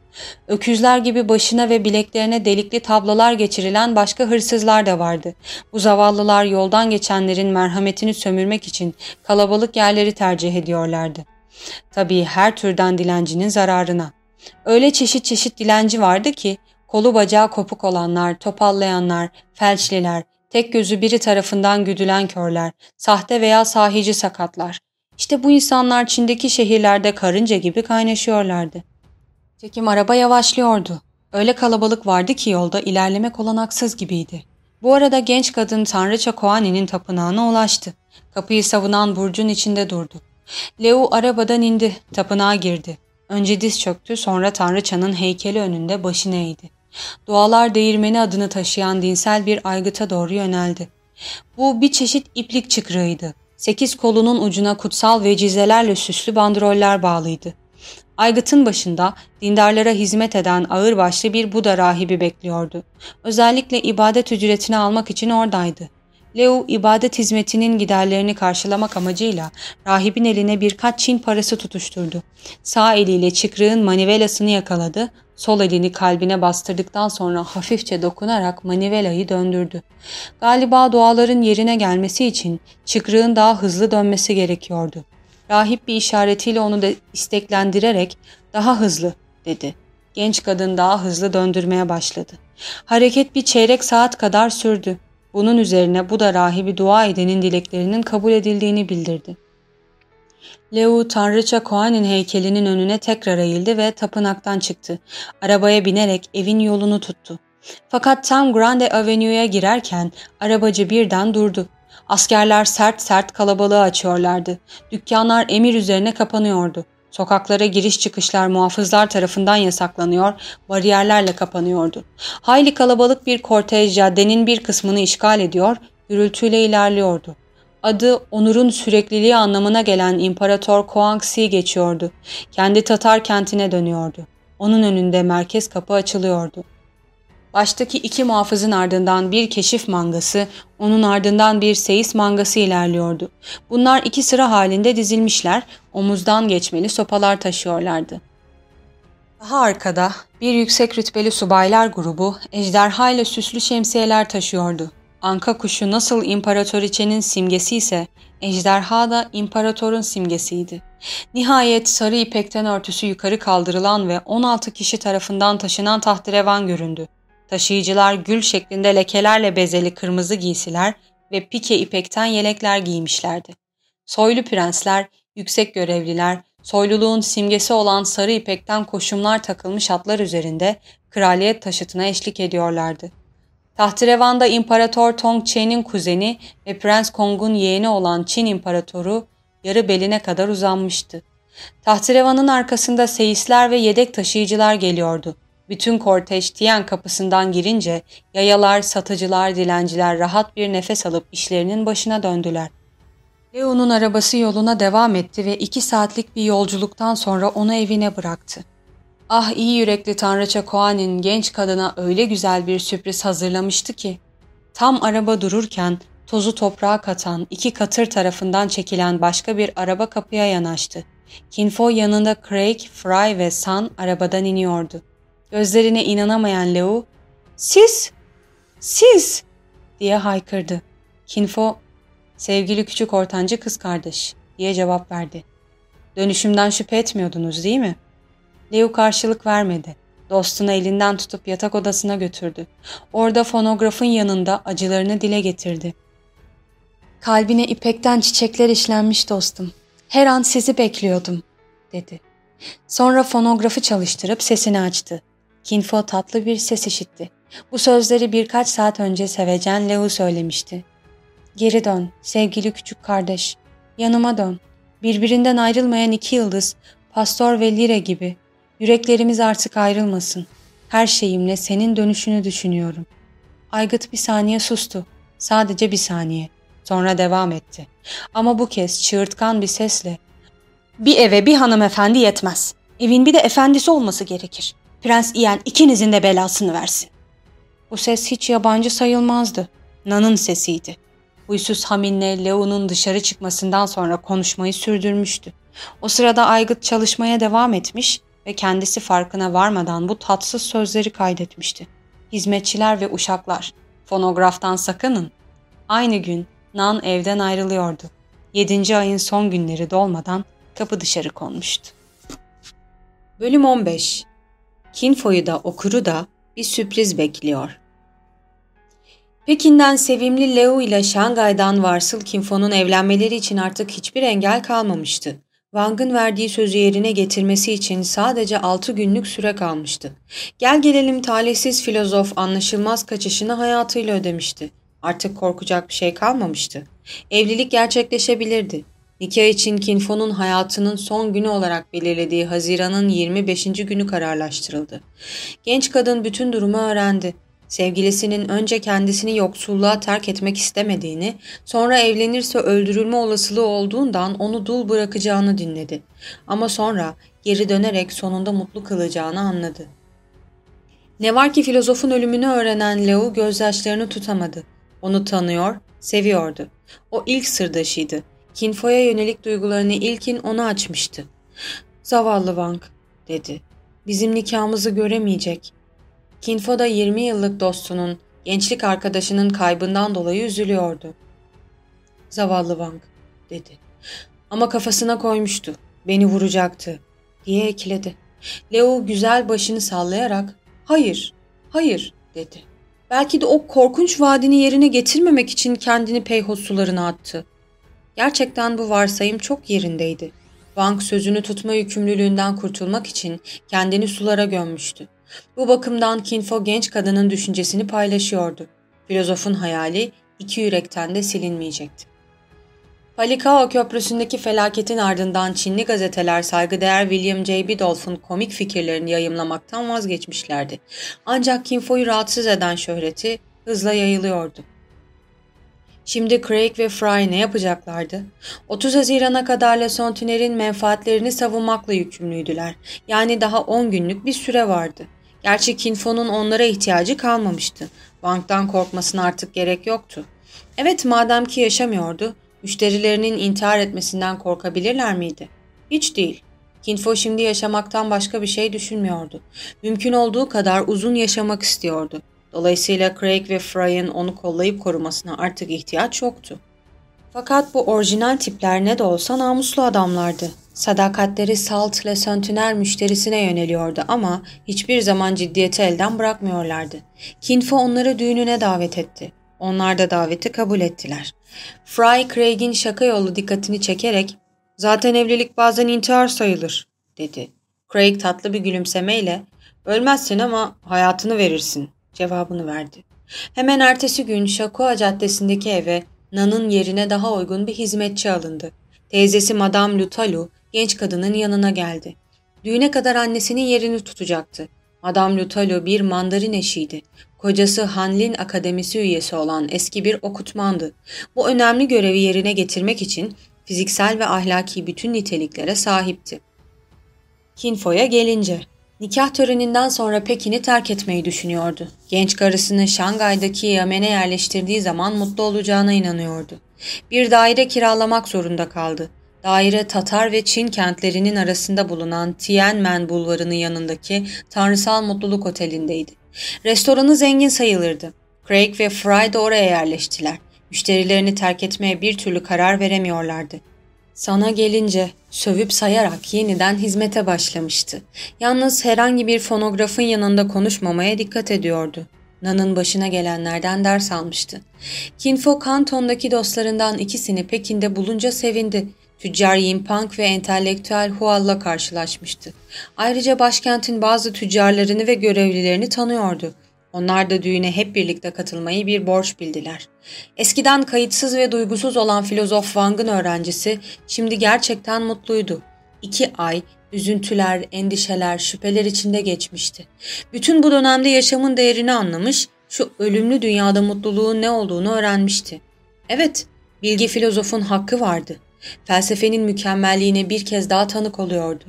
Öküzler gibi başına ve bileklerine delikli tablolar geçirilen başka hırsızlar da vardı. Bu zavallılar yoldan geçenlerin merhametini sömürmek için kalabalık yerleri tercih ediyorlardı. Tabii her türden dilencinin zararına. Öyle çeşit çeşit dilenci vardı ki kolu bacağı kopuk olanlar, topallayanlar, felçliler, tek gözü biri tarafından güdülen körler, sahte veya sahici sakatlar. İşte bu insanlar Çin'deki şehirlerde karınca gibi kaynaşıyorlardı. Çekim araba yavaşlıyordu. Öyle kalabalık vardı ki yolda ilerlemek olanaksız gibiydi. Bu arada genç kadın Tanrıça Koani'nin tapınağına ulaştı. Kapıyı savunan burcun içinde durdu. Leo arabadan indi, tapınağa girdi. Önce diz çöktü sonra Tanrıçanın heykeli önünde başını eğdi. Dualar değirmeni adını taşıyan dinsel bir aygıta doğru yöneldi. Bu bir çeşit iplik çıkrığıydı. Sekiz kolunun ucuna kutsal vecizelerle süslü bandroller bağlıydı. Aygıtın başında dindarlara hizmet eden ağırbaşlı bir Buda rahibi bekliyordu. Özellikle ibadet ücretini almak için oradaydı. Leo ibadet hizmetinin giderlerini karşılamak amacıyla rahibin eline birkaç Çin parası tutuşturdu. Sağ eliyle çıkrığın manivelasını yakaladı, sol elini kalbine bastırdıktan sonra hafifçe dokunarak manivelayı döndürdü. Galiba duaların yerine gelmesi için çıkrığın daha hızlı dönmesi gerekiyordu. Rahip bir işaretiyle onu da isteklendirerek daha hızlı dedi. Genç kadın daha hızlı döndürmeye başladı. Hareket bir çeyrek saat kadar sürdü. Bunun üzerine bu da rahibi dua edenin dileklerinin kabul edildiğini bildirdi. Leo Tanrıça Koan'in heykelinin önüne tekrar eğildi ve tapınaktan çıktı. Arabaya binerek evin yolunu tuttu. Fakat tam Grande Avenue'ya girerken arabacı birden durdu. Askerler sert sert kalabalığı açıyorlardı. Dükkanlar emir üzerine kapanıyordu. Sokaklara giriş çıkışlar muhafızlar tarafından yasaklanıyor, bariyerlerle kapanıyordu. Hayli kalabalık bir kortej caddenin bir kısmını işgal ediyor, gürültüyle ilerliyordu. Adı onurun sürekliliği anlamına gelen İmparator Koangxi geçiyordu. Kendi Tatar kentine dönüyordu. Onun önünde merkez kapı açılıyordu. Baştaki iki muhafızın ardından bir keşif mangası, onun ardından bir seyis mangası ilerliyordu. Bunlar iki sıra halinde dizilmişler, omuzdan geçmeli sopalar taşıyorlardı. Daha arkada bir yüksek rütbeli subaylar grubu ejderha ile süslü şemsiyeler taşıyordu. Anka kuşu nasıl imparatoriçenin simgesi ise ejderha da imparatorun simgesiydi. Nihayet sarı ipekten örtüsü yukarı kaldırılan ve 16 kişi tarafından taşınan tahterevan göründü. Taşıyıcılar gül şeklinde lekelerle bezeli kırmızı giysiler ve pike ipekten yelekler giymişlerdi. Soylu prensler, yüksek görevliler, soyluluğun simgesi olan sarı ipekten koşumlar takılmış atlar üzerinde kraliyet taşıtına eşlik ediyorlardı. Tahterevan'da İmparator Tong Chen'in kuzeni ve Prens Kong'un yeğeni olan Çin İmparatoru yarı beline kadar uzanmıştı. Tahterevan'ın arkasında seyisler ve yedek taşıyıcılar geliyordu. Bütün korteş Tiyan kapısından girince yayalar, satıcılar, dilenciler rahat bir nefes alıp işlerinin başına döndüler. Leo'nun arabası yoluna devam etti ve iki saatlik bir yolculuktan sonra onu evine bıraktı. Ah iyi yürekli tanrıça Koan'in genç kadına öyle güzel bir sürpriz hazırlamıştı ki. Tam araba dururken tozu toprağa katan iki katır tarafından çekilen başka bir araba kapıya yanaştı. Kinfo yanında Craig, Fry ve San arabadan iniyordu. Gözlerine inanamayan Leo, ''Siz, siz!'' diye haykırdı. Kinfo, ''Sevgili küçük ortancı kız kardeş'' diye cevap verdi. ''Dönüşümden şüphe etmiyordunuz değil mi?'' Leo karşılık vermedi. Dostunu elinden tutup yatak odasına götürdü. Orada fonografın yanında acılarını dile getirdi. Kalbine ipekten çiçekler işlenmiş dostum. Her an sizi bekliyordum, dedi. Sonra fonografı çalıştırıp sesini açtı. Kinfo tatlı bir ses işitti. Bu sözleri birkaç saat önce sevecen Leo söylemişti. Geri dön, sevgili küçük kardeş. Yanıma dön. Birbirinden ayrılmayan iki yıldız, Pastor ve Lire gibi. Yüreklerimiz artık ayrılmasın. Her şeyimle senin dönüşünü düşünüyorum. Aygıt bir saniye sustu. Sadece bir saniye. Sonra devam etti. Ama bu kez çığırtkan bir sesle ''Bir eve bir hanımefendi yetmez. Evin bir de efendisi olması gerekir. Prens Ian ikinizin de belasını versin. Bu ses hiç yabancı sayılmazdı. Nan'ın sesiydi. Huysuz Hamin'le Leo'nun dışarı çıkmasından sonra konuşmayı sürdürmüştü. O sırada Aygıt çalışmaya devam etmiş ve kendisi farkına varmadan bu tatsız sözleri kaydetmişti. Hizmetçiler ve uşaklar, fonograftan sakının. Aynı gün Nan evden ayrılıyordu. Yedinci ayın son günleri dolmadan kapı dışarı konmuştu. Bölüm 15 Kinfo'yu da okuru da bir sürpriz bekliyor. Pekin'den sevimli Leo ile Şangay'dan Varsıl Kinfo'nun evlenmeleri için artık hiçbir engel kalmamıştı. Wang'ın verdiği sözü yerine getirmesi için sadece 6 günlük süre kalmıştı. Gel gelelim talihsiz filozof anlaşılmaz kaçışını hayatıyla ödemişti. Artık korkacak bir şey kalmamıştı. Evlilik gerçekleşebilirdi. Nikah için Kinfo'nun hayatının son günü olarak belirlediği Haziran'ın 25. günü kararlaştırıldı. Genç kadın bütün durumu öğrendi. Sevgilisinin önce kendisini yoksulluğa terk etmek istemediğini, sonra evlenirse öldürülme olasılığı olduğundan onu dul bırakacağını dinledi. Ama sonra geri dönerek sonunda mutlu kılacağını anladı. Ne var ki filozofun ölümünü öğrenen Leo gözyaşlarını tutamadı. Onu tanıyor, seviyordu. O ilk sırdaşıydı. Kinfo'ya yönelik duygularını ilkin ona açmıştı. Zavallı Wang, dedi. Bizim nikahımızı göremeyecek. Kinfo da 20 yıllık dostunun, gençlik arkadaşının kaybından dolayı üzülüyordu. Zavallı Wang, dedi. Ama kafasına koymuştu. Beni vuracaktı, diye ekledi. Leo güzel başını sallayarak, hayır, hayır, dedi. Belki de o korkunç vaadini yerine getirmemek için kendini peyhoz sularına attı. Gerçekten bu varsayım çok yerindeydi. Bank sözünü tutma yükümlülüğünden kurtulmak için kendini sulara gömmüştü. Bu bakımdan Kinfo genç kadının düşüncesini paylaşıyordu. Filozofun hayali iki yürekten de silinmeyecekti. Palikao Köprüsü'ndeki felaketin ardından Çinli gazeteler saygıdeğer William J. Bidolph'un komik fikirlerini yayımlamaktan vazgeçmişlerdi. Ancak Kinfo'yu rahatsız eden şöhreti hızla yayılıyordu. Şimdi Craig ve Fry ne yapacaklardı? 30 Haziran'a kadar Le Sontiner'in menfaatlerini savunmakla yükümlüydüler. Yani daha 10 günlük bir süre vardı. Gerçi Kinfo'nun onlara ihtiyacı kalmamıştı. Banktan korkmasına artık gerek yoktu. Evet madem ki yaşamıyordu, müşterilerinin intihar etmesinden korkabilirler miydi? Hiç değil. Kinfo şimdi yaşamaktan başka bir şey düşünmüyordu. Mümkün olduğu kadar uzun yaşamak istiyordu. Dolayısıyla Craig ve Fry'ın onu kollayıp korumasına artık ihtiyaç yoktu. Fakat bu orijinal tipler ne de olsa namuslu adamlardı. Sadakatleri Salt ile Sentinel müşterisine yöneliyordu ama hiçbir zaman ciddiyeti elden bırakmıyorlardı. Kinfo onları düğününe davet etti. Onlar da daveti kabul ettiler. Fry, Craig'in şaka yolu dikkatini çekerek ''Zaten evlilik bazen intihar sayılır.'' dedi. Craig tatlı bir gülümsemeyle ''Ölmezsin ama hayatını verirsin.'' Cevabını verdi. Hemen ertesi gün Şakua Caddesi'ndeki eve Nan'ın yerine daha uygun bir hizmetçi alındı. Teyzesi Madame Lutalu genç kadının yanına geldi. Düğüne kadar annesinin yerini tutacaktı. Madame Lutalu bir mandarin eşiydi. Kocası Hanlin Akademisi üyesi olan eski bir okutmandı. Bu önemli görevi yerine getirmek için fiziksel ve ahlaki bütün niteliklere sahipti. Kinfo'ya gelince Nikah töreninden sonra Pekin'i terk etmeyi düşünüyordu. Genç karısını Şangay'daki Yamen'e yerleştirdiği zaman mutlu olacağına inanıyordu. Bir daire kiralamak zorunda kaldı. Daire Tatar ve Çin kentlerinin arasında bulunan Tianmen bulvarının yanındaki Tanrısal Mutluluk Oteli'ndeydi. Restoranı zengin sayılırdı. Craig ve Fry de oraya yerleştiler. Müşterilerini terk etmeye bir türlü karar veremiyorlardı. Sana gelince sövüp sayarak yeniden hizmete başlamıştı. Yalnız herhangi bir fonografın yanında konuşmamaya dikkat ediyordu. Nan'ın başına gelenlerden ders almıştı. Kinfo Kanton'daki dostlarından ikisini Pekin'de bulunca sevindi. Tüccar Yimpang ve entelektüel Hual'la karşılaşmıştı. Ayrıca başkentin bazı tüccarlarını ve görevlilerini tanıyordu. Onlar da düğüne hep birlikte katılmayı bir borç bildiler. Eskiden kayıtsız ve duygusuz olan filozof Wang'ın öğrencisi şimdi gerçekten mutluydu. İki ay üzüntüler, endişeler, şüpheler içinde geçmişti. Bütün bu dönemde yaşamın değerini anlamış, şu ölümlü dünyada mutluluğun ne olduğunu öğrenmişti. Evet, bilgi filozofun hakkı vardı. Felsefenin mükemmelliğine bir kez daha tanık oluyordu.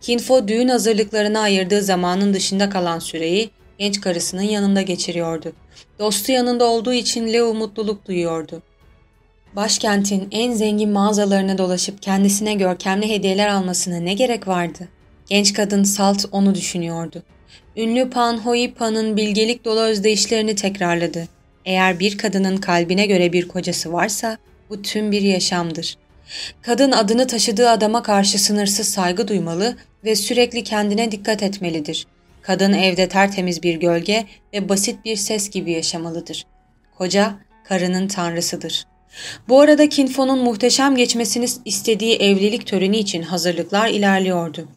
Kinfo düğün hazırlıklarına ayırdığı zamanın dışında kalan süreyi genç karısının yanında geçiriyordu. Dostu yanında olduğu için Leo mutluluk duyuyordu. Başkentin en zengin mağazalarına dolaşıp kendisine görkemli hediyeler almasına ne gerek vardı? Genç kadın Salt onu düşünüyordu. Ünlü Pan Hoipa'nın bilgelik dolu özdeyişlerini tekrarladı. Eğer bir kadının kalbine göre bir kocası varsa bu tüm bir yaşamdır. Kadın adını taşıdığı adama karşı sınırsız saygı duymalı ve sürekli kendine dikkat etmelidir. Kadın evde tertemiz bir gölge ve basit bir ses gibi yaşamalıdır. Koca, karının tanrısıdır. Bu arada Kinfo'nun muhteşem geçmesini istediği evlilik töreni için hazırlıklar ilerliyordu.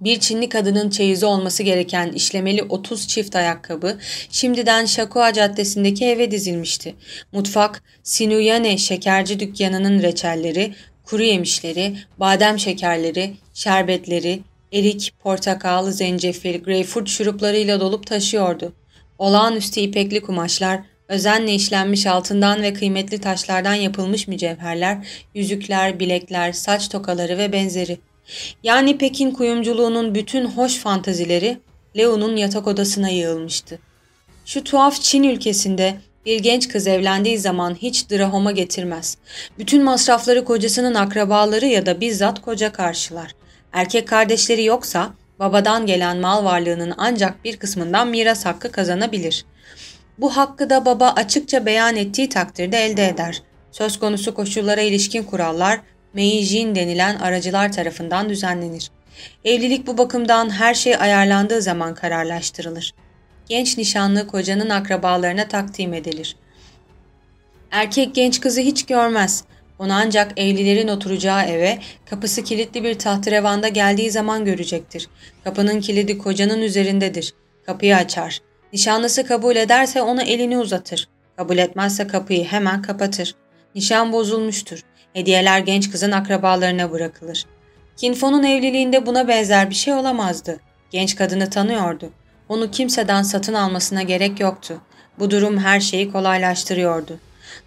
Bir Çinli kadının çeyizi olması gereken işlemeli 30 çift ayakkabı şimdiden Şakua Caddesi'ndeki eve dizilmişti. Mutfak, Sinuyane şekerci dükkanının reçelleri, kuru yemişleri, badem şekerleri, şerbetleri, erik, portakal, zencefil, greyfurt şuruplarıyla dolup taşıyordu. Olağanüstü ipekli kumaşlar, özenle işlenmiş altından ve kıymetli taşlardan yapılmış mücevherler, yüzükler, bilekler, saç tokaları ve benzeri. Yani Pekin kuyumculuğunun bütün hoş fantazileri Leo'nun yatak odasına yığılmıştı. Şu tuhaf Çin ülkesinde bir genç kız evlendiği zaman hiç drahoma getirmez. Bütün masrafları kocasının akrabaları ya da bizzat koca karşılar. Erkek kardeşleri yoksa babadan gelen mal varlığının ancak bir kısmından miras hakkı kazanabilir. Bu hakkı da baba açıkça beyan ettiği takdirde elde eder. Söz konusu koşullara ilişkin kurallar Meijin denilen aracılar tarafından düzenlenir. Evlilik bu bakımdan her şey ayarlandığı zaman kararlaştırılır. genç nişanlı kocanın akrabalarına takdim edilir. Erkek genç kızı hiç görmez. Onu ancak evlilerin oturacağı eve kapısı kilitli bir tahterevanda geldiği zaman görecektir. Kapının kilidi kocanın üzerindedir. Kapıyı açar. Nişanlısı kabul ederse ona elini uzatır. Kabul etmezse kapıyı hemen kapatır. Nişan bozulmuştur. Hediyeler genç kızın akrabalarına bırakılır. Kinfo'nun evliliğinde buna benzer bir şey olamazdı. Genç kadını tanıyordu. Onu kimseden satın almasına gerek yoktu. Bu durum her şeyi kolaylaştırıyordu.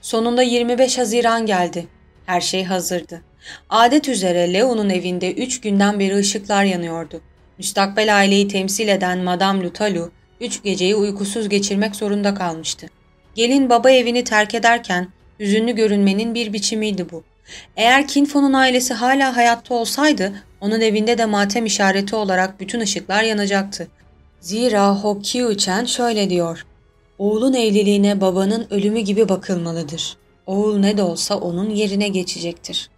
Sonunda 25 Haziran geldi. Her şey hazırdı. Adet üzere Leo'nun evinde üç günden beri ışıklar yanıyordu. Müstakbel aileyi temsil eden Madame Lutalu, üç geceyi uykusuz geçirmek zorunda kalmıştı. Gelin baba evini terk ederken hüzünlü görünmenin bir biçimiydi bu. Eğer Kinfo'nun ailesi hala hayatta olsaydı onun evinde de matem işareti olarak bütün ışıklar yanacaktı. Zira Ho Kyu-chen şöyle diyor. Oğlun evliliğine babanın ölümü gibi bakılmalıdır. Oğul ne de olsa onun yerine geçecektir.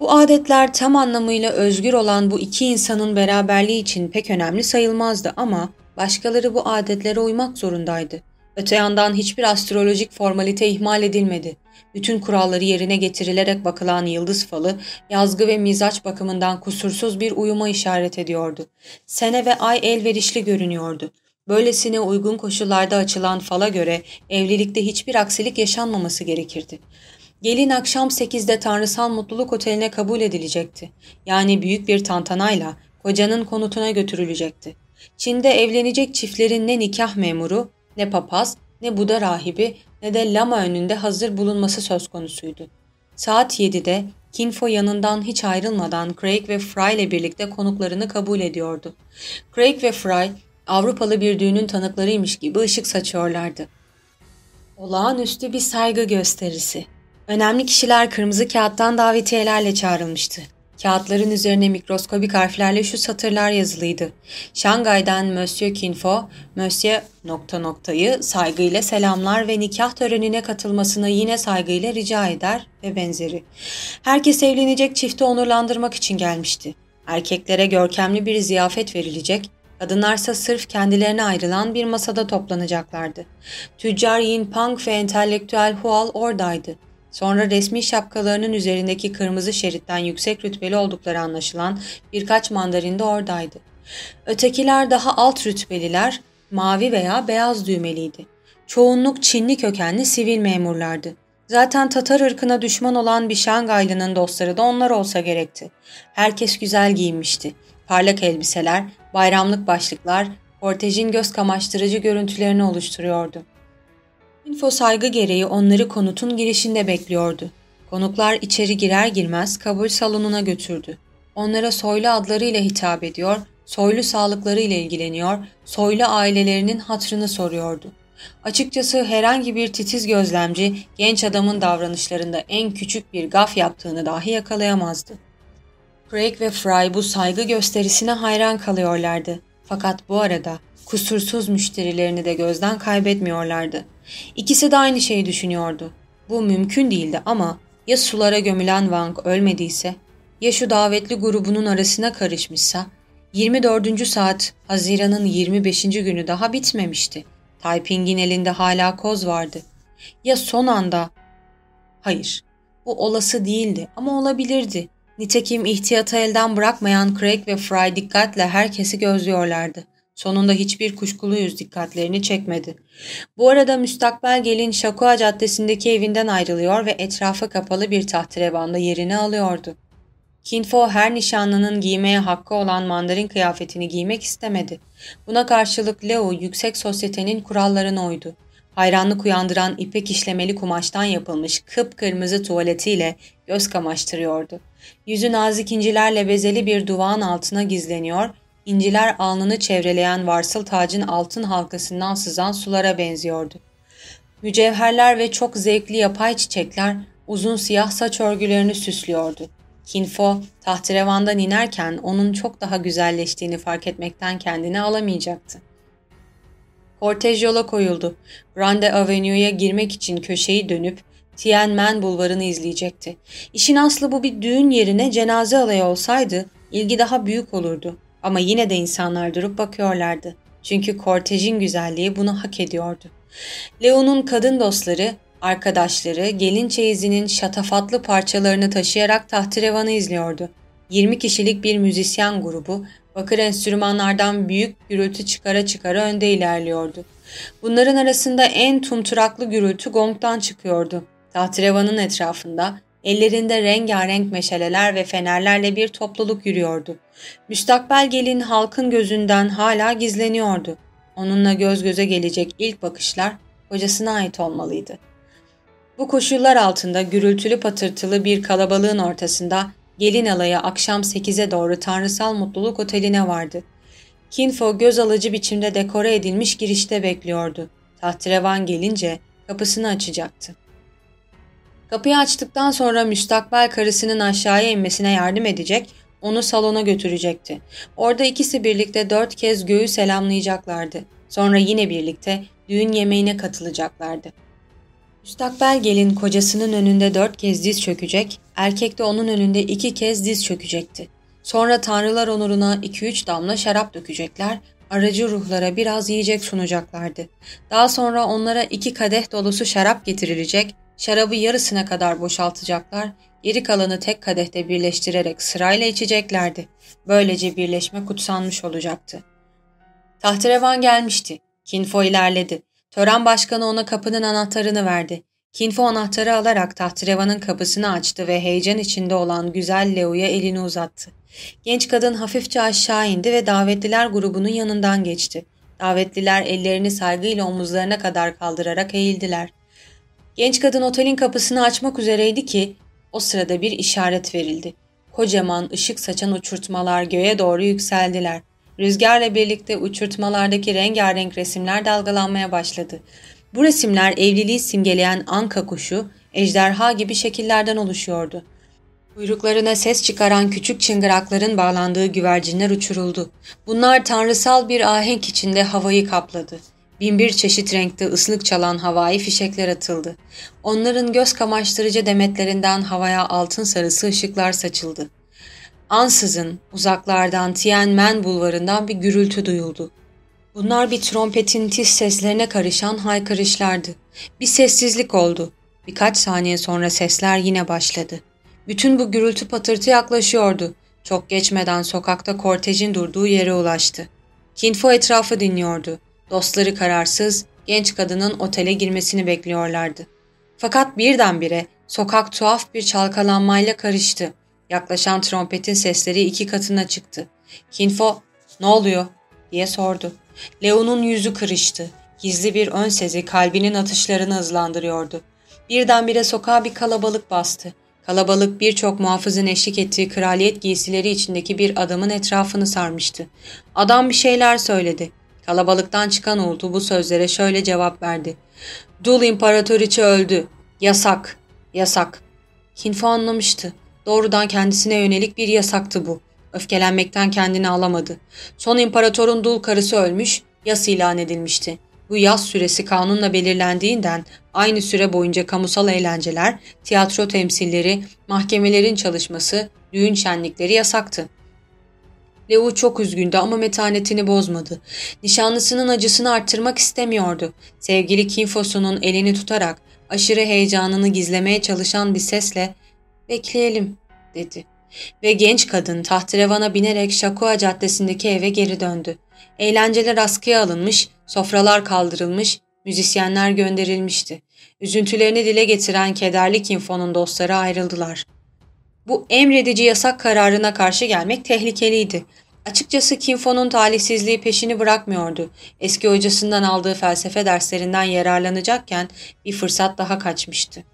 Bu adetler tam anlamıyla özgür olan bu iki insanın beraberliği için pek önemli sayılmazdı ama başkaları bu adetlere uymak zorundaydı. Öte yandan hiçbir astrolojik formalite ihmal edilmedi. Bütün kuralları yerine getirilerek bakılan yıldız falı, yazgı ve mizaç bakımından kusursuz bir uyuma işaret ediyordu. Sene ve ay elverişli görünüyordu. Böylesine uygun koşullarda açılan fala göre evlilikte hiçbir aksilik yaşanmaması gerekirdi. Gelin akşam 8'de Tanrısal Mutluluk Oteli'ne kabul edilecekti. Yani büyük bir tantanayla kocanın konutuna götürülecekti. Çin'de evlenecek çiftlerin ne nikah memuru, ne papaz, ne Buda rahibi ne de lama önünde hazır bulunması söz konusuydu. Saat 7'de Kinfo yanından hiç ayrılmadan Craig ve Fry ile birlikte konuklarını kabul ediyordu. Craig ve Fry Avrupalı bir düğünün tanıklarıymış gibi ışık saçıyorlardı. Olağanüstü bir saygı gösterisi. Önemli kişiler kırmızı kağıttan davetiyelerle çağrılmıştı. Kağıtların üzerine mikroskobik harflerle şu satırlar yazılıydı. Şangay'dan Monsieur Kinfo, Monsieur nokta noktayı saygıyla selamlar ve nikah törenine katılmasını yine saygıyla rica eder ve benzeri. Herkes evlenecek çifti onurlandırmak için gelmişti. Erkeklere görkemli bir ziyafet verilecek, kadınlarsa sırf kendilerine ayrılan bir masada toplanacaklardı. Tüccar Yin Pang ve entelektüel Hual oradaydı. Sonra resmi şapkalarının üzerindeki kırmızı şeritten yüksek rütbeli oldukları anlaşılan birkaç mandarin de oradaydı. Ötekiler daha alt rütbeliler mavi veya beyaz düğmeliydi. Çoğunluk Çinli kökenli sivil memurlardı. Zaten Tatar ırkına düşman olan bir Şangaylı'nın dostları da onlar olsa gerekti. Herkes güzel giyinmişti. Parlak elbiseler, bayramlık başlıklar, kortejin göz kamaştırıcı görüntülerini oluşturuyordu. Info saygı gereği onları konutun girişinde bekliyordu. Konuklar içeri girer girmez kabul salonuna götürdü. Onlara soylu adlarıyla hitap ediyor, soylu sağlıklarıyla ilgileniyor, soylu ailelerinin hatrını soruyordu. Açıkçası herhangi bir titiz gözlemci genç adamın davranışlarında en küçük bir gaf yaptığını dahi yakalayamazdı. Craig ve Fry bu saygı gösterisine hayran kalıyorlardı. Fakat bu arada kusursuz müşterilerini de gözden kaybetmiyorlardı. İkisi de aynı şeyi düşünüyordu. Bu mümkün değildi ama ya sulara gömülen Wang ölmediyse, ya şu davetli grubunun arasına karışmışsa, 24. saat Haziran'ın 25. günü daha bitmemişti. Taiping'in elinde hala koz vardı. Ya son anda? Hayır, bu olası değildi ama olabilirdi. Nitekim ihtiyatı elden bırakmayan Craig ve Fry dikkatle herkesi gözlüyorlardı. Sonunda hiçbir kuşkulu yüz dikkatlerini çekmedi. Bu arada müstakbel gelin Şakua Caddesi'ndeki evinden ayrılıyor ve etrafı kapalı bir tahtirevanda yerini alıyordu. Kinfo her nişanlının giymeye hakkı olan mandarin kıyafetini giymek istemedi. Buna karşılık Leo yüksek sosyetenin kurallarına uydu. Hayranlık uyandıran ipek işlemeli kumaştan yapılmış kıpkırmızı tuvaletiyle göz kamaştırıyordu. Yüzü nazik incilerle bezeli bir duvağın altına gizleniyor İnciler alnını çevreleyen varsıl tacın altın halkasından sızan sulara benziyordu. Mücevherler ve çok zevkli yapay çiçekler uzun siyah saç örgülerini süslüyordu. Kinfo tahterevandan inerken onun çok daha güzelleştiğini fark etmekten kendini alamayacaktı. Kortej yola koyuldu. Grande Avenue'ya girmek için köşeyi dönüp Tianmen bulvarını izleyecekti. İşin aslı bu bir düğün yerine cenaze alayı olsaydı ilgi daha büyük olurdu. Ama yine de insanlar durup bakıyorlardı. Çünkü kortejin güzelliği bunu hak ediyordu. Leo'nun kadın dostları, arkadaşları gelin çeyizinin şatafatlı parçalarını taşıyarak tahterevanı izliyordu. 20 kişilik bir müzisyen grubu bakır enstrümanlardan büyük gürültü çıkara çıkara önde ilerliyordu. Bunların arasında en tumturaklı gürültü gongdan çıkıyordu. Tahterevanın etrafında ellerinde rengarenk meşaleler ve fenerlerle bir topluluk yürüyordu. Müstakbel gelin halkın gözünden hala gizleniyordu. Onunla göz göze gelecek ilk bakışlar kocasına ait olmalıydı. Bu koşullar altında gürültülü patırtılı bir kalabalığın ortasında gelin alayı akşam 8'e doğru Tanrısal Mutluluk Oteli'ne vardı. Kinfo göz alıcı biçimde dekore edilmiş girişte bekliyordu. Tahterevan gelince kapısını açacaktı. Kapıyı açtıktan sonra müstakbel karısının aşağıya inmesine yardım edecek, onu salona götürecekti. Orada ikisi birlikte dört kez göğü selamlayacaklardı. Sonra yine birlikte düğün yemeğine katılacaklardı. Müstakbel gelin kocasının önünde dört kez diz çökecek, erkek de onun önünde iki kez diz çökecekti. Sonra tanrılar onuruna iki üç damla şarap dökecekler, aracı ruhlara biraz yiyecek sunacaklardı. Daha sonra onlara iki kadeh dolusu şarap getirilecek, şarabı yarısına kadar boşaltacaklar, geri kalanı tek kadehte birleştirerek sırayla içeceklerdi. Böylece birleşme kutsanmış olacaktı. Tahterevan gelmişti. Kinfo ilerledi. Tören başkanı ona kapının anahtarını verdi. Kinfo anahtarı alarak tahterevanın kapısını açtı ve heyecan içinde olan güzel Leo'ya elini uzattı. Genç kadın hafifçe aşağı indi ve davetliler grubunun yanından geçti. Davetliler ellerini saygıyla omuzlarına kadar kaldırarak eğildiler. Genç kadın otelin kapısını açmak üzereydi ki o sırada bir işaret verildi. Kocaman ışık saçan uçurtmalar göğe doğru yükseldiler. Rüzgarla birlikte uçurtmalardaki rengarenk resimler dalgalanmaya başladı. Bu resimler evliliği simgeleyen anka kuşu, ejderha gibi şekillerden oluşuyordu. Kuyruklarına ses çıkaran küçük çıngırakların bağlandığı güvercinler uçuruldu. Bunlar tanrısal bir ahenk içinde havayı kapladı. Binbir çeşit renkte ıslık çalan havai fişekler atıldı. Onların göz kamaştırıcı demetlerinden havaya altın sarısı ışıklar saçıldı. Ansızın uzaklardan Tianmen bulvarından bir gürültü duyuldu. Bunlar bir trompetin tiz seslerine karışan haykırışlardı. Bir sessizlik oldu. Birkaç saniye sonra sesler yine başladı. Bütün bu gürültü patırtı yaklaşıyordu. Çok geçmeden sokakta kortejin durduğu yere ulaştı. Kinfo etrafı dinliyordu. Dostları kararsız, genç kadının otele girmesini bekliyorlardı. Fakat birdenbire sokak tuhaf bir çalkalanmayla karıştı. Yaklaşan trompetin sesleri iki katına çıktı. Kinfo, ne oluyor? diye sordu. Leo'nun yüzü kırıştı. Gizli bir ön sezi kalbinin atışlarını hızlandırıyordu. Birdenbire sokağa bir kalabalık bastı. Kalabalık birçok muhafızın eşlik ettiği kraliyet giysileri içindeki bir adamın etrafını sarmıştı. Adam bir şeyler söyledi. Kalabalıktan çıkan uğultu bu sözlere şöyle cevap verdi. Dul imparatoriçe öldü. Yasak. Yasak. Hinfo anlamıştı. Doğrudan kendisine yönelik bir yasaktı bu. Öfkelenmekten kendini alamadı. Son imparatorun dul karısı ölmüş, yas ilan edilmişti. Bu yaz süresi kanunla belirlendiğinden aynı süre boyunca kamusal eğlenceler, tiyatro temsilleri, mahkemelerin çalışması, düğün şenlikleri yasaktı. Leo çok üzgündü ama metanetini bozmadı. Nişanlısının acısını arttırmak istemiyordu. Sevgili Kinfosu'nun elini tutarak aşırı heyecanını gizlemeye çalışan bir sesle ''Bekleyelim'' dedi. Ve genç kadın tahtrevana binerek Şakua Caddesi'ndeki eve geri döndü. Eğlenceler askıya alınmış, sofralar kaldırılmış, müzisyenler gönderilmişti. Üzüntülerini dile getiren kederli Kinfo'nun dostları ayrıldılar. Bu emredici yasak kararına karşı gelmek tehlikeliydi. Açıkçası Kinfo'nun talihsizliği peşini bırakmıyordu. Eski hocasından aldığı felsefe derslerinden yararlanacakken bir fırsat daha kaçmıştı.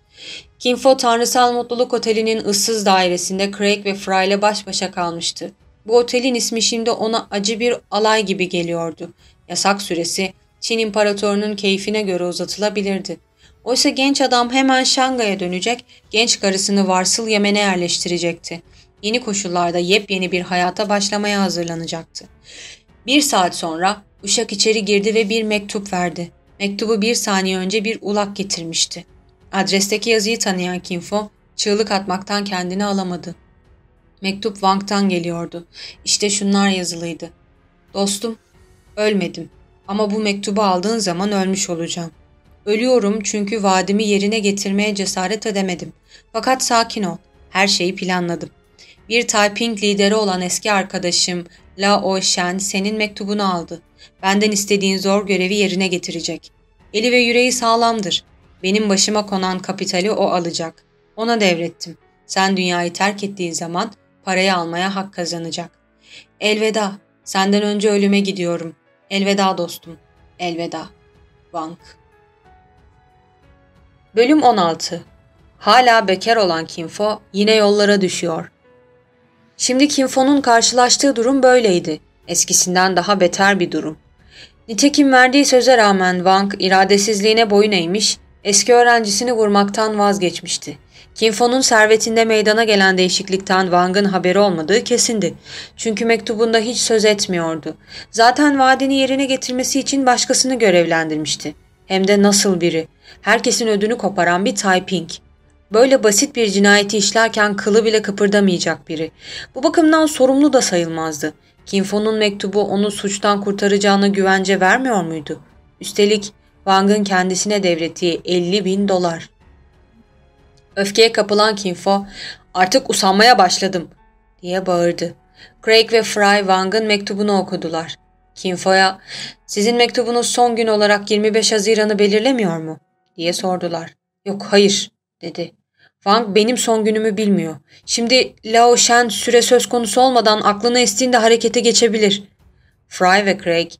Kinfo Tanrısal Mutluluk Oteli'nin ıssız dairesinde Craig ve Fry ile baş başa kalmıştı. Bu otelin ismi şimdi ona acı bir alay gibi geliyordu. Yasak süresi Çin İmparatorunun keyfine göre uzatılabilirdi. Oysa genç adam hemen Şangay'a dönecek, genç karısını varsıl Yemen'e yerleştirecekti. Yeni koşullarda yepyeni bir hayata başlamaya hazırlanacaktı. Bir saat sonra uşak içeri girdi ve bir mektup verdi. Mektubu bir saniye önce bir ulak getirmişti. Adresteki yazıyı tanıyan Kinfo çığlık atmaktan kendini alamadı. Mektup Wang'tan geliyordu. İşte şunlar yazılıydı. Dostum, ölmedim. Ama bu mektubu aldığın zaman ölmüş olacağım. Ölüyorum çünkü vaadimi yerine getirmeye cesaret edemedim. Fakat sakin ol. Her şeyi planladım. Bir typing lideri olan eski arkadaşım La Ocean senin mektubunu aldı. Benden istediğin zor görevi yerine getirecek. Eli ve yüreği sağlamdır. Benim başıma konan kapitali o alacak. Ona devrettim. Sen dünyayı terk ettiğin zaman parayı almaya hak kazanacak. Elveda. Senden önce ölüme gidiyorum. Elveda dostum. Elveda. Bank. Bölüm 16 Hala bekar olan Kinfo yine yollara düşüyor. Şimdi Kinfo'nun karşılaştığı durum böyleydi. Eskisinden daha beter bir durum. Nitekim verdiği söze rağmen Wang iradesizliğine boyun eğmiş, eski öğrencisini vurmaktan vazgeçmişti. Kinfo'nun servetinde meydana gelen değişiklikten Wang'ın haberi olmadığı kesindi. Çünkü mektubunda hiç söz etmiyordu. Zaten vaadini yerine getirmesi için başkasını görevlendirmişti. Hem de nasıl biri. Herkesin ödünü koparan bir typing. Böyle basit bir cinayeti işlerken kılı bile kıpırdamayacak biri. Bu bakımdan sorumlu da sayılmazdı. Kinfo'nun mektubu onu suçtan kurtaracağına güvence vermiyor muydu? Üstelik Wang'ın kendisine devrettiği 50 bin dolar. Öfkeye kapılan Kinfo, artık usanmaya başladım diye bağırdı. Craig ve Fry Wang'ın mektubunu okudular. Kinfo'ya, sizin mektubunuz son gün olarak 25 Haziran'ı belirlemiyor mu? Diye sordular. Yok hayır dedi. Wang benim son günümü bilmiyor. Şimdi Lao Shen süre söz konusu olmadan aklına estiğinde harekete geçebilir. Fry ve Craig,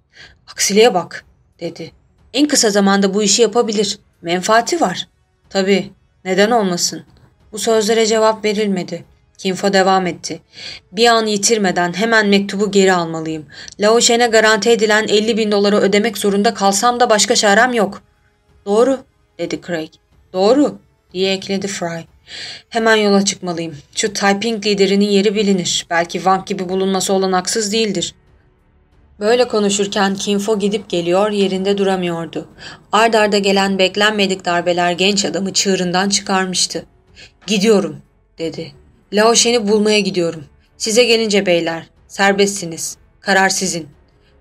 aksiliğe bak dedi. En kısa zamanda bu işi yapabilir. Menfaati var. Tabii, neden olmasın? Bu sözlere cevap verilmedi. Kinfo devam etti. Bir an yitirmeden hemen mektubu geri almalıyım. Lao Shen'e garanti edilen 50 bin doları ödemek zorunda kalsam da başka çarem yok. Doğru, dedi Craig. Doğru, diye ekledi Fry. Hemen yola çıkmalıyım. Şu typing liderinin yeri bilinir. Belki Wang gibi bulunması olanaksız değildir. Böyle konuşurken Kinfo gidip geliyor yerinde duramıyordu. Ard arda gelen beklenmedik darbeler genç adamı çığırından çıkarmıştı. Gidiyorum dedi. Lao Shen'i bulmaya gidiyorum. Size gelince beyler serbestsiniz. Karar sizin.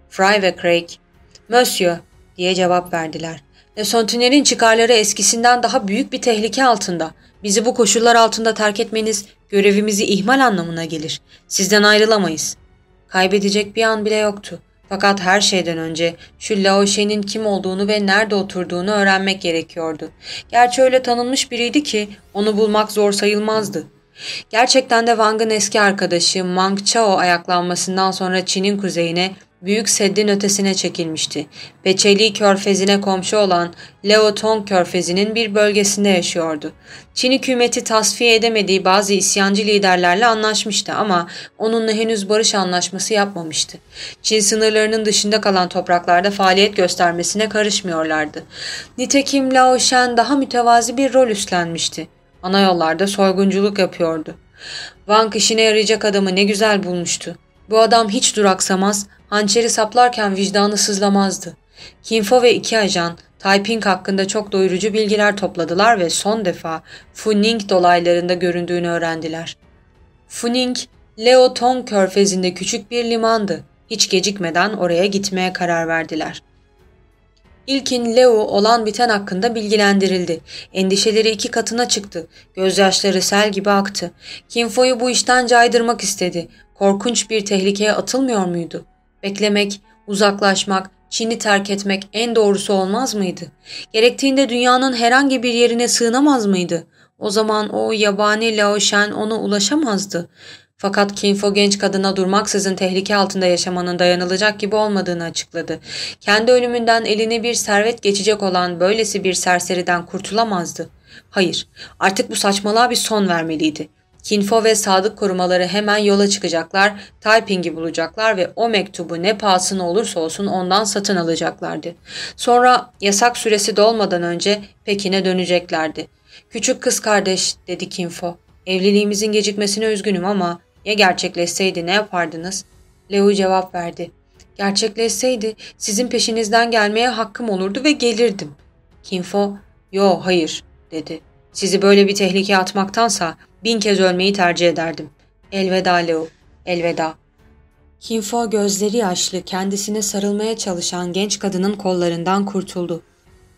Fry ve Craig Monsieur diye cevap verdiler. Le Sentinel'in çıkarları eskisinden daha büyük bir tehlike altında. Bizi bu koşullar altında terk etmeniz görevimizi ihmal anlamına gelir. Sizden ayrılamayız. Kaybedecek bir an bile yoktu. Fakat her şeyden önce şu Lao Shen'in kim olduğunu ve nerede oturduğunu öğrenmek gerekiyordu. Gerçi öyle tanınmış biriydi ki onu bulmak zor sayılmazdı. Gerçekten de Wang'ın eski arkadaşı Mang Chao ayaklanmasından sonra Çin'in kuzeyine Büyük Seddin ötesine çekilmişti. Peçeli körfezine komşu olan Leotong körfezinin bir bölgesinde yaşıyordu. Çin hükümeti tasfiye edemediği bazı isyancı liderlerle anlaşmıştı ama onunla henüz barış anlaşması yapmamıştı. Çin sınırlarının dışında kalan topraklarda faaliyet göstermesine karışmıyorlardı. Nitekim Lao Shen daha mütevazi bir rol üstlenmişti. Ana yollarda soygunculuk yapıyordu. Wang işine yarayacak adamı ne güzel bulmuştu. Bu adam hiç duraksamaz, hançeri saplarken vicdanı sızlamazdı. Kinfo ve iki ajan Taiping hakkında çok doyurucu bilgiler topladılar ve son defa Funing dolaylarında göründüğünü öğrendiler. Funing, Leo Tong körfezinde küçük bir limandı. Hiç gecikmeden oraya gitmeye karar verdiler. İlkin Leo olan biten hakkında bilgilendirildi. Endişeleri iki katına çıktı. Gözyaşları sel gibi aktı. Kinfo'yu bu işten caydırmak istedi. Korkunç bir tehlikeye atılmıyor muydu? Beklemek, uzaklaşmak, Çin'i terk etmek en doğrusu olmaz mıydı? Gerektiğinde dünyanın herhangi bir yerine sığınamaz mıydı? O zaman o yabani Lao Shen ona ulaşamazdı. Fakat Kinfo genç kadına durmaksızın tehlike altında yaşamanın dayanılacak gibi olmadığını açıkladı. Kendi ölümünden eline bir servet geçecek olan böylesi bir serseriden kurtulamazdı. Hayır, artık bu saçmalığa bir son vermeliydi. Kinfo ve sadık korumaları hemen yola çıkacaklar, Taiping'i bulacaklar ve o mektubu ne pahasına olursa olsun ondan satın alacaklardı. Sonra yasak süresi dolmadan önce Pekin'e döneceklerdi. Küçük kız kardeş dedi Kinfo. Evliliğimizin gecikmesine üzgünüm ama ya gerçekleşseydi ne yapardınız? Leo cevap verdi. Gerçekleşseydi sizin peşinizden gelmeye hakkım olurdu ve gelirdim. Kinfo, yo hayır dedi. Sizi böyle bir tehlikeye atmaktansa bin kez ölmeyi tercih ederdim. Elveda Leo, elveda. Kinfo gözleri yaşlı kendisine sarılmaya çalışan genç kadının kollarından kurtuldu.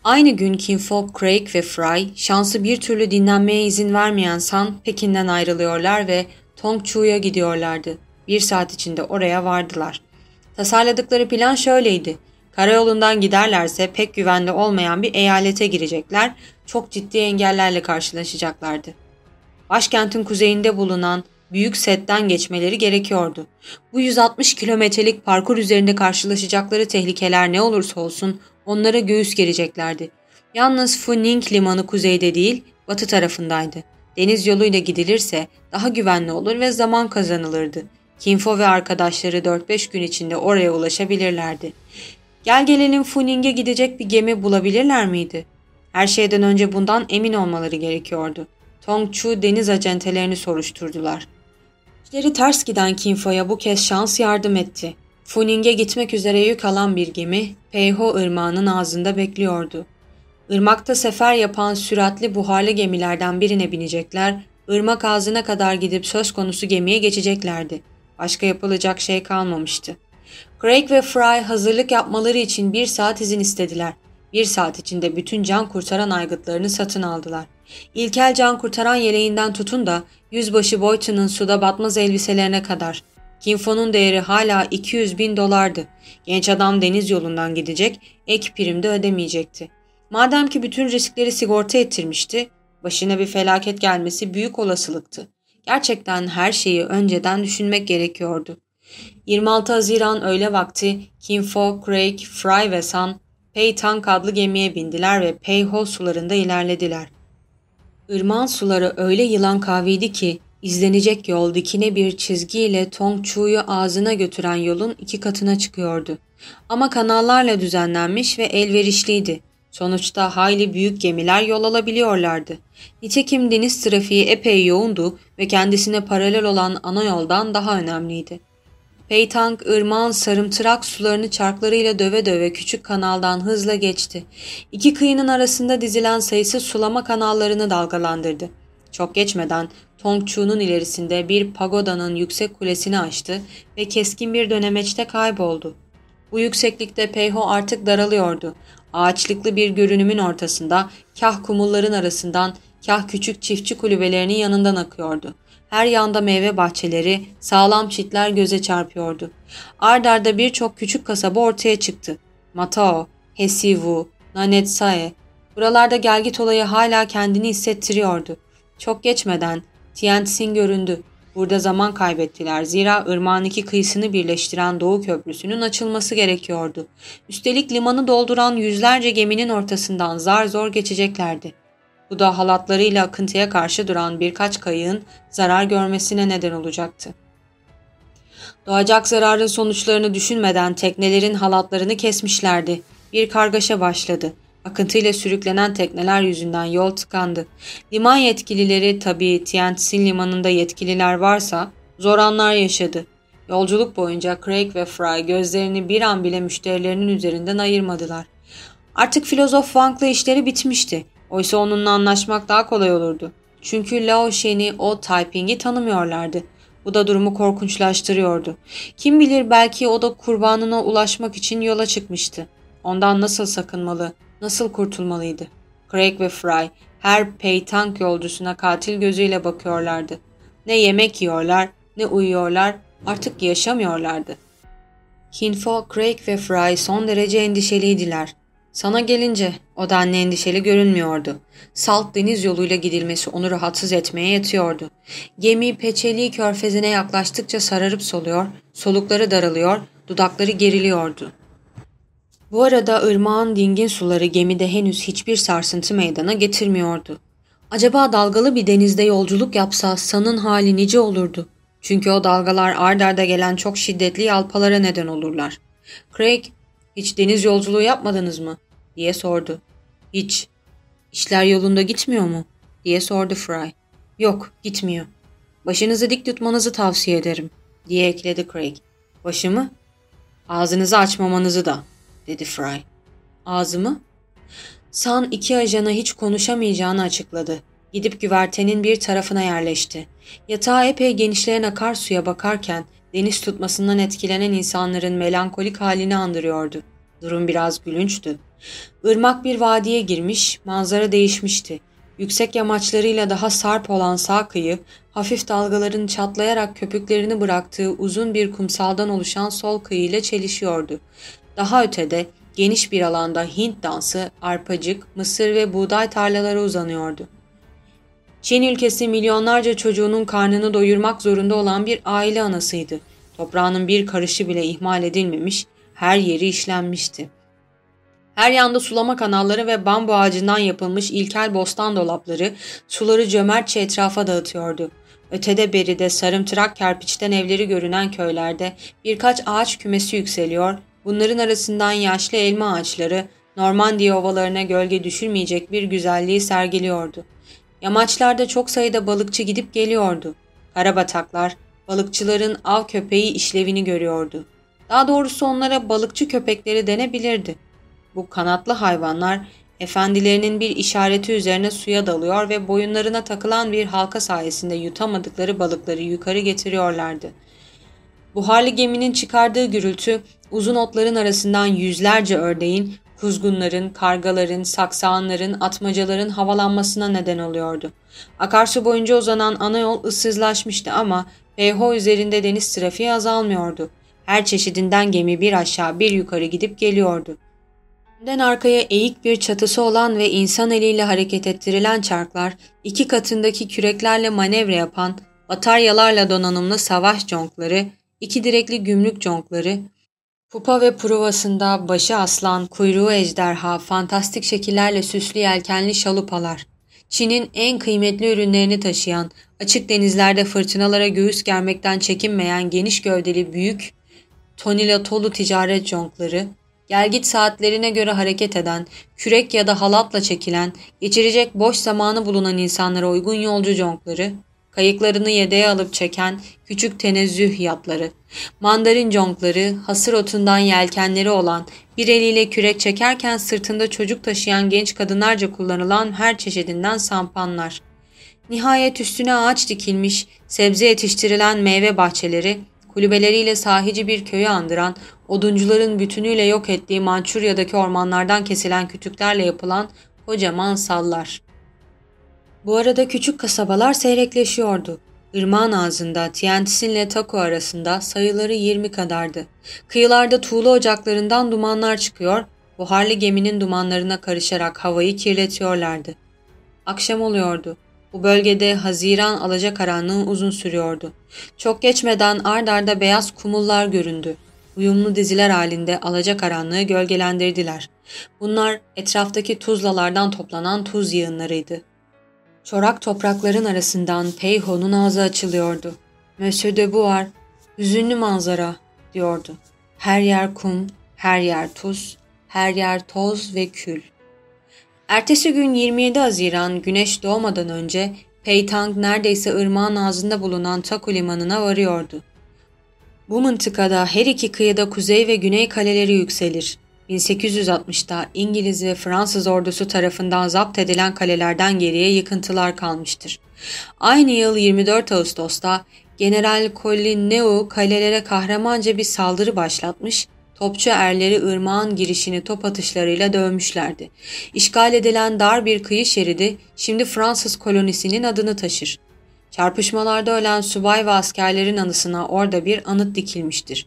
Aynı gün Kinfo, Craig ve Fry şansı bir türlü dinlenmeye izin vermeyen San Pekin'den ayrılıyorlar ve Tongchu'ya gidiyorlardı. Bir saat içinde oraya vardılar. Tasarladıkları plan şöyleydi. Karayolundan giderlerse pek güvenli olmayan bir eyalete girecekler, çok ciddi engellerle karşılaşacaklardı. Başkentin kuzeyinde bulunan büyük setten geçmeleri gerekiyordu. Bu 160 kilometrelik parkur üzerinde karşılaşacakları tehlikeler ne olursa olsun onlara göğüs geleceklerdi. Yalnız Funing limanı kuzeyde değil, batı tarafındaydı. Deniz yoluyla gidilirse daha güvenli olur ve zaman kazanılırdı. Kinfo ve arkadaşları 4-5 gün içinde oraya ulaşabilirlerdi. Gel gelelim Funing'e gidecek bir gemi bulabilirler miydi? Her şeyden önce bundan emin olmaları gerekiyordu. Tong Chu deniz acentelerini soruşturdular. İşleri ters giden Kinfo'ya bu kez şans yardım etti. Funing'e gitmek üzere yük alan bir gemi Peiho ırmağının ağzında bekliyordu. Irmakta sefer yapan süratli buharlı gemilerden birine binecekler, ırmak ağzına kadar gidip söz konusu gemiye geçeceklerdi. Başka yapılacak şey kalmamıştı. Craig ve Fry hazırlık yapmaları için bir saat izin istediler. Bir saat içinde bütün can kurtaran aygıtlarını satın aldılar. İlkel can kurtaran yeleğinden tutun da yüzbaşı Boyton'un suda batmaz elbiselerine kadar. Kinfo'nun değeri hala 200 bin dolardı. Genç adam deniz yolundan gidecek, ek prim de ödemeyecekti. Madem ki bütün riskleri sigorta ettirmişti, başına bir felaket gelmesi büyük olasılıktı. Gerçekten her şeyi önceden düşünmek gerekiyordu. 26 Haziran öğle vakti Kinfo, Craig, Fry ve San Pei Tang adlı gemiye bindiler ve Pei Ho sularında ilerlediler. Irmağın suları öyle yılan kaviydi ki izlenecek yol dikine bir çizgiyle Tong Chu'yu ağzına götüren yolun iki katına çıkıyordu. Ama kanallarla düzenlenmiş ve elverişliydi. Sonuçta hayli büyük gemiler yol alabiliyorlardı. Nitekim deniz trafiği epey yoğundu ve kendisine paralel olan ana yoldan daha önemliydi. Peytang ırmağın sarımtırak sularını çarklarıyla döve döve küçük kanaldan hızla geçti. İki kıyının arasında dizilen sayısız sulama kanallarını dalgalandırdı. Çok geçmeden Tongchu'nun ilerisinde bir pagodanın yüksek kulesini açtı ve keskin bir dönemeçte kayboldu. Bu yükseklikte Peyho artık daralıyordu. Ağaçlıklı bir görünümün ortasında kah kumulların arasından kah küçük çiftçi kulübelerinin yanından akıyordu. Her yanda meyve bahçeleri, sağlam çitler göze çarpıyordu. Ard arda birçok küçük kasaba ortaya çıktı. Matao, Hesivu, Nanetsae. Buralarda gelgit olayı hala kendini hissettiriyordu. Çok geçmeden Tientsin göründü. Burada zaman kaybettiler zira ırmağın iki kıyısını birleştiren Doğu Köprüsü'nün açılması gerekiyordu. Üstelik limanı dolduran yüzlerce geminin ortasından zar zor geçeceklerdi. Bu da halatlarıyla akıntıya karşı duran birkaç kayığın zarar görmesine neden olacaktı. Doğacak zararın sonuçlarını düşünmeden teknelerin halatlarını kesmişlerdi. Bir kargaşa başladı. Akıntıyla sürüklenen tekneler yüzünden yol tıkandı. Liman yetkilileri tabii Tientsin limanında yetkililer varsa zor anlar yaşadı. Yolculuk boyunca Craig ve Fry gözlerini bir an bile müşterilerinin üzerinden ayırmadılar. Artık filozof Wang'la işleri bitmişti. Oysa onunla anlaşmak daha kolay olurdu. Çünkü Lao Shen'i o typing'i tanımıyorlardı. Bu da durumu korkunçlaştırıyordu. Kim bilir belki o da kurbanına ulaşmak için yola çıkmıştı. Ondan nasıl sakınmalı, nasıl kurtulmalıydı? Craig ve Fry her peytank yolcusuna katil gözüyle bakıyorlardı. Ne yemek yiyorlar, ne uyuyorlar, artık yaşamıyorlardı. Kinfo, Craig ve Fry son derece endişeliydiler. Sana gelince o da endişeli görünmüyordu. Salt deniz yoluyla gidilmesi onu rahatsız etmeye yetiyordu. Gemi Peçeli körfezine yaklaştıkça sararıp soluyor, solukları daralıyor, dudakları geriliyordu. Bu arada ırmağın dingin suları gemide henüz hiçbir sarsıntı meydana getirmiyordu. Acaba dalgalı bir denizde yolculuk yapsa San'ın hali nice olurdu. Çünkü o dalgalar ard arda gelen çok şiddetli yalpalara neden olurlar. Craig hiç deniz yolculuğu yapmadınız mı? diye sordu. Hiç. İşler yolunda gitmiyor mu? diye sordu Fry. Yok, gitmiyor. Başınızı dik tutmanızı tavsiye ederim, diye ekledi Craig. Başımı? Ağzınızı açmamanızı da, dedi Fry. Ağzımı? San iki ajana hiç konuşamayacağını açıkladı. Gidip güvertenin bir tarafına yerleşti. Yatağı epey genişleyen akarsuya bakarken deniz tutmasından etkilenen insanların melankolik halini andırıyordu. Durum biraz gülünçtü. Irmak bir vadiye girmiş, manzara değişmişti. Yüksek yamaçlarıyla daha sarp olan sağ kıyı, hafif dalgaların çatlayarak köpüklerini bıraktığı uzun bir kumsaldan oluşan sol kıyı ile çelişiyordu. Daha ötede geniş bir alanda Hint dansı, arpacık, mısır ve buğday tarlaları uzanıyordu. Çin ülkesi milyonlarca çocuğunun karnını doyurmak zorunda olan bir aile anasıydı. Toprağının bir karışı bile ihmal edilmemiş, her yeri işlenmişti. Her yanda sulama kanalları ve bambu ağacından yapılmış ilkel bostan dolapları suları cömertçe etrafa dağıtıyordu. Ötede beride sarımtırak kerpiçten evleri görünen köylerde birkaç ağaç kümesi yükseliyor, bunların arasından yaşlı elma ağaçları Normandiya ovalarına gölge düşürmeyecek bir güzelliği sergiliyordu. Yamaçlarda çok sayıda balıkçı gidip geliyordu. Karabataklar, balıkçıların av köpeği işlevini görüyordu. Daha doğrusu onlara balıkçı köpekleri denebilirdi. Bu kanatlı hayvanlar efendilerinin bir işareti üzerine suya dalıyor ve boyunlarına takılan bir halka sayesinde yutamadıkları balıkları yukarı getiriyorlardı. Buharlı geminin çıkardığı gürültü uzun otların arasından yüzlerce ördeğin, kuzgunların, kargaların, saksağanların, atmacaların havalanmasına neden oluyordu. Akarsu boyunca uzanan ana yol ıssızlaşmıştı ama Peyho üzerinde deniz trafiği azalmıyordu. Her çeşidinden gemi bir aşağı bir yukarı gidip geliyordu. Önden arkaya eğik bir çatısı olan ve insan eliyle hareket ettirilen çarklar, iki katındaki küreklerle manevra yapan, bataryalarla donanımlı savaş conkları, iki direkli gümrük conkları, pupa ve pruvasında başı aslan, kuyruğu ejderha, fantastik şekillerle süslü yelkenli şalupalar, Çin'in en kıymetli ürünlerini taşıyan, açık denizlerde fırtınalara göğüs germekten çekinmeyen geniş gövdeli büyük, tonila tolu ticaret conkları, Gelgit saatlerine göre hareket eden, kürek ya da halatla çekilen, geçirecek boş zamanı bulunan insanlara uygun yolcu conkları, kayıklarını yedeğe alıp çeken küçük tenezzüh yatları, mandarin conkları, hasır otundan yelkenleri olan, bir eliyle kürek çekerken sırtında çocuk taşıyan genç kadınlarca kullanılan her çeşidinden sampanlar. Nihayet üstüne ağaç dikilmiş, sebze yetiştirilen meyve bahçeleri, kulübeleriyle sahici bir köyü andıran, oduncuların bütünüyle yok ettiği Mançurya'daki ormanlardan kesilen kütüklerle yapılan kocaman sallar. Bu arada küçük kasabalar seyrekleşiyordu. Irmağın ağzında Tientsin Taku arasında sayıları 20 kadardı. Kıyılarda tuğla ocaklarından dumanlar çıkıyor, buharlı geminin dumanlarına karışarak havayı kirletiyorlardı. Akşam oluyordu. Bu bölgede Haziran alacakaranlığı uzun sürüyordu. Çok geçmeden ard arda beyaz kumullar göründü. Uyumlu diziler halinde alacakaranlığı gölgelendirdiler. Bunlar etraftaki tuzlalardan toplanan tuz yığınlarıydı. Çorak toprakların arasından Peyho'nun ağzı açılıyordu. Monsieur de Boar, hüzünlü manzara, diyordu. Her yer kum, her yer tuz, her yer toz ve kül. Ertesi gün 27 Haziran güneş doğmadan önce Peytang neredeyse ırmağın ağzında bulunan Taku limanına varıyordu. Bu mıntıkada her iki kıyıda kuzey ve güney kaleleri yükselir. 1860'da İngiliz ve Fransız ordusu tarafından zapt edilen kalelerden geriye yıkıntılar kalmıştır. Aynı yıl 24 Ağustos'ta General Colin Neu kalelere kahramanca bir saldırı başlatmış Topçu erleri ırmağın girişini top atışlarıyla dövmüşlerdi. İşgal edilen dar bir kıyı şeridi şimdi Fransız kolonisinin adını taşır. Çarpışmalarda ölen subay ve askerlerin anısına orada bir anıt dikilmiştir.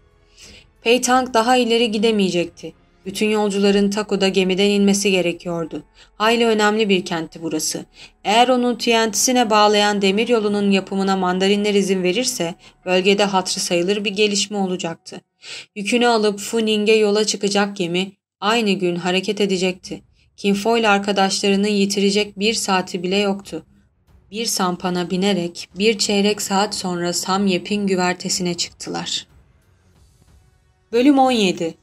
Peytang daha ileri gidemeyecekti. Bütün yolcuların Tako'da gemiden inmesi gerekiyordu. Hayli önemli bir kentti burası. Eğer onu TNT'sine bağlayan demir yolunun yapımına mandarinler izin verirse bölgede hatrı sayılır bir gelişme olacaktı. Yükünü alıp Funing'e yola çıkacak gemi aynı gün hareket edecekti. Kinfoil arkadaşlarını yitirecek bir saati bile yoktu. Bir sampana binerek bir çeyrek saat sonra Samyep'in güvertesine çıktılar. Bölüm 17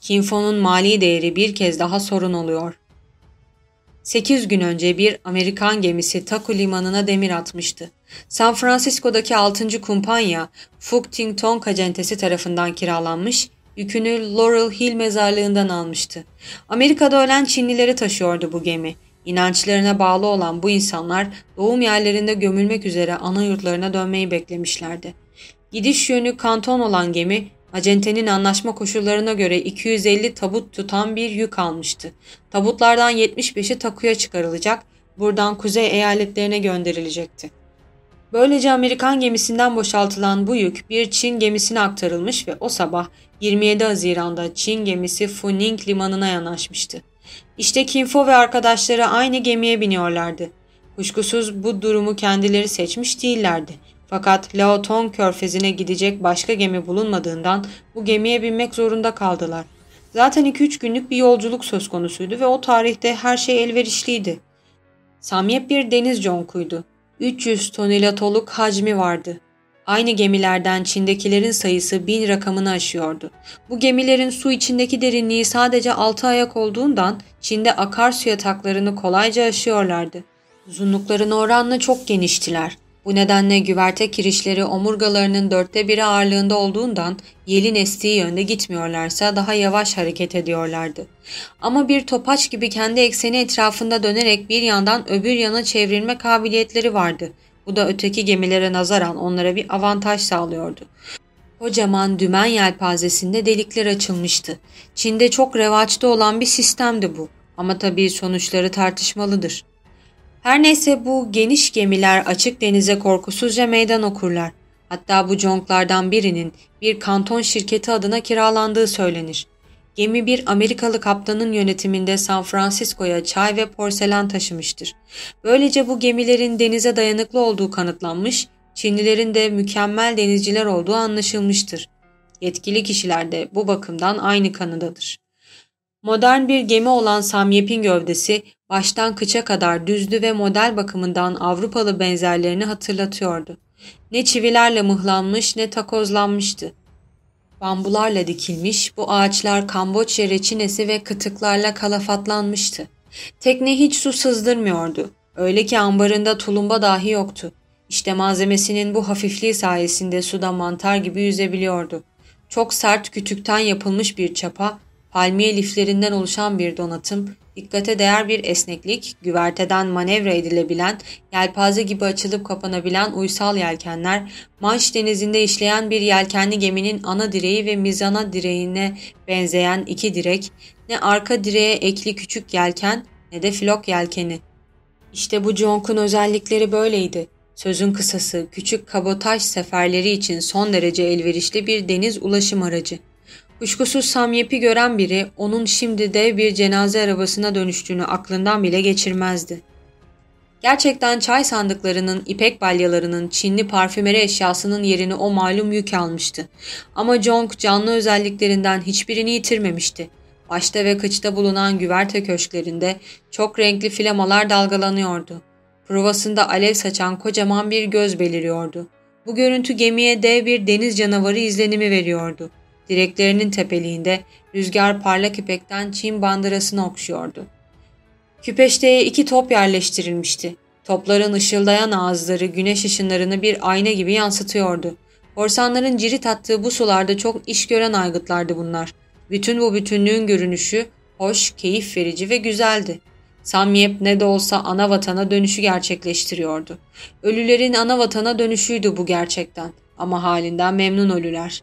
Kinfo'nun mali değeri bir kez daha sorun oluyor. 8 gün önce bir Amerikan gemisi Taku limanına demir atmıştı. San Francisco'daki 6. kumpanya Fuc Ting Tong acentesi tarafından kiralanmış, yükünü Laurel Hill mezarlığından almıştı. Amerika'da ölen Çinlileri taşıyordu bu gemi. İnançlarına bağlı olan bu insanlar doğum yerlerinde gömülmek üzere ana yurtlarına dönmeyi beklemişlerdi. Gidiş yönü kanton olan gemi, acentenin anlaşma koşullarına göre 250 tabut tutan bir yük almıştı. Tabutlardan 75'i takuya çıkarılacak, buradan kuzey eyaletlerine gönderilecekti. Böylece Amerikan gemisinden boşaltılan bu yük bir Çin gemisine aktarılmış ve o sabah 27 Haziran'da Çin gemisi Funing limanına yanaşmıştı. İşte Kinfo ve arkadaşları aynı gemiye biniyorlardı. Kuşkusuz bu durumu kendileri seçmiş değillerdi. Fakat Laoton körfezine gidecek başka gemi bulunmadığından bu gemiye binmek zorunda kaldılar. Zaten 2-3 günlük bir yolculuk söz konusuydu ve o tarihte her şey elverişliydi. Samyep bir deniz conkuydu. 300 tonilatoluk hacmi vardı. Aynı gemilerden Çin'dekilerin sayısı bin rakamını aşıyordu. Bu gemilerin su içindeki derinliği sadece 6 ayak olduğundan Çin'de akarsu yataklarını kolayca aşıyorlardı. Uzunluklarına oranla çok geniştiler. Bu nedenle güverte kirişleri omurgalarının dörtte biri ağırlığında olduğundan yelin estiği yönde gitmiyorlarsa daha yavaş hareket ediyorlardı. Ama bir topaç gibi kendi ekseni etrafında dönerek bir yandan öbür yana çevrilme kabiliyetleri vardı. Bu da öteki gemilere nazaran onlara bir avantaj sağlıyordu. Kocaman dümen yelpazesinde delikler açılmıştı. Çin'de çok revaçta olan bir sistemdi bu. Ama tabii sonuçları tartışmalıdır. Her neyse bu geniş gemiler açık denize korkusuzca meydan okurlar. Hatta bu conklardan birinin bir kanton şirketi adına kiralandığı söylenir. Gemi bir Amerikalı kaptanın yönetiminde San Francisco'ya çay ve porselen taşımıştır. Böylece bu gemilerin denize dayanıklı olduğu kanıtlanmış, Çinlilerin de mükemmel denizciler olduğu anlaşılmıştır. Yetkili kişiler de bu bakımdan aynı kanıdadır. Modern bir gemi olan Samyep'in gövdesi baştan kıça kadar düzdü ve model bakımından Avrupalı benzerlerini hatırlatıyordu. Ne çivilerle mıhlanmış ne takozlanmıştı. Bambularla dikilmiş bu ağaçlar Kamboçya reçinesi ve kıtıklarla kalafatlanmıştı. Tekne hiç su sızdırmıyordu. Öyle ki ambarında tulumba dahi yoktu. İşte malzemesinin bu hafifliği sayesinde suda mantar gibi yüzebiliyordu. Çok sert kütükten yapılmış bir çapa, palmiye liflerinden oluşan bir donatım, dikkate değer bir esneklik, güverteden manevra edilebilen, yelpaze gibi açılıp kapanabilen uysal yelkenler, Manş denizinde işleyen bir yelkenli geminin ana direği ve mizana direğine benzeyen iki direk, ne arka direğe ekli küçük yelken ne de flok yelkeni. İşte bu Jonk'un özellikleri böyleydi. Sözün kısası, küçük kabotaj seferleri için son derece elverişli bir deniz ulaşım aracı. Kuşkusuz Samyep'i gören biri onun şimdi dev bir cenaze arabasına dönüştüğünü aklından bile geçirmezdi. Gerçekten çay sandıklarının, ipek balyalarının, Çinli parfümeri eşyasının yerini o malum yük almıştı. Ama Jong canlı özelliklerinden hiçbirini yitirmemişti. Başta ve kıçta bulunan güverte köşklerinde çok renkli flamalar dalgalanıyordu. Provasında alev saçan kocaman bir göz beliriyordu. Bu görüntü gemiye dev bir deniz canavarı izlenimi veriyordu. Direklerinin tepeliğinde rüzgar parlak ipekten Çin bandırasını okşuyordu. Küpeşteye iki top yerleştirilmişti. Topların ışıldayan ağızları güneş ışınlarını bir ayna gibi yansıtıyordu. Korsanların cirit attığı bu sularda çok iş gören aygıtlardı bunlar. Bütün bu bütünlüğün görünüşü hoş, keyif verici ve güzeldi. Samyep ne de olsa ana vatana dönüşü gerçekleştiriyordu. Ölülerin ana vatana dönüşüydü bu gerçekten ama halinden memnun ölüler.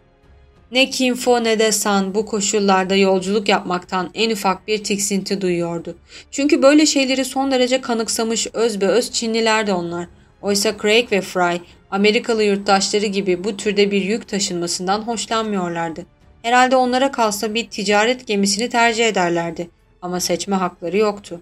Ne Kinfo ne de San bu koşullarda yolculuk yapmaktan en ufak bir tiksinti duyuyordu. Çünkü böyle şeyleri son derece kanıksamış öz be öz Çinliler de onlar. Oysa Craig ve Fry Amerikalı yurttaşları gibi bu türde bir yük taşınmasından hoşlanmıyorlardı. Herhalde onlara kalsa bir ticaret gemisini tercih ederlerdi ama seçme hakları yoktu.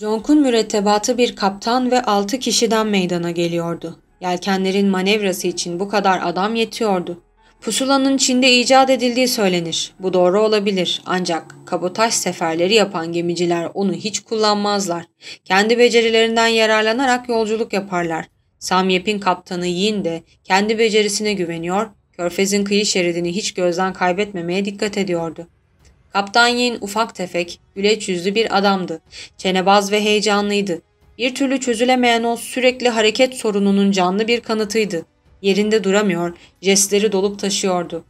Jonk'un mürettebatı bir kaptan ve altı kişiden meydana geliyordu. Yelkenlerin manevrası için bu kadar adam yetiyordu. Pusulanın Çin'de icat edildiği söylenir. Bu doğru olabilir ancak kabotaj seferleri yapan gemiciler onu hiç kullanmazlar. Kendi becerilerinden yararlanarak yolculuk yaparlar. Samyep'in kaptanı Yin de kendi becerisine güveniyor, körfezin kıyı şeridini hiç gözden kaybetmemeye dikkat ediyordu. Kaptan Yin ufak tefek, güleç yüzlü bir adamdı. Çenebaz ve heyecanlıydı. Bir türlü çözülemeyen o sürekli hareket sorununun canlı bir kanıtıydı. Yerinde duramıyor, jestleri dolup taşıyordu.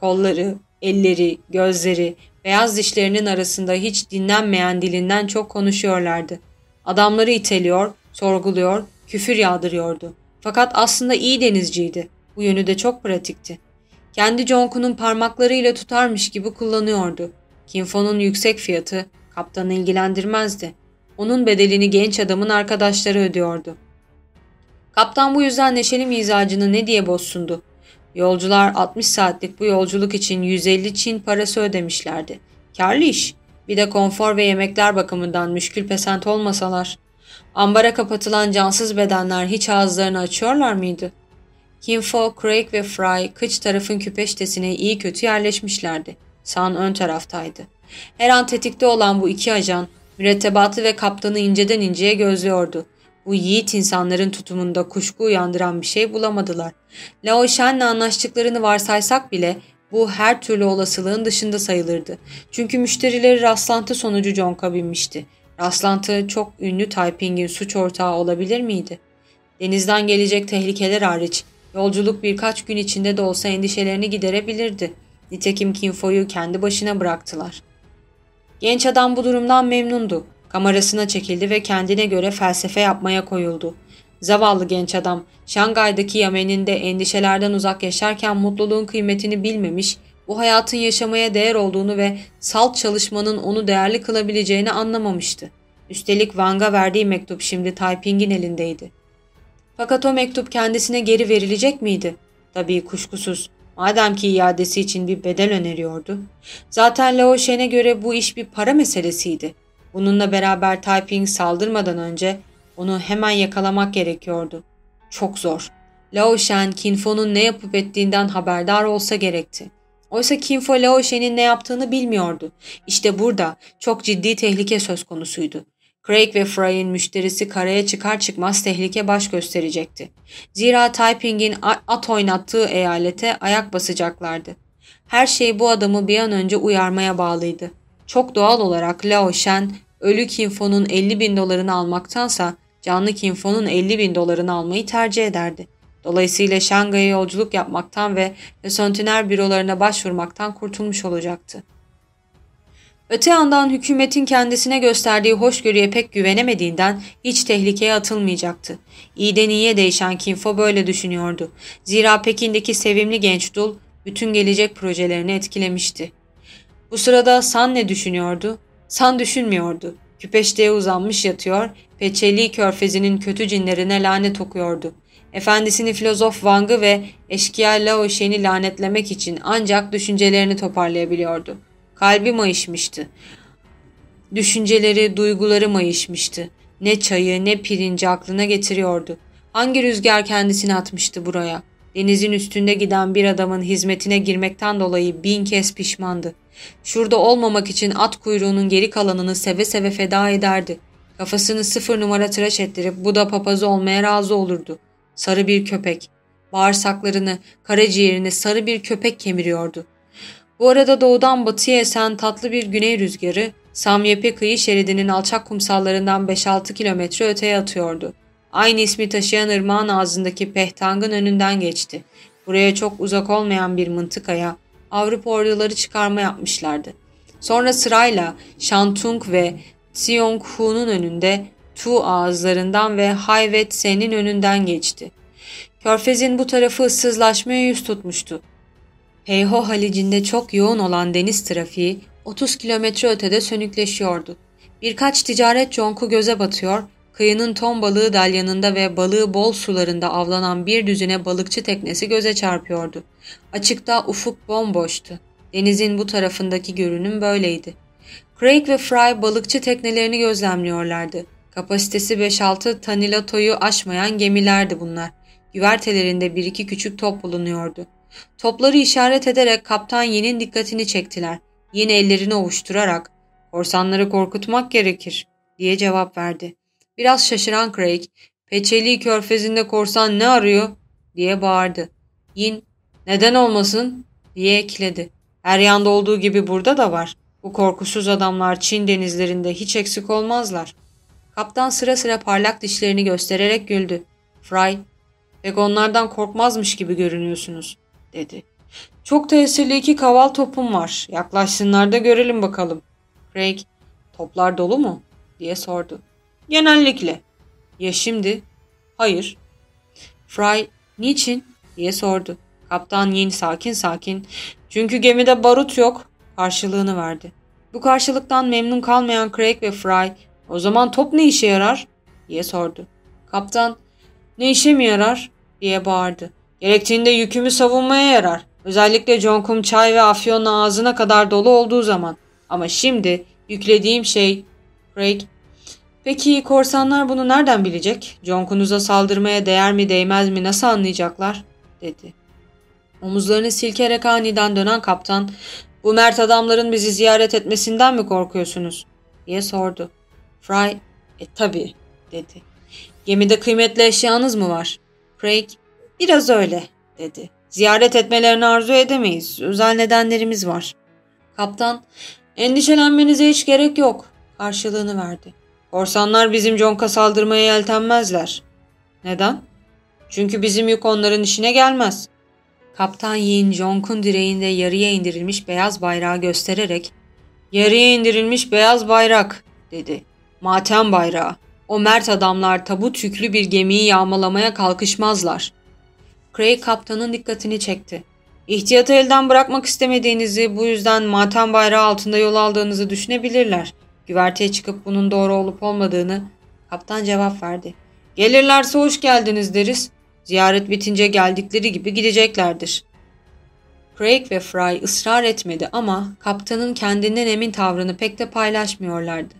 Kolları, elleri, gözleri, beyaz dişlerinin arasında hiç dinlenmeyen dilinden çok konuşuyorlardı. Adamları iteliyor, sorguluyor, küfür yağdırıyordu. Fakat aslında iyi denizciydi. Bu yönü de çok pratikti. Kendi Jonku'nun parmaklarıyla tutarmış gibi kullanıyordu. Kinfo'nun yüksek fiyatı kaptanı ilgilendirmezdi. Onun bedelini genç adamın arkadaşları ödüyordu. Kaptan bu yüzden neşeli mizacını ne diye bozsundu. Yolcular 60 saatlik bu yolculuk için 150 Çin parası ödemişlerdi. Karlı iş. Bir de konfor ve yemekler bakımından müşkül pesent olmasalar. Ambara kapatılan cansız bedenler hiç ağızlarını açıyorlar mıydı? Kinfo, Craig ve Fry kıç tarafın küpeştesine iyi kötü yerleşmişlerdi. San ön taraftaydı. Her an tetikte olan bu iki ajan mürettebatı ve kaptanı inceden inceye gözlüyordu. Bu yiğit insanların tutumunda kuşku uyandıran bir şey bulamadılar. Lao Shen'le anlaştıklarını varsaysak bile bu her türlü olasılığın dışında sayılırdı. Çünkü müşterileri rastlantı sonucu Jonk'a binmişti. Rastlantı çok ünlü Taiping'in suç ortağı olabilir miydi? Denizden gelecek tehlikeler hariç yolculuk birkaç gün içinde de olsa endişelerini giderebilirdi. Nitekim Kinfo'yu kendi başına bıraktılar. Genç adam bu durumdan memnundu. Kamerasına çekildi ve kendine göre felsefe yapmaya koyuldu. Zavallı genç adam, Şangay'daki Yamen'inde endişelerden uzak yaşarken mutluluğun kıymetini bilmemiş, bu hayatın yaşamaya değer olduğunu ve salt çalışmanın onu değerli kılabileceğini anlamamıştı. Üstelik Wang'a verdiği mektup şimdi Taiping'in elindeydi. Fakat o mektup kendisine geri verilecek miydi? Tabii kuşkusuz. Madem ki iadesi için bir bedel öneriyordu. Zaten Lao Shen'e göre bu iş bir para meselesiydi. Bununla beraber Taiping saldırmadan önce onu hemen yakalamak gerekiyordu. Çok zor. Lao Shen, Kinfo'nun ne yapıp ettiğinden haberdar olsa gerekti. Oysa Kinfo Lao Shen'in ne yaptığını bilmiyordu. İşte burada çok ciddi tehlike söz konusuydu. Craig ve Fry'in müşterisi karaya çıkar çıkmaz tehlike baş gösterecekti. Zira Taiping'in at oynattığı eyalete ayak basacaklardı. Her şey bu adamı bir an önce uyarmaya bağlıydı. Çok doğal olarak Lao Shen, ölü Kinfo'nun 50 bin dolarını almaktansa canlı Kinfo'nun 50 bin dolarını almayı tercih ederdi. Dolayısıyla Şangay'a yolculuk yapmaktan ve Sentinel bürolarına başvurmaktan kurtulmuş olacaktı. Öte yandan hükümetin kendisine gösterdiği hoşgörüye pek güvenemediğinden hiç tehlikeye atılmayacaktı. İyiden iyiye değişen Kinfo böyle düşünüyordu. Zira Pekin'deki sevimli genç dul bütün gelecek projelerini etkilemişti. Bu sırada San ne düşünüyordu? San düşünmüyordu. Küpeşteye uzanmış yatıyor, Peçeli körfezinin kötü cinlerine lanet okuyordu. Efendisini filozof Wang'ı ve eşkıya Lao Shen'i lanetlemek için ancak düşüncelerini toparlayabiliyordu. Kalbi mayışmıştı. Düşünceleri, duyguları mayışmıştı. Ne çayı ne pirinci aklına getiriyordu. Hangi rüzgar kendisini atmıştı buraya? Denizin üstünde giden bir adamın hizmetine girmekten dolayı bin kez pişmandı. Şurada olmamak için at kuyruğunun geri kalanını seve seve feda ederdi. Kafasını sıfır numara tıraş ettirip bu da papazı olmaya razı olurdu. Sarı bir köpek. Bağırsaklarını, karaciğerini sarı bir köpek kemiriyordu. Bu arada doğudan batıya esen tatlı bir güney rüzgarı Samyepe kıyı şeridinin alçak kumsallarından 5-6 kilometre öteye atıyordu. Aynı ismi taşıyan ırmağın ağzındaki Pehtang'ın önünden geçti. Buraya çok uzak olmayan bir mıntıkaya Avrupa orduları çıkarma yapmışlardı. Sonra sırayla Shantung ve Seonghu'nun önünde Tu ağızlarından ve Hayvet Sen'in önünden geçti. Körfez'in bu tarafı ıssızlaşmaya yüz tutmuştu. Peyho Halicinde çok yoğun olan deniz trafiği 30 kilometre ötede sönükleşiyordu. Birkaç ticaret conku göze batıyor, kıyının ton balığı dalyanında ve balığı bol sularında avlanan bir düzine balıkçı teknesi göze çarpıyordu. Açıkta ufuk bomboştu. Denizin bu tarafındaki görünüm böyleydi. Craig ve Fry balıkçı teknelerini gözlemliyorlardı. Kapasitesi 5-6 tanilatoyu aşmayan gemilerdi bunlar. Güvertelerinde bir iki küçük top bulunuyordu. Topları işaret ederek kaptan Yin'in dikkatini çektiler. Yin ellerini ovuşturarak ''Korsanları korkutmak gerekir.'' diye cevap verdi. Biraz şaşıran Craig ''Peçeli körfezinde korsan ne arıyor?'' diye bağırdı. Yin ''Neden olmasın?'' diye ekledi. Her yanda olduğu gibi burada da var. Bu korkusuz adamlar Çin denizlerinde hiç eksik olmazlar. Kaptan sıra sıra parlak dişlerini göstererek güldü. Fry, pek onlardan korkmazmış gibi görünüyorsunuz dedi. Çok tesirli iki kaval topum var. Yaklaşsınlar da görelim bakalım. Craig, toplar dolu mu? diye sordu. Genellikle. Ya şimdi? Hayır. Fry, niçin? diye sordu. Kaptan Yin sakin sakin çünkü gemide barut yok karşılığını verdi. Bu karşılıktan memnun kalmayan Craig ve Fry o zaman top ne işe yarar diye sordu. Kaptan ne işe mi yarar diye bağırdı. Gerektiğinde yükümü savunmaya yarar. Özellikle John Kum çay ve afyonla ağzına kadar dolu olduğu zaman. Ama şimdi yüklediğim şey Craig. Peki korsanlar bunu nereden bilecek? John Kunuz'a saldırmaya değer mi değmez mi nasıl anlayacaklar? dedi. Omuzlarını silkerek aniden dönen kaptan bu mert adamların bizi ziyaret etmesinden mi korkuyorsunuz? diye sordu. Fry e tabi dedi. Gemide kıymetli eşyanız mı var? Craig biraz öyle dedi. Ziyaret etmelerini arzu edemeyiz. Özel nedenlerimiz var. Kaptan endişelenmenize hiç gerek yok karşılığını verdi. Korsanlar bizim Jonk'a saldırmaya yeltenmezler. Neden? Çünkü bizim yük onların işine gelmez. Kaptan Yin Jonk'un direğinde yarıya indirilmiş beyaz bayrağı göstererek ''Yarıya indirilmiş beyaz bayrak'' dedi. ''Matem bayrağı. O mert adamlar tabut yüklü bir gemiyi yağmalamaya kalkışmazlar.'' Craig kaptanın dikkatini çekti. İhtiyatı elden bırakmak istemediğinizi, bu yüzden matem bayrağı altında yol aldığınızı düşünebilirler. Güverteye çıkıp bunun doğru olup olmadığını kaptan cevap verdi. Gelirlerse hoş geldiniz deriz. Ziyaret bitince geldikleri gibi gideceklerdir. Craig ve Fry ısrar etmedi ama kaptanın kendinden emin tavrını pek de paylaşmıyorlardı.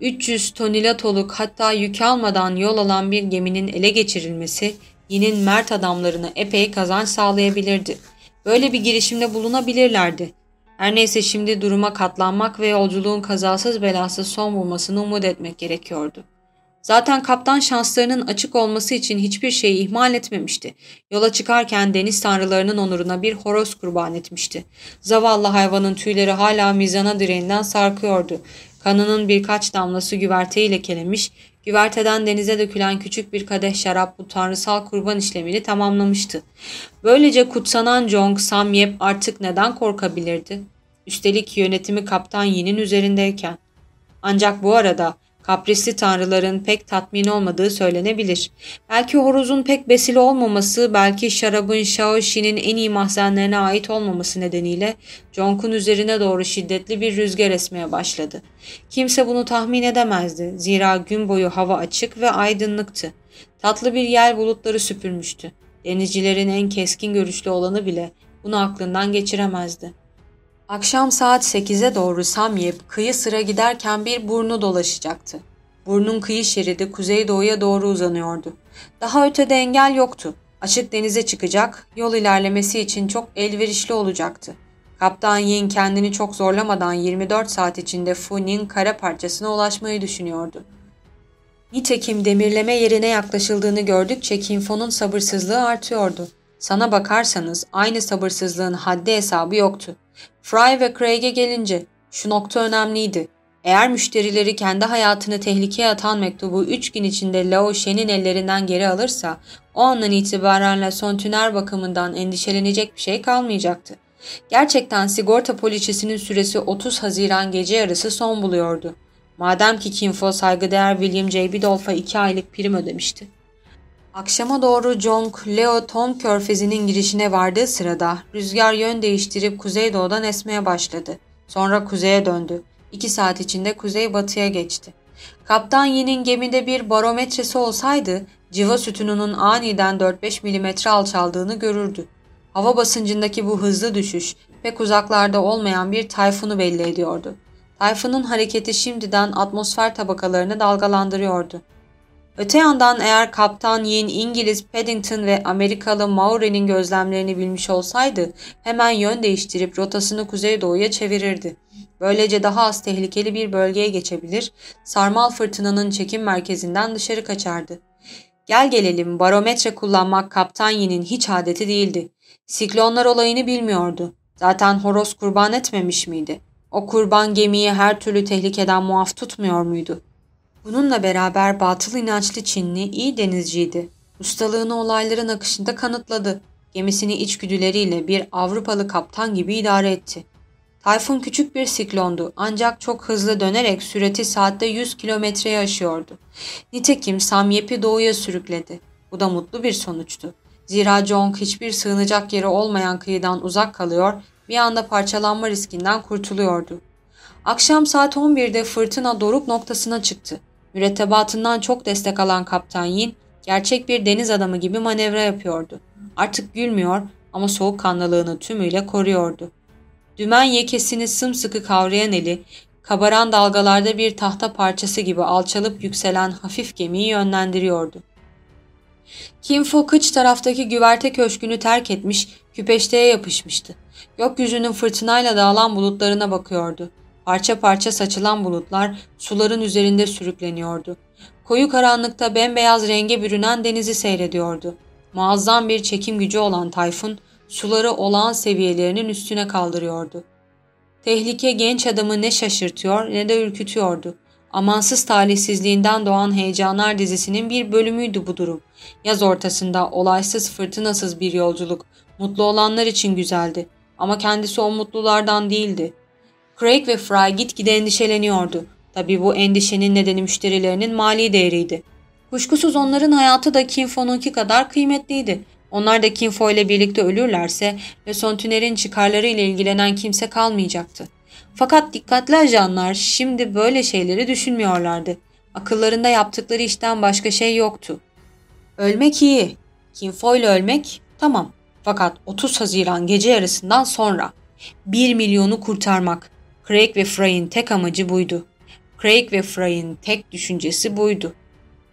300 tonilatoluk hatta yük almadan yol alan bir geminin ele geçirilmesi yinin mert adamlarına epey kazanç sağlayabilirdi. Böyle bir girişimde bulunabilirlerdi. Her neyse şimdi duruma katlanmak ve yolculuğun kazasız belasız son bulmasını umut etmek gerekiyordu. Zaten kaptan şanslarının açık olması için hiçbir şeyi ihmal etmemişti. Yola çıkarken deniz tanrılarının onuruna bir horoz kurban etmişti. Zavallı hayvanın tüyleri hala mizana direğinden sarkıyordu. Kanının birkaç damlası güverteyi lekelemiş, güverteden denize dökülen küçük bir kadeh şarap bu tanrısal kurban işlemini tamamlamıştı. Böylece kutsanan Jong Samyep artık neden korkabilirdi? Üstelik yönetimi Kaptan Yin'in üzerindeyken. Ancak bu arada kaprisli tanrıların pek tatmin olmadığı söylenebilir. Belki horozun pek besili olmaması, belki şarabın Shaoshi'nin en iyi mahzenlerine ait olmaması nedeniyle Jonk'un üzerine doğru şiddetli bir rüzgar esmeye başladı. Kimse bunu tahmin edemezdi. Zira gün boyu hava açık ve aydınlıktı. Tatlı bir yel bulutları süpürmüştü. Denizcilerin en keskin görüşlü olanı bile bunu aklından geçiremezdi. Akşam saat 8'e doğru Samyep kıyı sıra giderken bir burnu dolaşacaktı. Burnun kıyı şeridi kuzeydoğuya doğru uzanıyordu. Daha ötede engel yoktu. Açık denize çıkacak, yol ilerlemesi için çok elverişli olacaktı. Kaptan Yin kendini çok zorlamadan 24 saat içinde Fu'nin kara parçasına ulaşmayı düşünüyordu. Nitekim demirleme yerine yaklaşıldığını gördükçe Kinfo'nun sabırsızlığı artıyordu. Sana bakarsanız aynı sabırsızlığın haddi hesabı yoktu. Fry ve Craig'e gelince şu nokta önemliydi. Eğer müşterileri kendi hayatını tehlikeye atan mektubu 3 gün içinde Lao Shen'in ellerinden geri alırsa o andan itibaren La Sontüner bakımından endişelenecek bir şey kalmayacaktı. Gerçekten sigorta poliçesinin süresi 30 Haziran gece yarısı son buluyordu. Madem ki Kinfo saygıdeğer William J. Bidolph'a 2 aylık prim ödemişti. Akşama doğru Jong, Leo Tom körfezinin girişine vardığı sırada rüzgar yön değiştirip kuzeydoğudan esmeye başladı. Sonra kuzeye döndü. İki saat içinde kuzey-batıya geçti. Kaptan Yin'in gemide bir barometresi olsaydı civa sütununun aniden 4-5 milimetre alçaldığını görürdü. Hava basıncındaki bu hızlı düşüş pek uzaklarda olmayan bir tayfunu belli ediyordu. Tayfunun hareketi şimdiden atmosfer tabakalarını dalgalandırıyordu. Öte yandan eğer Kaptan Yin İngiliz Paddington ve Amerikalı Maury'nin gözlemlerini bilmiş olsaydı hemen yön değiştirip rotasını kuzeydoğuya çevirirdi. Böylece daha az tehlikeli bir bölgeye geçebilir, sarmal fırtınanın çekim merkezinden dışarı kaçardı. Gel gelelim barometre kullanmak Kaptan Yin'in hiç adeti değildi. Siklonlar olayını bilmiyordu. Zaten horoz kurban etmemiş miydi? O kurban gemiyi her türlü tehlikeden muaf tutmuyor muydu? Bununla beraber batıl inançlı Çinli iyi denizciydi. Ustalığını olayların akışında kanıtladı. Gemisini içgüdüleriyle bir Avrupalı kaptan gibi idare etti. Tayfun küçük bir siklondu ancak çok hızlı dönerek süreti saatte 100 kilometreyi aşıyordu. Nitekim Samyep'i doğuya sürükledi. Bu da mutlu bir sonuçtu. Zira Jong hiçbir sığınacak yeri olmayan kıyıdan uzak kalıyor, bir anda parçalanma riskinden kurtuluyordu. Akşam saat 11'de fırtına doruk noktasına çıktı. Mürettebatından çok destek alan Kaptan Yin, gerçek bir deniz adamı gibi manevra yapıyordu. Artık gülmüyor ama soğukkanlılığını tümüyle koruyordu. Dümen yekesini sımsıkı kavrayan eli, kabaran dalgalarda bir tahta parçası gibi alçalıp yükselen hafif gemiyi yönlendiriyordu. Kim Fo kıç taraftaki güverte köşkünü terk etmiş, küpeşteye yapışmıştı. Gökyüzünün fırtınayla dağılan bulutlarına bakıyordu. Parça parça saçılan bulutlar suların üzerinde sürükleniyordu. Koyu karanlıkta bembeyaz renge bürünen denizi seyrediyordu. Muazzam bir çekim gücü olan Tayfun suları olağan seviyelerinin üstüne kaldırıyordu. Tehlike genç adamı ne şaşırtıyor ne de ürkütüyordu. Amansız talihsizliğinden doğan heyecanlar dizisinin bir bölümüydü bu durum. Yaz ortasında olaysız fırtınasız bir yolculuk. Mutlu olanlar için güzeldi. Ama kendisi o mutlulardan değildi. Craig ve Fry gitgide endişeleniyordu. Tabi bu endişenin nedeni müşterilerinin mali değeriydi. Kuşkusuz onların hayatı da Kinfo'nunki kadar kıymetliydi. Onlar da Kinfo ile birlikte ölürlerse ve Sontiner'in çıkarları ile ilgilenen kimse kalmayacaktı. Fakat dikkatli ajanlar şimdi böyle şeyleri düşünmüyorlardı. Akıllarında yaptıkları işten başka şey yoktu. Ölmek iyi. Kinfo ile ölmek tamam. Fakat 30 Haziran gece yarısından sonra 1 milyonu kurtarmak. Craig ve Frey'in tek amacı buydu. Craig ve Frey'in tek düşüncesi buydu.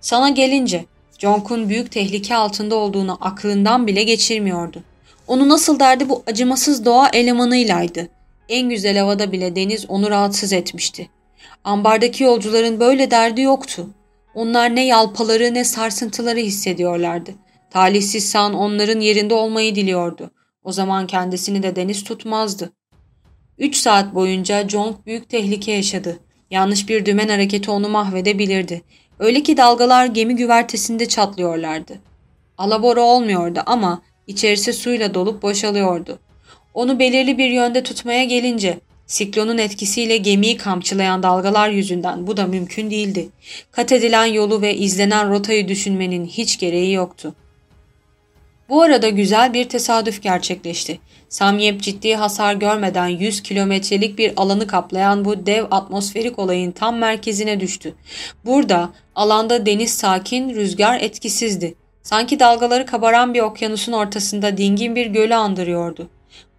Sana gelince Jonk'un büyük tehlike altında olduğunu aklından bile geçirmiyordu. Onu nasıl derdi bu acımasız doğa elemanıylaydı. En güzel havada bile deniz onu rahatsız etmişti. Ambardaki yolcuların böyle derdi yoktu. Onlar ne yalpaları ne sarsıntıları hissediyorlardı. Talihsiz San onların yerinde olmayı diliyordu. O zaman kendisini de deniz tutmazdı. Üç saat boyunca Jonk büyük tehlike yaşadı. Yanlış bir dümen hareketi onu mahvedebilirdi. Öyle ki dalgalar gemi güvertesinde çatlıyorlardı. Alabora olmuyordu ama içerisi suyla dolup boşalıyordu. Onu belirli bir yönde tutmaya gelince siklonun etkisiyle gemiyi kamçılayan dalgalar yüzünden bu da mümkün değildi. Kat edilen yolu ve izlenen rotayı düşünmenin hiç gereği yoktu. Bu arada güzel bir tesadüf gerçekleşti. Samyep ciddi hasar görmeden 100 kilometrelik bir alanı kaplayan bu dev atmosferik olayın tam merkezine düştü. Burada alanda deniz sakin, rüzgar etkisizdi. Sanki dalgaları kabaran bir okyanusun ortasında dingin bir gölü andırıyordu.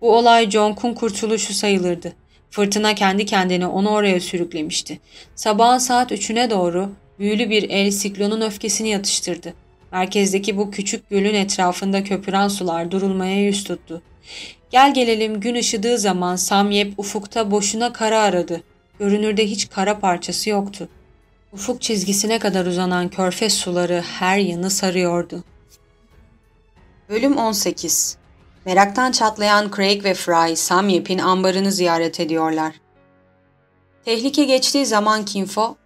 Bu olay Jonk'un kurtuluşu sayılırdı. Fırtına kendi kendine onu oraya sürüklemişti. Sabahın saat üçüne doğru büyülü bir el siklonun öfkesini yatıştırdı. Merkezdeki bu küçük gölün etrafında köpüren sular durulmaya yüz tuttu. Gel gelelim gün ışıdığı zaman Samyep ufukta boşuna kara aradı. Görünürde hiç kara parçası yoktu. Ufuk çizgisine kadar uzanan körfez suları her yanı sarıyordu. Bölüm 18 Meraktan çatlayan Craig ve Fry Samyep'in ambarını ziyaret ediyorlar. Tehlike geçtiği zaman Kinfo,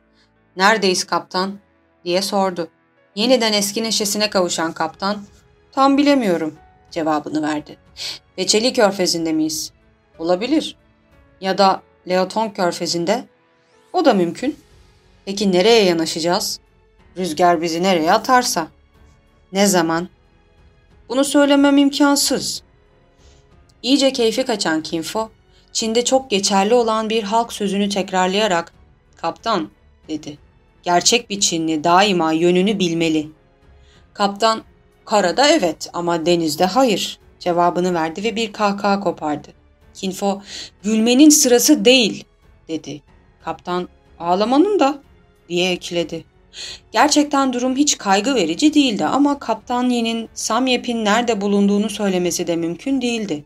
''Neredeyiz kaptan?'' diye sordu. Yeniden eski neşesine kavuşan kaptan, ''Tam bilemiyorum.'' cevabını verdi. Beçeli körfezinde miyiz? Olabilir. Ya da Leoton körfezinde? O da mümkün. Peki nereye yanaşacağız? Rüzgar bizi nereye atarsa. Ne zaman? Bunu söylemem imkansız. İyice keyfi kaçan Kinfo, Çin'de çok geçerli olan bir halk sözünü tekrarlayarak ''Kaptan'' dedi. ''Gerçek bir Çinli daima yönünü bilmeli.'' Kaptan ''Karada evet ama denizde hayır.'' cevabını verdi ve bir kahkaha kopardı. Kinfo ''Gülmenin sırası değil.'' dedi. Kaptan ''Ağlamanın da.'' diye ekledi. Gerçekten durum hiç kaygı verici değildi ama Kaptan Yin'in Samyep'in nerede bulunduğunu söylemesi de mümkün değildi.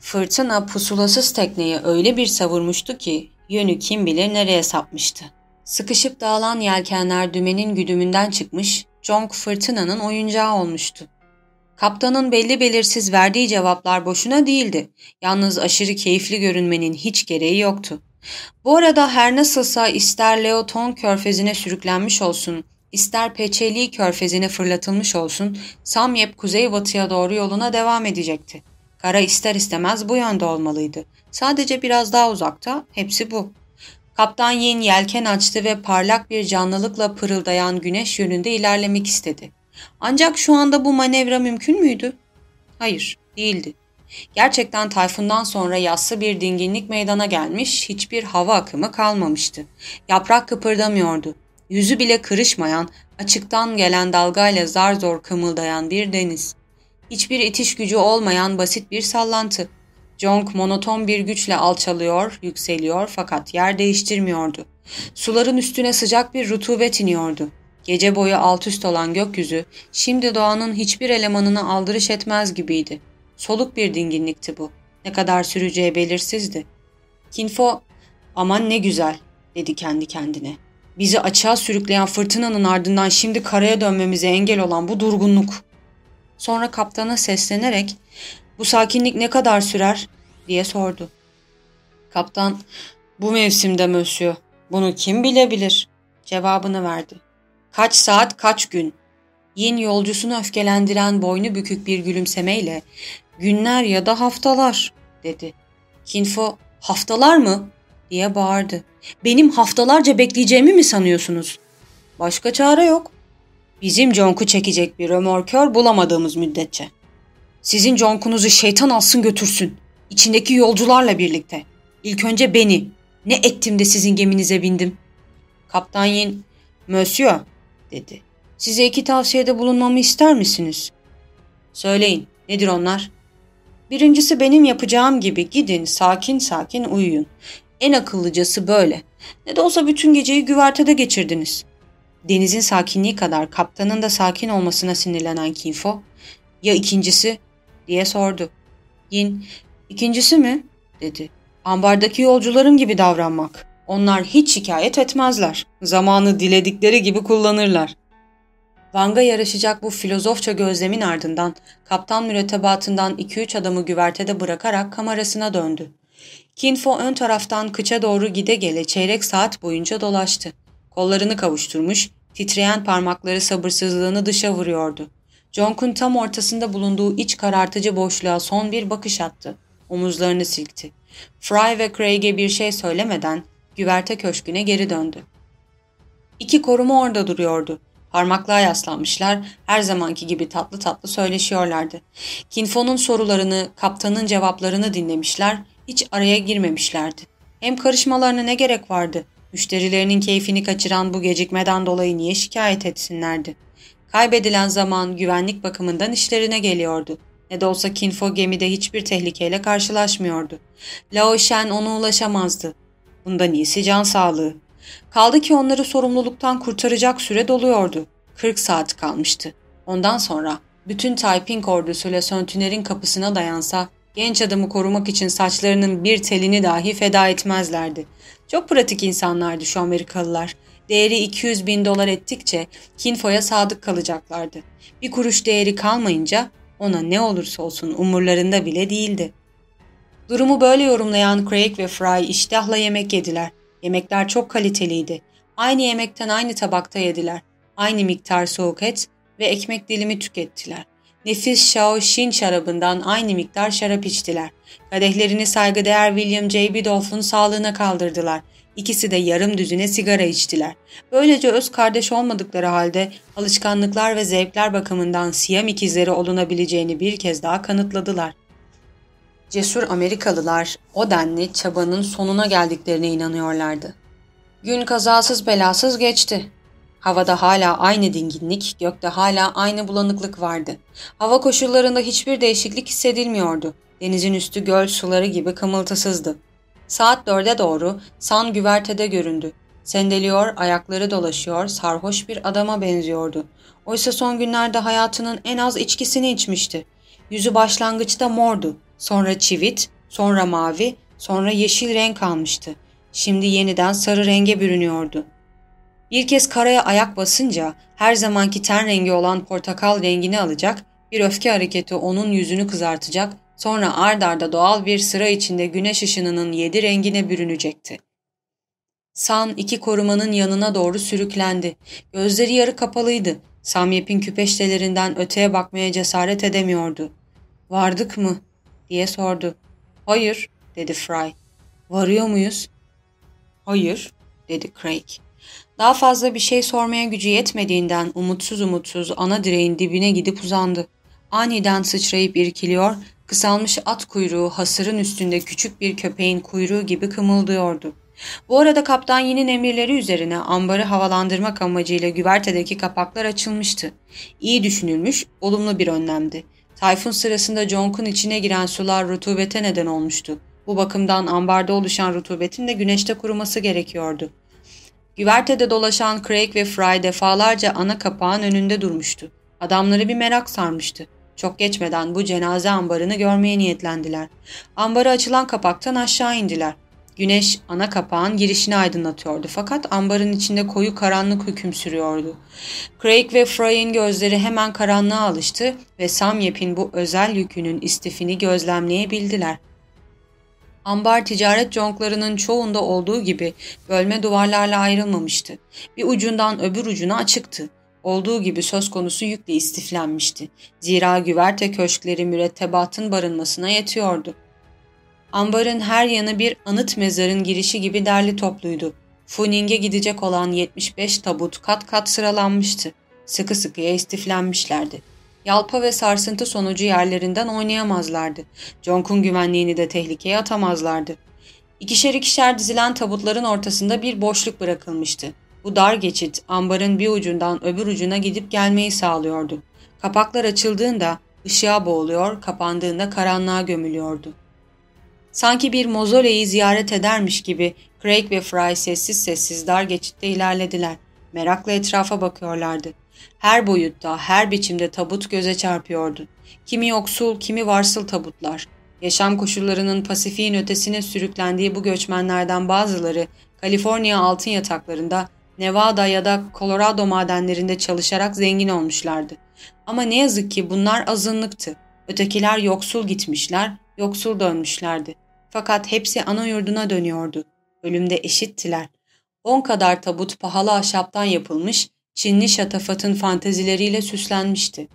Fırtına pusulasız tekneyi öyle bir savurmuştu ki yönü kim bilir nereye sapmıştı. Sıkışıp dağılan yelkenler dümenin güdümünden çıkmış, Jong fırtınanın oyuncağı olmuştu. Kaptanın belli belirsiz verdiği cevaplar boşuna değildi. Yalnız aşırı keyifli görünmenin hiç gereği yoktu. Bu arada her nasılsa ister Leoton körfezine sürüklenmiş olsun, ister Peçeli körfezine fırlatılmış olsun, Samyep kuzeybatıya doğru yoluna devam edecekti. Kara ister istemez bu yönde olmalıydı. Sadece biraz daha uzakta, hepsi bu. Kaptan Yin yelken açtı ve parlak bir canlılıkla pırıldayan güneş yönünde ilerlemek istedi. Ancak şu anda bu manevra mümkün müydü? Hayır, değildi. Gerçekten tayfundan sonra yassı bir dinginlik meydana gelmiş, hiçbir hava akımı kalmamıştı. Yaprak kıpırdamıyordu. Yüzü bile kırışmayan, açıktan gelen dalgayla zar zor kımıldayan bir deniz. Hiçbir itiş gücü olmayan basit bir sallantı. Jonk monoton bir güçle alçalıyor, yükseliyor fakat yer değiştirmiyordu. Suların üstüne sıcak bir rutubet iniyordu. Gece boyu alt üst olan gökyüzü şimdi doğanın hiçbir elemanını aldırış etmez gibiydi. Soluk bir dinginlikti bu. Ne kadar süreceği belirsizdi. Kinfo, aman ne güzel dedi kendi kendine. Bizi açığa sürükleyen fırtınanın ardından şimdi karaya dönmemize engel olan bu durgunluk. Sonra kaptana seslenerek bu sakinlik ne kadar sürer diye sordu. Kaptan bu mevsimde mösyö bunu kim bilebilir cevabını verdi. Kaç saat kaç gün? Yin yolcusunu öfkelendiren boynu bükük bir gülümsemeyle günler ya da haftalar dedi. Kinfo haftalar mı diye bağırdı. Benim haftalarca bekleyeceğimi mi sanıyorsunuz? Başka çare yok. Bizim Jonk'u çekecek bir römorkör bulamadığımız müddetçe. Sizin Jonk'unuzu şeytan alsın götürsün. İçindeki yolcularla birlikte. İlk önce beni. Ne ettim de sizin geminize bindim. Kaptan Yin, Monsieur, dedi. Size iki tavsiyede bulunmamı ister misiniz? Söyleyin, nedir onlar? Birincisi benim yapacağım gibi gidin sakin sakin uyuyun. En akıllıcası böyle. Ne de olsa bütün geceyi güvertede geçirdiniz. Denizin sakinliği kadar kaptanın da sakin olmasına sinirlenen Kinfo, ya ikincisi diye sordu. Yin, ikincisi mi? dedi. Ambardaki yolcularım gibi davranmak. Onlar hiç şikayet etmezler. Zamanı diledikleri gibi kullanırlar. Vang'a yarışacak bu filozofça gözlemin ardından kaptan mürettebatından 2-3 adamı güvertede bırakarak kamerasına döndü. Kinfo ön taraftan kıça doğru gide gele çeyrek saat boyunca dolaştı. Kollarını kavuşturmuş, titreyen parmakları sabırsızlığını dışa vuruyordu. Jonk'un tam ortasında bulunduğu iç karartıcı boşluğa son bir bakış attı. Omuzlarını silkti. Fry ve Craig'e bir şey söylemeden güverte köşküne geri döndü. İki koruma orada duruyordu. Parmaklığa yaslanmışlar, her zamanki gibi tatlı tatlı söyleşiyorlardı. Kinfo'nun sorularını, kaptanın cevaplarını dinlemişler, hiç araya girmemişlerdi. Hem karışmalarına ne gerek vardı? Müşterilerinin keyfini kaçıran bu gecikmeden dolayı niye şikayet etsinlerdi? Kaybedilen zaman güvenlik bakımından işlerine geliyordu. Ne de olsa Kinfo gemide hiçbir tehlikeyle karşılaşmıyordu. Lao Shen ona ulaşamazdı. Bundan iyisi can sağlığı. Kaldı ki onları sorumluluktan kurtaracak süre doluyordu. 40 saat kalmıştı. Ondan sonra bütün Taiping ordusu Le Söntüner'in kapısına dayansa genç adamı korumak için saçlarının bir telini dahi feda etmezlerdi. Çok pratik insanlardı şu Amerikalılar. Değeri 200 bin dolar ettikçe Kinfo'ya sadık kalacaklardı. Bir kuruş değeri kalmayınca ona ne olursa olsun umurlarında bile değildi. Durumu böyle yorumlayan Craig ve Fry iştahla yemek yediler. Yemekler çok kaliteliydi. Aynı yemekten aynı tabakta yediler. Aynı miktar soğuk et ve ekmek dilimi tükettiler. Nefis Shao Shin şarabından aynı miktar şarap içtiler. Kadehlerini saygıdeğer William J. Biddulph'un sağlığına kaldırdılar. İkisi de yarım düzine sigara içtiler. Böylece öz kardeş olmadıkları halde alışkanlıklar ve zevkler bakımından Siyam ikizleri olunabileceğini bir kez daha kanıtladılar. Cesur Amerikalılar o denli çabanın sonuna geldiklerine inanıyorlardı. Gün kazasız belasız geçti. Havada hala aynı dinginlik, gökte hala aynı bulanıklık vardı. Hava koşullarında hiçbir değişiklik hissedilmiyordu. Denizin üstü göl suları gibi kımıltısızdı. Saat dörde doğru San güvertede göründü. Sendeliyor, ayakları dolaşıyor, sarhoş bir adama benziyordu. Oysa son günlerde hayatının en az içkisini içmişti. Yüzü başlangıçta mordu, sonra çivit, sonra mavi, sonra yeşil renk almıştı. Şimdi yeniden sarı renge bürünüyordu. Bir kez karaya ayak basınca her zamanki ten rengi olan portakal rengini alacak, bir öfke hareketi onun yüzünü kızartacak, sonra ard arda doğal bir sıra içinde güneş ışınının yedi rengine bürünecekti. San iki korumanın yanına doğru sürüklendi. Gözleri yarı kapalıydı. Samyep'in küpeştelerinden öteye bakmaya cesaret edemiyordu. Vardık mı? diye sordu. Hayır, dedi Fry. Varıyor muyuz? Hayır, dedi Craig. Daha fazla bir şey sormaya gücü yetmediğinden umutsuz umutsuz ana direğin dibine gidip uzandı. Aniden sıçrayıp irkiliyor, kısalmış at kuyruğu hasırın üstünde küçük bir köpeğin kuyruğu gibi kımıldıyordu. Bu arada kaptan yinin emirleri üzerine ambarı havalandırmak amacıyla güvertedeki kapaklar açılmıştı. İyi düşünülmüş, olumlu bir önlemdi. Tayfun sırasında Jonk'un içine giren sular rutubete neden olmuştu. Bu bakımdan ambarda oluşan rutubetin de güneşte kuruması gerekiyordu. Güvertede dolaşan Craig ve Fry defalarca ana kapağın önünde durmuştu. Adamları bir merak sarmıştı. Çok geçmeden bu cenaze ambarını görmeye niyetlendiler. Ambarı açılan kapaktan aşağı indiler. Güneş ana kapağın girişini aydınlatıyordu fakat ambarın içinde koyu karanlık hüküm sürüyordu. Craig ve Fry'in gözleri hemen karanlığa alıştı ve Samyep'in bu özel yükünün istifini gözlemleyebildiler. Ambar ticaret conklarının çoğunda olduğu gibi bölme duvarlarla ayrılmamıştı. Bir ucundan öbür ucuna açıktı. Olduğu gibi söz konusu yükle istiflenmişti. Zira güverte köşkleri mürettebatın barınmasına yetiyordu. Ambarın her yanı bir anıt mezarın girişi gibi derli topluydu. Funing'e gidecek olan 75 tabut kat kat sıralanmıştı. Sıkı sıkıya istiflenmişlerdi. Yalpa ve sarsıntı sonucu yerlerinden oynayamazlardı. Jonk'un güvenliğini de tehlikeye atamazlardı. İkişer ikişer dizilen tabutların ortasında bir boşluk bırakılmıştı. Bu dar geçit ambarın bir ucundan öbür ucuna gidip gelmeyi sağlıyordu. Kapaklar açıldığında ışığa boğuluyor, kapandığında karanlığa gömülüyordu. Sanki bir mozoleyi ziyaret edermiş gibi Craig ve Fry sessiz sessiz dar geçitte ilerlediler. Merakla etrafa bakıyorlardı. Her boyutta, her biçimde tabut göze çarpıyordu. Kimi yoksul, kimi varsıl tabutlar. Yaşam koşullarının Pasifik'in ötesine sürüklendiği bu göçmenlerden bazıları Kaliforniya altın yataklarında, Nevada ya da Colorado madenlerinde çalışarak zengin olmuşlardı. Ama ne yazık ki bunlar azınlıktı. Ötekiler yoksul gitmişler, yoksul dönmüşlerdi. Fakat hepsi ana yurduna dönüyordu. Ölümde eşittiler. On kadar tabut pahalı ahşaptan yapılmış, Çinli şatafatın fantezileriyle süslenmişti.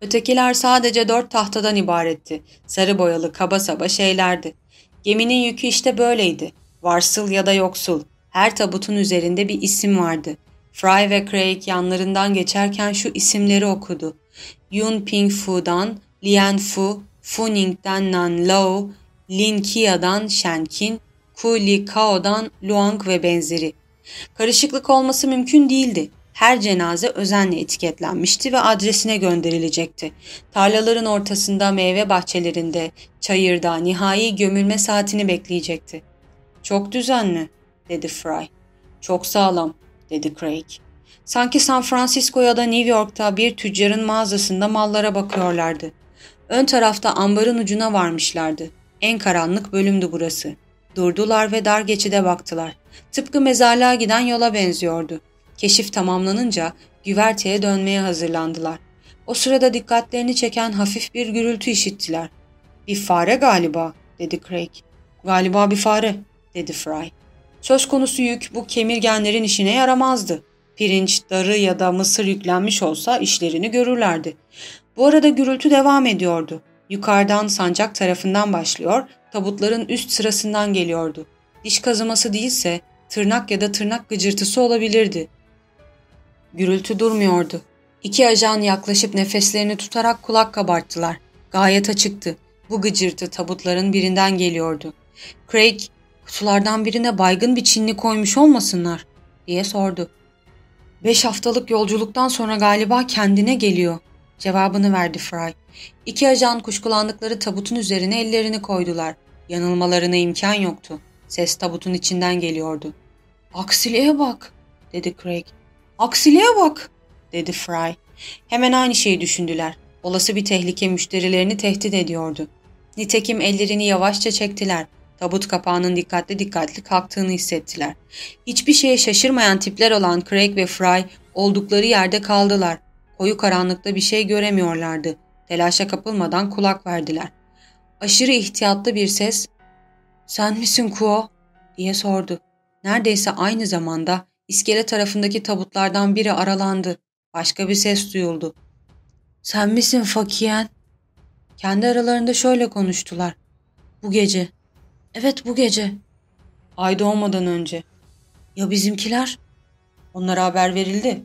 Ötekiler sadece dört tahtadan ibaretti. Sarı boyalı kaba saba şeylerdi. Geminin yükü işte böyleydi. Varsıl ya da yoksul. Her tabutun üzerinde bir isim vardı. Fry ve Craig yanlarından geçerken şu isimleri okudu. Yun Ping Fu'dan Lian Fu, Fu Ning'den Nan Lao, Lin Kia'dan Shenkin, Ku Li Kao'dan Luang ve benzeri. Karışıklık olması mümkün değildi. Her cenaze özenle etiketlenmişti ve adresine gönderilecekti. Tarlaların ortasında meyve bahçelerinde, çayırda nihai gömülme saatini bekleyecekti. Çok düzenli, dedi Fry. Çok sağlam, dedi Craig. Sanki San Francisco ya da New York'ta bir tüccarın mağazasında mallara bakıyorlardı. Ön tarafta ambarın ucuna varmışlardı. En karanlık bölümdü burası. Durdular ve dar geçide baktılar. Tıpkı mezarlığa giden yola benziyordu. Keşif tamamlanınca güverteye dönmeye hazırlandılar. O sırada dikkatlerini çeken hafif bir gürültü işittiler. ''Bir fare galiba'' dedi Craig. ''Galiba bir fare'' dedi Fry. Söz konusu yük bu kemirgenlerin işine yaramazdı. Pirinç, darı ya da mısır yüklenmiş olsa işlerini görürlerdi. Bu arada gürültü devam ediyordu. Yukarıdan sancak tarafından başlıyor, tabutların üst sırasından geliyordu. Diş kazıması değilse tırnak ya da tırnak gıcırtısı olabilirdi. Gürültü durmuyordu. İki ajan yaklaşıp nefeslerini tutarak kulak kabarttılar. Gayet açıktı. Bu gıcırtı tabutların birinden geliyordu. Craig, kutulardan birine baygın bir Çinli koymuş olmasınlar diye sordu. Beş haftalık yolculuktan sonra galiba kendine geliyor cevabını verdi Fry. İki ajan kuşkulandıkları tabutun üzerine ellerini koydular. Yanılmalarına imkan yoktu. Ses tabutun içinden geliyordu. Aksiliğe bak, dedi Craig. Aksiliğe bak, dedi Fry. Hemen aynı şeyi düşündüler. Olası bir tehlike müşterilerini tehdit ediyordu. Nitekim ellerini yavaşça çektiler. Tabut kapağının dikkatli dikkatli kalktığını hissettiler. Hiçbir şeye şaşırmayan tipler olan Craig ve Fry oldukları yerde kaldılar. Koyu karanlıkta bir şey göremiyorlardı. Telaşa kapılmadan kulak verdiler. Aşırı ihtiyatlı bir ses ''Sen misin Kuo?'' diye sordu. Neredeyse aynı zamanda iskele tarafındaki tabutlardan biri aralandı. Başka bir ses duyuldu. ''Sen misin Fakiyen?'' Kendi aralarında şöyle konuştular. ''Bu gece.'' ''Evet bu gece.'' ''Ay doğmadan önce.'' Ya bizimkiler? Onlara haber verildi.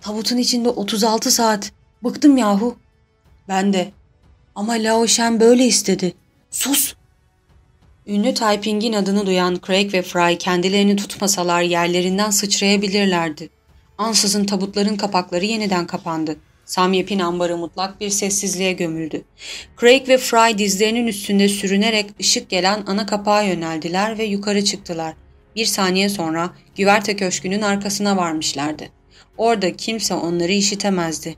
Tabutun içinde 36 saat. Bıktım yahu. Ben de. Ama Lao Shen böyle istedi. Sus! Ünlü Taiping'in adını duyan Craig ve Fry kendilerini tutmasalar yerlerinden sıçrayabilirlerdi. Ansızın tabutların kapakları yeniden kapandı. Samyep'in ambarı mutlak bir sessizliğe gömüldü. Craig ve Fry dizlerinin üstünde sürünerek ışık gelen ana kapağa yöneldiler ve yukarı çıktılar. Bir saniye sonra güverte köşkünün arkasına varmışlardı. Orada kimse onları işitemezdi.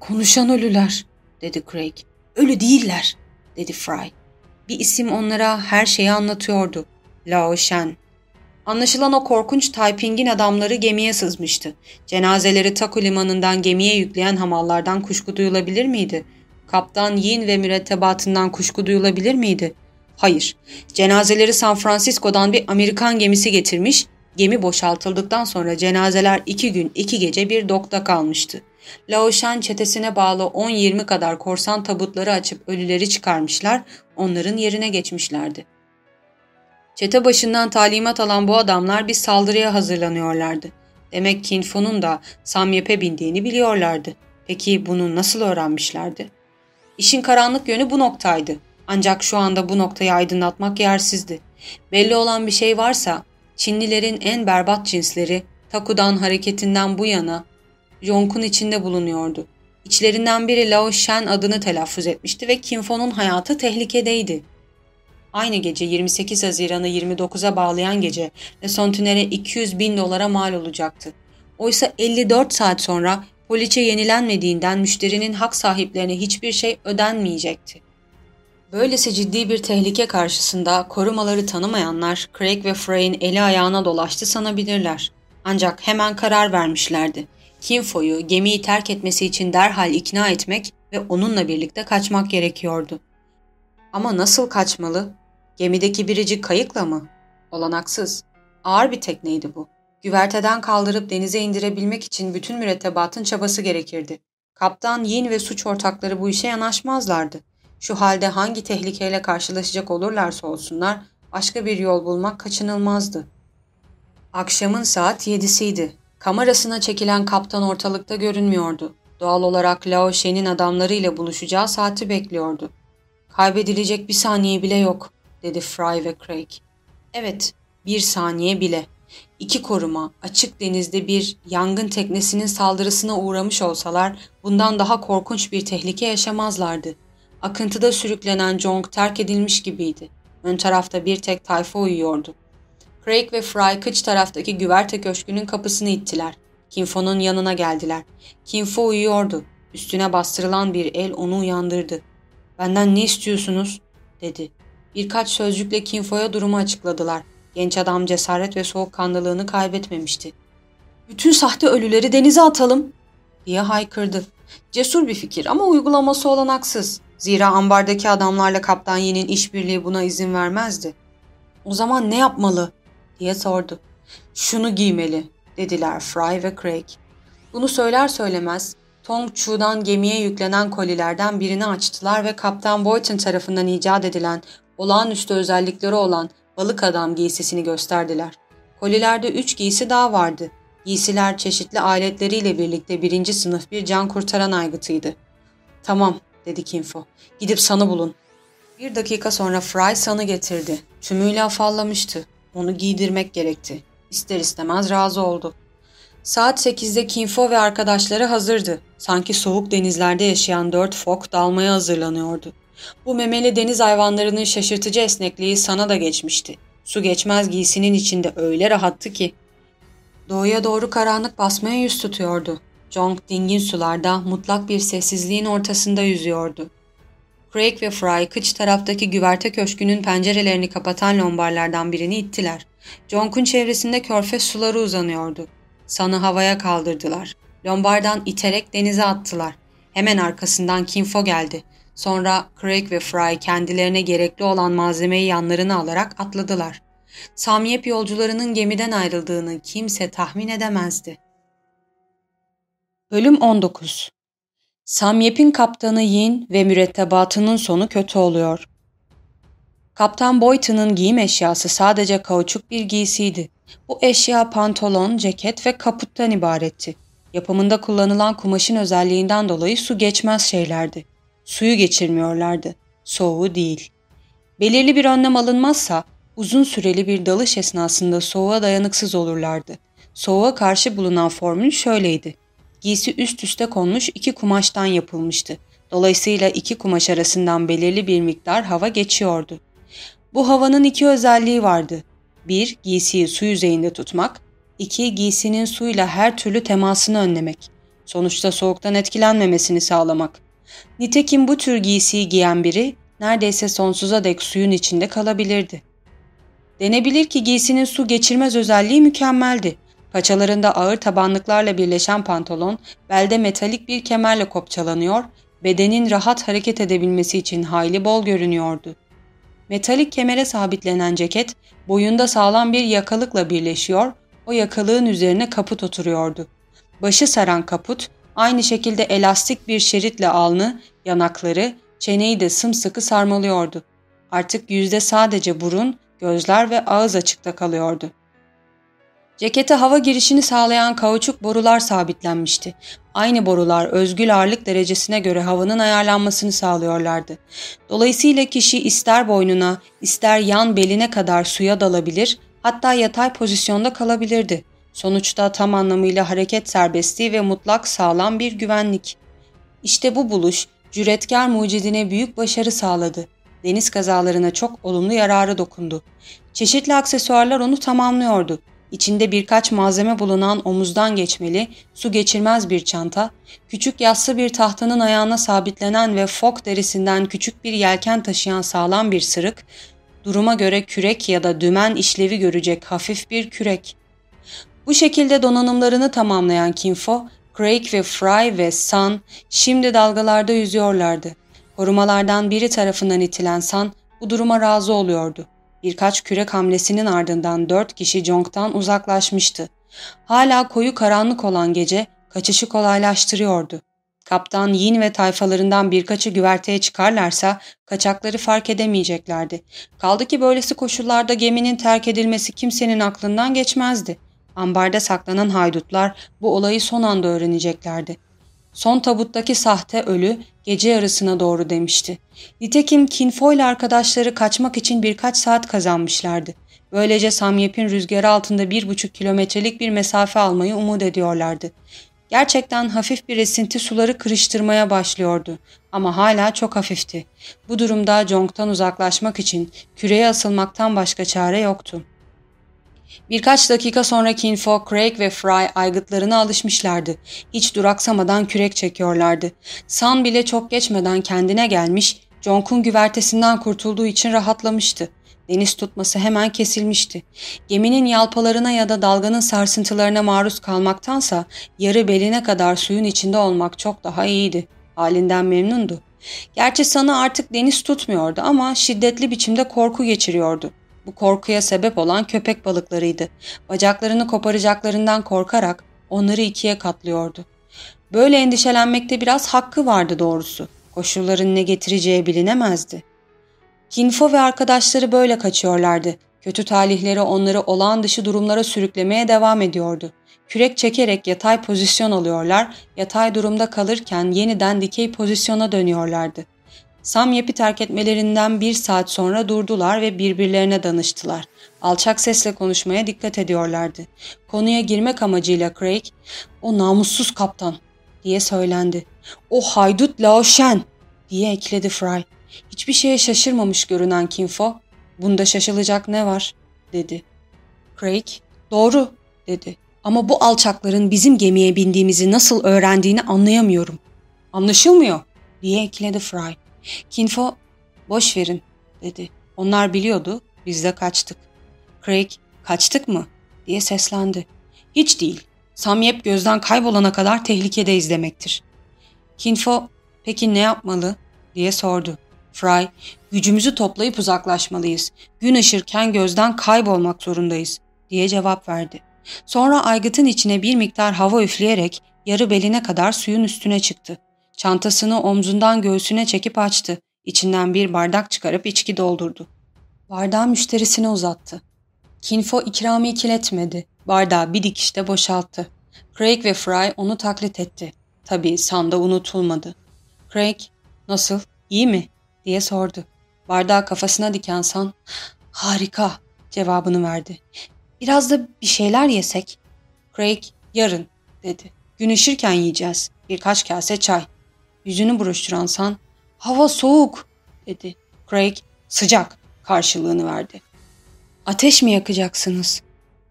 Konuşan ölüler, dedi Craig. Ölü değiller, dedi Fry. Bir isim onlara her şeyi anlatıyordu. Lao Shen. Anlaşılan o korkunç Taiping'in adamları gemiye sızmıştı. Cenazeleri Taku limanından gemiye yükleyen hamallardan kuşku duyulabilir miydi? Kaptan Yin ve mürettebatından kuşku duyulabilir miydi? Hayır. Cenazeleri San Francisco'dan bir Amerikan gemisi getirmiş, gemi boşaltıldıktan sonra cenazeler iki gün iki gece bir dokta kalmıştı. Laoshan çetesine bağlı 10-20 kadar korsan tabutları açıp ölüleri çıkarmışlar, onların yerine geçmişlerdi. Çete başından talimat alan bu adamlar bir saldırıya hazırlanıyorlardı. Demek Kinfo'nun da Samyep'e bindiğini biliyorlardı. Peki bunu nasıl öğrenmişlerdi? İşin karanlık yönü bu noktaydı. Ancak şu anda bu noktayı aydınlatmak yersizdi. Belli olan bir şey varsa Çinlilerin en berbat cinsleri Takudan hareketinden bu yana Jonk'un içinde bulunuyordu. İçlerinden biri Lao Shen adını telaffuz etmişti ve Kinfo'nun hayatı tehlikedeydi. Aynı gece 28 Haziran'ı 29'a bağlayan gece Leson Tüner'e 200 bin dolara mal olacaktı. Oysa 54 saat sonra poliçe yenilenmediğinden müşterinin hak sahiplerine hiçbir şey ödenmeyecekti. Böylesi ciddi bir tehlike karşısında korumaları tanımayanlar Craig ve Frey'in eli ayağına dolaştı sanabilirler. Ancak hemen karar vermişlerdi. Kinfo'yu gemiyi terk etmesi için derhal ikna etmek ve onunla birlikte kaçmak gerekiyordu. Ama nasıl kaçmalı? Gemideki biricik kayıkla mı? Olanaksız. Ağır bir tekneydi bu. Güverteden kaldırıp denize indirebilmek için bütün mürettebatın çabası gerekirdi. Kaptan, Yin ve suç ortakları bu işe yanaşmazlardı. Şu halde hangi tehlikeyle karşılaşacak olurlarsa olsunlar başka bir yol bulmak kaçınılmazdı. Akşamın saat yedisiydi. Kamerasına çekilen kaptan ortalıkta görünmüyordu. Doğal olarak Lao Shen'in adamlarıyla buluşacağı saati bekliyordu. Kaybedilecek bir saniye bile yok, dedi Fry ve Craig. Evet, bir saniye bile. İki koruma açık denizde bir yangın teknesinin saldırısına uğramış olsalar bundan daha korkunç bir tehlike yaşamazlardı. Akıntıda sürüklenen Jong terk edilmiş gibiydi. Ön tarafta bir tek tayfa uyuyordu. Craig ve Fry kıç taraftaki güverte köşkünün kapısını ittiler. Kinfo'nun yanına geldiler. Kinfo uyuyordu. Üstüne bastırılan bir el onu uyandırdı. ''Benden ne istiyorsunuz?'' dedi. Birkaç sözcükle Kinfo'ya durumu açıkladılar. Genç adam cesaret ve soğukkanlılığını kaybetmemişti. ''Bütün sahte ölüleri denize atalım!'' diye haykırdı. Cesur bir fikir ama uygulaması olanaksız. Zira ambardaki adamlarla Kaptan Yin'in işbirliği buna izin vermezdi. O zaman ne yapmalı? diye sordu. Şunu giymeli dediler Fry ve Craig. Bunu söyler söylemez Tong Chu'dan gemiye yüklenen kolilerden birini açtılar ve Kaptan Boyton tarafından icat edilen olağanüstü özellikleri olan balık adam giysisini gösterdiler. Kolilerde üç giysi daha vardı. Giysiler çeşitli aletleriyle birlikte birinci sınıf bir can kurtaran aygıtıydı. Tamam dedi Kinfo. Gidip San'ı bulun. Bir dakika sonra Fry San'ı getirdi. Tümüyle afallamıştı. Onu giydirmek gerekti. İster istemez razı oldu. Saat 8'de Kinfo ve arkadaşları hazırdı. Sanki soğuk denizlerde yaşayan dört fok dalmaya hazırlanıyordu. Bu memeli deniz hayvanlarının şaşırtıcı esnekliği sana da geçmişti. Su geçmez giysinin içinde öyle rahattı ki. Doğuya doğru karanlık basmaya yüz tutuyordu. Jong dingin sularda mutlak bir sessizliğin ortasında yüzüyordu. Craig ve Fry kıç taraftaki güverte köşkünün pencerelerini kapatan lombarlardan birini ittiler. Jong'un çevresinde körfez suları uzanıyordu. Sanı havaya kaldırdılar. Lombardan iterek denize attılar. Hemen arkasından Kinfo geldi. Sonra Craig ve Fry kendilerine gerekli olan malzemeyi yanlarına alarak atladılar. Samyep yolcularının gemiden ayrıldığını kimse tahmin edemezdi. Bölüm 19 Samyep'in kaptanı Yin ve mürettebatının sonu kötü oluyor. Kaptan Boynton'ın giyim eşyası sadece kauçuk bir giysiydi. Bu eşya pantolon, ceket ve kaputtan ibaretti. Yapımında kullanılan kumaşın özelliğinden dolayı su geçmez şeylerdi. Suyu geçirmiyorlardı. Soğuğu değil. Belirli bir önlem alınmazsa uzun süreli bir dalış esnasında soğuğa dayanıksız olurlardı. Soğuğa karşı bulunan formül şöyleydi. Giysi üst üste konmuş iki kumaştan yapılmıştı. Dolayısıyla iki kumaş arasından belirli bir miktar hava geçiyordu. Bu havanın iki özelliği vardı. Bir, giysiyi su yüzeyinde tutmak. iki giysinin suyla her türlü temasını önlemek. Sonuçta soğuktan etkilenmemesini sağlamak. Nitekim bu tür giysiyi giyen biri neredeyse sonsuza dek suyun içinde kalabilirdi. Denebilir ki giysinin su geçirmez özelliği mükemmeldi. Paçalarında ağır tabanlıklarla birleşen pantolon, belde metalik bir kemerle kopçalanıyor, bedenin rahat hareket edebilmesi için hayli bol görünüyordu. Metalik kemere sabitlenen ceket, boyunda sağlam bir yakalıkla birleşiyor, o yakalığın üzerine kaput oturuyordu. Başı saran kaput, aynı şekilde elastik bir şeritle alnı, yanakları, çeneyi de sımsıkı sarmalıyordu. Artık yüzde sadece burun, gözler ve ağız açıkta kalıyordu. Cekete hava girişini sağlayan kauçuk borular sabitlenmişti. Aynı borular özgül ağırlık derecesine göre havanın ayarlanmasını sağlıyorlardı. Dolayısıyla kişi ister boynuna, ister yan beline kadar suya dalabilir, hatta yatay pozisyonda kalabilirdi. Sonuçta tam anlamıyla hareket serbestliği ve mutlak sağlam bir güvenlik. İşte bu buluş, cüretkar mucidine büyük başarı sağladı. Deniz kazalarına çok olumlu yararı dokundu. Çeşitli aksesuarlar onu tamamlıyordu. İçinde birkaç malzeme bulunan omuzdan geçmeli, su geçirmez bir çanta, küçük yassı bir tahtanın ayağına sabitlenen ve fok derisinden küçük bir yelken taşıyan sağlam bir sırık, duruma göre kürek ya da dümen işlevi görecek hafif bir kürek. Bu şekilde donanımlarını tamamlayan Kinfo, Craig ve Fry ve Sun şimdi dalgalarda yüzüyorlardı. Korumalardan biri tarafından itilen Sun bu duruma razı oluyordu. Birkaç kürek hamlesinin ardından dört kişi Jong'tan uzaklaşmıştı. Hala koyu karanlık olan gece kaçışı kolaylaştırıyordu. Kaptan Yin ve tayfalarından birkaçı güverteye çıkarlarsa kaçakları fark edemeyeceklerdi. Kaldı ki böylesi koşullarda geminin terk edilmesi kimsenin aklından geçmezdi. Ambarda saklanan haydutlar bu olayı son anda öğreneceklerdi. Son tabuttaki sahte ölü gece yarısına doğru demişti. Nitekim Kinfo ile arkadaşları kaçmak için birkaç saat kazanmışlardı. Böylece Samyep'in rüzgarı altında bir buçuk kilometrelik bir mesafe almayı umut ediyorlardı. Gerçekten hafif bir esinti suları kırıştırmaya başlıyordu ama hala çok hafifti. Bu durumda Jong'tan uzaklaşmak için küreye asılmaktan başka çare yoktu. Birkaç dakika sonra Kinfo, Craig ve Fry aygıtlarına alışmışlardı. Hiç duraksamadan kürek çekiyorlardı. San bile çok geçmeden kendine gelmiş, Jonk'un güvertesinden kurtulduğu için rahatlamıştı. Deniz tutması hemen kesilmişti. Geminin yalpalarına ya da dalganın sarsıntılarına maruz kalmaktansa yarı beline kadar suyun içinde olmak çok daha iyiydi. Halinden memnundu. Gerçi San'ı artık deniz tutmuyordu ama şiddetli biçimde korku geçiriyordu. Bu korkuya sebep olan köpek balıklarıydı. Bacaklarını koparacaklarından korkarak onları ikiye katlıyordu. Böyle endişelenmekte biraz hakkı vardı doğrusu. Koşulların ne getireceği bilinemezdi. Kinfo ve arkadaşları böyle kaçıyorlardı. Kötü talihleri onları olağan dışı durumlara sürüklemeye devam ediyordu. Kürek çekerek yatay pozisyon alıyorlar, yatay durumda kalırken yeniden dikey pozisyona dönüyorlardı. Samyep'i terk etmelerinden bir saat sonra durdular ve birbirlerine danıştılar. Alçak sesle konuşmaya dikkat ediyorlardı. Konuya girmek amacıyla Craig, ''O namussuz kaptan'' diye söylendi. ''O haydut Lao Shen'' diye ekledi Fry. Hiçbir şeye şaşırmamış görünen Kinfo, ''Bunda şaşılacak ne var?'' dedi. Craig, ''Doğru'' dedi. ''Ama bu alçakların bizim gemiye bindiğimizi nasıl öğrendiğini anlayamıyorum.'' ''Anlaşılmıyor'' diye ekledi Fry. Kinfo boş verin dedi. Onlar biliyordu biz de kaçtık. Craig kaçtık mı diye seslendi. Hiç değil. Samyep gözden kaybolana kadar tehlikedeyiz demektir. Kinfo peki ne yapmalı diye sordu. Fry gücümüzü toplayıp uzaklaşmalıyız. Gün ışırken gözden kaybolmak zorundayız diye cevap verdi. Sonra aygıtın içine bir miktar hava üfleyerek yarı beline kadar suyun üstüne çıktı. Çantasını omzundan göğsüne çekip açtı. İçinden bir bardak çıkarıp içki doldurdu. Bardağı müşterisine uzattı. Kinfo ikramı ikiletmedi. Bardağı bir dikişte boşalttı. Craig ve Fry onu taklit etti. Tabii Sanda unutulmadı. Craig, nasıl, iyi mi? diye sordu. Bardağı kafasına diken San, harika cevabını verdi. Biraz da bir şeyler yesek. Craig, yarın dedi. Gün ışırken yiyeceğiz. Birkaç kase çay. Yüzünü buruşturan San, hava soğuk dedi. Craig, sıcak karşılığını verdi. Ateş mi yakacaksınız?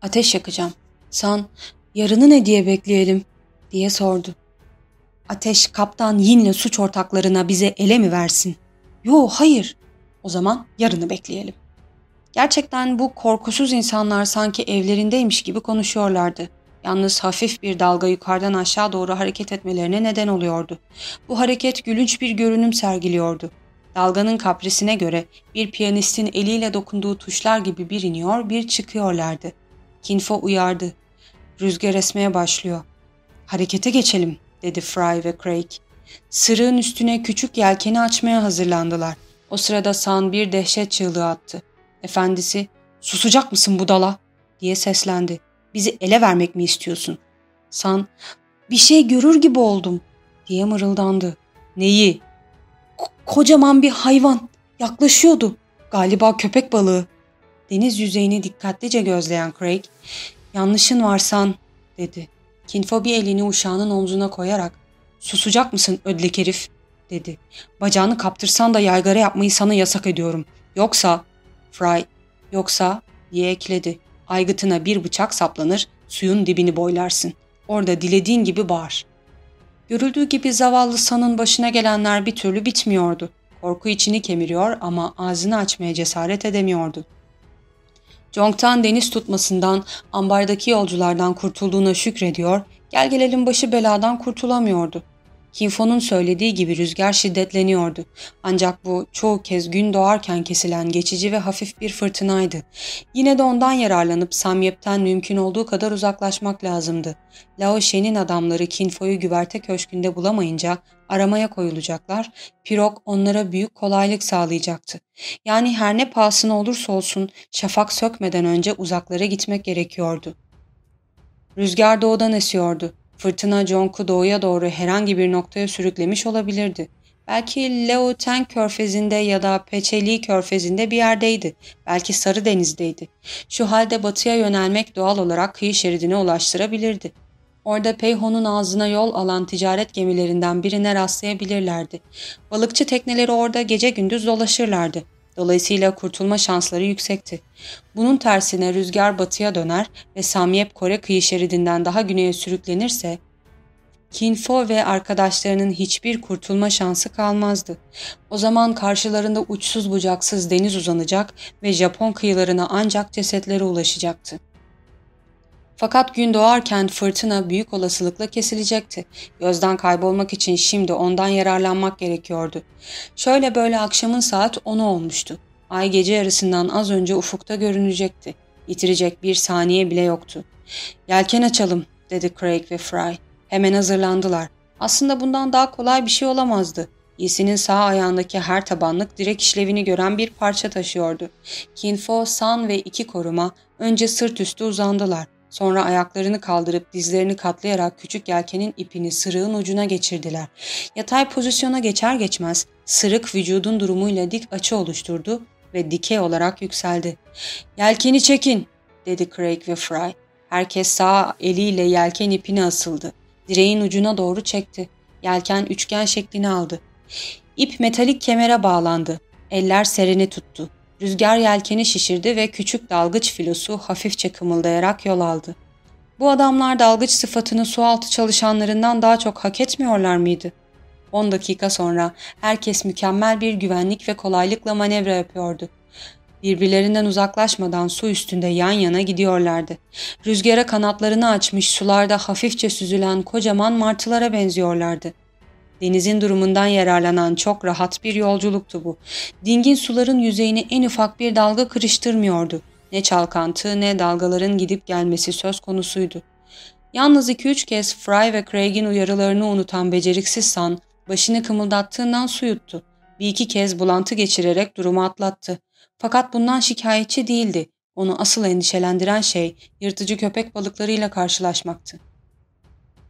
Ateş yakacağım. San, yarını ne diye bekleyelim diye sordu. Ateş kaptan Yin'le suç ortaklarına bize ele mi versin? Yo hayır. O zaman yarını bekleyelim. Gerçekten bu korkusuz insanlar sanki evlerindeymiş gibi konuşuyorlardı. Yalnız hafif bir dalga yukarıdan aşağı doğru hareket etmelerine neden oluyordu. Bu hareket gülünç bir görünüm sergiliyordu. Dalganın kaprisine göre bir piyanistin eliyle dokunduğu tuşlar gibi bir iniyor bir çıkıyorlardı. Kinfo uyardı. Rüzgar esmeye başlıyor. Harekete geçelim dedi Fry ve Craig. Sırığın üstüne küçük yelkeni açmaya hazırlandılar. O sırada San bir dehşet çığlığı attı. Efendisi, susacak mısın budala? diye seslendi. Bizi ele vermek mi istiyorsun? San, bir şey görür gibi oldum diye mırıldandı. Neyi? K- kocaman bir hayvan yaklaşıyordu. Galiba köpek balığı. Deniz yüzeyini dikkatlice gözleyen Craig, yanlışın var San dedi. Kinfo bir elini uşağının omzuna koyarak susacak mısın ödlek herif dedi. Bacağını kaptırsan da yaygara yapmayı sana yasak ediyorum. Yoksa Fry yoksa diye ekledi. Aygıtına bir bıçak saplanır, suyun dibini boylarsın. Orada dilediğin gibi bağır. Görüldüğü gibi zavallı San'ın başına gelenler bir türlü bitmiyordu. Korku içini kemiriyor ama ağzını açmaya cesaret edemiyordu. Jong'tan deniz tutmasından, ambardaki yolculardan kurtulduğuna şükrediyor, gel gelelim başı beladan kurtulamıyordu. Kinfo'nun söylediği gibi rüzgar şiddetleniyordu. Ancak bu çoğu kez gün doğarken kesilen geçici ve hafif bir fırtınaydı. Yine de ondan yararlanıp Samyep'ten mümkün olduğu kadar uzaklaşmak lazımdı. Lao Shen'in adamları Kinfo'yu güverte köşkünde bulamayınca aramaya koyulacaklar, Pirok onlara büyük kolaylık sağlayacaktı. Yani her ne pahasına olursa olsun şafak sökmeden önce uzaklara gitmek gerekiyordu. Rüzgar doğudan esiyordu. Fırtına Jonk'u doğuya doğru herhangi bir noktaya sürüklemiş olabilirdi. Belki Leo Ten körfezinde ya da Peçeli körfezinde bir yerdeydi. Belki Sarı Deniz'deydi. Şu halde batıya yönelmek doğal olarak kıyı şeridine ulaştırabilirdi. Orada Peyho'nun ağzına yol alan ticaret gemilerinden birine rastlayabilirlerdi. Balıkçı tekneleri orada gece gündüz dolaşırlardı. Dolayısıyla kurtulma şansları yüksekti. Bunun tersine rüzgar batıya döner ve Samyep Kore kıyı şeridinden daha güneye sürüklenirse Kinfo ve arkadaşlarının hiçbir kurtulma şansı kalmazdı. O zaman karşılarında uçsuz bucaksız deniz uzanacak ve Japon kıyılarına ancak cesetleri ulaşacaktı. Fakat gün doğarken fırtına büyük olasılıkla kesilecekti. Gözden kaybolmak için şimdi ondan yararlanmak gerekiyordu. Şöyle böyle akşamın saat 10'u olmuştu. Ay gece yarısından az önce ufukta görünecekti. Yitirecek bir saniye bile yoktu. Yelken açalım dedi Craig ve Fry. Hemen hazırlandılar. Aslında bundan daha kolay bir şey olamazdı. Yesinin sağ ayağındaki her tabanlık direk işlevini gören bir parça taşıyordu. Kinfo, San ve iki koruma önce sırt üstü uzandılar. Sonra ayaklarını kaldırıp dizlerini katlayarak küçük yelkenin ipini sırığın ucuna geçirdiler. Yatay pozisyona geçer geçmez sırık vücudun durumuyla dik açı oluşturdu ve dikey olarak yükseldi. ''Yelkeni çekin!'' dedi Craig ve Fry. Herkes sağ eliyle yelken ipini asıldı. Direğin ucuna doğru çekti. Yelken üçgen şeklini aldı. İp metalik kemere bağlandı. Eller sereni tuttu. Rüzgar yelkeni şişirdi ve küçük dalgıç filosu hafifçe kımıldayarak yol aldı. Bu adamlar dalgıç sıfatını sualtı çalışanlarından daha çok hak etmiyorlar mıydı? 10 dakika sonra herkes mükemmel bir güvenlik ve kolaylıkla manevra yapıyordu. Birbirlerinden uzaklaşmadan su üstünde yan yana gidiyorlardı. Rüzgara kanatlarını açmış sularda hafifçe süzülen kocaman martılara benziyorlardı. Denizin durumundan yararlanan çok rahat bir yolculuktu bu. Dingin suların yüzeyini en ufak bir dalga kırıştırmıyordu. Ne çalkantı ne dalgaların gidip gelmesi söz konusuydu. Yalnız iki üç kez Fry ve Craig'in uyarılarını unutan beceriksiz San başını kımıldattığından su yuttu. Bir iki kez bulantı geçirerek durumu atlattı. Fakat bundan şikayetçi değildi. Onu asıl endişelendiren şey yırtıcı köpek balıklarıyla karşılaşmaktı.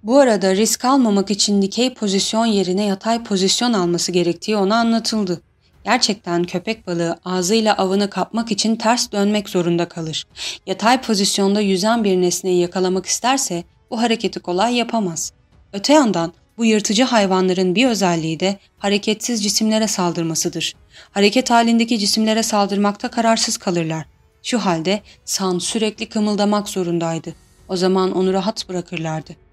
Bu arada risk almamak için dikey pozisyon yerine yatay pozisyon alması gerektiği ona anlatıldı. Gerçekten köpek balığı ağzıyla avını kapmak için ters dönmek zorunda kalır. Yatay pozisyonda yüzen bir nesneyi yakalamak isterse bu hareketi kolay yapamaz. Öte yandan bu yırtıcı hayvanların bir özelliği de hareketsiz cisimlere saldırmasıdır. Hareket halindeki cisimlere saldırmakta kararsız kalırlar. Şu halde San sürekli kımıldamak zorundaydı. O zaman onu rahat bırakırlardı.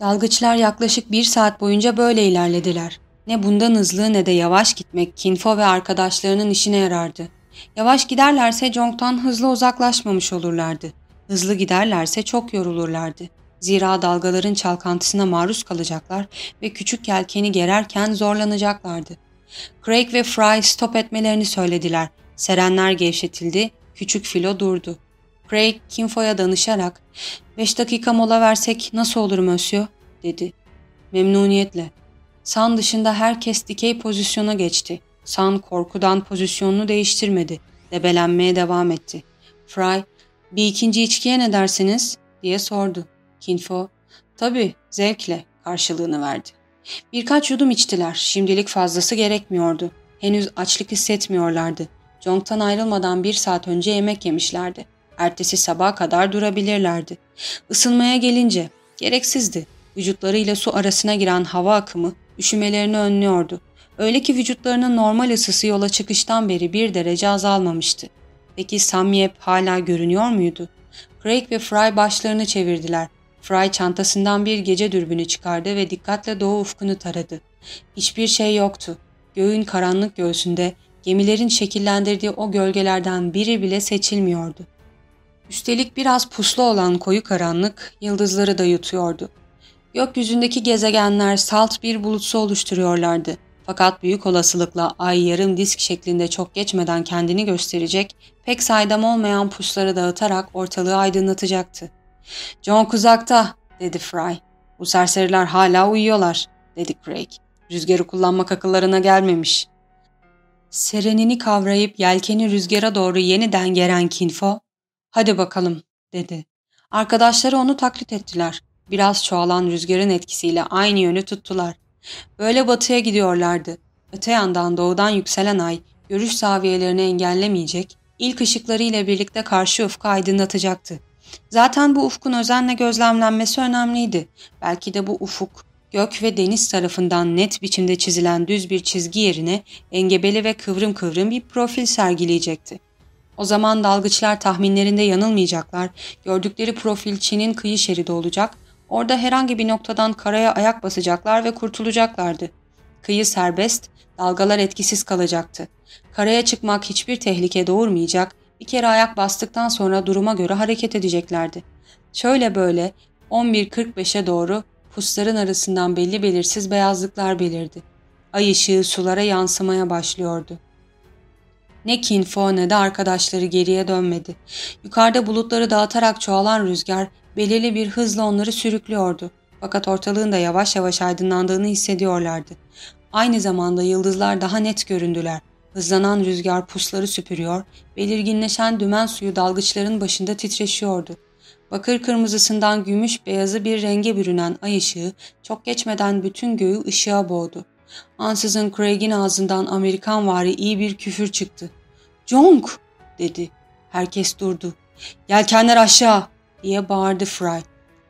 Dalgıçlar yaklaşık bir saat boyunca böyle ilerlediler. Ne bundan hızlı ne de yavaş gitmek Kinfo ve arkadaşlarının işine yarardı. Yavaş giderlerse Jong'tan hızlı uzaklaşmamış olurlardı. Hızlı giderlerse çok yorulurlardı. Zira dalgaların çalkantısına maruz kalacaklar ve küçük yelkeni gererken zorlanacaklardı. Craig ve Fry stop etmelerini söylediler. Serenler gevşetildi, küçük filo durdu. Craig, Kinfo'ya danışarak ''Beş dakika mola versek nasıl olur Monsieur?'' dedi. ''Memnuniyetle.'' San dışında herkes dikey pozisyona geçti. San korkudan pozisyonunu değiştirmedi. Debelenmeye devam etti. Fry, ''Bir ikinci içkiye ne dersiniz?'' diye sordu. Kinfo, ''Tabii, zevkle.'' karşılığını verdi. Birkaç yudum içtiler. Şimdilik fazlası gerekmiyordu. Henüz açlık hissetmiyorlardı. Jong'tan ayrılmadan bir saat önce yemek yemişlerdi. Ertesi sabaha kadar durabilirlerdi. Isınmaya gelince gereksizdi. Vücutlarıyla su arasına giren hava akımı üşümelerini önlüyordu. Öyle ki vücutlarının normal ısısı yola çıkıştan beri bir derece azalmamıştı. Peki Samyep hala görünüyor muydu? Craig ve Fry başlarını çevirdiler. Fry çantasından bir gece dürbünü çıkardı ve dikkatle doğu ufkunu taradı. Hiçbir şey yoktu. Göğün karanlık göğsünde gemilerin şekillendirdiği o gölgelerden biri bile seçilmiyordu. Üstelik biraz puslu olan koyu karanlık yıldızları da yutuyordu. Gökyüzündeki gezegenler salt bir bulutsu oluşturuyorlardı. Fakat büyük olasılıkla ay yarım disk şeklinde çok geçmeden kendini gösterecek, pek saydam olmayan pusları dağıtarak ortalığı aydınlatacaktı. ''John uzakta'' dedi Fry. ''Bu serseriler hala uyuyorlar'' dedi Craig. ''Rüzgarı kullanmak akıllarına gelmemiş.'' Serenini kavrayıp yelkeni rüzgara doğru yeniden geren Kinfo, ''Hadi bakalım'' dedi. Arkadaşları onu taklit ettiler. Biraz çoğalan rüzgarın etkisiyle aynı yönü tuttular. Böyle batıya gidiyorlardı. Öte yandan doğudan yükselen ay görüş zaviyelerini engellemeyecek, ilk ışıklarıyla birlikte karşı ufku aydınlatacaktı. Zaten bu ufkun özenle gözlemlenmesi önemliydi. Belki de bu ufuk, gök ve deniz tarafından net biçimde çizilen düz bir çizgi yerine engebeli ve kıvrım kıvrım bir profil sergileyecekti. O zaman dalgıçlar tahminlerinde yanılmayacaklar, gördükleri profil Çin'in kıyı şeridi olacak Orada herhangi bir noktadan karaya ayak basacaklar ve kurtulacaklardı. Kıyı serbest, dalgalar etkisiz kalacaktı. Karaya çıkmak hiçbir tehlike doğurmayacak, bir kere ayak bastıktan sonra duruma göre hareket edeceklerdi. Şöyle böyle 11.45'e doğru pusların arasından belli belirsiz beyazlıklar belirdi. Ay ışığı sulara yansımaya başlıyordu. Ne Kinfo ne de arkadaşları geriye dönmedi. Yukarıda bulutları dağıtarak çoğalan rüzgar belirli bir hızla onları sürüklüyordu. Fakat ortalığın da yavaş yavaş aydınlandığını hissediyorlardı. Aynı zamanda yıldızlar daha net göründüler. Hızlanan rüzgar pusları süpürüyor, belirginleşen dümen suyu dalgıçların başında titreşiyordu. Bakır kırmızısından gümüş beyazı bir renge bürünen ay ışığı çok geçmeden bütün göğü ışığa boğdu. Ansızın Craig'in ağzından Amerikan vari iyi bir küfür çıktı. ''Jong!'' dedi. Herkes durdu. ''Yelkenler aşağı!'' diye bağırdı Fry.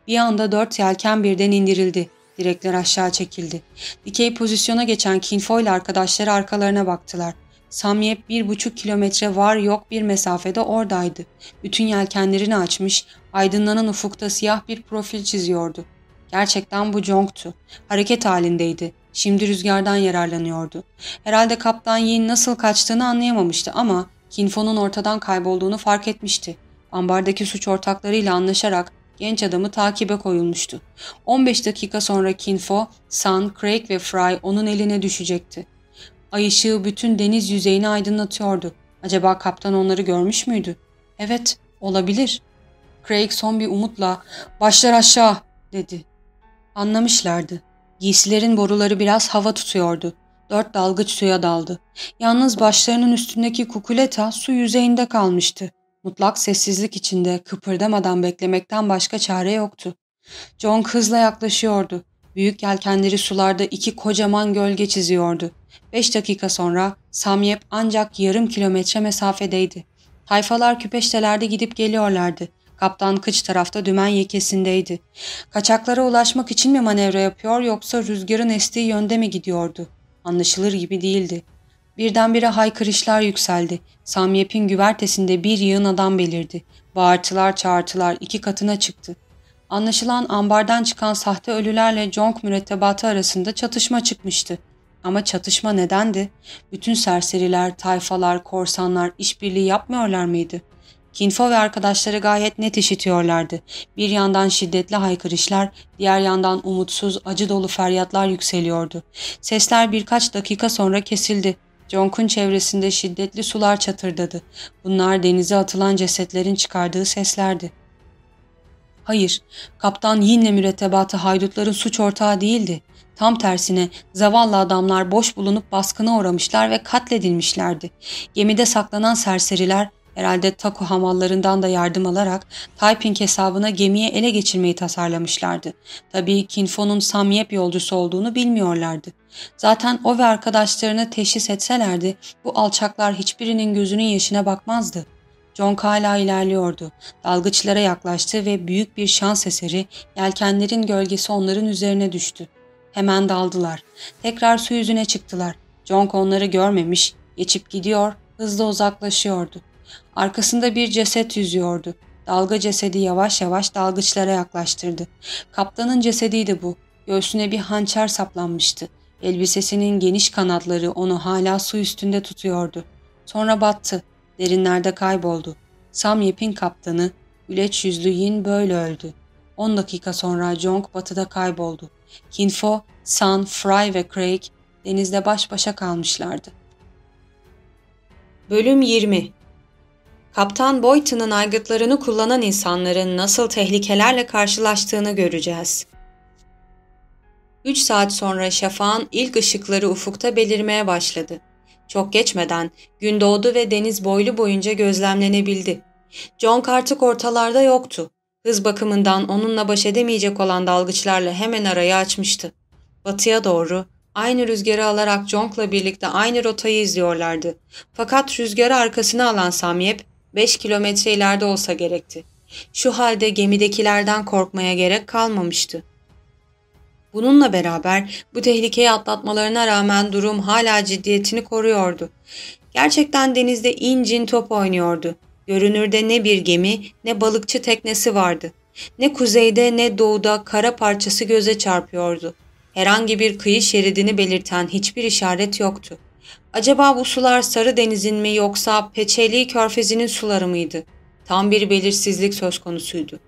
Bir anda dört yelken birden indirildi. Direkler aşağı çekildi. Dikey pozisyona geçen Kinfo ile arkadaşları arkalarına baktılar. Samyep bir buçuk kilometre var yok bir mesafede oradaydı. Bütün yelkenlerini açmış, aydınlanan ufukta siyah bir profil çiziyordu. Gerçekten bu Jong'tu. Hareket halindeydi. Şimdi rüzgardan yararlanıyordu. Herhalde kaptan Yin nasıl kaçtığını anlayamamıştı ama Kinfo'nun ortadan kaybolduğunu fark etmişti ambardaki suç ortaklarıyla anlaşarak genç adamı takibe koyulmuştu. 15 dakika sonra Kinfo, San, Craig ve Fry onun eline düşecekti. Ay ışığı bütün deniz yüzeyini aydınlatıyordu. Acaba kaptan onları görmüş müydü? Evet, olabilir. Craig son bir umutla başlar aşağı dedi. Anlamışlardı. Giysilerin boruları biraz hava tutuyordu. Dört dalgıç suya daldı. Yalnız başlarının üstündeki kukuleta su yüzeyinde kalmıştı. Mutlak sessizlik içinde kıpırdamadan beklemekten başka çare yoktu. John hızla yaklaşıyordu. Büyük yelkenleri sularda iki kocaman gölge çiziyordu. Beş dakika sonra Samyep ancak yarım kilometre mesafedeydi. Tayfalar küpeştelerde gidip geliyorlardı. Kaptan kıç tarafta dümen yekesindeydi. Kaçaklara ulaşmak için mi manevra yapıyor yoksa rüzgarın estiği yönde mi gidiyordu? Anlaşılır gibi değildi. Birdenbire haykırışlar yükseldi. Samyep'in güvertesinde bir yığın adam belirdi. Bağırtılar çağırtılar iki katına çıktı. Anlaşılan ambardan çıkan sahte ölülerle Jonk mürettebatı arasında çatışma çıkmıştı. Ama çatışma nedendi? Bütün serseriler, tayfalar, korsanlar işbirliği yapmıyorlar mıydı? Kinfo ve arkadaşları gayet net işitiyorlardı. Bir yandan şiddetli haykırışlar, diğer yandan umutsuz, acı dolu feryatlar yükseliyordu. Sesler birkaç dakika sonra kesildi. Jonk'un çevresinde şiddetli sular çatırdadı. Bunlar denize atılan cesetlerin çıkardığı seslerdi. Hayır, kaptan yine mürettebatı haydutların suç ortağı değildi. Tam tersine zavallı adamlar boş bulunup baskına uğramışlar ve katledilmişlerdi. Gemide saklanan serseriler herhalde taku hamallarından da yardım alarak Taiping hesabına gemiye ele geçirmeyi tasarlamışlardı. Tabii Kinfo'nun Samyep yolcusu olduğunu bilmiyorlardı. Zaten o ve arkadaşlarını teşhis etselerdi bu alçaklar hiçbirinin gözünün yaşına bakmazdı. John hala ilerliyordu. Dalgıçlara yaklaştı ve büyük bir şans eseri yelkenlerin gölgesi onların üzerine düştü. Hemen daldılar. Tekrar su yüzüne çıktılar. John onları görmemiş, geçip gidiyor, hızla uzaklaşıyordu. Arkasında bir ceset yüzüyordu. Dalga cesedi yavaş yavaş dalgıçlara yaklaştırdı. Kaptanın cesediydi bu. Göğsüne bir hançer saplanmıştı. Elbisesinin geniş kanatları onu hala su üstünde tutuyordu. Sonra battı. Derinlerde kayboldu. Sam Yep'in kaptanı, güleç yüzlü Yin böyle öldü. 10 dakika sonra Jong batıda kayboldu. Kinfo, San, Fry ve Craig denizde baş başa kalmışlardı. Bölüm 20 Kaptan Boynton'ın aygıtlarını kullanan insanların nasıl tehlikelerle karşılaştığını göreceğiz. 3 saat sonra şafağın ilk ışıkları ufukta belirmeye başladı. Çok geçmeden gün doğdu ve deniz boylu boyunca gözlemlenebildi. John artık ortalarda yoktu. Hız bakımından onunla baş edemeyecek olan dalgıçlarla hemen arayı açmıştı. Batıya doğru aynı rüzgarı alarak Jonk'la birlikte aynı rotayı izliyorlardı. Fakat rüzgarı arkasına alan Samyep 5 kilometre ileride olsa gerekti. Şu halde gemidekilerden korkmaya gerek kalmamıştı. Bununla beraber bu tehlikeyi atlatmalarına rağmen durum hala ciddiyetini koruyordu. Gerçekten denizde incin top oynuyordu. Görünürde ne bir gemi ne balıkçı teknesi vardı. Ne kuzeyde ne doğuda kara parçası göze çarpıyordu. Herhangi bir kıyı şeridini belirten hiçbir işaret yoktu. Acaba bu sular Sarı Deniz'in mi yoksa Peçeli Körfezi'nin suları mıydı? Tam bir belirsizlik söz konusuydu.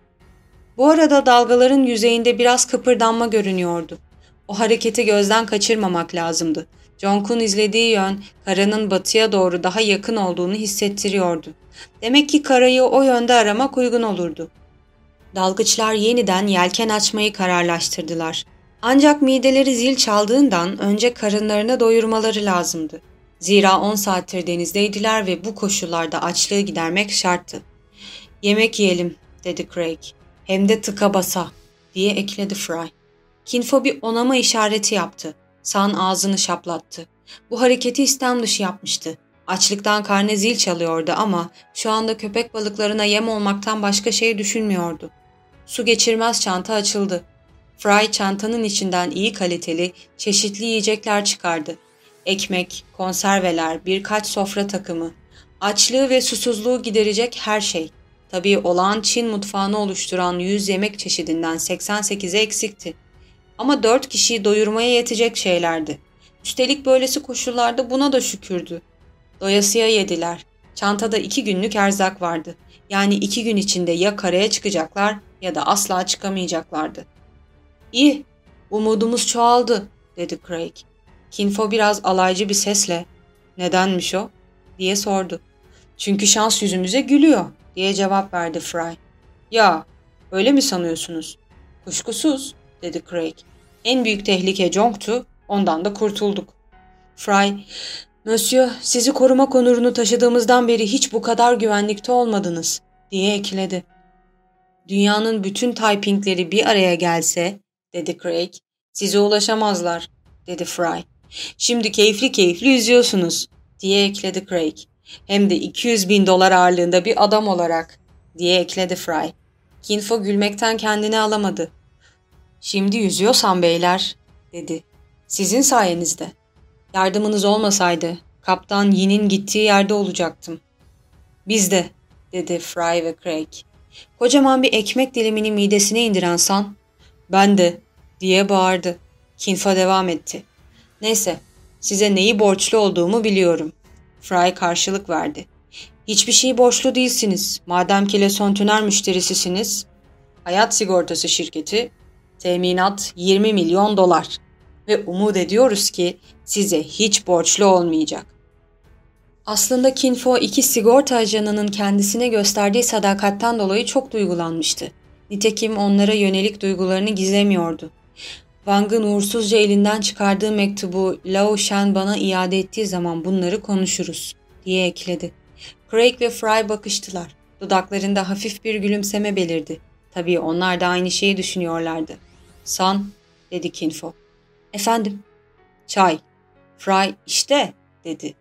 Bu arada dalgaların yüzeyinde biraz kıpırdanma görünüyordu. O hareketi gözden kaçırmamak lazımdı. Jonk'un izlediği yön karanın batıya doğru daha yakın olduğunu hissettiriyordu. Demek ki karayı o yönde aramak uygun olurdu. Dalgıçlar yeniden yelken açmayı kararlaştırdılar. Ancak mideleri zil çaldığından önce karınlarına doyurmaları lazımdı. Zira 10 saattir denizdeydiler ve bu koşullarda açlığı gidermek şarttı. Yemek yiyelim dedi Craig. Hem de tıka basa diye ekledi Fry. Kinfo bir onama işareti yaptı. San ağzını şaplattı. Bu hareketi istem dışı yapmıştı. Açlıktan karne zil çalıyordu ama şu anda köpek balıklarına yem olmaktan başka şey düşünmüyordu. Su geçirmez çanta açıldı. Fry çantanın içinden iyi kaliteli, çeşitli yiyecekler çıkardı. Ekmek, konserveler, birkaç sofra takımı, açlığı ve susuzluğu giderecek her şey. Tabii olağan Çin mutfağını oluşturan 100 yemek çeşidinden 88'e eksikti. Ama 4 kişiyi doyurmaya yetecek şeylerdi. Üstelik böylesi koşullarda buna da şükürdü. Doyasıya yediler. Çantada iki günlük erzak vardı. Yani iki gün içinde ya karaya çıkacaklar ya da asla çıkamayacaklardı. İyi, umudumuz çoğaldı, dedi Craig. Kinfo biraz alaycı bir sesle, nedenmiş o, diye sordu. Çünkü şans yüzümüze gülüyor, diye cevap verdi Fry. Ya, öyle mi sanıyorsunuz? Kuşkusuz, dedi Craig. En büyük tehlike Jong'tu, ondan da kurtulduk. Fry, Monsieur, sizi koruma konurunu taşıdığımızdan beri hiç bu kadar güvenlikte olmadınız, diye ekledi. Dünyanın bütün typingleri bir araya gelse, dedi Craig, size ulaşamazlar, dedi Fry. Şimdi keyifli keyifli yüzüyorsunuz, diye ekledi Craig. Hem de 200 bin dolar ağırlığında bir adam olarak, diye ekledi Fry. Kinfo gülmekten kendini alamadı. Şimdi yüzüyorsan beyler, dedi. Sizin sayenizde. Yardımınız olmasaydı kaptan Yin'in gittiği yerde olacaktım. Biz de, dedi Fry ve Craig. Kocaman bir ekmek dilimini midesine indiren San, ben de, diye bağırdı. Kinfa devam etti. Neyse, size neyi borçlu olduğumu biliyorum. Fry karşılık verdi. Hiçbir şey borçlu değilsiniz. Madem ki Leson Tüner müşterisisiniz. Hayat sigortası şirketi, teminat 20 milyon dolar. Ve umut ediyoruz ki size hiç borçlu olmayacak. Aslında Kinfo iki sigorta ajanının kendisine gösterdiği sadakatten dolayı çok duygulanmıştı. Nitekim onlara yönelik duygularını gizlemiyordu. Wang'ın uğursuzca elinden çıkardığı mektubu Lao Shen bana iade ettiği zaman bunları konuşuruz, diye ekledi. Craig ve Fry bakıştılar. Dudaklarında hafif bir gülümseme belirdi. Tabii onlar da aynı şeyi düşünüyorlardı. San, dedi Kinfo. Efendim? Çay. Fry, işte, dedi.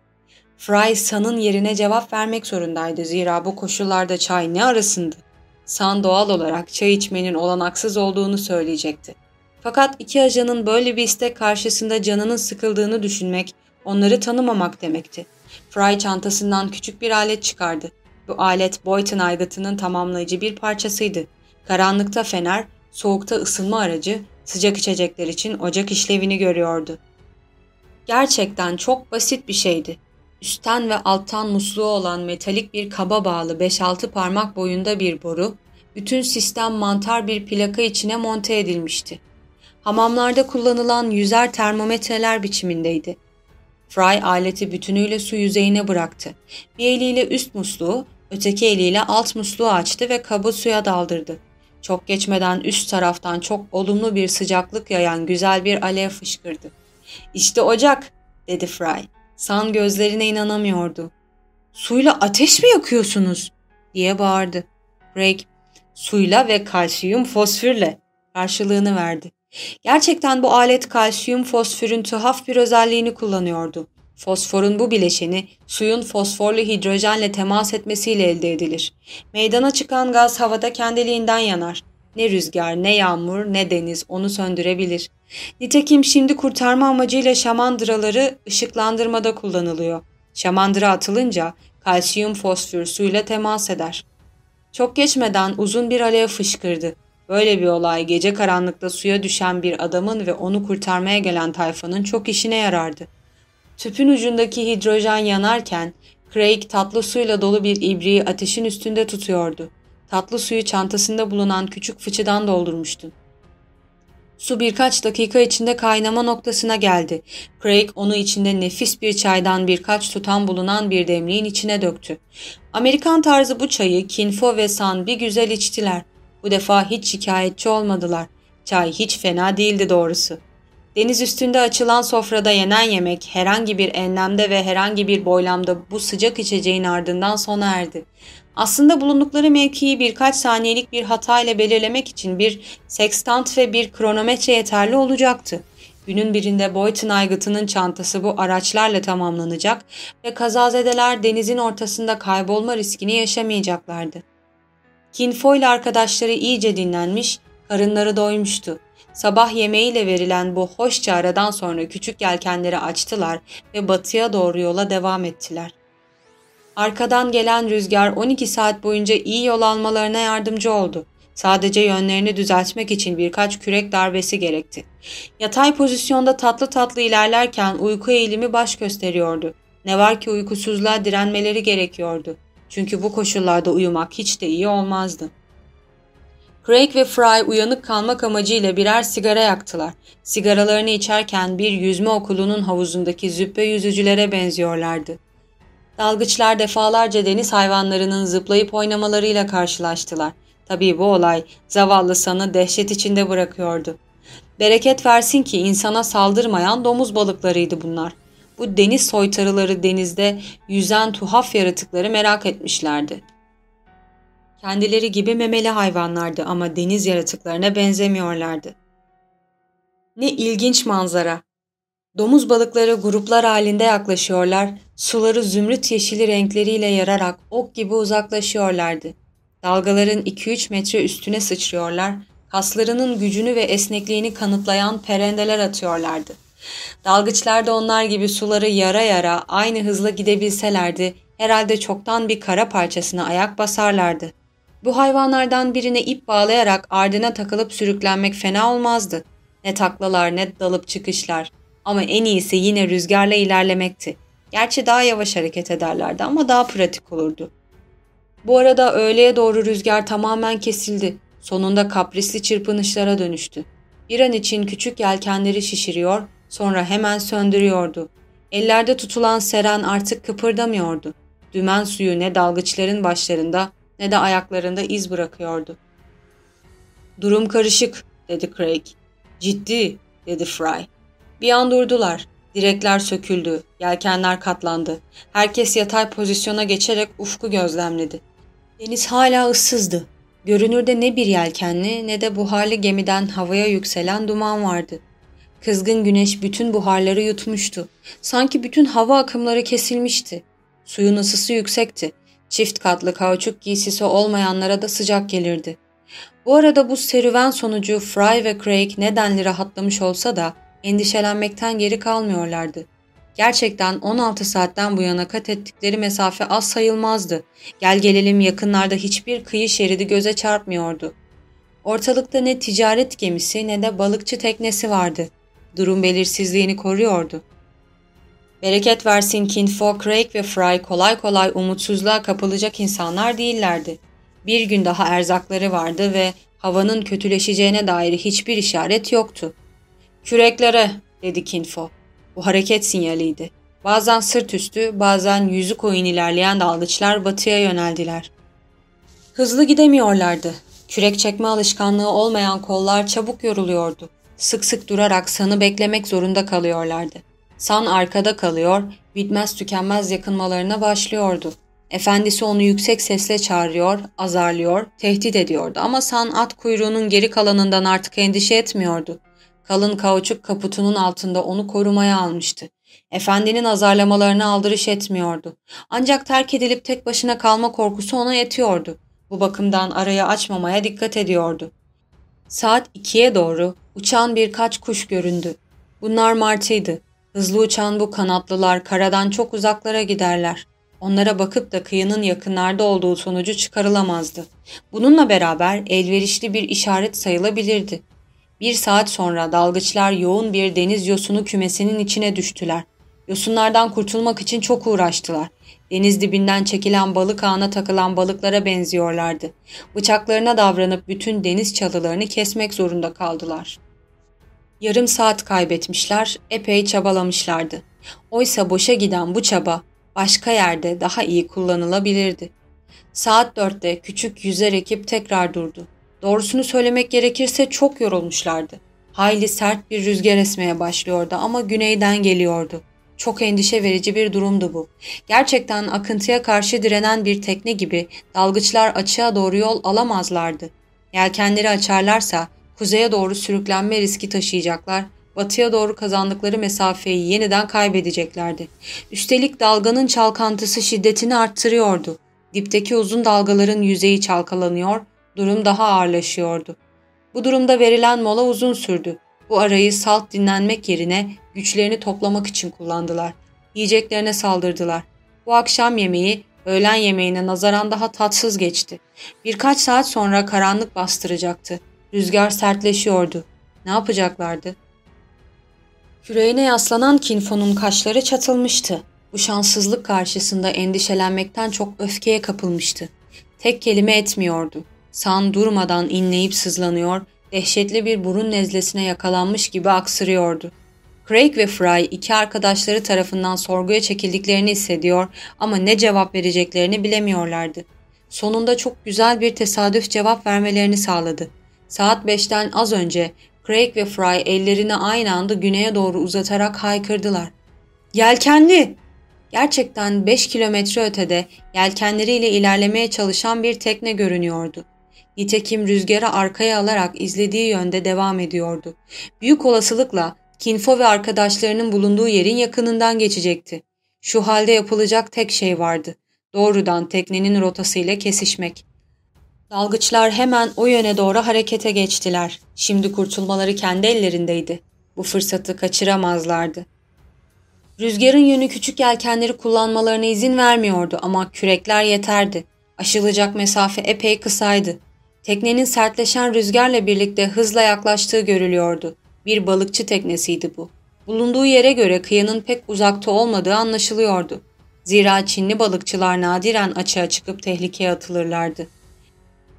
Fry San'ın yerine cevap vermek zorundaydı zira bu koşullarda çay ne arasındı? San doğal olarak çay içmenin olanaksız olduğunu söyleyecekti. Fakat iki ajanın böyle bir istek karşısında canının sıkıldığını düşünmek, onları tanımamak demekti. Fry çantasından küçük bir alet çıkardı. Bu alet Boyton aygıtının tamamlayıcı bir parçasıydı. Karanlıkta fener, soğukta ısınma aracı, sıcak içecekler için ocak işlevini görüyordu. Gerçekten çok basit bir şeydi. Üstten ve alttan musluğu olan metalik bir kaba bağlı 5-6 parmak boyunda bir boru, bütün sistem mantar bir plaka içine monte edilmişti. Hamamlarda kullanılan yüzer termometreler biçimindeydi. Fry aleti bütünüyle su yüzeyine bıraktı. Bir eliyle üst musluğu, öteki eliyle alt musluğu açtı ve kabı suya daldırdı. Çok geçmeden üst taraftan çok olumlu bir sıcaklık yayan güzel bir alev fışkırdı. İşte ocak, dedi Fry. San gözlerine inanamıyordu. Suyla ateş mi yakıyorsunuz? diye bağırdı. Craig, suyla ve kalsiyum fosfürle karşılığını verdi. Gerçekten bu alet kalsiyum fosfürün tuhaf bir özelliğini kullanıyordu. Fosforun bu bileşeni suyun fosforlu hidrojenle temas etmesiyle elde edilir. Meydana çıkan gaz havada kendiliğinden yanar. Ne rüzgar, ne yağmur, ne deniz onu söndürebilir. Nitekim şimdi kurtarma amacıyla şamandıraları ışıklandırmada kullanılıyor. Şamandıra atılınca kalsiyum fosfor suyla temas eder. Çok geçmeden uzun bir alev fışkırdı. Böyle bir olay gece karanlıkta suya düşen bir adamın ve onu kurtarmaya gelen tayfanın çok işine yarardı. Tüpün ucundaki hidrojen yanarken Craig tatlı suyla dolu bir ibriği ateşin üstünde tutuyordu. Tatlı suyu çantasında bulunan küçük fıçıdan doldurmuştu. Su birkaç dakika içinde kaynama noktasına geldi. Craig onu içinde nefis bir çaydan birkaç tutam bulunan bir demliğin içine döktü. Amerikan tarzı bu çayı Kinfo ve San bir güzel içtiler. Bu defa hiç şikayetçi olmadılar. Çay hiç fena değildi doğrusu. Deniz üstünde açılan sofrada yenen yemek herhangi bir enlemde ve herhangi bir boylamda bu sıcak içeceğin ardından sona erdi. Aslında bulundukları mevkiyi birkaç saniyelik bir hata ile belirlemek için bir sextant ve bir kronometre yeterli olacaktı. Günün birinde Boyton aygıtının çantası bu araçlarla tamamlanacak ve kazazedeler denizin ortasında kaybolma riskini yaşamayacaklardı. Kinfo ile arkadaşları iyice dinlenmiş, karınları doymuştu. Sabah yemeğiyle verilen bu hoş aradan sonra küçük yelkenleri açtılar ve batıya doğru yola devam ettiler. Arkadan gelen rüzgar 12 saat boyunca iyi yol almalarına yardımcı oldu. Sadece yönlerini düzeltmek için birkaç kürek darbesi gerekti. Yatay pozisyonda tatlı tatlı ilerlerken uyku eğilimi baş gösteriyordu. Ne var ki uykusuzluğa direnmeleri gerekiyordu. Çünkü bu koşullarda uyumak hiç de iyi olmazdı. Craig ve Fry uyanık kalmak amacıyla birer sigara yaktılar. Sigaralarını içerken bir yüzme okulunun havuzundaki züppe yüzücülere benziyorlardı. Dalgıçlar defalarca deniz hayvanlarının zıplayıp oynamalarıyla karşılaştılar. Tabii bu olay zavallı San'ı dehşet içinde bırakıyordu. Bereket versin ki insana saldırmayan domuz balıklarıydı bunlar. Bu deniz soytarıları denizde yüzen tuhaf yaratıkları merak etmişlerdi. Kendileri gibi memeli hayvanlardı ama deniz yaratıklarına benzemiyorlardı. Ne ilginç manzara. Domuz balıkları gruplar halinde yaklaşıyorlar, suları zümrüt yeşili renkleriyle yararak ok gibi uzaklaşıyorlardı. Dalgaların 2-3 metre üstüne sıçrıyorlar, kaslarının gücünü ve esnekliğini kanıtlayan perendeler atıyorlardı. Dalgıçlar da onlar gibi suları yara yara aynı hızla gidebilselerdi, herhalde çoktan bir kara parçasına ayak basarlardı. Bu hayvanlardan birine ip bağlayarak ardına takılıp sürüklenmek fena olmazdı. Ne taklalar ne dalıp çıkışlar. Ama en iyisi yine rüzgarla ilerlemekti. Gerçi daha yavaş hareket ederlerdi ama daha pratik olurdu. Bu arada öğleye doğru rüzgar tamamen kesildi. Sonunda kaprisli çırpınışlara dönüştü. Bir an için küçük yelkenleri şişiriyor, sonra hemen söndürüyordu. Ellerde tutulan Seren artık kıpırdamıyordu. Dümen suyu ne dalgıçların başlarında ne de ayaklarında iz bırakıyordu. Durum karışık, dedi Craig. Ciddi, dedi Fry. Bir an durdular. Direkler söküldü, yelkenler katlandı. Herkes yatay pozisyona geçerek ufku gözlemledi. Deniz hala ıssızdı. Görünürde ne bir yelkenli ne de buharlı gemiden havaya yükselen duman vardı. Kızgın güneş bütün buharları yutmuştu. Sanki bütün hava akımları kesilmişti. Suyun ısısı yüksekti. Çift katlı kauçuk giysisi olmayanlara da sıcak gelirdi. Bu arada bu serüven sonucu Fry ve Craig nedenli rahatlamış olsa da endişelenmekten geri kalmıyorlardı. Gerçekten 16 saatten bu yana kat ettikleri mesafe az sayılmazdı. Gel gelelim yakınlarda hiçbir kıyı şeridi göze çarpmıyordu. Ortalıkta ne ticaret gemisi ne de balıkçı teknesi vardı. Durum belirsizliğini koruyordu. Bereket versin Kinfo, Craig ve Fry kolay kolay umutsuzluğa kapılacak insanlar değillerdi. Bir gün daha erzakları vardı ve havanın kötüleşeceğine dair hiçbir işaret yoktu. Küreklere, dedi Kinfo. Bu hareket sinyaliydi. Bazen sırt üstü, bazen yüzü koyun ilerleyen dalgıçlar batıya yöneldiler. Hızlı gidemiyorlardı. Kürek çekme alışkanlığı olmayan kollar çabuk yoruluyordu. Sık sık durarak sanı beklemek zorunda kalıyorlardı. San arkada kalıyor, bitmez tükenmez yakınmalarına başlıyordu. Efendisi onu yüksek sesle çağırıyor, azarlıyor, tehdit ediyordu ama San at kuyruğunun geri kalanından artık endişe etmiyordu. Kalın kauçuk kaputunun altında onu korumaya almıştı. Efendinin azarlamalarına aldırış etmiyordu. Ancak terk edilip tek başına kalma korkusu ona yetiyordu. Bu bakımdan arayı açmamaya dikkat ediyordu. Saat ikiye doğru uçan birkaç kuş göründü. Bunlar martıydı. Hızlı uçan bu kanatlılar karadan çok uzaklara giderler. Onlara bakıp da kıyının yakınlarda olduğu sonucu çıkarılamazdı. Bununla beraber elverişli bir işaret sayılabilirdi. Bir saat sonra dalgıçlar yoğun bir deniz yosunu kümesinin içine düştüler. Yosunlardan kurtulmak için çok uğraştılar. Deniz dibinden çekilen balık ağına takılan balıklara benziyorlardı. Bıçaklarına davranıp bütün deniz çalılarını kesmek zorunda kaldılar. Yarım saat kaybetmişler, epey çabalamışlardı. Oysa boşa giden bu çaba başka yerde daha iyi kullanılabilirdi. Saat dörtte küçük yüzer ekip tekrar durdu. Doğrusunu söylemek gerekirse çok yorulmuşlardı. Hayli sert bir rüzgar esmeye başlıyordu ama güneyden geliyordu. Çok endişe verici bir durumdu bu. Gerçekten akıntıya karşı direnen bir tekne gibi dalgıçlar açığa doğru yol alamazlardı. Yelkenleri açarlarsa kuzeye doğru sürüklenme riski taşıyacaklar, batıya doğru kazandıkları mesafeyi yeniden kaybedeceklerdi. Üstelik dalganın çalkantısı şiddetini arttırıyordu. Dipteki uzun dalgaların yüzeyi çalkalanıyor, durum daha ağırlaşıyordu. Bu durumda verilen mola uzun sürdü. Bu arayı salt dinlenmek yerine güçlerini toplamak için kullandılar. Yiyeceklerine saldırdılar. Bu akşam yemeği öğlen yemeğine nazaran daha tatsız geçti. Birkaç saat sonra karanlık bastıracaktı. Rüzgar sertleşiyordu. Ne yapacaklardı? Küreğine yaslanan Kinfo'nun kaşları çatılmıştı. Bu şanssızlık karşısında endişelenmekten çok öfkeye kapılmıştı. Tek kelime etmiyordu. San durmadan inleyip sızlanıyor, dehşetli bir burun nezlesine yakalanmış gibi aksırıyordu. Craig ve Fry iki arkadaşları tarafından sorguya çekildiklerini hissediyor ama ne cevap vereceklerini bilemiyorlardı. Sonunda çok güzel bir tesadüf cevap vermelerini sağladı. Saat beşten az önce Craig ve Fry ellerini aynı anda güneye doğru uzatarak haykırdılar. Yelkenli! Gerçekten 5 kilometre ötede yelkenleriyle ilerlemeye çalışan bir tekne görünüyordu. Nitekim rüzgarı arkaya alarak izlediği yönde devam ediyordu. Büyük olasılıkla Kinfo ve arkadaşlarının bulunduğu yerin yakınından geçecekti. Şu halde yapılacak tek şey vardı. Doğrudan teknenin rotasıyla kesişmek. Dalgıçlar hemen o yöne doğru harekete geçtiler. Şimdi kurtulmaları kendi ellerindeydi. Bu fırsatı kaçıramazlardı. Rüzgarın yönü küçük yelkenleri kullanmalarına izin vermiyordu ama kürekler yeterdi. Aşılacak mesafe epey kısaydı. Teknenin sertleşen rüzgarla birlikte hızla yaklaştığı görülüyordu. Bir balıkçı teknesiydi bu. Bulunduğu yere göre kıyının pek uzakta olmadığı anlaşılıyordu. Zira Çinli balıkçılar nadiren açığa çıkıp tehlikeye atılırlardı.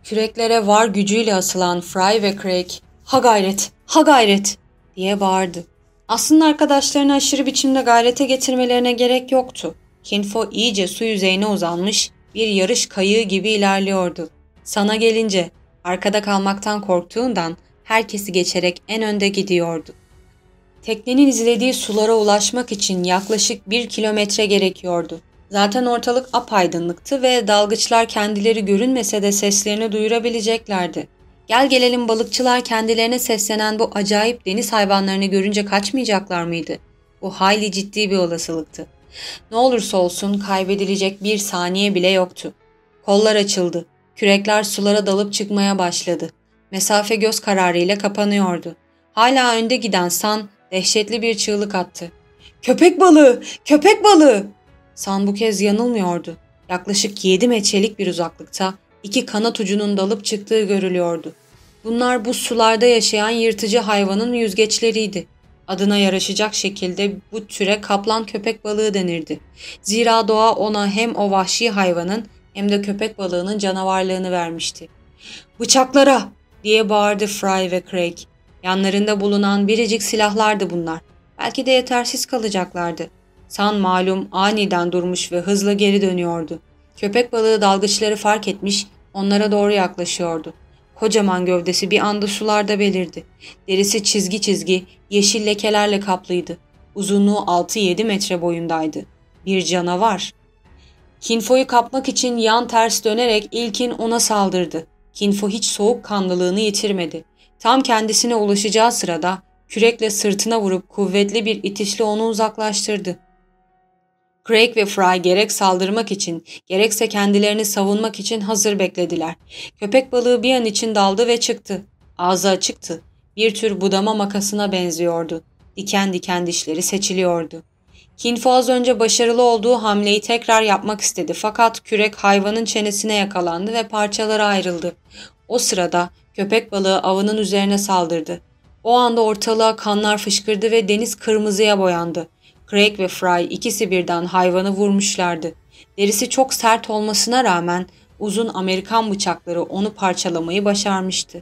Küreklere var gücüyle asılan Fry ve Craig, ''Ha gayret, ha gayret!'' diye bağırdı. Aslında arkadaşlarını aşırı biçimde gayrete getirmelerine gerek yoktu. Kinfo iyice su yüzeyine uzanmış, bir yarış kayığı gibi ilerliyordu. Sana gelince, arkada kalmaktan korktuğundan herkesi geçerek en önde gidiyordu. Teknenin izlediği sulara ulaşmak için yaklaşık bir kilometre gerekiyordu. Zaten ortalık apaydınlıktı ve dalgıçlar kendileri görünmese de seslerini duyurabileceklerdi. Gel gelelim balıkçılar kendilerine seslenen bu acayip deniz hayvanlarını görünce kaçmayacaklar mıydı? Bu hayli ciddi bir olasılıktı. Ne olursa olsun kaybedilecek bir saniye bile yoktu. Kollar açıldı. Kürekler sulara dalıp çıkmaya başladı. Mesafe göz kararıyla kapanıyordu. Hala önde giden San dehşetli bir çığlık attı. Köpek balığı! Köpek balığı! San bu kez yanılmıyordu. Yaklaşık 7 metrelik bir uzaklıkta iki kanat ucunun dalıp çıktığı görülüyordu. Bunlar bu sularda yaşayan yırtıcı hayvanın yüzgeçleriydi. Adına yaraşacak şekilde bu türe kaplan köpek balığı denirdi. Zira doğa ona hem o vahşi hayvanın hem de köpek balığının canavarlığını vermişti. ''Bıçaklara!'' diye bağırdı Fry ve Craig. Yanlarında bulunan biricik silahlardı bunlar. Belki de yetersiz kalacaklardı. San malum aniden durmuş ve hızla geri dönüyordu. Köpek balığı dalgıçları fark etmiş, onlara doğru yaklaşıyordu. Kocaman gövdesi bir anda sularda belirdi. Derisi çizgi çizgi, yeşil lekelerle kaplıydı. Uzunluğu 6-7 metre boyundaydı. Bir canavar. Kinfo'yu kapmak için yan ters dönerek ilkin ona saldırdı. Kinfo hiç soğuk kanlılığını yitirmedi. Tam kendisine ulaşacağı sırada kürekle sırtına vurup kuvvetli bir itişle onu uzaklaştırdı. Craig ve Fry gerek saldırmak için gerekse kendilerini savunmak için hazır beklediler. Köpek balığı bir an için daldı ve çıktı. Ağzı açıktı. Bir tür budama makasına benziyordu. Diken diken dişleri seçiliyordu. Kinfo az önce başarılı olduğu hamleyi tekrar yapmak istedi fakat kürek hayvanın çenesine yakalandı ve parçalara ayrıldı. O sırada köpek balığı avının üzerine saldırdı. O anda ortalığa kanlar fışkırdı ve deniz kırmızıya boyandı. Craig ve Fry ikisi birden hayvanı vurmuşlardı. Derisi çok sert olmasına rağmen uzun Amerikan bıçakları onu parçalamayı başarmıştı.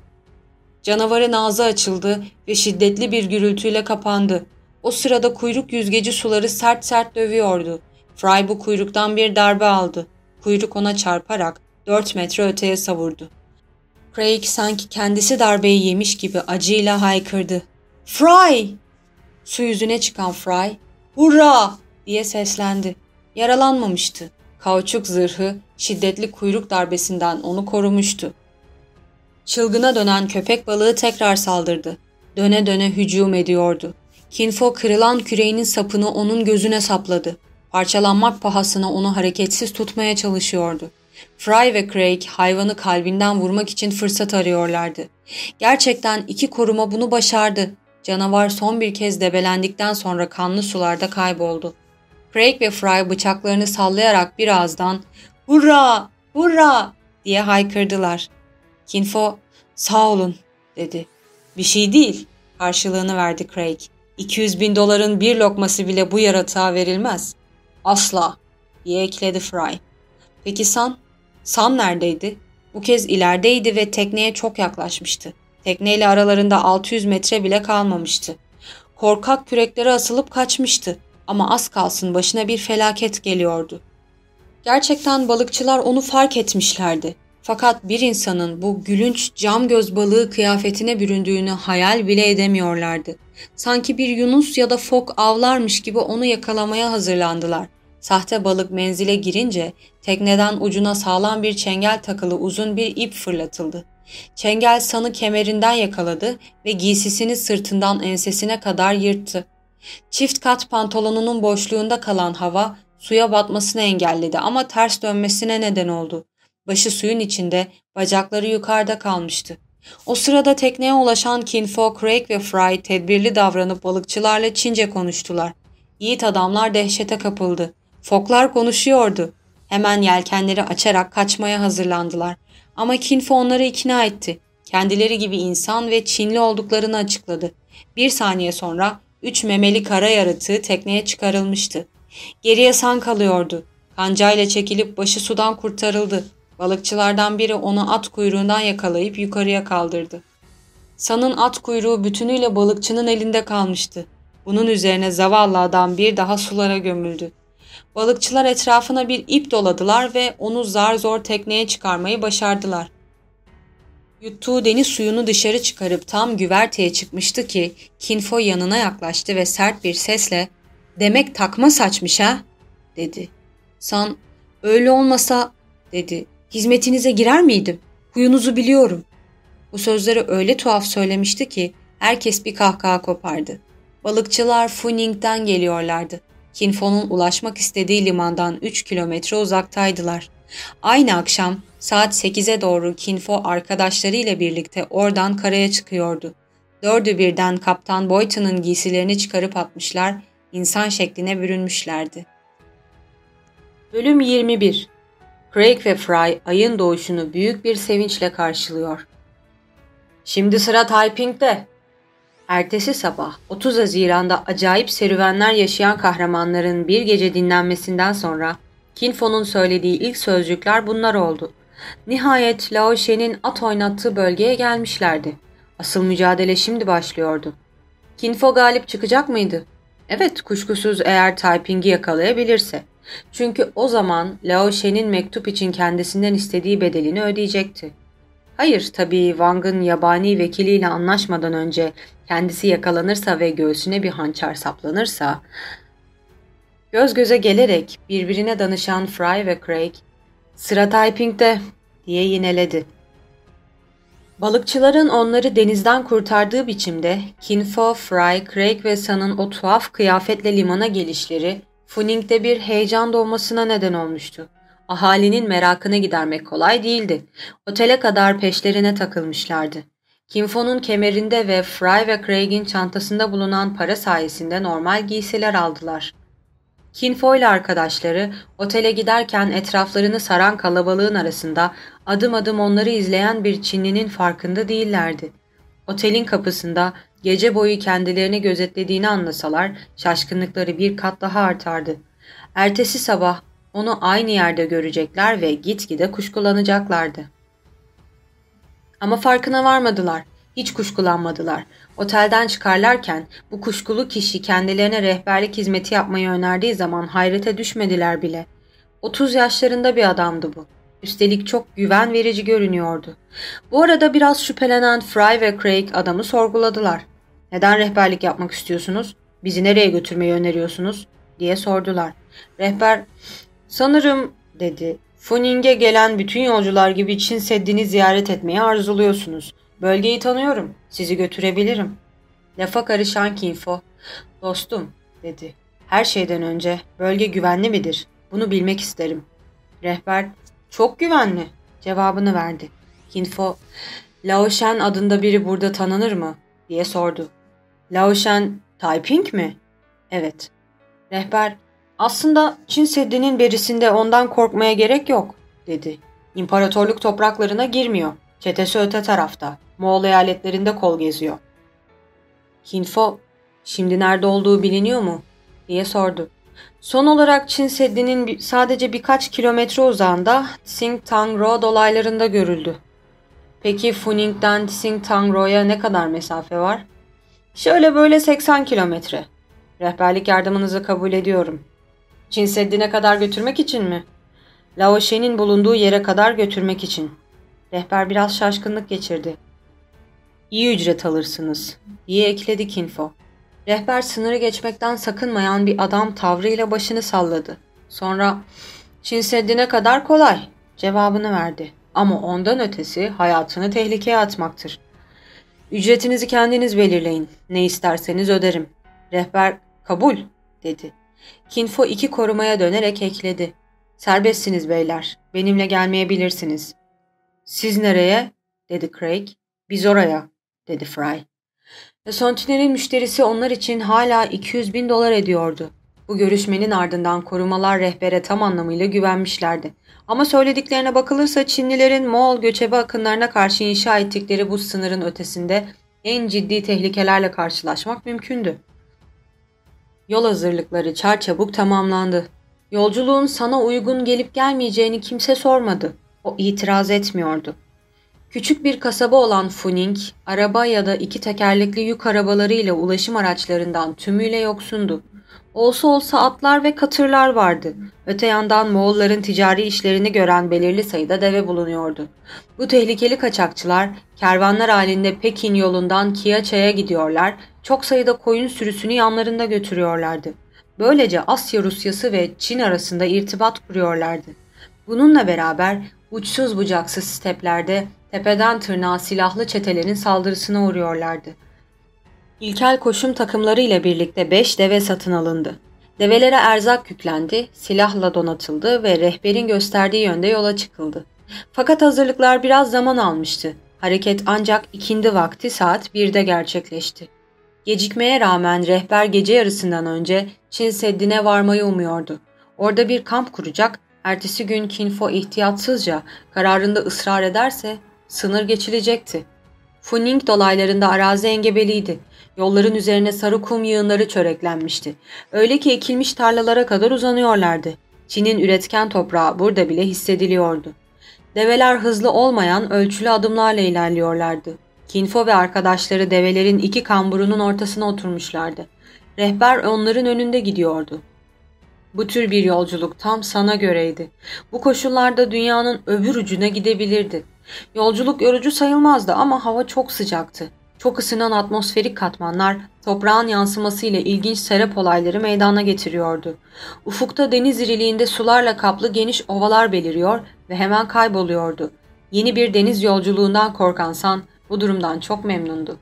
Canavarın ağzı açıldı ve şiddetli bir gürültüyle kapandı. O sırada kuyruk yüzgeci suları sert sert dövüyordu. Fry bu kuyruktan bir darbe aldı. Kuyruk ona çarparak dört metre öteye savurdu. Craig sanki kendisi darbeyi yemiş gibi acıyla haykırdı. Fry! Su yüzüne çıkan Fry Hurra! diye seslendi. Yaralanmamıştı. Kauçuk zırhı şiddetli kuyruk darbesinden onu korumuştu. Çılgına dönen köpek balığı tekrar saldırdı. Döne döne hücum ediyordu. Kinfo kırılan küreğinin sapını onun gözüne sapladı. Parçalanmak pahasına onu hareketsiz tutmaya çalışıyordu. Fry ve Craig hayvanı kalbinden vurmak için fırsat arıyorlardı. Gerçekten iki koruma bunu başardı Canavar son bir kez debelendikten sonra kanlı sularda kayboldu. Craig ve Fry bıçaklarını sallayarak birazdan ''Hurra! Hurra!'' diye haykırdılar. Kinfo ''Sağ olun'' dedi. ''Bir şey değil'' karşılığını verdi Craig. ''200 bin doların bir lokması bile bu yaratığa verilmez.'' ''Asla'' diye ekledi Fry. ''Peki San? San neredeydi?'' Bu kez ilerideydi ve tekneye çok yaklaşmıştı. Tekneyle aralarında 600 metre bile kalmamıştı. Korkak küreklere asılıp kaçmıştı ama az kalsın başına bir felaket geliyordu. Gerçekten balıkçılar onu fark etmişlerdi. Fakat bir insanın bu gülünç cam göz balığı kıyafetine büründüğünü hayal bile edemiyorlardı. Sanki bir yunus ya da fok avlarmış gibi onu yakalamaya hazırlandılar. Sahte balık menzile girince tekneden ucuna sağlam bir çengel takılı uzun bir ip fırlatıldı. Çengel sanı kemerinden yakaladı ve giysisini sırtından ensesine kadar yırttı. Çift kat pantolonunun boşluğunda kalan hava suya batmasını engelledi ama ters dönmesine neden oldu. Başı suyun içinde, bacakları yukarıda kalmıştı. O sırada tekneye ulaşan Kinfo, Craig ve Fry tedbirli davranıp balıkçılarla Çince konuştular. Yiğit adamlar dehşete kapıldı. Foklar konuşuyordu. Hemen yelkenleri açarak kaçmaya hazırlandılar. Ama Kinfo onları ikna etti. Kendileri gibi insan ve Çinli olduklarını açıkladı. Bir saniye sonra üç memeli kara yaratığı tekneye çıkarılmıştı. Geriye san kalıyordu. Kancayla çekilip başı sudan kurtarıldı. Balıkçılardan biri onu at kuyruğundan yakalayıp yukarıya kaldırdı. San'ın at kuyruğu bütünüyle balıkçının elinde kalmıştı. Bunun üzerine zavallı adam bir daha sulara gömüldü. Balıkçılar etrafına bir ip doladılar ve onu zar zor tekneye çıkarmayı başardılar. Yuttuğu deniz suyunu dışarı çıkarıp tam güverteye çıkmıştı ki Kinfo yanına yaklaştı ve sert bir sesle ''Demek takma saçmış ha?'' dedi. San ''Öyle olmasa'' dedi. ''Hizmetinize girer miydim? Huyunuzu biliyorum.'' Bu sözleri öyle tuhaf söylemişti ki herkes bir kahkaha kopardı. Balıkçılar Funing'den geliyorlardı. Kinfo'nun ulaşmak istediği limandan 3 kilometre uzaktaydılar. Aynı akşam saat 8'e doğru Kinfo arkadaşlarıyla birlikte oradan karaya çıkıyordu. Dördü birden Kaptan Boyton'un giysilerini çıkarıp atmışlar, insan şekline bürünmüşlerdi. Bölüm 21 Craig ve Fry ayın doğuşunu büyük bir sevinçle karşılıyor. Şimdi sıra Taiping'de Ertesi sabah 30 Haziran'da acayip serüvenler yaşayan kahramanların bir gece dinlenmesinden sonra Kinfo'nun söylediği ilk sözcükler bunlar oldu. Nihayet Lao Shen'in at oynattığı bölgeye gelmişlerdi. Asıl mücadele şimdi başlıyordu. Kinfo galip çıkacak mıydı? Evet kuşkusuz eğer Taiping'i yakalayabilirse. Çünkü o zaman Lao Shen'in mektup için kendisinden istediği bedelini ödeyecekti. Hayır tabii Wang'ın yabani vekiliyle anlaşmadan önce kendisi yakalanırsa ve göğsüne bir hançer saplanırsa göz göze gelerek birbirine danışan Fry ve Craig sıra Taiping'de diye yineledi. Balıkçıların onları denizden kurtardığı biçimde Kinfo, Fry, Craig ve San'ın o tuhaf kıyafetle limana gelişleri Funing'de bir heyecan doğmasına neden olmuştu. Ahalinin merakını gidermek kolay değildi. Otele kadar peşlerine takılmışlardı. Kinfo'nun kemerinde ve Fry ve Craig'in çantasında bulunan para sayesinde normal giysiler aldılar. Kinfo ile arkadaşları otele giderken etraflarını saran kalabalığın arasında adım adım onları izleyen bir Çinlinin farkında değillerdi. Otelin kapısında gece boyu kendilerini gözetlediğini anlasalar şaşkınlıkları bir kat daha artardı. Ertesi sabah onu aynı yerde görecekler ve gitgide kuşkulanacaklardı. Ama farkına varmadılar. Hiç kuşkulanmadılar. Otelden çıkarlarken bu kuşkulu kişi kendilerine rehberlik hizmeti yapmayı önerdiği zaman hayrete düşmediler bile. 30 yaşlarında bir adamdı bu. Üstelik çok güven verici görünüyordu. Bu arada biraz şüphelenen Fry ve Craig adamı sorguladılar. Neden rehberlik yapmak istiyorsunuz? Bizi nereye götürmeyi öneriyorsunuz? diye sordular. Rehber Sanırım dedi. Funing'e gelen bütün yolcular gibi Çin Seddi'ni ziyaret etmeyi arzuluyorsunuz. Bölgeyi tanıyorum. Sizi götürebilirim. Lafa karışan Kinfo. Dostum dedi. Her şeyden önce bölge güvenli midir? Bunu bilmek isterim. Rehber çok güvenli cevabını verdi. Kinfo Lao Shen adında biri burada tanınır mı? diye sordu. Lao Shen Taiping mi? Evet. Rehber aslında Çin Seddi'nin berisinde ondan korkmaya gerek yok, dedi. İmparatorluk topraklarına girmiyor. Çetesi öte tarafta. Moğol eyaletlerinde kol geziyor. Hinfo, şimdi nerede olduğu biliniyor mu? diye sordu. Son olarak Çin Seddi'nin sadece birkaç kilometre uzağında Tsingtang Road olaylarında görüldü. Peki Funing'den Tsingtang Road'a ne kadar mesafe var? Şöyle böyle 80 kilometre. Rehberlik yardımınızı kabul ediyorum. Çin Seddi'ne kadar götürmek için mi? Lao Shen'in bulunduğu yere kadar götürmek için. Rehber biraz şaşkınlık geçirdi. İyi ücret alırsınız diye ekledi Kinfo. Rehber sınırı geçmekten sakınmayan bir adam tavrıyla başını salladı. Sonra Çin Seddi'ne kadar kolay cevabını verdi. Ama ondan ötesi hayatını tehlikeye atmaktır. Ücretinizi kendiniz belirleyin. Ne isterseniz öderim. Rehber kabul dedi. Kinfo iki korumaya dönerek ekledi. Serbestsiniz beyler. Benimle gelmeyebilirsiniz. Siz nereye? dedi Craig. Biz oraya, dedi Fry. Ve Sontiner'in müşterisi onlar için hala 200 bin dolar ediyordu. Bu görüşmenin ardından korumalar rehbere tam anlamıyla güvenmişlerdi. Ama söylediklerine bakılırsa Çinlilerin Moğol göçebe akınlarına karşı inşa ettikleri bu sınırın ötesinde en ciddi tehlikelerle karşılaşmak mümkündü. Yol hazırlıkları çarçabuk tamamlandı. Yolculuğun sana uygun gelip gelmeyeceğini kimse sormadı. O itiraz etmiyordu. Küçük bir kasaba olan Funing, araba ya da iki tekerlekli yük arabalarıyla ulaşım araçlarından tümüyle yoksundu. Olsa olsa atlar ve katırlar vardı. Öte yandan Moğolların ticari işlerini gören belirli sayıda deve bulunuyordu. Bu tehlikeli kaçakçılar kervanlar halinde Pekin yolundan Kiaça'ya gidiyorlar, çok sayıda koyun sürüsünü yanlarında götürüyorlardı. Böylece Asya Rusyası ve Çin arasında irtibat kuruyorlardı. Bununla beraber uçsuz bucaksız steplerde tepeden tırnağa silahlı çetelerin saldırısına uğruyorlardı. İlkel koşum takımları ile birlikte 5 deve satın alındı. Develere erzak yüklendi, silahla donatıldı ve rehberin gösterdiği yönde yola çıkıldı. Fakat hazırlıklar biraz zaman almıştı. Hareket ancak ikindi vakti saat 1'de gerçekleşti. Gecikmeye rağmen rehber gece yarısından önce Çin Seddi'ne varmayı umuyordu. Orada bir kamp kuracak, ertesi gün Kinfo ihtiyatsızca kararında ısrar ederse sınır geçilecekti. Funing dolaylarında arazi engebeliydi. Yolların üzerine sarı kum yığınları çöreklenmişti. Öyle ki ekilmiş tarlalara kadar uzanıyorlardı. Çin'in üretken toprağı burada bile hissediliyordu. Develer hızlı olmayan ölçülü adımlarla ilerliyorlardı. Kinfo ve arkadaşları develerin iki kamburunun ortasına oturmuşlardı. Rehber onların önünde gidiyordu. Bu tür bir yolculuk tam sana göreydi. Bu koşullarda dünyanın öbür ucuna gidebilirdi. Yolculuk yorucu sayılmazdı ama hava çok sıcaktı. Çok ısınan atmosferik katmanlar toprağın yansımasıyla ilginç serap olayları meydana getiriyordu. Ufukta deniz iriliğinde sularla kaplı geniş ovalar beliriyor ve hemen kayboluyordu. Yeni bir deniz yolculuğundan korkan San bu durumdan çok memnundu.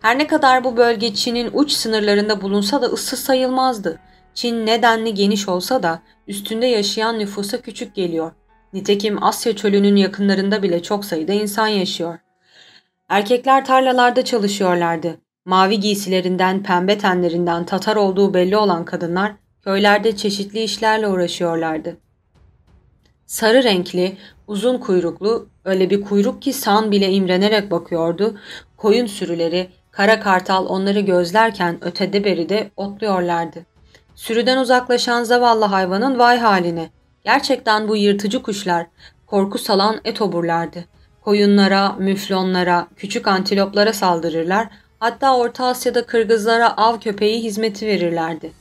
Her ne kadar bu bölge Çin'in uç sınırlarında bulunsa da ıssız sayılmazdı. Çin nedenli geniş olsa da üstünde yaşayan nüfusa küçük geliyor. Nitekim Asya çölünün yakınlarında bile çok sayıda insan yaşıyor. Erkekler tarlalarda çalışıyorlardı. Mavi giysilerinden, pembe tenlerinden Tatar olduğu belli olan kadınlar köylerde çeşitli işlerle uğraşıyorlardı. Sarı renkli, uzun kuyruklu, öyle bir kuyruk ki San bile imrenerek bakıyordu. Koyun sürüleri, kara kartal onları gözlerken ötede beride otluyorlardı. Sürüden uzaklaşan zavallı hayvanın vay haline. Gerçekten bu yırtıcı kuşlar korku salan etoburlardı. Koyunlara, müflonlara, küçük antiloplara saldırırlar, hatta Orta Asya'da Kırgızlara av köpeği hizmeti verirlerdi.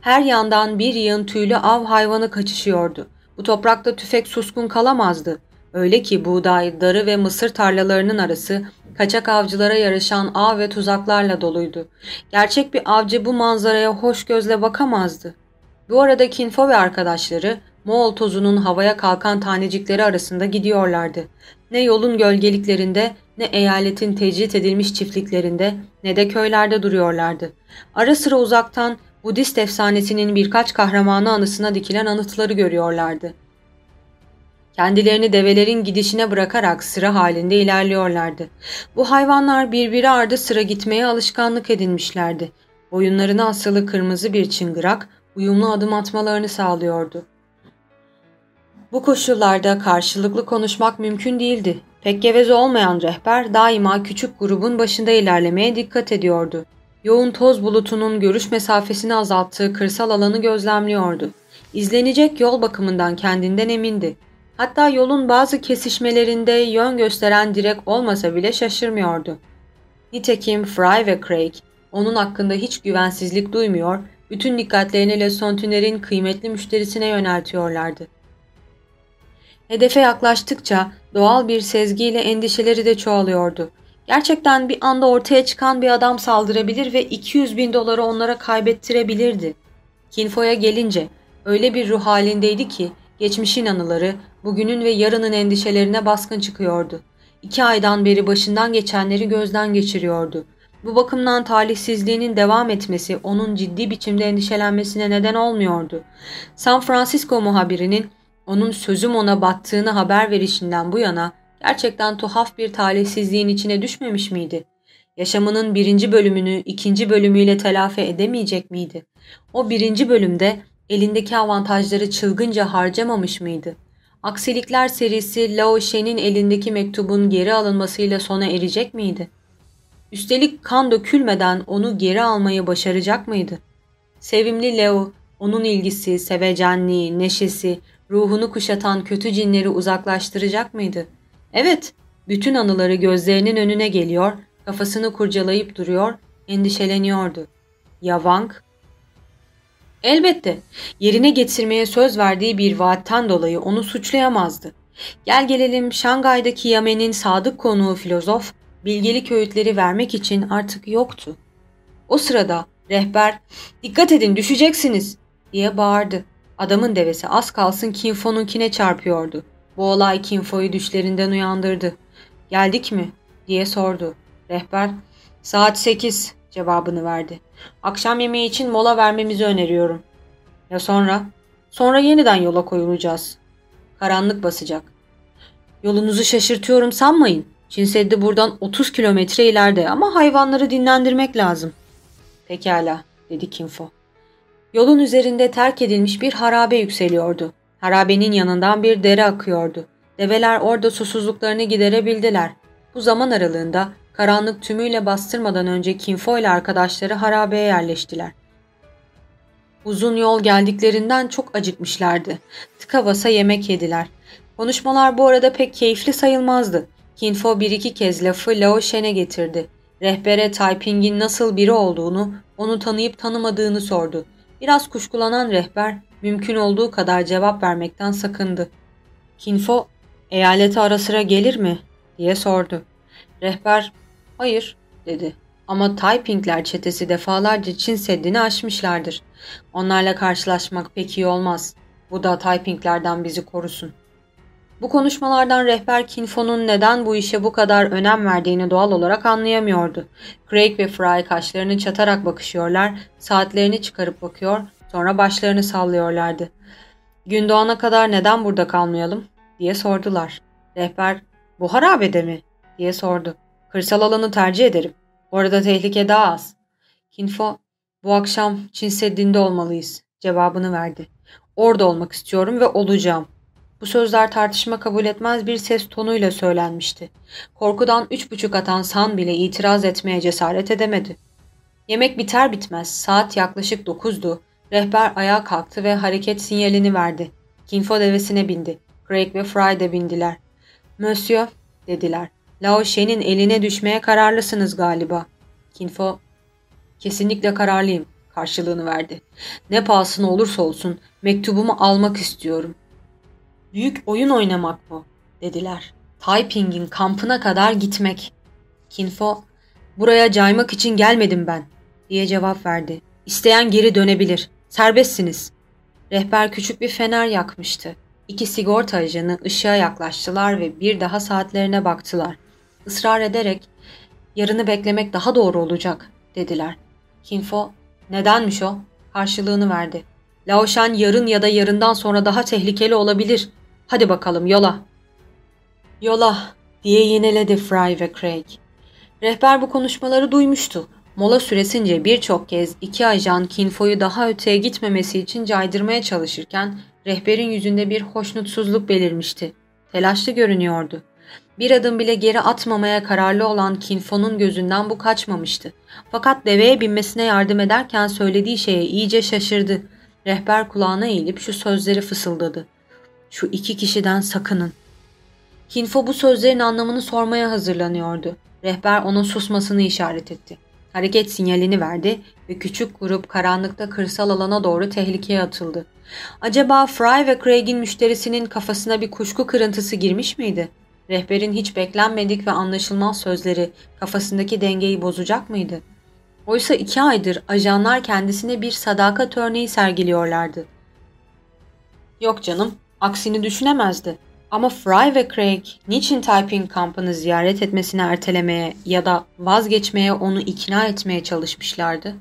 Her yandan bir yığın tüylü av hayvanı kaçışıyordu. Bu toprakta tüfek suskun kalamazdı. Öyle ki buğday, darı ve mısır tarlalarının arası kaçak avcılara yarışan av ve tuzaklarla doluydu. Gerçek bir avcı bu manzaraya hoş gözle bakamazdı. Bu arada Kinfo ve arkadaşları Moğol tozunun havaya kalkan tanecikleri arasında gidiyorlardı. Ne yolun gölgeliklerinde, ne eyaletin tecrit edilmiş çiftliklerinde, ne de köylerde duruyorlardı. Ara sıra uzaktan Budist efsanesinin birkaç kahramanı anısına dikilen anıtları görüyorlardı. Kendilerini develerin gidişine bırakarak sıra halinde ilerliyorlardı. Bu hayvanlar birbiri ardı sıra gitmeye alışkanlık edinmişlerdi. Boyunlarına asılı kırmızı bir çıngırak uyumlu adım atmalarını sağlıyordu. Bu koşullarda karşılıklı konuşmak mümkün değildi. Pek geveze olmayan rehber daima küçük grubun başında ilerlemeye dikkat ediyordu. Yoğun toz bulutunun görüş mesafesini azalttığı kırsal alanı gözlemliyordu. İzlenecek yol bakımından kendinden emindi. Hatta yolun bazı kesişmelerinde yön gösteren direk olmasa bile şaşırmıyordu. Nitekim Fry ve Craig onun hakkında hiç güvensizlik duymuyor, bütün dikkatlerini Le Sontiner'in kıymetli müşterisine yöneltiyorlardı. Hedefe yaklaştıkça doğal bir sezgiyle endişeleri de çoğalıyordu. Gerçekten bir anda ortaya çıkan bir adam saldırabilir ve 200 bin doları onlara kaybettirebilirdi. Kinfo'ya gelince öyle bir ruh halindeydi ki geçmişin anıları bugünün ve yarının endişelerine baskın çıkıyordu. İki aydan beri başından geçenleri gözden geçiriyordu. Bu bakımdan talihsizliğinin devam etmesi onun ciddi biçimde endişelenmesine neden olmuyordu. San Francisco muhabirinin onun sözüm ona battığını haber verişinden bu yana gerçekten tuhaf bir talihsizliğin içine düşmemiş miydi? Yaşamının birinci bölümünü ikinci bölümüyle telafi edemeyecek miydi? O birinci bölümde elindeki avantajları çılgınca harcamamış mıydı? Aksilikler serisi Lao Shen'in elindeki mektubun geri alınmasıyla sona erecek miydi? Üstelik kan dökülmeden onu geri almayı başaracak mıydı? Sevimli Leo, onun ilgisi, sevecenliği, neşesi, ruhunu kuşatan kötü cinleri uzaklaştıracak mıydı? Evet, bütün anıları gözlerinin önüne geliyor, kafasını kurcalayıp duruyor, endişeleniyordu. Ya Wang? Elbette, yerine getirmeye söz verdiği bir vaatten dolayı onu suçlayamazdı. Gel gelelim Şangay'daki Yamen'in sadık konuğu filozof, bilgelik öğütleri vermek için artık yoktu. O sırada rehber, dikkat edin düşeceksiniz diye bağırdı. Adamın devesi az kalsın Kinfo'nunkine çarpıyordu. Bu olay Kinfo'yu düşlerinden uyandırdı. Geldik mi? diye sordu. Rehber, saat sekiz cevabını verdi. Akşam yemeği için mola vermemizi öneriyorum. Ya sonra? Sonra yeniden yola koyulacağız. Karanlık basacak. Yolunuzu şaşırtıyorum sanmayın. Çin Seddi buradan 30 kilometre ileride ama hayvanları dinlendirmek lazım. Pekala, dedi Kinfo. Yolun üzerinde terk edilmiş bir harabe yükseliyordu. Harabenin yanından bir dere akıyordu. Develer orada susuzluklarını giderebildiler. Bu zaman aralığında karanlık tümüyle bastırmadan önce Kinfo ile arkadaşları harabeye yerleştiler. Uzun yol geldiklerinden çok acıkmışlardı. Tıka basa yemek yediler. Konuşmalar bu arada pek keyifli sayılmazdı. Kinfo bir iki kez lafı Lao Shen'e getirdi. Rehbere Taiping'in nasıl biri olduğunu, onu tanıyıp tanımadığını sordu. Biraz kuşkulanan rehber mümkün olduğu kadar cevap vermekten sakındı. Kinfo, eyalete ara sıra gelir mi? diye sordu. Rehber, hayır dedi. Ama Taipingler çetesi defalarca Çin Seddi'ni aşmışlardır. Onlarla karşılaşmak pek iyi olmaz. Bu da Taipinglerden bizi korusun. Bu konuşmalardan rehber Kinfo'nun neden bu işe bu kadar önem verdiğini doğal olarak anlayamıyordu. Craig ve Fry kaşlarını çatarak bakışıyorlar, saatlerini çıkarıp bakıyor, sonra başlarını sallıyorlardı. Gün doğana kadar neden burada kalmayalım diye sordular. Rehber bu harabede mi diye sordu. Kırsal alanı tercih ederim. Orada tehlike daha az. Kinfo bu akşam Çin Seddi'nde olmalıyız cevabını verdi. Orada olmak istiyorum ve olacağım. Bu sözler tartışma kabul etmez bir ses tonuyla söylenmişti. Korkudan üç buçuk atan San bile itiraz etmeye cesaret edemedi. Yemek biter bitmez saat yaklaşık dokuzdu. Rehber ayağa kalktı ve hareket sinyalini verdi. Kinfo devesine bindi. Craig ve Fry de bindiler. Monsieur, dediler. Lao Shen'in eline düşmeye kararlısınız galiba. Kinfo, kesinlikle kararlıyım, karşılığını verdi. Ne pahasına olursa olsun mektubumu almak istiyorum. Büyük oyun oynamak mı? dediler. Taiping'in kampına kadar gitmek. Kinfo, buraya caymak için gelmedim ben, diye cevap verdi. İsteyen geri dönebilir. Serbestsiniz. Rehber küçük bir fener yakmıştı. İki sigorta ajanı ışığa yaklaştılar ve bir daha saatlerine baktılar. Israr ederek, yarını beklemek daha doğru olacak, dediler. Kinfo, nedenmiş o? Karşılığını verdi. Laoshan yarın ya da yarından sonra daha tehlikeli olabilir. Hadi bakalım yola. Yola diye yineledi Fry ve Craig. Rehber bu konuşmaları duymuştu. Mola süresince birçok kez iki ajan Kinfo'yu daha öteye gitmemesi için caydırmaya çalışırken rehberin yüzünde bir hoşnutsuzluk belirmişti. Telaşlı görünüyordu. Bir adım bile geri atmamaya kararlı olan Kinfo'nun gözünden bu kaçmamıştı. Fakat deveye binmesine yardım ederken söylediği şeye iyice şaşırdı. Rehber kulağına eğilip şu sözleri fısıldadı. Şu iki kişiden sakının. Kinfo bu sözlerin anlamını sormaya hazırlanıyordu. Rehber onun susmasını işaret etti. Hareket sinyalini verdi ve küçük grup karanlıkta kırsal alana doğru tehlikeye atıldı. Acaba Fry ve Craig'in müşterisinin kafasına bir kuşku kırıntısı girmiş miydi? Rehberin hiç beklenmedik ve anlaşılmaz sözleri kafasındaki dengeyi bozacak mıydı? Oysa iki aydır ajanlar kendisine bir sadakat örneği sergiliyorlardı. Yok canım, aksini düşünemezdi. Ama Fry ve Craig niçin Taiping kampını ziyaret etmesini ertelemeye ya da vazgeçmeye onu ikna etmeye çalışmışlardı?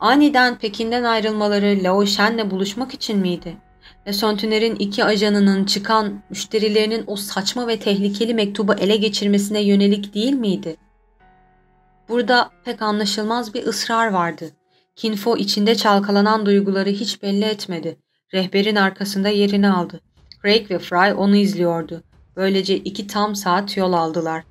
Aniden Pekin'den ayrılmaları Lao Shen'le buluşmak için miydi? Ve Sontiner'in iki ajanının çıkan müşterilerinin o saçma ve tehlikeli mektubu ele geçirmesine yönelik değil miydi? Burada pek anlaşılmaz bir ısrar vardı. Kinfo içinde çalkalanan duyguları hiç belli etmedi. Rehberin arkasında yerini aldı. Craig ve Fry onu izliyordu. Böylece iki tam saat yol aldılar.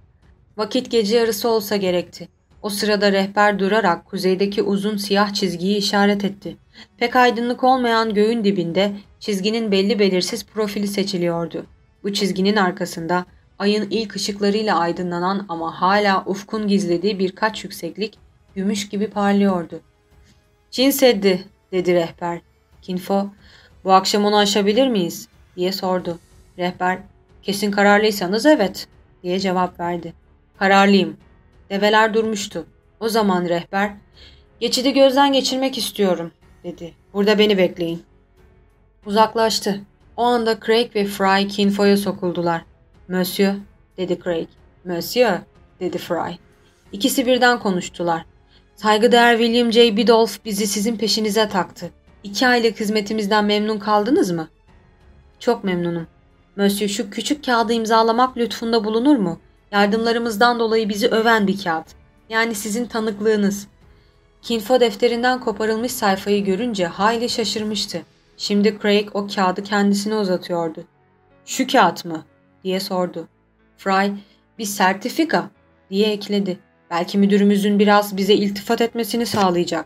Vakit gece yarısı olsa gerekti. O sırada rehber durarak kuzeydeki uzun siyah çizgiyi işaret etti. Pek aydınlık olmayan göğün dibinde çizginin belli belirsiz profili seçiliyordu. Bu çizginin arkasında ayın ilk ışıklarıyla aydınlanan ama hala ufkun gizlediği birkaç yükseklik gümüş gibi parlıyordu. Çin Seddi dedi rehber. Kinfo bu akşam onu aşabilir miyiz diye sordu. Rehber kesin kararlıysanız evet diye cevap verdi. Kararlıyım. Develer durmuştu. O zaman rehber geçidi gözden geçirmek istiyorum dedi. Burada beni bekleyin. Uzaklaştı. O anda Craig ve Fry Kinfo'ya sokuldular. Monsieur, dedi Craig. Monsieur, dedi Fry. İkisi birden konuştular. Saygıdeğer William J. Bidolph bizi sizin peşinize taktı. İki aylık hizmetimizden memnun kaldınız mı? Çok memnunum. Monsieur şu küçük kağıdı imzalamak lütfunda bulunur mu? Yardımlarımızdan dolayı bizi öven bir kağıt. Yani sizin tanıklığınız. Kinfo defterinden koparılmış sayfayı görünce hayli şaşırmıştı. Şimdi Craig o kağıdı kendisine uzatıyordu. Şu kağıt mı? diye sordu. Fry, bir sertifika diye ekledi. Belki müdürümüzün biraz bize iltifat etmesini sağlayacak.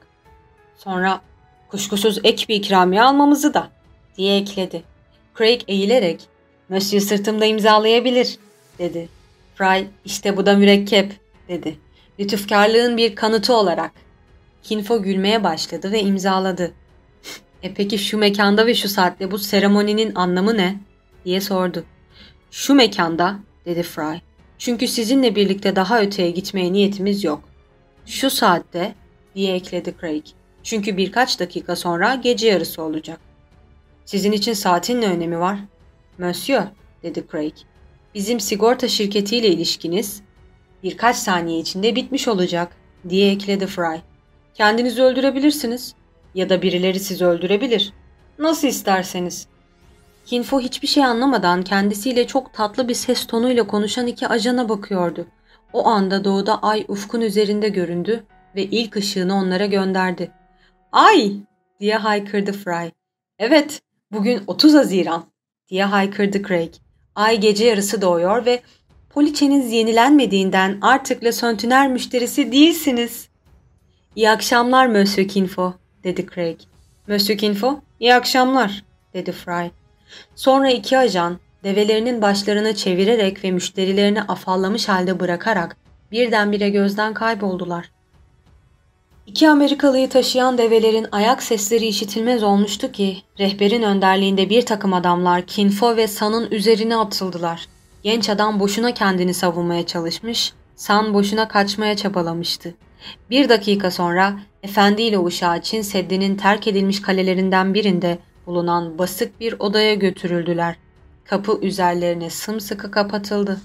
Sonra kuşkusuz ek bir ikramiye almamızı da diye ekledi. Craig eğilerek Monsieur sırtımda imzalayabilir dedi. Fry işte bu da mürekkep dedi. Lütufkarlığın bir kanıtı olarak. Kinfo gülmeye başladı ve imzaladı. e peki şu mekanda ve şu saatte bu seremoninin anlamı ne? diye sordu. Şu mekanda dedi Fry. Çünkü sizinle birlikte daha öteye gitmeye niyetimiz yok. Şu saatte diye ekledi Craig. Çünkü birkaç dakika sonra gece yarısı olacak. Sizin için saatin ne önemi var? Monsieur, dedi Craig. Bizim sigorta şirketiyle ilişkiniz birkaç saniye içinde bitmiş olacak, diye ekledi Fry. Kendinizi öldürebilirsiniz ya da birileri sizi öldürebilir. Nasıl isterseniz. Kinfo hiçbir şey anlamadan kendisiyle çok tatlı bir ses tonuyla konuşan iki ajana bakıyordu. O anda doğuda ay ufkun üzerinde göründü ve ilk ışığını onlara gönderdi. Ay! diye haykırdı Fry. Evet, bugün 30 Haziran diye haykırdı Craig. Ay gece yarısı doğuyor ve poliçeniz yenilenmediğinden artık Le Söntüner müşterisi değilsiniz. İyi akşamlar Monsieur Kinfo, dedi Craig. Monsieur Kinfo, iyi akşamlar, dedi Fry. Sonra iki ajan develerinin başlarını çevirerek ve müşterilerini afallamış halde bırakarak birdenbire gözden kayboldular. İki Amerikalıyı taşıyan develerin ayak sesleri işitilmez olmuştu ki rehberin önderliğinde bir takım adamlar Kinfo ve San'ın üzerine atıldılar. Genç adam boşuna kendini savunmaya çalışmış, San boşuna kaçmaya çabalamıştı. Bir dakika sonra efendi ile uşağı Çin Seddi'nin terk edilmiş kalelerinden birinde bulunan basık bir odaya götürüldüler. Kapı üzerlerine sımsıkı kapatıldı.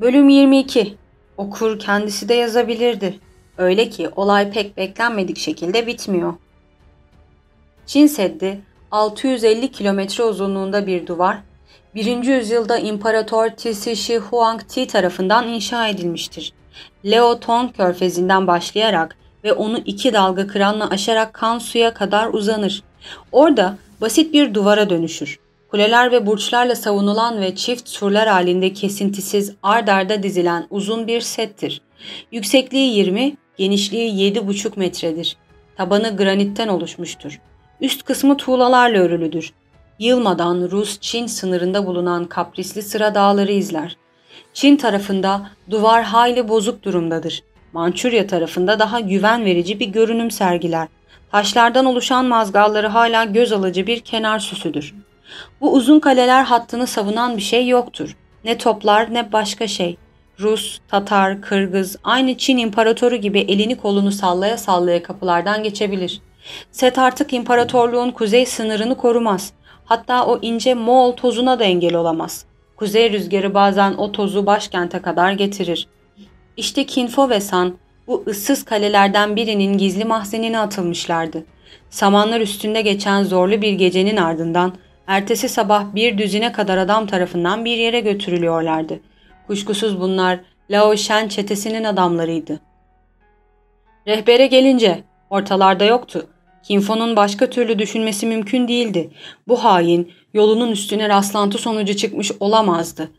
Bölüm 22 Okur kendisi de yazabilirdi. Öyle ki olay pek beklenmedik şekilde bitmiyor. Çin Seddi 650 kilometre uzunluğunda bir duvar, 1. yüzyılda İmparator Tisishi Huangti tarafından inşa edilmiştir. Leo Tong körfezinden başlayarak ve onu iki dalga kıranla aşarak kan suya kadar uzanır. Orada basit bir duvara dönüşür. Kuleler ve burçlarla savunulan ve çift surlar halinde kesintisiz ard arda dizilen uzun bir settir. Yüksekliği 20, genişliği 7,5 metredir. Tabanı granitten oluşmuştur. Üst kısmı tuğlalarla örülüdür. Yılmadan Rus-Çin sınırında bulunan kaprisli sıra dağları izler. Çin tarafında duvar hayli bozuk durumdadır. Mançurya tarafında daha güven verici bir görünüm sergiler. Taşlardan oluşan mazgalları hala göz alıcı bir kenar süsüdür. Bu uzun kaleler hattını savunan bir şey yoktur. Ne toplar ne başka şey. Rus, Tatar, Kırgız, aynı Çin imparatoru gibi elini kolunu sallaya sallaya kapılardan geçebilir. Set artık imparatorluğun kuzey sınırını korumaz. Hatta o ince Moğol tozuna da engel olamaz. Kuzey rüzgarı bazen o tozu başkente kadar getirir. İşte Kinfo ve San bu ıssız kalelerden birinin gizli mahzenine atılmışlardı. Samanlar üstünde geçen zorlu bir gecenin ardından ertesi sabah bir düzine kadar adam tarafından bir yere götürülüyorlardı. Kuşkusuz bunlar Lao Shen çetesinin adamlarıydı. Rehbere gelince ortalarda yoktu. Kinfo'nun başka türlü düşünmesi mümkün değildi. Bu hain yolunun üstüne rastlantı sonucu çıkmış olamazdı.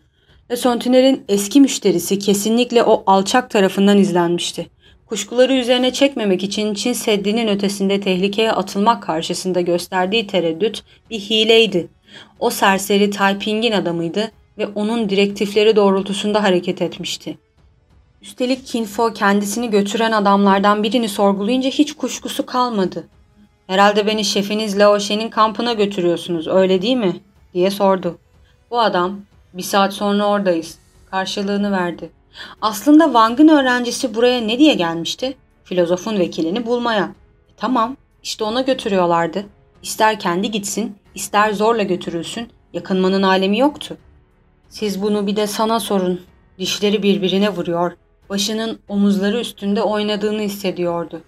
Le Sontiner'in eski müşterisi kesinlikle o alçak tarafından izlenmişti. Kuşkuları üzerine çekmemek için Çin Seddi'nin ötesinde tehlikeye atılmak karşısında gösterdiği tereddüt bir hileydi. O serseri Taiping'in adamıydı ve onun direktifleri doğrultusunda hareket etmişti. Üstelik Kinfo kendisini götüren adamlardan birini sorgulayınca hiç kuşkusu kalmadı. Herhalde beni şefiniz Lao Shen'in kampına götürüyorsunuz öyle değil mi? diye sordu. Bu adam bir saat sonra oradayız. Karşılığını verdi. Aslında Wang'ın öğrencisi buraya ne diye gelmişti? Filozofun vekilini bulmaya. E, tamam işte ona götürüyorlardı. İster kendi gitsin ister zorla götürülsün yakınmanın alemi yoktu. Siz bunu bir de sana sorun. Dişleri birbirine vuruyor. Başının omuzları üstünde oynadığını hissediyordu.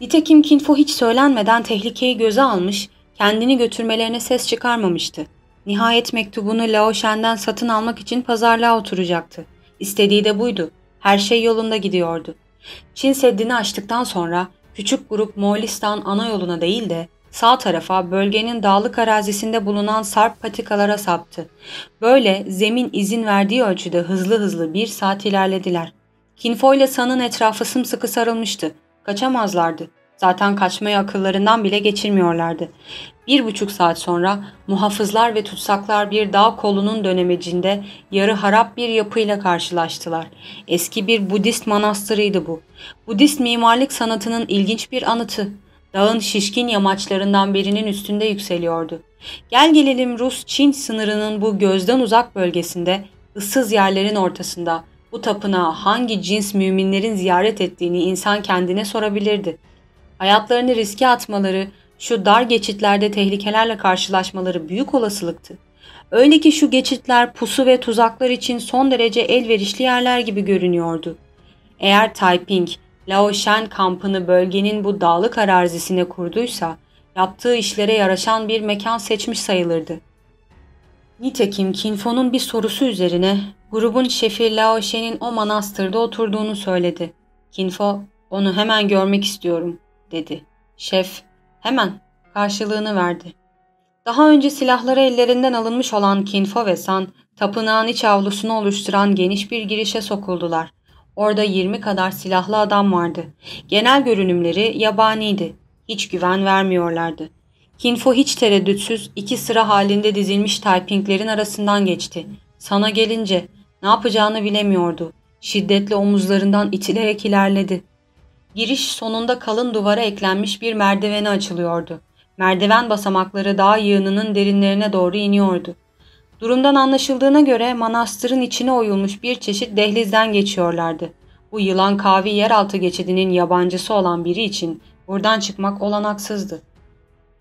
Nitekim Kinfo hiç söylenmeden tehlikeyi göze almış, kendini götürmelerine ses çıkarmamıştı. Nihayet mektubunu Lao Shen'den satın almak için pazarlığa oturacaktı. İstediği de buydu. Her şey yolunda gidiyordu. Çin Seddi'ni açtıktan sonra küçük grup Moğolistan ana yoluna değil de sağ tarafa bölgenin dağlık arazisinde bulunan sarp patikalara saptı. Böyle zemin izin verdiği ölçüde hızlı hızlı bir saat ilerlediler. Kinfo ile San'ın etrafı sımsıkı sarılmıştı. Kaçamazlardı. Zaten kaçmayı akıllarından bile geçirmiyorlardı. Bir buçuk saat sonra muhafızlar ve tutsaklar bir dağ kolunun dönemecinde yarı harap bir yapıyla karşılaştılar. Eski bir Budist manastırıydı bu. Budist mimarlık sanatının ilginç bir anıtı. Dağın şişkin yamaçlarından birinin üstünde yükseliyordu. Gel gelelim Rus-Çin sınırının bu gözden uzak bölgesinde, ıssız yerlerin ortasında, bu tapınağı hangi cins müminlerin ziyaret ettiğini insan kendine sorabilirdi. Hayatlarını riske atmaları, şu dar geçitlerde tehlikelerle karşılaşmaları büyük olasılıktı. Öyle ki şu geçitler pusu ve tuzaklar için son derece elverişli yerler gibi görünüyordu. Eğer Taiping, Lao Shen kampını bölgenin bu dağlık arazisine kurduysa, yaptığı işlere yaraşan bir mekan seçmiş sayılırdı. Nitekim Kinfo'nun bir sorusu üzerine grubun şefi Lao Shen'in o manastırda oturduğunu söyledi. Kinfo, onu hemen görmek istiyorum, dedi. Şef, hemen karşılığını verdi. Daha önce silahları ellerinden alınmış olan Kinfo ve San, tapınağın iç avlusunu oluşturan geniş bir girişe sokuldular. Orada 20 kadar silahlı adam vardı. Genel görünümleri yabaniydi. Hiç güven vermiyorlardı. Kinfo hiç tereddütsüz iki sıra halinde dizilmiş Taipinglerin arasından geçti. Sana gelince ne yapacağını bilemiyordu. Şiddetle omuzlarından itilerek ilerledi. Giriş sonunda kalın duvara eklenmiş bir merdiveni açılıyordu. Merdiven basamakları dağ yığınının derinlerine doğru iniyordu. Durumdan anlaşıldığına göre manastırın içine oyulmuş bir çeşit dehlizden geçiyorlardı. Bu yılan kavi yeraltı geçidinin yabancısı olan biri için buradan çıkmak olanaksızdı.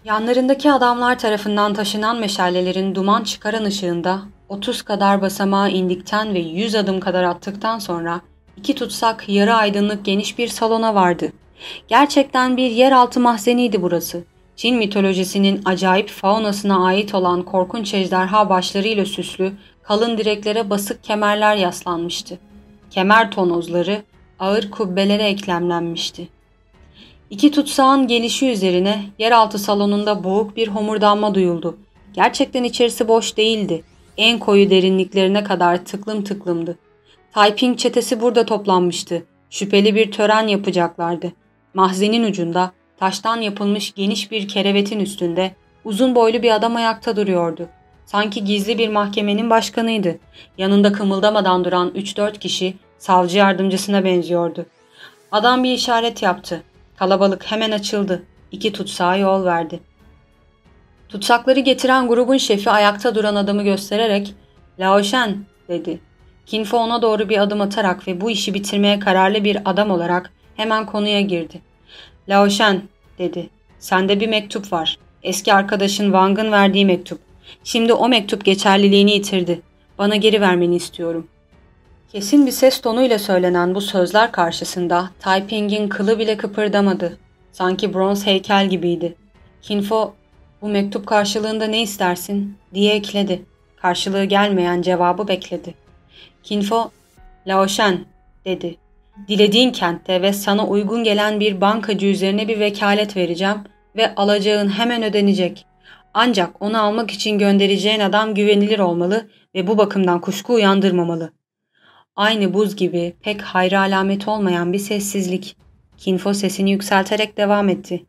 Yanlarındaki adamlar tarafından taşınan meşalelerin duman çıkaran ışığında 30 kadar basamağa indikten ve 100 adım kadar attıktan sonra iki tutsak yarı aydınlık geniş bir salona vardı. Gerçekten bir yeraltı mahzeniydi burası. Çin mitolojisinin acayip faunasına ait olan korkunç ejderha başlarıyla süslü, kalın direklere basık kemerler yaslanmıştı. Kemer tonozları ağır kubbelere eklemlenmişti. İki tutsağın gelişi üzerine yeraltı salonunda boğuk bir homurdanma duyuldu. Gerçekten içerisi boş değildi. En koyu derinliklerine kadar tıklım tıklımdı. Taiping çetesi burada toplanmıştı. Şüpheli bir tören yapacaklardı. Mahzenin ucunda taştan yapılmış geniş bir kerevetin üstünde uzun boylu bir adam ayakta duruyordu. Sanki gizli bir mahkemenin başkanıydı. Yanında kımıldamadan duran 3-4 kişi savcı yardımcısına benziyordu. Adam bir işaret yaptı. Kalabalık hemen açıldı. iki tutsağa yol verdi. Tutsakları getiren grubun şefi ayakta duran adamı göstererek ''Laoşen'' dedi. Kinfo ona doğru bir adım atarak ve bu işi bitirmeye kararlı bir adam olarak hemen konuya girdi. ''Laoşen'' dedi. ''Sende bir mektup var. Eski arkadaşın Wang'ın verdiği mektup. Şimdi o mektup geçerliliğini yitirdi. Bana geri vermeni istiyorum.'' Kesin bir ses tonuyla söylenen bu sözler karşısında Taiping'in kılı bile kıpırdamadı. Sanki bronz heykel gibiydi. Kinfo, bu mektup karşılığında ne istersin diye ekledi. Karşılığı gelmeyen cevabı bekledi. Kinfo, Laoshen dedi. Dilediğin kentte ve sana uygun gelen bir bankacı üzerine bir vekalet vereceğim ve alacağın hemen ödenecek. Ancak onu almak için göndereceğin adam güvenilir olmalı ve bu bakımdan kuşku uyandırmamalı. Aynı buz gibi pek hayra alamet olmayan bir sessizlik. Kinfo sesini yükselterek devam etti.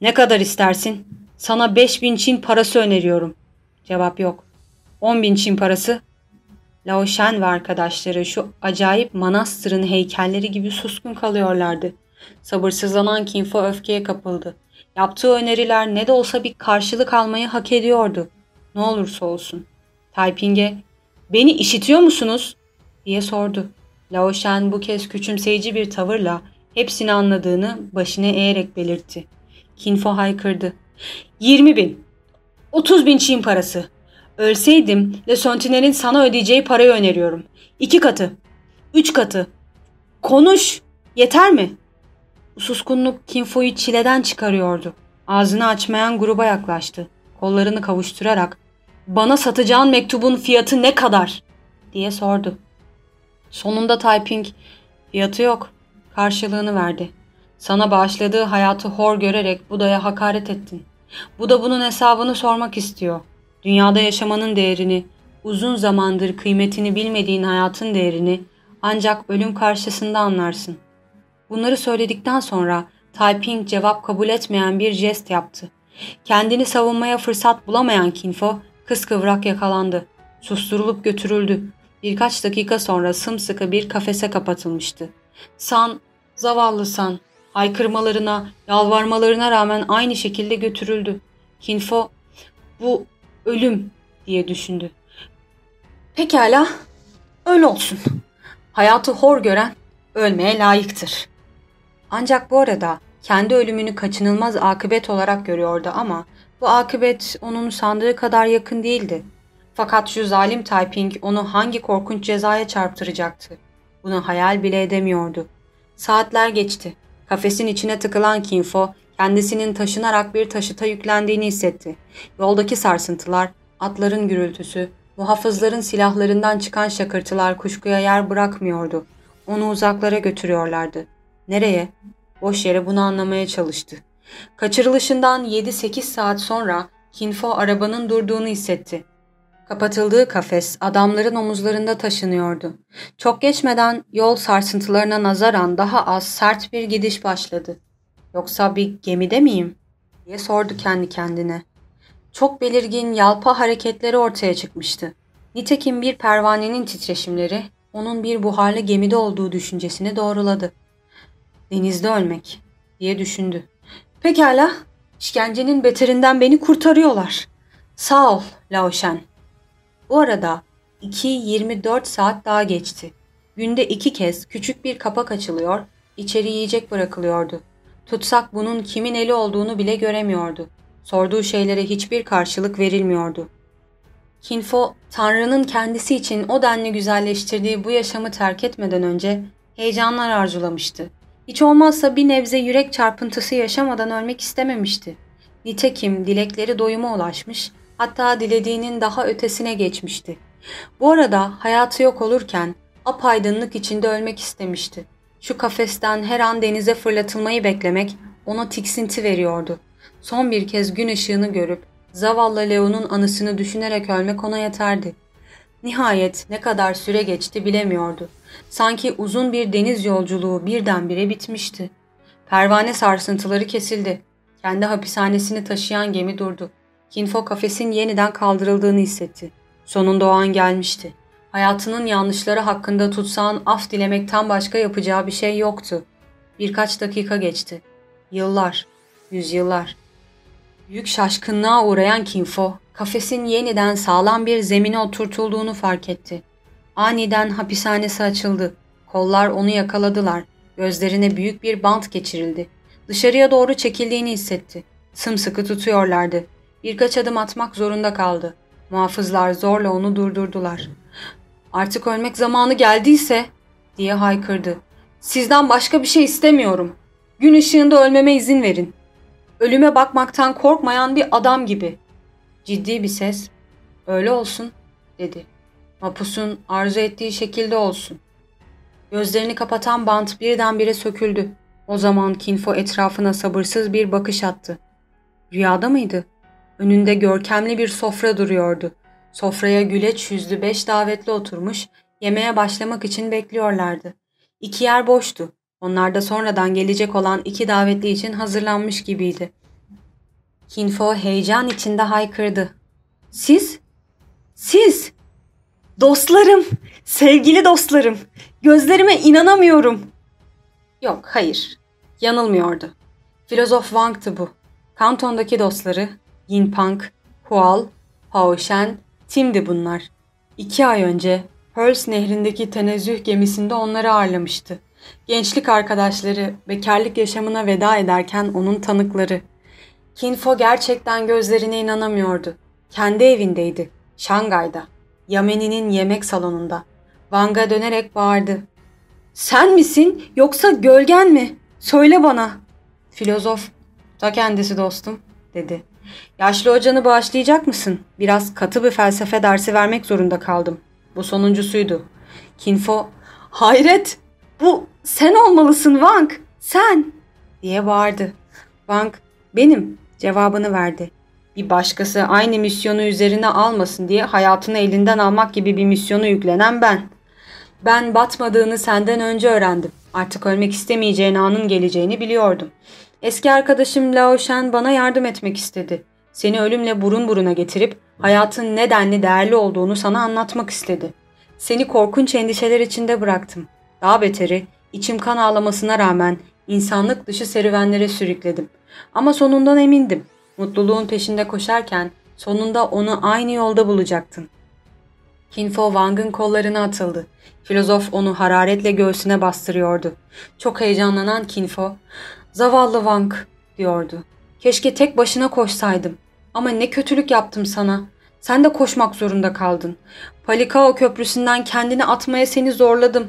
Ne kadar istersin? Sana beş bin Çin parası öneriyorum. Cevap yok. On bin Çin parası. Lao Shen ve arkadaşları şu acayip manastırın heykelleri gibi suskun kalıyorlardı. Sabırsızlanan Kinfo öfkeye kapıldı. Yaptığı öneriler ne de olsa bir karşılık almayı hak ediyordu. Ne olursa olsun. Taiping'e ''Beni işitiyor musunuz?'' diye sordu. Lao Shen bu kez küçümseyici bir tavırla hepsini anladığını başını eğerek belirtti. Kinfo haykırdı. 20 bin. 30 bin Çin parası. Ölseydim Le Sontiner'in sana ödeyeceği parayı öneriyorum. İki katı. Üç katı. Konuş. Yeter mi? Suskunluk Kinfo'yu çileden çıkarıyordu. Ağzını açmayan gruba yaklaştı. Kollarını kavuşturarak ''Bana satacağın mektubun fiyatı ne kadar?'' diye sordu. Sonunda Taiping ''Fiyatı yok.'' karşılığını verdi. Sana bağışladığı hayatı hor görerek Buda'ya hakaret ettin. Bu da bunun hesabını sormak istiyor. Dünyada yaşamanın değerini, uzun zamandır kıymetini bilmediğin hayatın değerini ancak ölüm karşısında anlarsın. Bunları söyledikten sonra Taiping cevap kabul etmeyen bir jest yaptı. Kendini savunmaya fırsat bulamayan Kinfo kıskıvrak yakalandı. Susturulup götürüldü. Birkaç dakika sonra sımsıkı bir kafese kapatılmıştı. San, zavallı San, haykırmalarına, yalvarmalarına rağmen aynı şekilde götürüldü. Kinfo, bu ölüm diye düşündü. Pekala, öyle olsun. Hayatı hor gören ölmeye layıktır. Ancak bu arada kendi ölümünü kaçınılmaz akıbet olarak görüyordu ama bu akıbet onun sandığı kadar yakın değildi. Fakat şu zalim Taiping onu hangi korkunç cezaya çarptıracaktı? Bunu hayal bile edemiyordu. Saatler geçti. Kafesin içine tıkılan Kinfo kendisinin taşınarak bir taşıta yüklendiğini hissetti. Yoldaki sarsıntılar, atların gürültüsü, muhafızların silahlarından çıkan şakırtılar kuşkuya yer bırakmıyordu. Onu uzaklara götürüyorlardı. Nereye? Boş yere bunu anlamaya çalıştı. Kaçırılışından 7-8 saat sonra Kinfo arabanın durduğunu hissetti. Kapatıldığı kafes adamların omuzlarında taşınıyordu. Çok geçmeden yol sarsıntılarına nazaran daha az sert bir gidiş başladı. Yoksa bir gemide miyim? diye sordu kendi kendine. Çok belirgin yalpa hareketleri ortaya çıkmıştı. Nitekim bir pervanenin titreşimleri onun bir buharlı gemide olduğu düşüncesini doğruladı. Denizde ölmek diye düşündü. Pekala, işkencenin beterinden beni kurtarıyorlar. Sağ ol Laoşen. Bu arada 2-24 saat daha geçti. Günde iki kez küçük bir kapak açılıyor, içeri yiyecek bırakılıyordu. Tutsak bunun kimin eli olduğunu bile göremiyordu. Sorduğu şeylere hiçbir karşılık verilmiyordu. Kinfo, Tanrı'nın kendisi için o denli güzelleştirdiği bu yaşamı terk etmeden önce heyecanlar arzulamıştı. Hiç olmazsa bir nebze yürek çarpıntısı yaşamadan ölmek istememişti. Nitekim dilekleri doyuma ulaşmış, hatta dilediğinin daha ötesine geçmişti. Bu arada hayatı yok olurken apaydınlık içinde ölmek istemişti. Şu kafesten her an denize fırlatılmayı beklemek ona tiksinti veriyordu. Son bir kez gün ışığını görüp zavallı Leo'nun anısını düşünerek ölmek ona yeterdi. Nihayet ne kadar süre geçti bilemiyordu. Sanki uzun bir deniz yolculuğu birdenbire bitmişti. Pervane sarsıntıları kesildi. Kendi hapishanesini taşıyan gemi durdu. Kinfo kafesin yeniden kaldırıldığını hissetti. Sonunda o an gelmişti. Hayatının yanlışları hakkında tutsağın af dilemekten başka yapacağı bir şey yoktu. Birkaç dakika geçti. Yıllar. Yüzyıllar. Büyük şaşkınlığa uğrayan Kinfo, kafesin yeniden sağlam bir zemine oturtulduğunu fark etti. Aniden hapishanesi açıldı. Kollar onu yakaladılar. Gözlerine büyük bir bant geçirildi. Dışarıya doğru çekildiğini hissetti. Sımsıkı tutuyorlardı. Birkaç adım atmak zorunda kaldı. Muhafızlar zorla onu durdurdular. Artık ölmek zamanı geldiyse diye haykırdı. Sizden başka bir şey istemiyorum. Gün ışığında ölmeme izin verin. Ölüme bakmaktan korkmayan bir adam gibi. Ciddi bir ses. Öyle olsun dedi. Mapus'un arzu ettiği şekilde olsun. Gözlerini kapatan bant birdenbire söküldü. O zaman Kinfo etrafına sabırsız bir bakış attı. Rüyada mıydı? Önünde görkemli bir sofra duruyordu. Sofraya güleç yüzlü beş davetli oturmuş, yemeğe başlamak için bekliyorlardı. İki yer boştu. Onlar da sonradan gelecek olan iki davetli için hazırlanmış gibiydi. Kinfo heyecan içinde haykırdı. Siz? Siz! Dostlarım! Sevgili dostlarım! Gözlerime inanamıyorum! Yok, hayır. Yanılmıyordu. Filozof Wang'tı bu. Kanton'daki dostları Yin Pang, Hual, Hao Shen, Tim'di bunlar. İki ay önce Pearls nehrindeki tenezzüh gemisinde onları ağırlamıştı. Gençlik arkadaşları, bekarlık yaşamına veda ederken onun tanıkları. Kinfo gerçekten gözlerine inanamıyordu. Kendi evindeydi, Şangay'da. Yameni'nin yemek salonunda. Wang'a dönerek bağırdı. Sen misin yoksa gölgen mi? Söyle bana. Filozof, ta kendisi dostum, dedi. Yaşlı hocanı bağışlayacak mısın? Biraz katı bir felsefe dersi vermek zorunda kaldım. Bu sonuncusuydu. Kinfo, hayret, bu sen olmalısın Wang, sen, diye bağırdı. Wang, benim, cevabını verdi. Bir başkası aynı misyonu üzerine almasın diye hayatını elinden almak gibi bir misyonu yüklenen ben. Ben batmadığını senden önce öğrendim. Artık ölmek istemeyeceğin anın geleceğini biliyordum. Eski arkadaşım Lao Shen bana yardım etmek istedi. Seni ölümle burun buruna getirip hayatın nedenli değerli olduğunu sana anlatmak istedi. Seni korkunç endişeler içinde bıraktım. Daha beteri, içim kan ağlamasına rağmen insanlık dışı serüvenlere sürükledim. Ama sonundan emindim. Mutluluğun peşinde koşarken sonunda onu aynı yolda bulacaktın. Kinfo Wang'ın kollarına atıldı. Filozof onu hararetle göğsüne bastırıyordu. Çok heyecanlanan Kinfo, ''Zavallı Wang'' diyordu. ''Keşke tek başına koşsaydım. Ama ne kötülük yaptım sana. Sen de koşmak zorunda kaldın. Palikao köprüsünden kendini atmaya seni zorladım.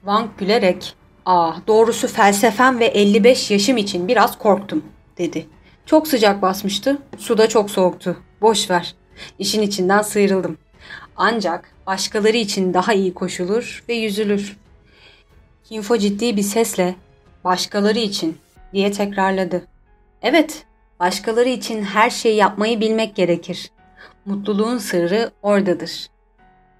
Wang gülerek, ''Ah doğrusu felsefem ve 55 yaşım için biraz korktum.'' dedi. Çok sıcak basmıştı, su da çok soğuktu. Boş ver. İşin içinden sıyrıldım. Ancak başkaları için daha iyi koşulur ve yüzülür. Kinfo ciddi bir sesle başkaları için diye tekrarladı. Evet, başkaları için her şeyi yapmayı bilmek gerekir. Mutluluğun sırrı oradadır.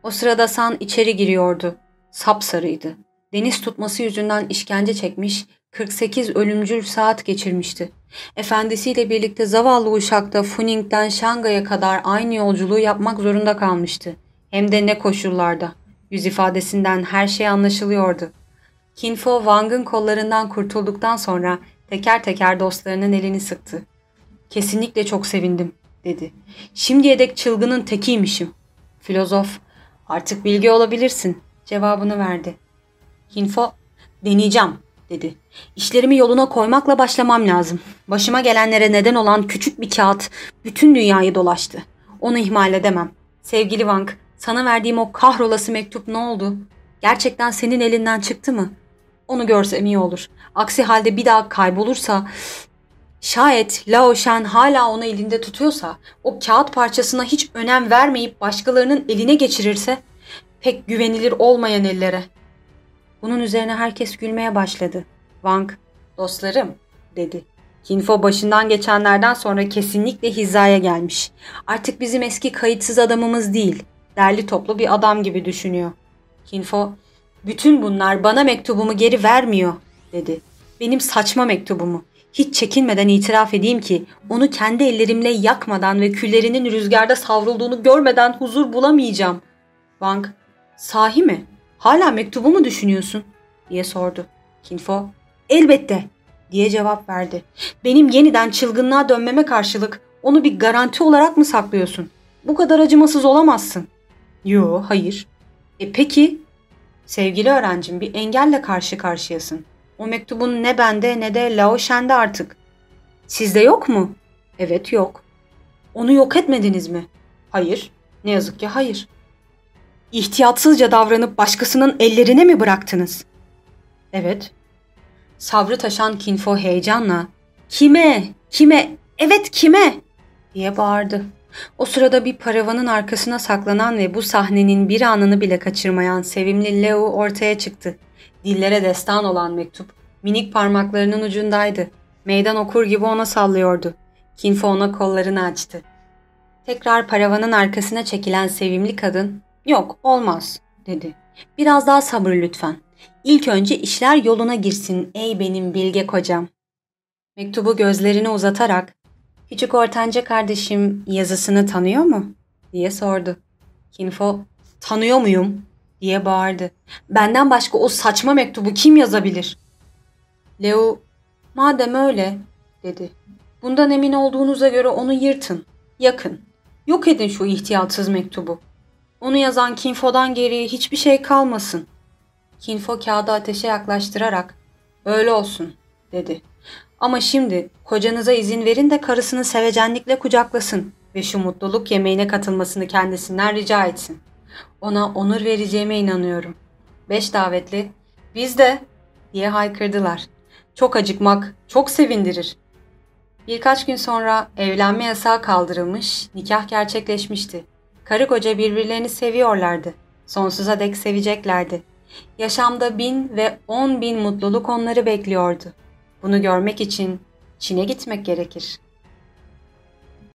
O sırada San içeri giriyordu. Sapsarıydı. Deniz tutması yüzünden işkence çekmiş, 48 ölümcül saat geçirmişti. Efendisiyle birlikte zavallı uşakta Funing'den Şangay'a kadar aynı yolculuğu yapmak zorunda kalmıştı. Hem de ne koşullarda. Yüz ifadesinden her şey anlaşılıyordu. Kinfo Wang'ın kollarından kurtulduktan sonra teker teker dostlarının elini sıktı. Kesinlikle çok sevindim dedi. Şimdiye dek çılgının tekiymişim. Filozof artık bilgi olabilirsin cevabını verdi. Kinfo deneyeceğim dedi. İşlerimi yoluna koymakla başlamam lazım. Başıma gelenlere neden olan küçük bir kağıt bütün dünyayı dolaştı. Onu ihmal edemem. Sevgili Wang, sana verdiğim o kahrolası mektup ne oldu? Gerçekten senin elinden çıktı mı? Onu görsem iyi olur. Aksi halde bir daha kaybolursa Şayet Lao Shen hala onu elinde tutuyorsa, o kağıt parçasına hiç önem vermeyip başkalarının eline geçirirse, pek güvenilir olmayan ellere. Bunun üzerine herkes gülmeye başladı. Wang, dostlarım, dedi. Kinfo başından geçenlerden sonra kesinlikle hizaya gelmiş. Artık bizim eski kayıtsız adamımız değil, derli toplu bir adam gibi düşünüyor. Kinfo, bütün bunlar bana mektubumu geri vermiyor, dedi. Benim saçma mektubumu. Hiç çekinmeden itiraf edeyim ki onu kendi ellerimle yakmadan ve küllerinin rüzgarda savrulduğunu görmeden huzur bulamayacağım. Wang, sahi mi? Hala mektubu mu düşünüyorsun? diye sordu. Kinfo, elbette. diye cevap verdi. Benim yeniden çılgınlığa dönmeme karşılık onu bir garanti olarak mı saklıyorsun? Bu kadar acımasız olamazsın. Yo, hayır. E peki, sevgili öğrencim bir engelle karşı karşıyasın. O mektubun ne bende ne de Lao artık. Sizde yok mu? Evet yok. Onu yok etmediniz mi? Hayır. Ne yazık ki hayır. İhtiyatsızca davranıp başkasının ellerine mi bıraktınız? Evet. Sabrı taşan Kinfo heyecanla "Kime? Kime? Evet kime?" diye bağırdı. O sırada bir paravanın arkasına saklanan ve bu sahnenin bir anını bile kaçırmayan sevimli Leo ortaya çıktı. Dillere destan olan mektup minik parmaklarının ucundaydı. Meydan okur gibi ona sallıyordu. Kinfo ona kollarını açtı. Tekrar paravanın arkasına çekilen sevimli kadın ''Yok olmaz'' dedi. ''Biraz daha sabır lütfen. İlk önce işler yoluna girsin ey benim bilge kocam.'' Mektubu gözlerini uzatarak ''Küçük ortanca kardeşim yazısını tanıyor mu?'' diye sordu. Kinfo ''Tanıyor muyum?'' diye bağırdı. ''Benden başka o saçma mektubu kim yazabilir?'' Leo ''Madem öyle'' dedi. ''Bundan emin olduğunuza göre onu yırtın, yakın. Yok edin şu ihtiyatsız mektubu. Onu yazan Kinfo'dan geriye hiçbir şey kalmasın. Kinfo kağıdı ateşe yaklaştırarak öyle olsun dedi. Ama şimdi kocanıza izin verin de karısını sevecenlikle kucaklasın ve şu mutluluk yemeğine katılmasını kendisinden rica etsin. Ona onur vereceğime inanıyorum. Beş davetli biz de diye haykırdılar. Çok acıkmak çok sevindirir. Birkaç gün sonra evlenme yasağı kaldırılmış, nikah gerçekleşmişti. Karı koca birbirlerini seviyorlardı. Sonsuza dek seveceklerdi. Yaşamda bin ve on bin mutluluk onları bekliyordu. Bunu görmek için Çin'e gitmek gerekir.''